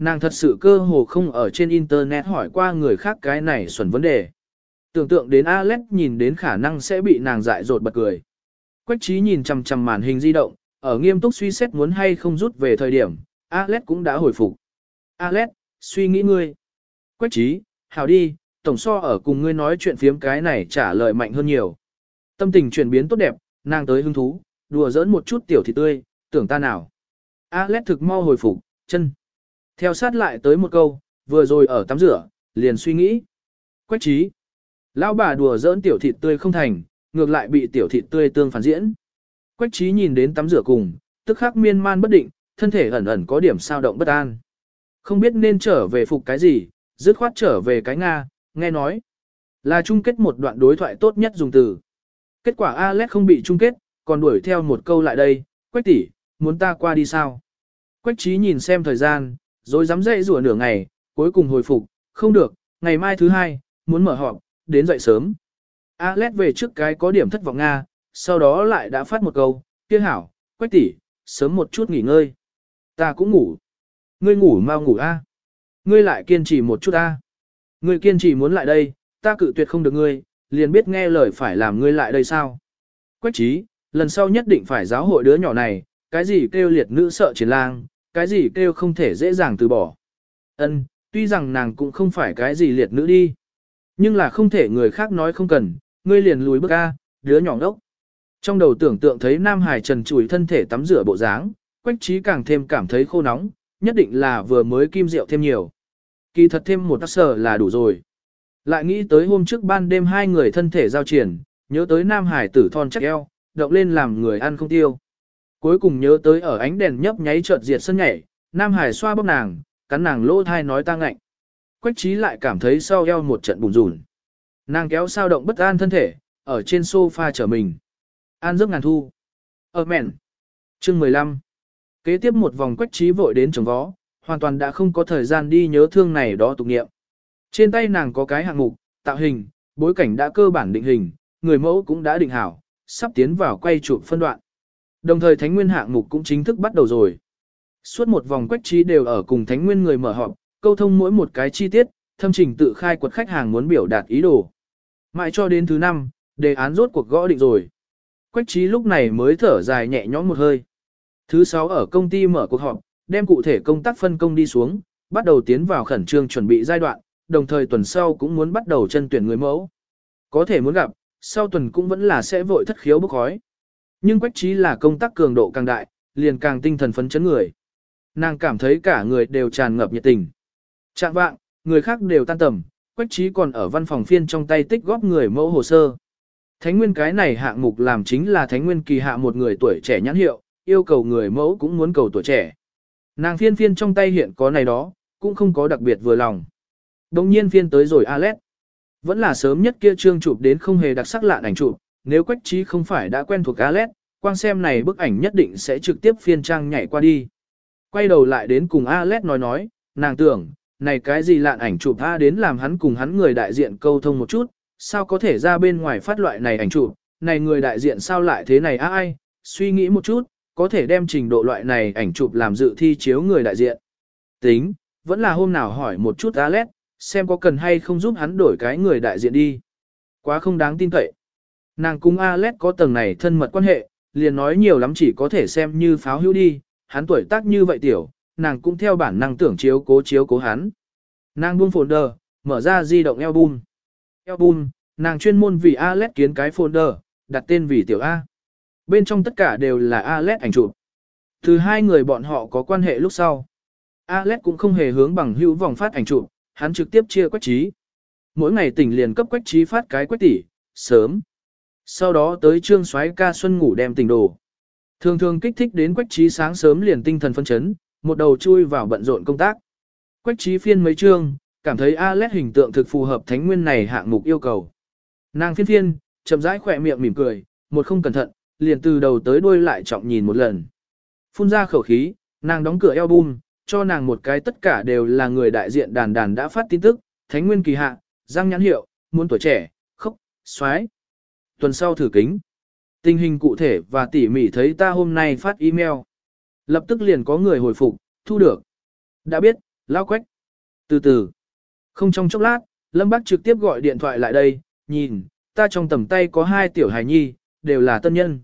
Nàng thật sự cơ hồ không ở trên internet hỏi qua người khác cái này xuẩn vấn đề. Tưởng tượng đến Alex nhìn đến khả năng sẽ bị nàng dại dột bật cười. Quách trí nhìn chằm chằm màn hình di động, ở nghiêm túc suy xét muốn hay không rút về thời điểm, Alex cũng đã hồi phục. Alex, suy nghĩ ngươi. Quách trí, hảo đi, tổng so ở cùng ngươi nói chuyện phiếm cái này trả lời mạnh hơn nhiều. Tâm tình chuyển biến tốt đẹp, nàng tới hứng thú, đùa giỡn một chút tiểu thị tươi, tưởng ta nào. Alex thực mau hồi phục, chân. Theo sát lại tới một câu, vừa rồi ở tắm rửa, liền suy nghĩ. Quách trí. Lão bà đùa giỡn tiểu thịt tươi không thành, ngược lại bị tiểu thịt tươi tương phản diễn. Quách trí nhìn đến tắm rửa cùng, tức khắc miên man bất định, thân thể ẩn ẩn có điểm sao động bất an. Không biết nên trở về phục cái gì, dứt khoát trở về cái Nga, nghe nói. Là chung kết một đoạn đối thoại tốt nhất dùng từ. Kết quả Alex không bị chung kết, còn đuổi theo một câu lại đây, Quách tỷ, muốn ta qua đi sao? Quách trí nhìn xem thời gian, rồi dám dậy rửa nửa ngày, cuối cùng hồi phục, không được, ngày mai thứ hai, muốn mở họp, đến dậy sớm. Alex về trước cái có điểm thất vọng Nga, sau đó lại đã phát một câu, kia hảo, quách tỷ, sớm một chút nghỉ ngơi. Ta cũng ngủ. Ngươi ngủ mau ngủ a. Ngươi lại kiên trì một chút a. Ngươi kiên trì muốn lại đây, ta cự tuyệt không được ngươi, liền biết nghe lời phải làm ngươi lại đây sao. Quách trí, lần sau nhất định phải giáo hội đứa nhỏ này, cái gì kêu liệt nữ sợ chiến lang, cái gì kêu không thể dễ dàng từ bỏ. Ân, tuy rằng nàng cũng không phải cái gì liệt nữ đi. Nhưng là không thể người khác nói không cần, ngươi liền lùi bước ra. đứa nhỏ ngốc. Trong đầu tưởng tượng thấy Nam Hải trần trùi thân thể tắm rửa bộ dáng, quách trí càng thêm cảm thấy khô nóng, nhất định là vừa mới kim rượu thêm nhiều. Kỳ thật thêm một tác sở là đủ rồi. Lại nghĩ tới hôm trước ban đêm hai người thân thể giao triển, nhớ tới Nam Hải tử thon chắc eo, động lên làm người ăn không tiêu. Cuối cùng nhớ tới ở ánh đèn nhấp nháy chợt diệt sân nhảy, Nam Hải xoa bóp nàng, cắn nàng lỗ thai nói ta ngạnh. Quách trí lại cảm thấy sau eo một trận bùn rùn. Nàng kéo sao động bất an thân thể, ở trên sofa trở mình. An giấc ngàn thu. Ở mẹn. Chương 15. Kế tiếp một vòng quách trí vội đến trường vó, hoàn toàn đã không có thời gian đi nhớ thương này đó tục nghiệm. Trên tay nàng có cái hạng mục, tạo hình, bối cảnh đã cơ bản định hình, người mẫu cũng đã định hảo, sắp tiến vào quay chụp phân đoạn. Đồng thời Thánh Nguyên hạng mục cũng chính thức bắt đầu rồi. Suốt một vòng quách trí đều ở cùng Thánh Nguyên người mở họp, câu thông mỗi một cái chi tiết, thâm trình tự khai quật khách hàng muốn biểu đạt ý đồ. Mãi cho đến thứ năm, đề án rốt cuộc gõ định rồi. Quách trí lúc này mới thở dài nhẹ nhõm một hơi. Thứ sáu ở công ty mở cuộc họp, đem cụ thể công tác phân công đi xuống, bắt đầu tiến vào khẩn trương chuẩn bị giai đoạn, đồng thời tuần sau cũng muốn bắt đầu chân tuyển người mẫu. Có thể muốn gặp, sau tuần cũng vẫn là sẽ vội thất khiếu bốc khói. Nhưng quách trí là công tác cường độ càng đại, liền càng tinh thần phấn chấn người. Nàng cảm thấy cả người đều tràn ngập nhiệt tình. Trạng vạng, người khác đều tan tầm, Quách Trí còn ở văn phòng phiên trong tay tích góp người mẫu hồ sơ. Thánh nguyên cái này hạng mục làm chính là thánh nguyên kỳ hạ một người tuổi trẻ nhãn hiệu, yêu cầu người mẫu cũng muốn cầu tuổi trẻ. Nàng phiên phiên trong tay hiện có này đó, cũng không có đặc biệt vừa lòng. Đồng nhiên phiên tới rồi Alex. Vẫn là sớm nhất kia trương chụp đến không hề đặc sắc lạ ảnh chụp, nếu Quách Trí không phải đã quen thuộc Alet, quang xem này bức ảnh nhất định sẽ trực tiếp phiên trang nhảy qua đi. Quay đầu lại đến cùng Alet nói nói, nàng tưởng, này cái gì lạn ảnh chụp tha đến làm hắn cùng hắn người đại diện câu thông một chút, sao có thể ra bên ngoài phát loại này ảnh chụp, này người đại diện sao lại thế này ai, suy nghĩ một chút, có thể đem trình độ loại này ảnh chụp làm dự thi chiếu người đại diện. Tính, vẫn là hôm nào hỏi một chút Alet, xem có cần hay không giúp hắn đổi cái người đại diện đi. Quá không đáng tin cậy. Nàng cùng Alex có tầng này thân mật quan hệ, liền nói nhiều lắm chỉ có thể xem như pháo hữu đi, hắn tuổi tác như vậy tiểu, nàng cũng theo bản năng tưởng chiếu cố chiếu cố hắn. Nàng buông folder, mở ra di động album. Album, nàng chuyên môn vì Alex kiến cái folder, đặt tên vì tiểu A. Bên trong tất cả đều là Alex ảnh chụp. Từ hai người bọn họ có quan hệ lúc sau. Alex cũng không hề hướng bằng hữu vòng phát ảnh chụp, hắn trực tiếp chia quách trí. Mỗi ngày tỉnh liền cấp quách trí phát cái quách tỷ, sớm. Sau đó tới trương xoáy ca xuân ngủ đem tình đồ. Thường thường kích thích đến quách trí sáng sớm liền tinh thần phân chấn, một đầu chui vào bận rộn công tác. Quách trí phiên mấy chương, cảm thấy Alet hình tượng thực phù hợp thánh nguyên này hạng mục yêu cầu. Nàng phiên phiên, chậm rãi khỏe miệng mỉm cười, một không cẩn thận, liền từ đầu tới đuôi lại trọng nhìn một lần. Phun ra khẩu khí, nàng đóng cửa album, cho nàng một cái tất cả đều là người đại diện đàn đàn đã phát tin tức, thánh nguyên kỳ hạ, răng nhãn hiệu, muốn tuổi trẻ, khốc, xoái. Tuần sau thử kính. Tình hình cụ thể và tỉ mỉ thấy ta hôm nay phát email. Lập tức liền có người hồi phục, thu được. Đã biết, lao quách. Từ từ. Không trong chốc lát, Lâm Bác trực tiếp gọi điện thoại lại đây, nhìn, ta trong tầm tay có hai tiểu hài nhi, đều là tân nhân.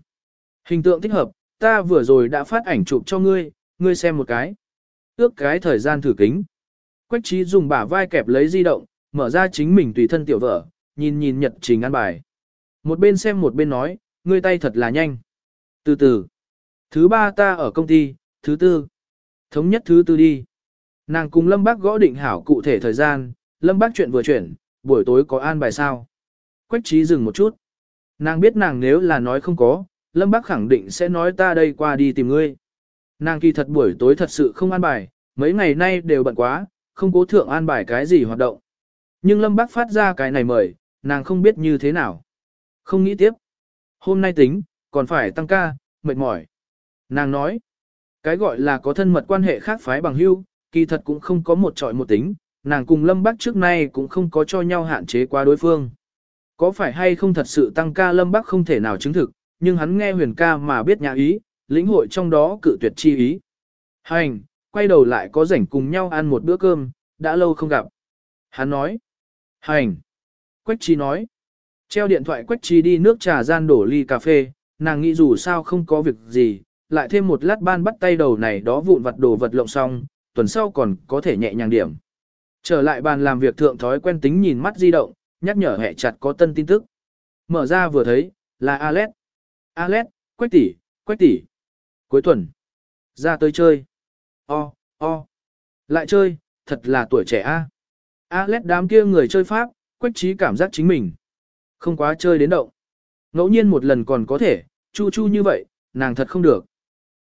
Hình tượng thích hợp, ta vừa rồi đã phát ảnh chụp cho ngươi, ngươi xem một cái. Ước cái thời gian thử kính. Quách trí dùng bả vai kẹp lấy di động, mở ra chính mình tùy thân tiểu vợ, nhìn nhìn nhật trình ăn bài. Một bên xem một bên nói, ngươi tay thật là nhanh. Từ từ. Thứ ba ta ở công ty, thứ tư. Thống nhất thứ tư đi. Nàng cùng Lâm Bác gõ định hảo cụ thể thời gian, Lâm Bác chuyện vừa chuyển, buổi tối có an bài sao. Quách trí dừng một chút. Nàng biết nàng nếu là nói không có, Lâm Bác khẳng định sẽ nói ta đây qua đi tìm ngươi. Nàng kỳ thật buổi tối thật sự không an bài, mấy ngày nay đều bận quá, không cố thượng an bài cái gì hoạt động. Nhưng Lâm Bác phát ra cái này mời, nàng không biết như thế nào. Không nghĩ tiếp. Hôm nay tính, còn phải tăng ca, mệt mỏi. Nàng nói, cái gọi là có thân mật quan hệ khác phái bằng hưu, kỳ thật cũng không có một trọi một tính, nàng cùng Lâm Bắc trước nay cũng không có cho nhau hạn chế qua đối phương. Có phải hay không thật sự tăng ca Lâm Bắc không thể nào chứng thực, nhưng hắn nghe huyền ca mà biết nhà ý, lĩnh hội trong đó cự tuyệt chi ý. Hành, quay đầu lại có rảnh cùng nhau ăn một bữa cơm, đã lâu không gặp. Hắn nói. Hành. Quách Chi nói. Treo điện thoại Quách trí đi nước trà gian đổ ly cà phê, nàng nghĩ dù sao không có việc gì, lại thêm một lát ban bắt tay đầu này đó vụn vặt đồ vật lộng xong, tuần sau còn có thể nhẹ nhàng điểm. Trở lại bàn làm việc thượng thói quen tính nhìn mắt di động, nhắc nhở hệ chặt có tân tin tức. Mở ra vừa thấy, là Alex. Alex, Quách tỷ, Quách tỷ. Cuối tuần. Ra tới chơi. O, o. Lại chơi, thật là tuổi trẻ a. Alex đám kia người chơi Pháp, Quách trí cảm giác chính mình. Không quá chơi đến động. Ngẫu nhiên một lần còn có thể, chu chu như vậy, nàng thật không được.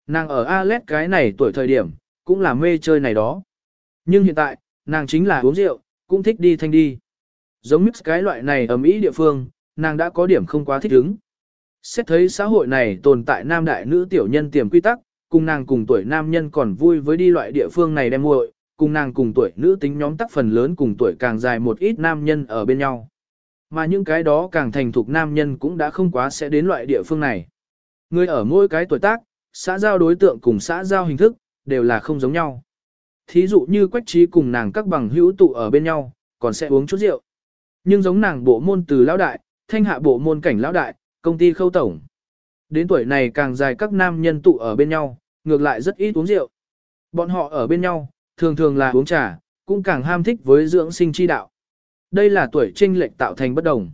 Nàng ở alet cái này tuổi thời điểm, cũng là mê chơi này đó. Nhưng hiện tại, nàng chính là uống rượu, cũng thích đi thanh đi. Giống mix cái loại này ở Mỹ địa phương, nàng đã có điểm không quá thích ứng. Xét thấy xã hội này tồn tại nam đại nữ tiểu nhân tiềm quy tắc, cùng nàng cùng tuổi nam nhân còn vui với đi loại địa phương này đem muội, cùng nàng cùng tuổi nữ tính nhóm tác phần lớn cùng tuổi càng dài một ít nam nhân ở bên nhau. Mà những cái đó càng thành thục nam nhân cũng đã không quá sẽ đến loại địa phương này. Người ở mỗi cái tuổi tác, xã giao đối tượng cùng xã giao hình thức, đều là không giống nhau. Thí dụ như quách trí cùng nàng các bằng hữu tụ ở bên nhau, còn sẽ uống chút rượu. Nhưng giống nàng bộ môn từ lão đại, thanh hạ bộ môn cảnh lão đại, công ty khâu tổng. Đến tuổi này càng dài các nam nhân tụ ở bên nhau, ngược lại rất ít uống rượu. Bọn họ ở bên nhau, thường thường là uống trà, cũng càng ham thích với dưỡng sinh chi đạo. Đây là tuổi trinh lệch tạo thành bất đồng.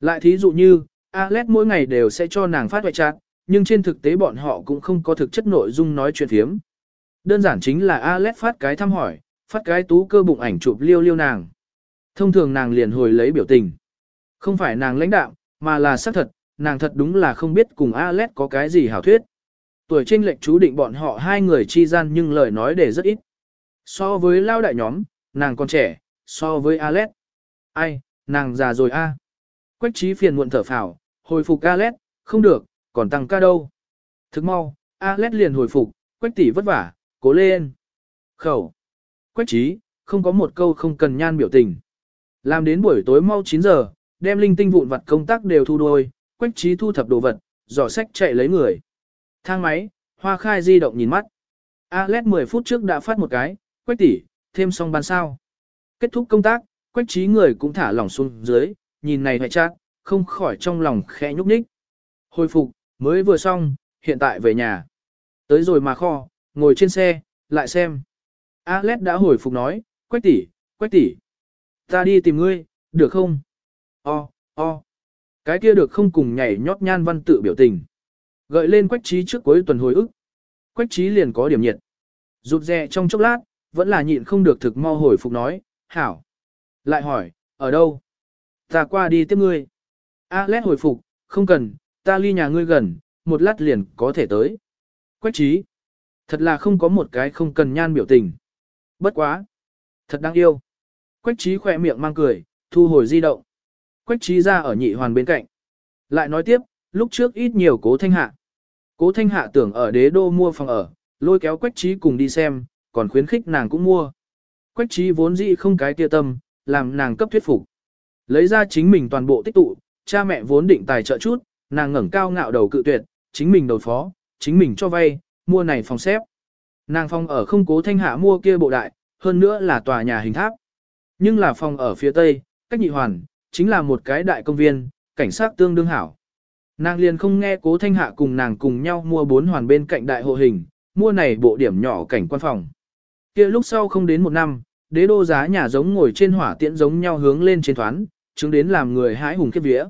Lại thí dụ như, Alex mỗi ngày đều sẽ cho nàng phát hoại chat, nhưng trên thực tế bọn họ cũng không có thực chất nội dung nói chuyện thiếm. Đơn giản chính là Alex phát cái thăm hỏi, phát cái tú cơ bụng ảnh chụp liêu liêu nàng. Thông thường nàng liền hồi lấy biểu tình. Không phải nàng lãnh đạo, mà là xác thật, nàng thật đúng là không biết cùng Alex có cái gì hảo thuyết. Tuổi trinh lệch chú định bọn họ hai người chi gian nhưng lời nói để rất ít. So với lao đại nhóm, nàng còn trẻ, so với Alex. Ai, nàng già rồi a. Quách trí phiền muộn thở phào, hồi phục Alet, không được, còn tăng ca đâu. Thức mau, Alet liền hồi phục, quách tỷ vất vả, cố lên. Khẩu. Quách trí, không có một câu không cần nhan biểu tình. Làm đến buổi tối mau 9 giờ, đem linh tinh vụn vặt công tác đều thu đôi, quách trí thu thập đồ vật, giỏ sách chạy lấy người. Thang máy, hoa khai di động nhìn mắt. Alet 10 phút trước đã phát một cái, quách tỷ, thêm xong bàn sao. Kết thúc công tác, quách trí người cũng thả lỏng xuống dưới, nhìn này hoài chát, không khỏi trong lòng khẽ nhúc nhích. Hồi phục, mới vừa xong, hiện tại về nhà. Tới rồi mà kho, ngồi trên xe, lại xem. Alex đã hồi phục nói, quách tỷ, quách tỷ. Ta đi tìm ngươi, được không? O, o. Cái kia được không cùng nhảy nhót nhan văn tự biểu tình. Gợi lên quách trí trước cuối tuần hồi ức. Quách trí liền có điểm nhiệt. Rụt rè trong chốc lát, vẫn là nhịn không được thực mau hồi phục nói, hảo. Lại hỏi, ở đâu? Ta qua đi tiếp ngươi. Alex hồi phục, không cần, ta ly nhà ngươi gần, một lát liền có thể tới. Quách trí. Thật là không có một cái không cần nhan biểu tình. Bất quá. Thật đáng yêu. Quách trí khỏe miệng mang cười, thu hồi di động. Quách trí ra ở nhị hoàn bên cạnh. Lại nói tiếp, lúc trước ít nhiều cố thanh hạ. Cố thanh hạ tưởng ở đế đô mua phòng ở, lôi kéo quách trí cùng đi xem, còn khuyến khích nàng cũng mua. Quách trí vốn dĩ không cái tia tâm, làm nàng cấp thuyết phục. Lấy ra chính mình toàn bộ tích tụ, cha mẹ vốn định tài trợ chút, nàng ngẩng cao ngạo đầu cự tuyệt, chính mình đầu phó, chính mình cho vay, mua này phòng xếp. Nàng phòng ở không cố thanh hạ mua kia bộ đại, hơn nữa là tòa nhà hình tháp. Nhưng là phòng ở phía tây, cách nhị hoàn, chính là một cái đại công viên, cảnh sát tương đương hảo. Nàng liền không nghe cố thanh hạ cùng nàng cùng nhau mua bốn hoàn bên cạnh đại hộ hình, mua này bộ điểm nhỏ cảnh quan phòng. kia lúc sau không đến một năm, đế đô giá nhà giống ngồi trên hỏa tiễn giống nhau hướng lên trên thoán, chứng đến làm người hãi hùng kết vía.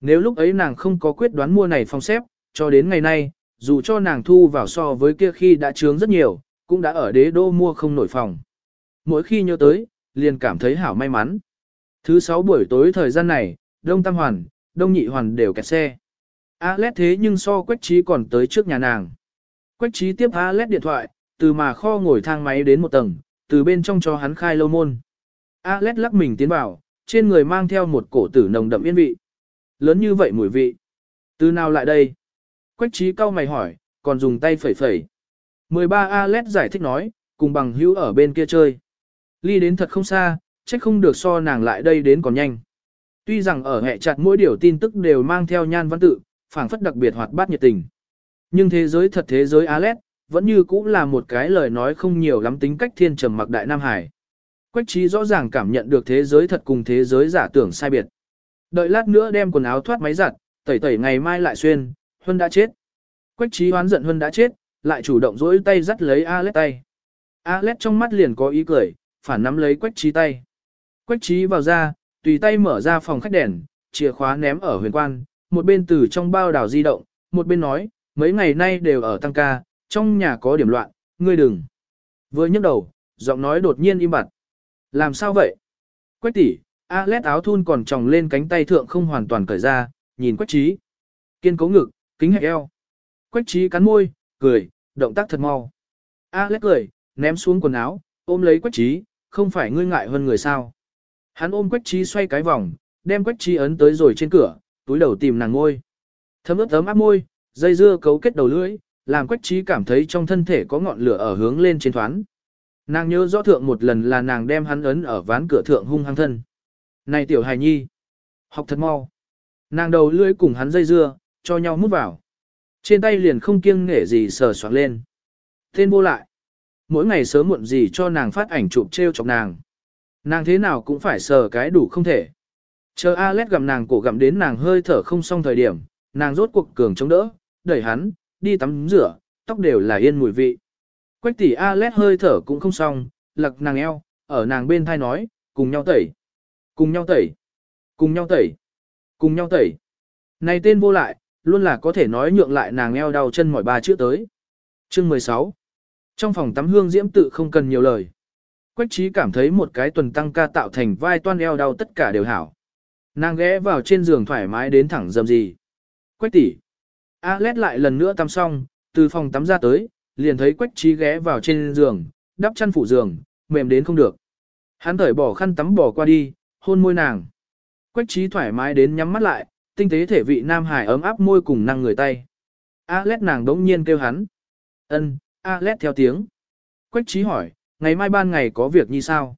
Nếu lúc ấy nàng không có quyết đoán mua này phong xếp, cho đến ngày nay, dù cho nàng thu vào so với kia khi đã trướng rất nhiều, cũng đã ở đế đô mua không nổi phòng. Mỗi khi nhớ tới, liền cảm thấy hảo may mắn. Thứ sáu buổi tối thời gian này, Đông Tam Hoàn, Đông Nhị Hoàn đều kẹt xe. Alex thế nhưng so Quách Trí còn tới trước nhà nàng. Quách Trí tiếp Alex điện thoại, từ mà kho ngồi thang máy đến một tầng, từ bên trong cho hắn khai lâu môn. Alex lắc mình tiến vào, trên người mang theo một cổ tử nồng đậm yên vị. Lớn như vậy mùi vị. Từ nào lại đây? Quách trí cau mày hỏi, còn dùng tay phẩy phẩy. 13 Alex giải thích nói, cùng bằng hữu ở bên kia chơi. Ly đến thật không xa, trách không được so nàng lại đây đến còn nhanh. Tuy rằng ở hệ chặt mỗi điều tin tức đều mang theo nhan văn tự, phảng phất đặc biệt hoạt bát nhiệt tình. Nhưng thế giới thật thế giới Alex, vẫn như cũng là một cái lời nói không nhiều lắm tính cách thiên trầm mặc đại Nam Hải. Quách trí rõ ràng cảm nhận được thế giới thật cùng thế giới giả tưởng sai biệt. Đợi lát nữa đem quần áo thoát máy giặt, tẩy tẩy ngày mai lại xuyên, Huân đã chết. Quách trí hoán giận Huân đã chết, lại chủ động dỗi tay dắt lấy Alex tay. Alex trong mắt liền có ý cười, phản nắm lấy quách trí tay. Quách trí vào ra, tùy tay mở ra phòng khách đèn, chìa khóa ném ở huyền quan, một bên từ trong bao đảo di động, một bên nói, mấy ngày nay đều ở tăng ca, trong nhà có điểm loạn, ngươi đừng. Vừa nhấc đầu, giọng nói đột nhiên im bặt. Làm sao vậy? Quách tỷ, Alex áo thun còn tròng lên cánh tay thượng không hoàn toàn cởi ra, nhìn quách trí. Kiên cố ngực, kính hẹp eo. Quách trí cắn môi, cười, động tác thật mau. Alex cười, ném xuống quần áo, ôm lấy quách trí, không phải ngươi ngại hơn người sao. Hắn ôm quách trí xoay cái vòng, đem quách trí ấn tới rồi trên cửa, túi đầu tìm nàng ngôi. Thấm ướt thấm áp môi, dây dưa cấu kết đầu lưỡi, làm quách trí cảm thấy trong thân thể có ngọn lửa ở hướng lên trên thoán. Nàng nhớ rõ thượng một lần là nàng đem hắn ấn ở ván cửa thượng hung hăng thân. Này tiểu hài nhi, học thật mau. Nàng đầu lưỡi cùng hắn dây dưa, cho nhau mút vào. Trên tay liền không kiêng nể gì sờ soạn lên. Tên vô lại. Mỗi ngày sớm muộn gì cho nàng phát ảnh chụp treo chọc nàng. Nàng thế nào cũng phải sờ cái đủ không thể. Chờ Alex gặm nàng cổ gặm đến nàng hơi thở không xong thời điểm, nàng rốt cuộc cường chống đỡ, đẩy hắn, đi tắm rửa, tóc đều là yên mùi vị. Quách tỷ Alex hơi thở cũng không xong, lặc nàng eo, ở nàng bên thai nói, cùng nhau tẩy, cùng nhau tẩy, cùng nhau tẩy, cùng nhau tẩy. Này tên vô lại, luôn là có thể nói nhượng lại nàng eo đau chân mỏi ba chữ tới. Chương 16 Trong phòng tắm hương diễm tự không cần nhiều lời. Quách trí cảm thấy một cái tuần tăng ca tạo thành vai toan eo đau tất cả đều hảo. Nàng ghé vào trên giường thoải mái đến thẳng dầm gì. Quách tỷ. Alex lại lần nữa tắm xong, từ phòng tắm ra tới, liền thấy quách trí ghé vào trên giường, đắp chăn phủ giường, mềm đến không được. Hắn thởi bỏ khăn tắm bỏ qua đi, hôn môi nàng. Quách trí thoải mái đến nhắm mắt lại, tinh tế thể vị Nam Hải ấm áp môi cùng năng người tay. Alex nàng đống nhiên kêu hắn. Ân, Alex theo tiếng. Quách trí hỏi, ngày mai ban ngày có việc như sao?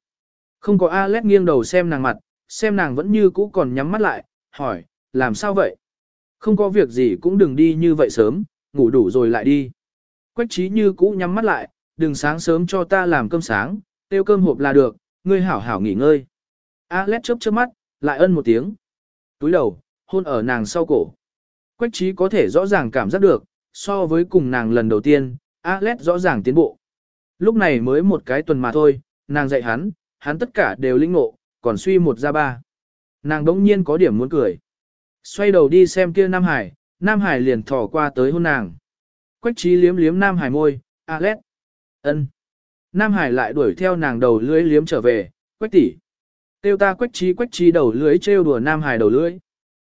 Không có Alex nghiêng đầu xem nàng mặt, xem nàng vẫn như cũ còn nhắm mắt lại, hỏi, làm sao vậy? Không có việc gì cũng đừng đi như vậy sớm, ngủ đủ rồi lại đi. Quách trí như cũ nhắm mắt lại, đừng sáng sớm cho ta làm cơm sáng, tiêu cơm hộp là được, ngươi hảo hảo nghỉ ngơi. Alex chớp chớp mắt, lại ân một tiếng. Túi đầu, hôn ở nàng sau cổ. Quách trí có thể rõ ràng cảm giác được, so với cùng nàng lần đầu tiên, Alex rõ ràng tiến bộ. Lúc này mới một cái tuần mà thôi, nàng dạy hắn, hắn tất cả đều linh ngộ, còn suy một ra ba. Nàng đống nhiên có điểm muốn cười. Xoay đầu đi xem kia Nam Hải, Nam Hải liền thỏ qua tới hôn nàng. Quách trí liếm liếm Nam Hải môi, Alex. ân. Nam Hải lại đuổi theo nàng đầu lưỡi liếm trở về, quách tỷ. Tiêu ta quách trí quách trí đầu lưỡi trêu đùa Nam Hải đầu lưỡi.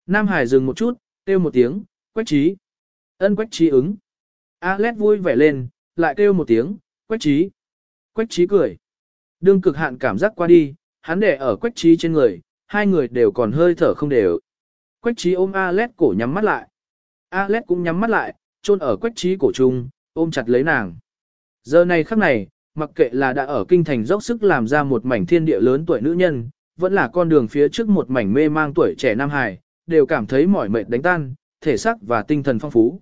Nam Hải dừng một chút, kêu một tiếng, quách trí. Ân quách trí ứng. Alex vui vẻ lên, lại kêu một tiếng, quách trí. Quách trí cười. Đương cực hạn cảm giác qua đi, hắn để ở quách trí trên người, hai người đều còn hơi thở không đều. Quách trí ôm Alet cổ nhắm mắt lại. Alet cũng nhắm mắt lại, chôn ở quách trí cổ trung, ôm chặt lấy nàng. Giờ này khắc này, mặc kệ là đã ở kinh thành dốc sức làm ra một mảnh thiên địa lớn tuổi nữ nhân, vẫn là con đường phía trước một mảnh mê mang tuổi trẻ nam hài, đều cảm thấy mỏi mệt đánh tan, thể xác và tinh thần phong phú.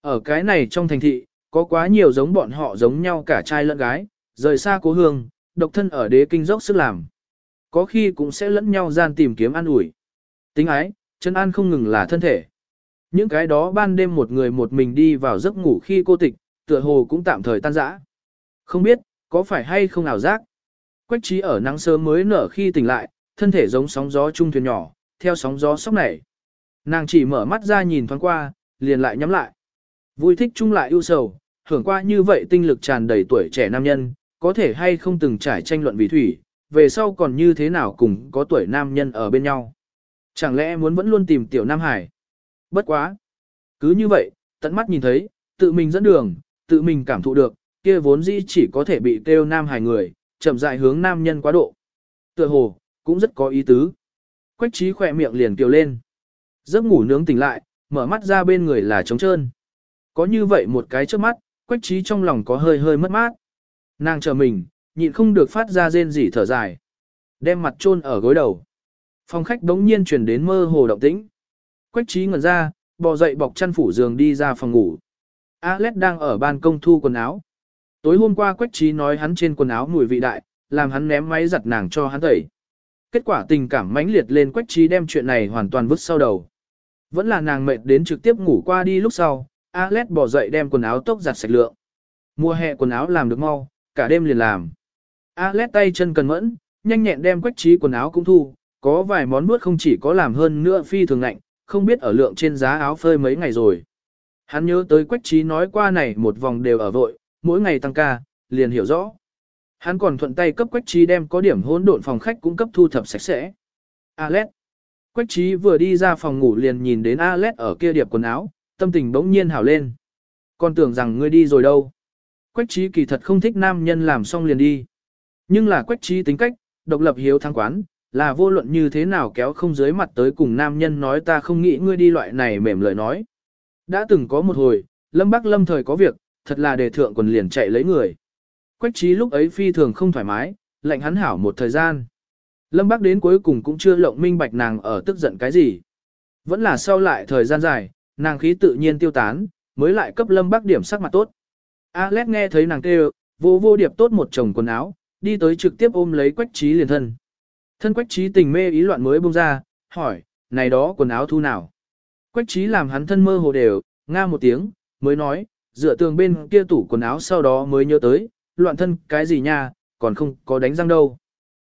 Ở cái này trong thành thị, có quá nhiều giống bọn họ giống nhau cả trai lẫn gái, rời xa cố hương, độc thân ở đế kinh dốc sức làm. Có khi cũng sẽ lẫn nhau gian tìm kiếm an ủi. Tính ái, chân an không ngừng là thân thể. Những cái đó ban đêm một người một mình đi vào giấc ngủ khi cô tịch, tựa hồ cũng tạm thời tan rã. Không biết, có phải hay không ảo giác? Quách trí ở nắng sớm mới nở khi tỉnh lại, thân thể giống sóng gió trung thuyền nhỏ, theo sóng gió sóc nảy. Nàng chỉ mở mắt ra nhìn thoáng qua, liền lại nhắm lại. Vui thích chung lại ưu sầu, hưởng qua như vậy tinh lực tràn đầy tuổi trẻ nam nhân, có thể hay không từng trải tranh luận vì thủy, về sau còn như thế nào cùng có tuổi nam nhân ở bên nhau. Chẳng lẽ muốn vẫn luôn tìm tiểu Nam Hải? Bất quá. Cứ như vậy, tận mắt nhìn thấy, tự mình dẫn đường, tự mình cảm thụ được, kia vốn dĩ chỉ có thể bị kêu Nam Hải người, chậm dại hướng nam nhân quá độ. Tựa hồ, cũng rất có ý tứ. Quách trí khỏe miệng liền kiều lên. Giấc ngủ nướng tỉnh lại, mở mắt ra bên người là trống trơn. Có như vậy một cái trước mắt, quách trí trong lòng có hơi hơi mất mát. Nàng chờ mình, nhịn không được phát ra rên rỉ thở dài. Đem mặt chôn ở gối đầu. Phòng khách đống nhiên truyền đến mơ hồ động tĩnh. Quách trí ngẩn ra, bò dậy bọc chăn phủ giường đi ra phòng ngủ. Alex đang ở ban công thu quần áo. Tối hôm qua Quách trí nói hắn trên quần áo mùi vị đại, làm hắn ném máy giặt nàng cho hắn tẩy. Kết quả tình cảm mãnh liệt lên Quách trí đem chuyện này hoàn toàn vứt sau đầu. Vẫn là nàng mệt đến trực tiếp ngủ qua đi lúc sau, Alex bỏ dậy đem quần áo tốc giặt sạch lượng. Mùa hè quần áo làm được mau, cả đêm liền làm. Alex tay chân cần mẫn, nhanh nhẹn đem quách trí quần áo cũng thu, có vài món nuốt không chỉ có làm hơn nữa phi thường lạnh, không biết ở lượng trên giá áo phơi mấy ngày rồi. Hắn nhớ tới quách trí nói qua này một vòng đều ở vội, mỗi ngày tăng ca, liền hiểu rõ. Hắn còn thuận tay cấp quách trí đem có điểm hỗn độn phòng khách cũng cấp thu thập sạch sẽ. Alet, Quách trí vừa đi ra phòng ngủ liền nhìn đến Alet ở kia điệp quần áo, tâm tình bỗng nhiên hảo lên. Còn tưởng rằng ngươi đi rồi đâu. Quách trí kỳ thật không thích nam nhân làm xong liền đi. Nhưng là quách trí tính cách, độc lập hiếu thắng quán, là vô luận như thế nào kéo không dưới mặt tới cùng nam nhân nói ta không nghĩ ngươi đi loại này mềm lời nói. Đã từng có một hồi, Lâm Bắc Lâm thời có việc, thật là đề thượng quần liền chạy lấy người. Quách trí lúc ấy phi thường không thoải mái, lạnh hắn hảo một thời gian. Lâm Bắc đến cuối cùng cũng chưa lộng minh bạch nàng ở tức giận cái gì. Vẫn là sau lại thời gian dài, nàng khí tự nhiên tiêu tán, mới lại cấp Lâm Bắc điểm sắc mặt tốt. Alex nghe thấy nàng kêu, vô vô điệp tốt một chồng quần áo, đi tới trực tiếp ôm lấy quách trí liền thân. Thân quách trí tình mê ý loạn mới bông ra, hỏi, này đó quần áo thu nào? Quách trí làm hắn thân mơ hồ đều, nga một tiếng, mới nói, dựa tường bên kia tủ quần áo sau đó mới nhớ tới, loạn thân cái gì nha, còn không có đánh răng đâu.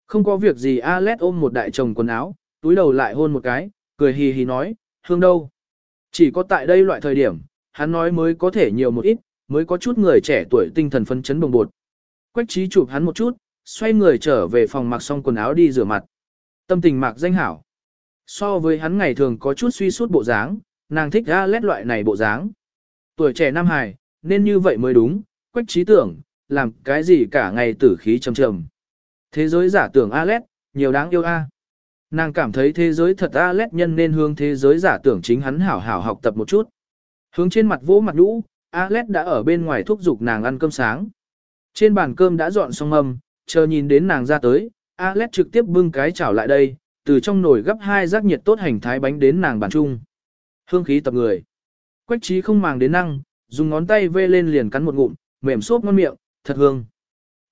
Không có việc gì Alex ôm một đại chồng quần áo, túi đầu lại hôn một cái, cười hì hì nói, hương đâu? Chỉ có tại đây loại thời điểm, hắn nói mới có thể nhiều một ít, mới có chút người trẻ tuổi tinh thần phấn chấn bồng bột. Quách trí chụp hắn một chút, xoay người trở về phòng mặc xong quần áo đi rửa mặt. Tâm tình mặc danh hảo. So với hắn ngày thường có chút suy suốt bộ dáng, nàng thích ra lét loại này bộ dáng. Tuổi trẻ Nam Hải, nên như vậy mới đúng, quách trí tưởng, làm cái gì cả ngày tử khí trầm trầm. Thế giới giả tưởng Alet, nhiều đáng yêu a. Nàng cảm thấy thế giới thật Alet nhân nên hướng thế giới giả tưởng chính hắn hảo hảo học tập một chút. Hướng trên mặt vỗ mặt nhũ, Alet đã ở bên ngoài thúc giục nàng ăn cơm sáng. Trên bàn cơm đã dọn xong mâm, chờ nhìn đến nàng ra tới, Alet trực tiếp bưng cái chảo lại đây, từ trong nồi gấp hai rác nhiệt tốt hành thái bánh đến nàng bàn chung. Hương khí tập người. Quách trí không màng đến năng, dùng ngón tay vê lên liền cắn một ngụm, mềm xốp ngon miệng, thật hương.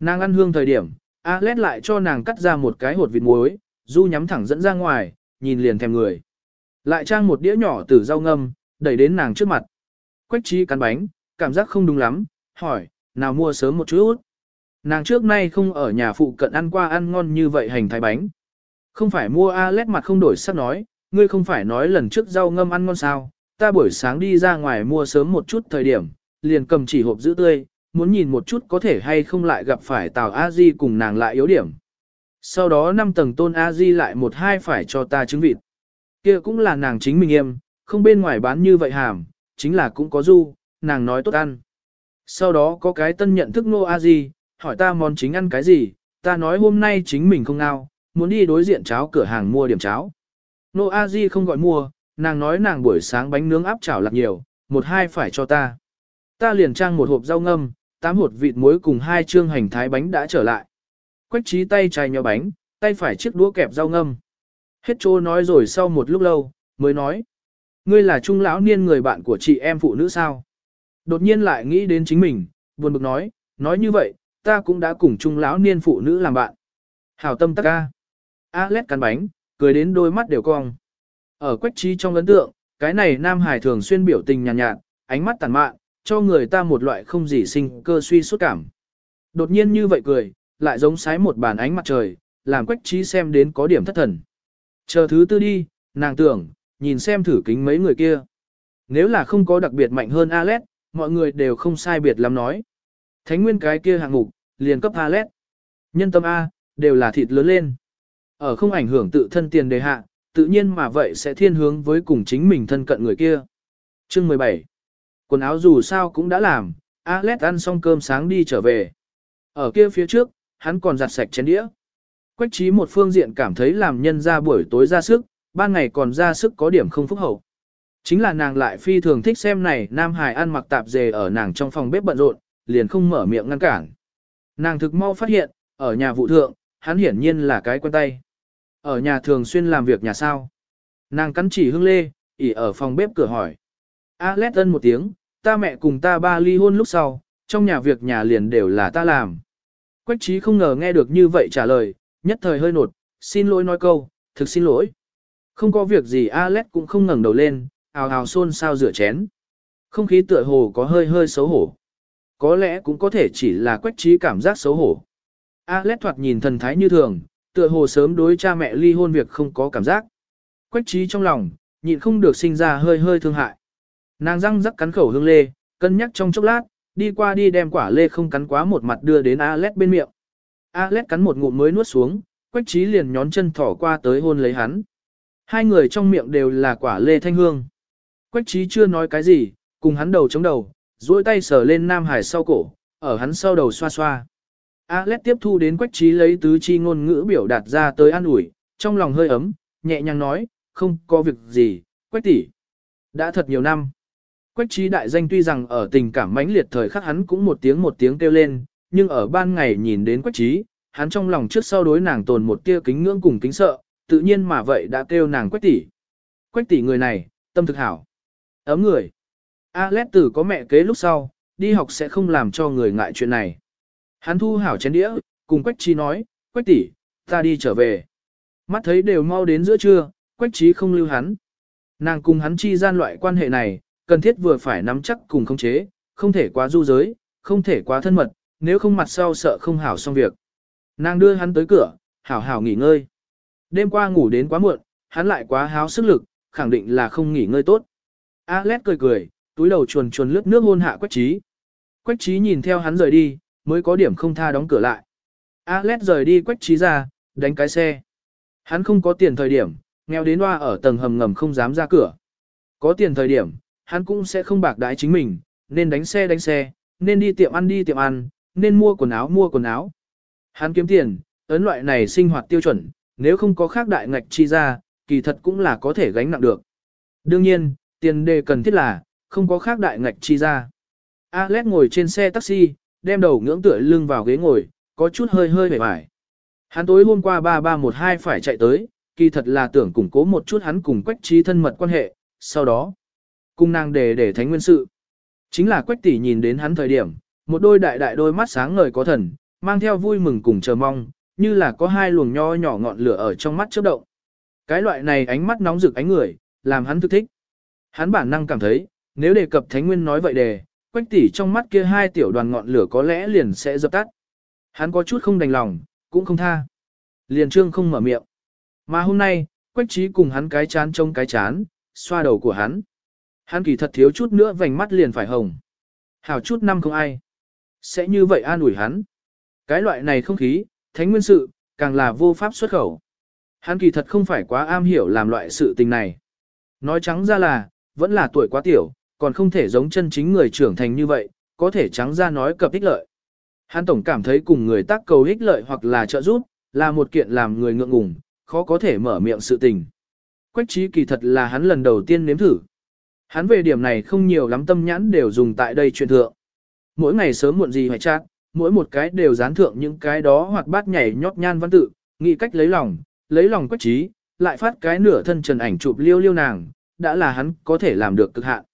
Nàng ăn hương thời điểm, Alet lại cho nàng cắt ra một cái hột vịt muối, du nhắm thẳng dẫn ra ngoài, nhìn liền thèm người. Lại trang một đĩa nhỏ từ rau ngâm, đẩy đến nàng trước mặt. Quách trí cắn bánh, cảm giác không đúng lắm, hỏi, nào mua sớm một chút. Nàng trước nay không ở nhà phụ cận ăn qua ăn ngon như vậy hành thái bánh. Không phải mua Alet mặt không đổi sắc nói, ngươi không phải nói lần trước rau ngâm ăn ngon sao, ta buổi sáng đi ra ngoài mua sớm một chút thời điểm, liền cầm chỉ hộp giữ tươi, muốn nhìn một chút có thể hay không lại gặp phải Tào A Di cùng nàng lại yếu điểm. Sau đó năm tầng tôn A Di lại một hai phải cho ta trứng vịt. Kia cũng là nàng chính mình em, không bên ngoài bán như vậy hàm, chính là cũng có du, nàng nói tốt ăn. Sau đó có cái tân nhận thức nô A Di, hỏi ta món chính ăn cái gì, ta nói hôm nay chính mình không ngao, muốn đi đối diện cháo cửa hàng mua điểm cháo. Nô A Di không gọi mua, nàng nói nàng buổi sáng bánh nướng áp chảo lạc nhiều, một hai phải cho ta. Ta liền trang một hộp rau ngâm, tám hột vịt muối cùng hai chương hành thái bánh đã trở lại. Quách trí tay chai nhỏ bánh, tay phải chiếc đũa kẹp rau ngâm. Hết trô nói rồi sau một lúc lâu, mới nói. Ngươi là trung lão niên người bạn của chị em phụ nữ sao? Đột nhiên lại nghĩ đến chính mình, buồn bực nói, nói như vậy, ta cũng đã cùng trung lão niên phụ nữ làm bạn. Hảo tâm tắc ca. Alex cắn bánh, cười đến đôi mắt đều cong. Ở quách trí trong ấn tượng, cái này Nam Hải thường xuyên biểu tình nhàn nhạt, nhạt, ánh mắt tàn mạn, cho người ta một loại không gì sinh cơ suy suốt cảm. Đột nhiên như vậy cười, lại giống sái một bàn ánh mặt trời, làm quách trí xem đến có điểm thất thần. Chờ thứ tư đi, nàng tưởng, nhìn xem thử kính mấy người kia. Nếu là không có đặc biệt mạnh hơn Alex, mọi người đều không sai biệt lắm nói. Thánh nguyên cái kia hạng mục, liền cấp alet Nhân tâm A, đều là thịt lớn lên. Ở không ảnh hưởng tự thân tiền đề hạ, tự nhiên mà vậy sẽ thiên hướng với cùng chính mình thân cận người kia. Chương 17 Quần áo dù sao cũng đã làm, alet ăn xong cơm sáng đi trở về. Ở kia phía trước, hắn còn giặt sạch chén đĩa. Quách trí một phương diện cảm thấy làm nhân ra buổi tối ra sức, ban ngày còn ra sức có điểm không phúc hậu. Chính là nàng lại phi thường thích xem này Nam Hải ăn mặc tạp dề ở nàng trong phòng bếp bận rộn, liền không mở miệng ngăn cản. Nàng thực mau phát hiện, ở nhà vụ thượng, hắn hiển nhiên là cái quen tay. Ở nhà thường xuyên làm việc nhà sao. Nàng cắn chỉ hương lê, ỉ ở phòng bếp cửa hỏi. Alex ân một tiếng, ta mẹ cùng ta ba ly hôn lúc sau, trong nhà việc nhà liền đều là ta làm. Quách trí không ngờ nghe được như vậy trả lời, nhất thời hơi nột, xin lỗi nói câu, thực xin lỗi. Không có việc gì Alex cũng không ngẩng đầu lên, ào ào xôn sao rửa chén. Không khí tựa hồ có hơi hơi xấu hổ. Có lẽ cũng có thể chỉ là quách trí cảm giác xấu hổ. Alex thoạt nhìn thần thái như thường, tựa hồ sớm đối cha mẹ ly hôn việc không có cảm giác. Quách trí trong lòng, nhịn không được sinh ra hơi hơi thương hại. Nàng răng rắc cắn khẩu hương lê, cân nhắc trong chốc lát, đi qua đi đem quả lê không cắn quá một mặt đưa đến Alex bên miệng. Alex cắn một ngụm mới nuốt xuống, quách trí liền nhón chân thỏ qua tới hôn lấy hắn. Hai người trong miệng đều là quả lê thanh hương. Quách trí chưa nói cái gì, cùng hắn đầu chống đầu, duỗi tay sờ lên Nam Hải sau cổ, ở hắn sau đầu xoa xoa. Alex tiếp thu đến quách trí lấy tứ chi ngôn ngữ biểu đạt ra tới an ủi, trong lòng hơi ấm, nhẹ nhàng nói, không có việc gì, quách tỷ. Đã thật nhiều năm. Quách trí đại danh tuy rằng ở tình cảm mãnh liệt thời khắc hắn cũng một tiếng một tiếng kêu lên, nhưng ở ban ngày nhìn đến quách trí, hắn trong lòng trước sau đối nàng tồn một tia kính ngưỡng cùng kính sợ, tự nhiên mà vậy đã kêu nàng quách tỷ. Quách tỷ người này, tâm thực hảo. Ấm người. Alex tử có mẹ kế lúc sau, đi học sẽ không làm cho người ngại chuyện này. Hắn thu hảo chén đĩa, cùng Quách Trí nói, Quách tỷ, ta đi trở về. Mắt thấy đều mau đến giữa trưa, Quách Trí không lưu hắn. Nàng cùng hắn chi gian loại quan hệ này, cần thiết vừa phải nắm chắc cùng khống chế, không thể quá du giới, không thể quá thân mật, nếu không mặt sau sợ không hảo xong việc. Nàng đưa hắn tới cửa, hảo hảo nghỉ ngơi. Đêm qua ngủ đến quá muộn, hắn lại quá háo sức lực, khẳng định là không nghỉ ngơi tốt. Alex cười cười, túi đầu chuồn chuồn lướt nước hôn hạ Quách Trí. Quách Trí nhìn theo hắn rời đi, mới có điểm không tha đóng cửa lại. Alex rời đi Quách Trí ra, đánh cái xe. Hắn không có tiền thời điểm, nghèo đến hoa ở tầng hầm ngầm không dám ra cửa. Có tiền thời điểm, hắn cũng sẽ không bạc đái chính mình, nên đánh xe đánh xe, nên đi tiệm ăn đi tiệm ăn, nên mua quần áo mua quần áo. Hắn kiếm tiền, ấn loại này sinh hoạt tiêu chuẩn, nếu không có khác đại ngạch chi ra, kỳ thật cũng là có thể gánh nặng được. Đương nhiên, tiền đề cần thiết là, không có khác đại ngạch chi ra. Alex ngồi trên xe taxi, đem đầu ngưỡng tựa lưng vào ghế ngồi, có chút hơi hơi vẻ vải. Hắn tối hôm qua 3312 phải chạy tới, kỳ thật là tưởng củng cố một chút hắn cùng quách trí thân mật quan hệ, sau đó, cung nàng để để thánh nguyên sự. Chính là quách tỷ nhìn đến hắn thời điểm, một đôi đại đại đôi mắt sáng ngời có thần, mang theo vui mừng cùng chờ mong, như là có hai luồng nho nhỏ ngọn lửa ở trong mắt chớp động. Cái loại này ánh mắt nóng rực ánh người, làm hắn thức thích. Hắn bản năng cảm thấy, nếu đề cập Thánh Nguyên nói vậy đề, quách tỷ trong mắt kia hai tiểu đoàn ngọn lửa có lẽ liền sẽ dập tắt. Hắn có chút không đành lòng, cũng không tha. Liền trương không mở miệng. Mà hôm nay, quách trí cùng hắn cái chán trông cái chán, xoa đầu của hắn. Hắn kỳ thật thiếu chút nữa vành mắt liền phải hồng. Hảo chút năm không ai. Sẽ như vậy an ủi hắn. Cái loại này không khí, thánh nguyên sự, càng là vô pháp xuất khẩu. Hắn kỳ thật không phải quá am hiểu làm loại sự tình này. Nói trắng ra là, vẫn là tuổi quá tiểu, còn không thể giống chân chính người trưởng thành như vậy, có thể trắng ra nói cập ích lợi. Hắn tổng cảm thấy cùng người tác cầu ích lợi hoặc là trợ giúp, là một kiện làm người ngượng ngùng, khó có thể mở miệng sự tình. Quách trí kỳ thật là hắn lần đầu tiên nếm thử. Hắn về điểm này không nhiều lắm tâm nhãn đều dùng tại đây chuyện thượng. Mỗi ngày sớm muộn gì hoài chát, mỗi một cái đều dán thượng những cái đó hoặc bát nhảy nhót nhan văn tự, nghĩ cách lấy lòng, lấy lòng quách trí, lại phát cái nửa thân trần ảnh chụp liêu liêu nàng, đã là hắn có thể làm được cực hạn.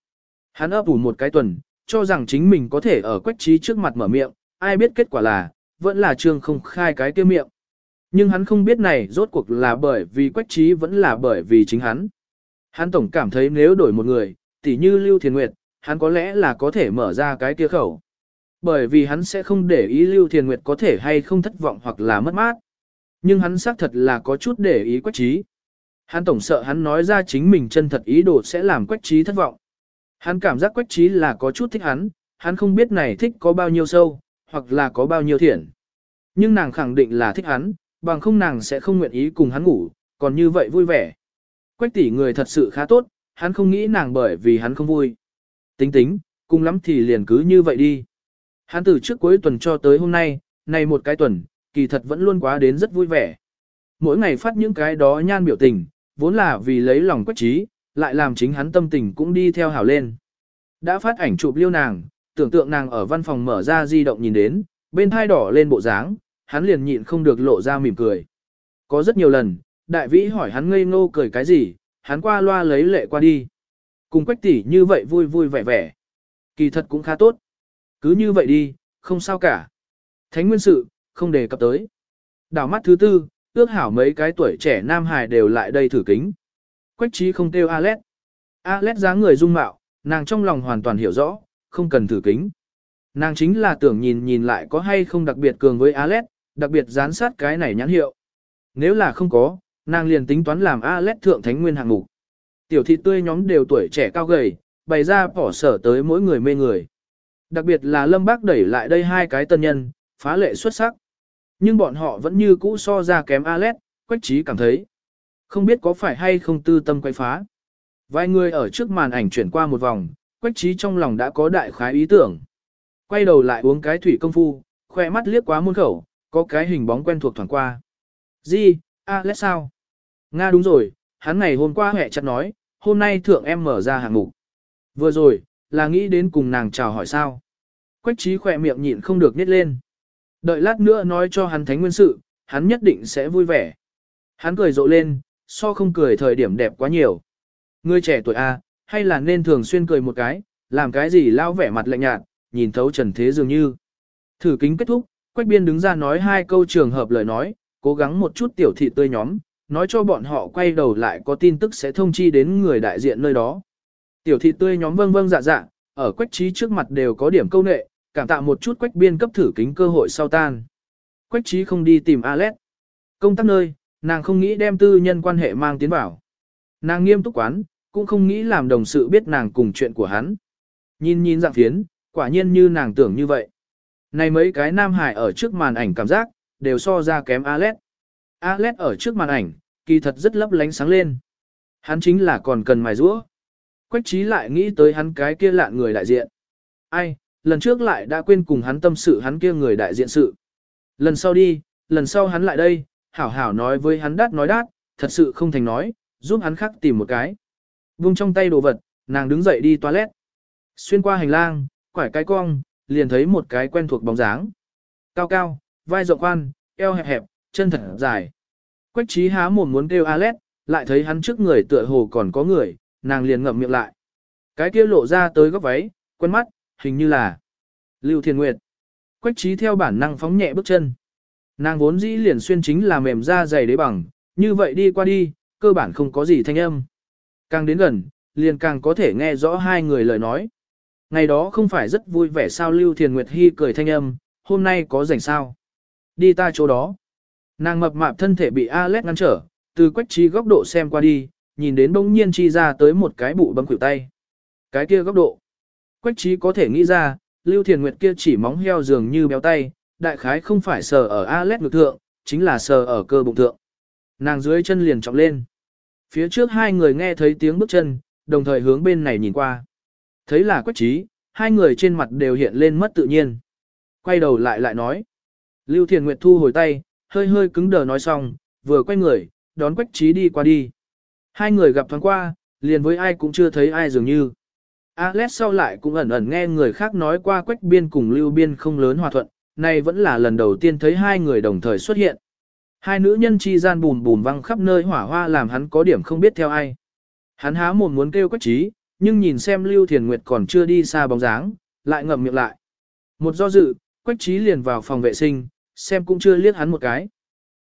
Hắn ấp ủ một cái tuần, cho rằng chính mình có thể ở quách trí trước mặt mở miệng, ai biết kết quả là, vẫn là trương không khai cái kia miệng. Nhưng hắn không biết này rốt cuộc là bởi vì quách trí vẫn là bởi vì chính hắn. Hắn tổng cảm thấy nếu đổi một người, tỉ như Lưu Thiền Nguyệt, hắn có lẽ là có thể mở ra cái kia khẩu. Bởi vì hắn sẽ không để ý Lưu Thiền Nguyệt có thể hay không thất vọng hoặc là mất mát. Nhưng hắn xác thật là có chút để ý quách trí. Hắn tổng sợ hắn nói ra chính mình chân thật ý đồ sẽ làm quách trí thất vọng. Hắn cảm giác quách trí là có chút thích hắn, hắn không biết này thích có bao nhiêu sâu, hoặc là có bao nhiêu thiện. Nhưng nàng khẳng định là thích hắn, bằng không nàng sẽ không nguyện ý cùng hắn ngủ, còn như vậy vui vẻ. Quách tỷ người thật sự khá tốt, hắn không nghĩ nàng bởi vì hắn không vui. Tính tính, cùng lắm thì liền cứ như vậy đi. Hắn từ trước cuối tuần cho tới hôm nay, này một cái tuần, kỳ thật vẫn luôn quá đến rất vui vẻ. Mỗi ngày phát những cái đó nhan biểu tình, vốn là vì lấy lòng quách trí, lại làm chính hắn tâm tình cũng đi theo hảo lên. Đã phát ảnh chụp liêu nàng, tưởng tượng nàng ở văn phòng mở ra di động nhìn đến, bên thai đỏ lên bộ dáng, hắn liền nhịn không được lộ ra mỉm cười. Có rất nhiều lần, đại vĩ hỏi hắn ngây ngô cười cái gì, hắn qua loa lấy lệ qua đi. Cùng quách tỷ như vậy vui vui vẻ vẻ. Kỳ thật cũng khá tốt. Cứ như vậy đi, không sao cả. Thánh nguyên sự, không đề cập tới. Đảo mắt thứ tư, ước hảo mấy cái tuổi trẻ nam hài đều lại đây thử kính. Quách trí không kêu Alet. Alet dáng người dung mạo, nàng trong lòng hoàn toàn hiểu rõ, không cần thử kính. Nàng chính là tưởng nhìn nhìn lại có hay không đặc biệt cường với Alet, đặc biệt gián sát cái này nhãn hiệu. Nếu là không có, nàng liền tính toán làm Alet thượng thánh nguyên hạng mục. Tiểu thị tươi nhóm đều tuổi trẻ cao gầy, bày ra bỏ sở tới mỗi người mê người. Đặc biệt là Lâm Bác đẩy lại đây hai cái tân nhân, phá lệ xuất sắc. Nhưng bọn họ vẫn như cũ so ra kém Alet, quách trí cảm thấy. Không biết có phải hay không tư tâm quay phá. Vài người ở trước màn ảnh chuyển qua một vòng, quách trí trong lòng đã có đại khái ý tưởng. Quay đầu lại uống cái thủy công phu, khoe mắt liếc quá muôn khẩu, có cái hình bóng quen thuộc thoảng qua. Gì, lẽ sao? Nga đúng rồi, hắn ngày hôm qua hẹ chặt nói, hôm nay thượng em mở ra hạng mục. Vừa rồi, là nghĩ đến cùng nàng chào hỏi sao. Quách trí khỏe miệng nhịn không được nít lên. Đợi lát nữa nói cho hắn thánh nguyên sự, hắn nhất định sẽ vui vẻ. Hắn cười rộ lên, so không cười thời điểm đẹp quá nhiều. Người trẻ tuổi A, hay là nên thường xuyên cười một cái, làm cái gì lao vẻ mặt lạnh nhạt, nhìn thấu trần thế dường như. Thử kính kết thúc, Quách Biên đứng ra nói hai câu trường hợp lời nói, cố gắng một chút tiểu thị tươi nhóm, nói cho bọn họ quay đầu lại có tin tức sẽ thông chi đến người đại diện nơi đó. Tiểu thị tươi nhóm vâng vâng dạ dạ, ở Quách Trí trước mặt đều có điểm câu nệ, cảm tạ một chút Quách Biên cấp thử kính cơ hội sau tan. Quách Trí không đi tìm Alet. Công tác nơi, nàng không nghĩ đem tư nhân quan hệ mang tiến vào. Nàng nghiêm túc quán, cũng không nghĩ làm đồng sự biết nàng cùng chuyện của hắn. Nhìn nhìn dạng phiến, quả nhiên như nàng tưởng như vậy. Này mấy cái nam hải ở trước màn ảnh cảm giác, đều so ra kém Alet. Alet ở trước màn ảnh, kỳ thật rất lấp lánh sáng lên. Hắn chính là còn cần mài rũa. Quách trí lại nghĩ tới hắn cái kia lạ người đại diện. Ai, lần trước lại đã quên cùng hắn tâm sự hắn kia người đại diện sự. Lần sau đi, lần sau hắn lại đây, hảo hảo nói với hắn đát nói đát, thật sự không thành nói, giúp hắn khắc tìm một cái. Vung trong tay đồ vật, nàng đứng dậy đi toilet. Xuyên qua hành lang, quải cái cong, liền thấy một cái quen thuộc bóng dáng. Cao cao, vai rộng khoan, eo hẹp hẹp, chân thật dài. Quách trí há mồm muốn kêu Alex, lại thấy hắn trước người tựa hồ còn có người, nàng liền ngậm miệng lại. Cái kia lộ ra tới góc váy, quen mắt, hình như là Lưu Thiên Nguyệt. Quách trí theo bản năng phóng nhẹ bước chân. Nàng vốn dĩ liền xuyên chính là mềm da dày đế bằng, như vậy đi qua đi, cơ bản không có gì thanh âm. Càng đến gần, liền càng có thể nghe rõ hai người lời nói. Ngày đó không phải rất vui vẻ sao Lưu Thiền Nguyệt Hy cười thanh âm, hôm nay có rảnh sao. Đi ta chỗ đó. Nàng mập mạp thân thể bị Alex ngăn trở, từ quách trí góc độ xem qua đi, nhìn đến bỗng nhiên chi ra tới một cái bụ bấm khuỷu tay. Cái kia góc độ. Quách trí có thể nghĩ ra, Lưu Thiền Nguyệt kia chỉ móng heo dường như béo tay, đại khái không phải sờ ở Alex ngực thượng, chính là sờ ở cơ bụng thượng. Nàng dưới chân liền trọng lên. Phía trước hai người nghe thấy tiếng bước chân, đồng thời hướng bên này nhìn qua. Thấy là quách trí, hai người trên mặt đều hiện lên mất tự nhiên. Quay đầu lại lại nói. Lưu Thiền Nguyệt thu hồi tay, hơi hơi cứng đờ nói xong, vừa quay người, đón Quách Trí đi qua đi. Hai người gặp thoáng qua, liền với ai cũng chưa thấy ai dường như. Alex sau lại cũng ẩn ẩn nghe người khác nói qua Quách Biên cùng Lưu Biên không lớn hòa thuận, này vẫn là lần đầu tiên thấy hai người đồng thời xuất hiện. Hai nữ nhân chi gian bùm bùm văng khắp nơi hỏa hoa làm hắn có điểm không biết theo ai. Hắn há mồm muốn kêu Quách Trí, nhưng nhìn xem Lưu Thiền Nguyệt còn chưa đi xa bóng dáng, lại ngậm miệng lại. Một do dự, Quách Trí liền vào phòng vệ sinh, xem cũng chưa liếc hắn một cái.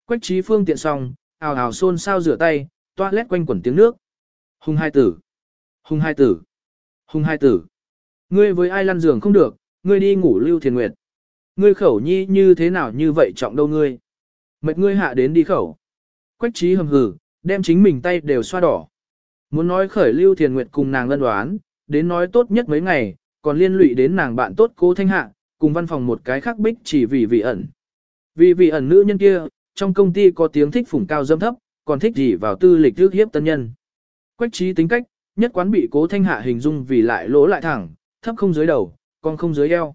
Quách Trí phương tiện xong, ào ào xôn xao rửa tay, toilet quanh quẩn tiếng nước. Hùng hai tử. Hùng hai tử. Hùng hai tử. Ngươi với ai lăn giường không được, ngươi đi ngủ Lưu Thiền Nguyệt. Ngươi khẩu nhi như thế nào như vậy trọng đâu ngươi. Mệt ngươi hạ đến đi khẩu. Quách Trí hầm hử, đem chính mình tay đều xoa đỏ. Muốn nói khởi Lưu Thiền Nguyệt cùng nàng lân đoán, đến nói tốt nhất mấy ngày, còn liên lụy đến nàng bạn tốt cố thanh hạ, cùng văn phòng một cái khác bích chỉ vì vị ẩn. Vì vị ẩn nữ nhân kia, trong công ty có tiếng thích phủng cao dâm thấp, còn thích gì vào tư lịch trước hiếp tân nhân. Quách trí tính cách, nhất quán bị cố thanh hạ hình dung vì lại lỗ lại thẳng, thấp không dưới đầu, còn không dưới eo.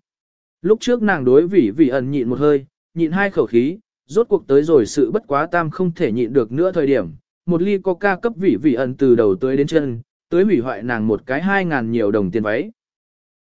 Lúc trước nàng đối vị vị ẩn nhịn một hơi, nhịn hai khẩu khí, rốt cuộc tới rồi sự bất quá tam không thể nhịn được nữa thời điểm, một ly coca cấp vị vị ẩn từ đầu tới đến chân, tới hủy hoại nàng một cái hai ngàn nhiều đồng tiền váy.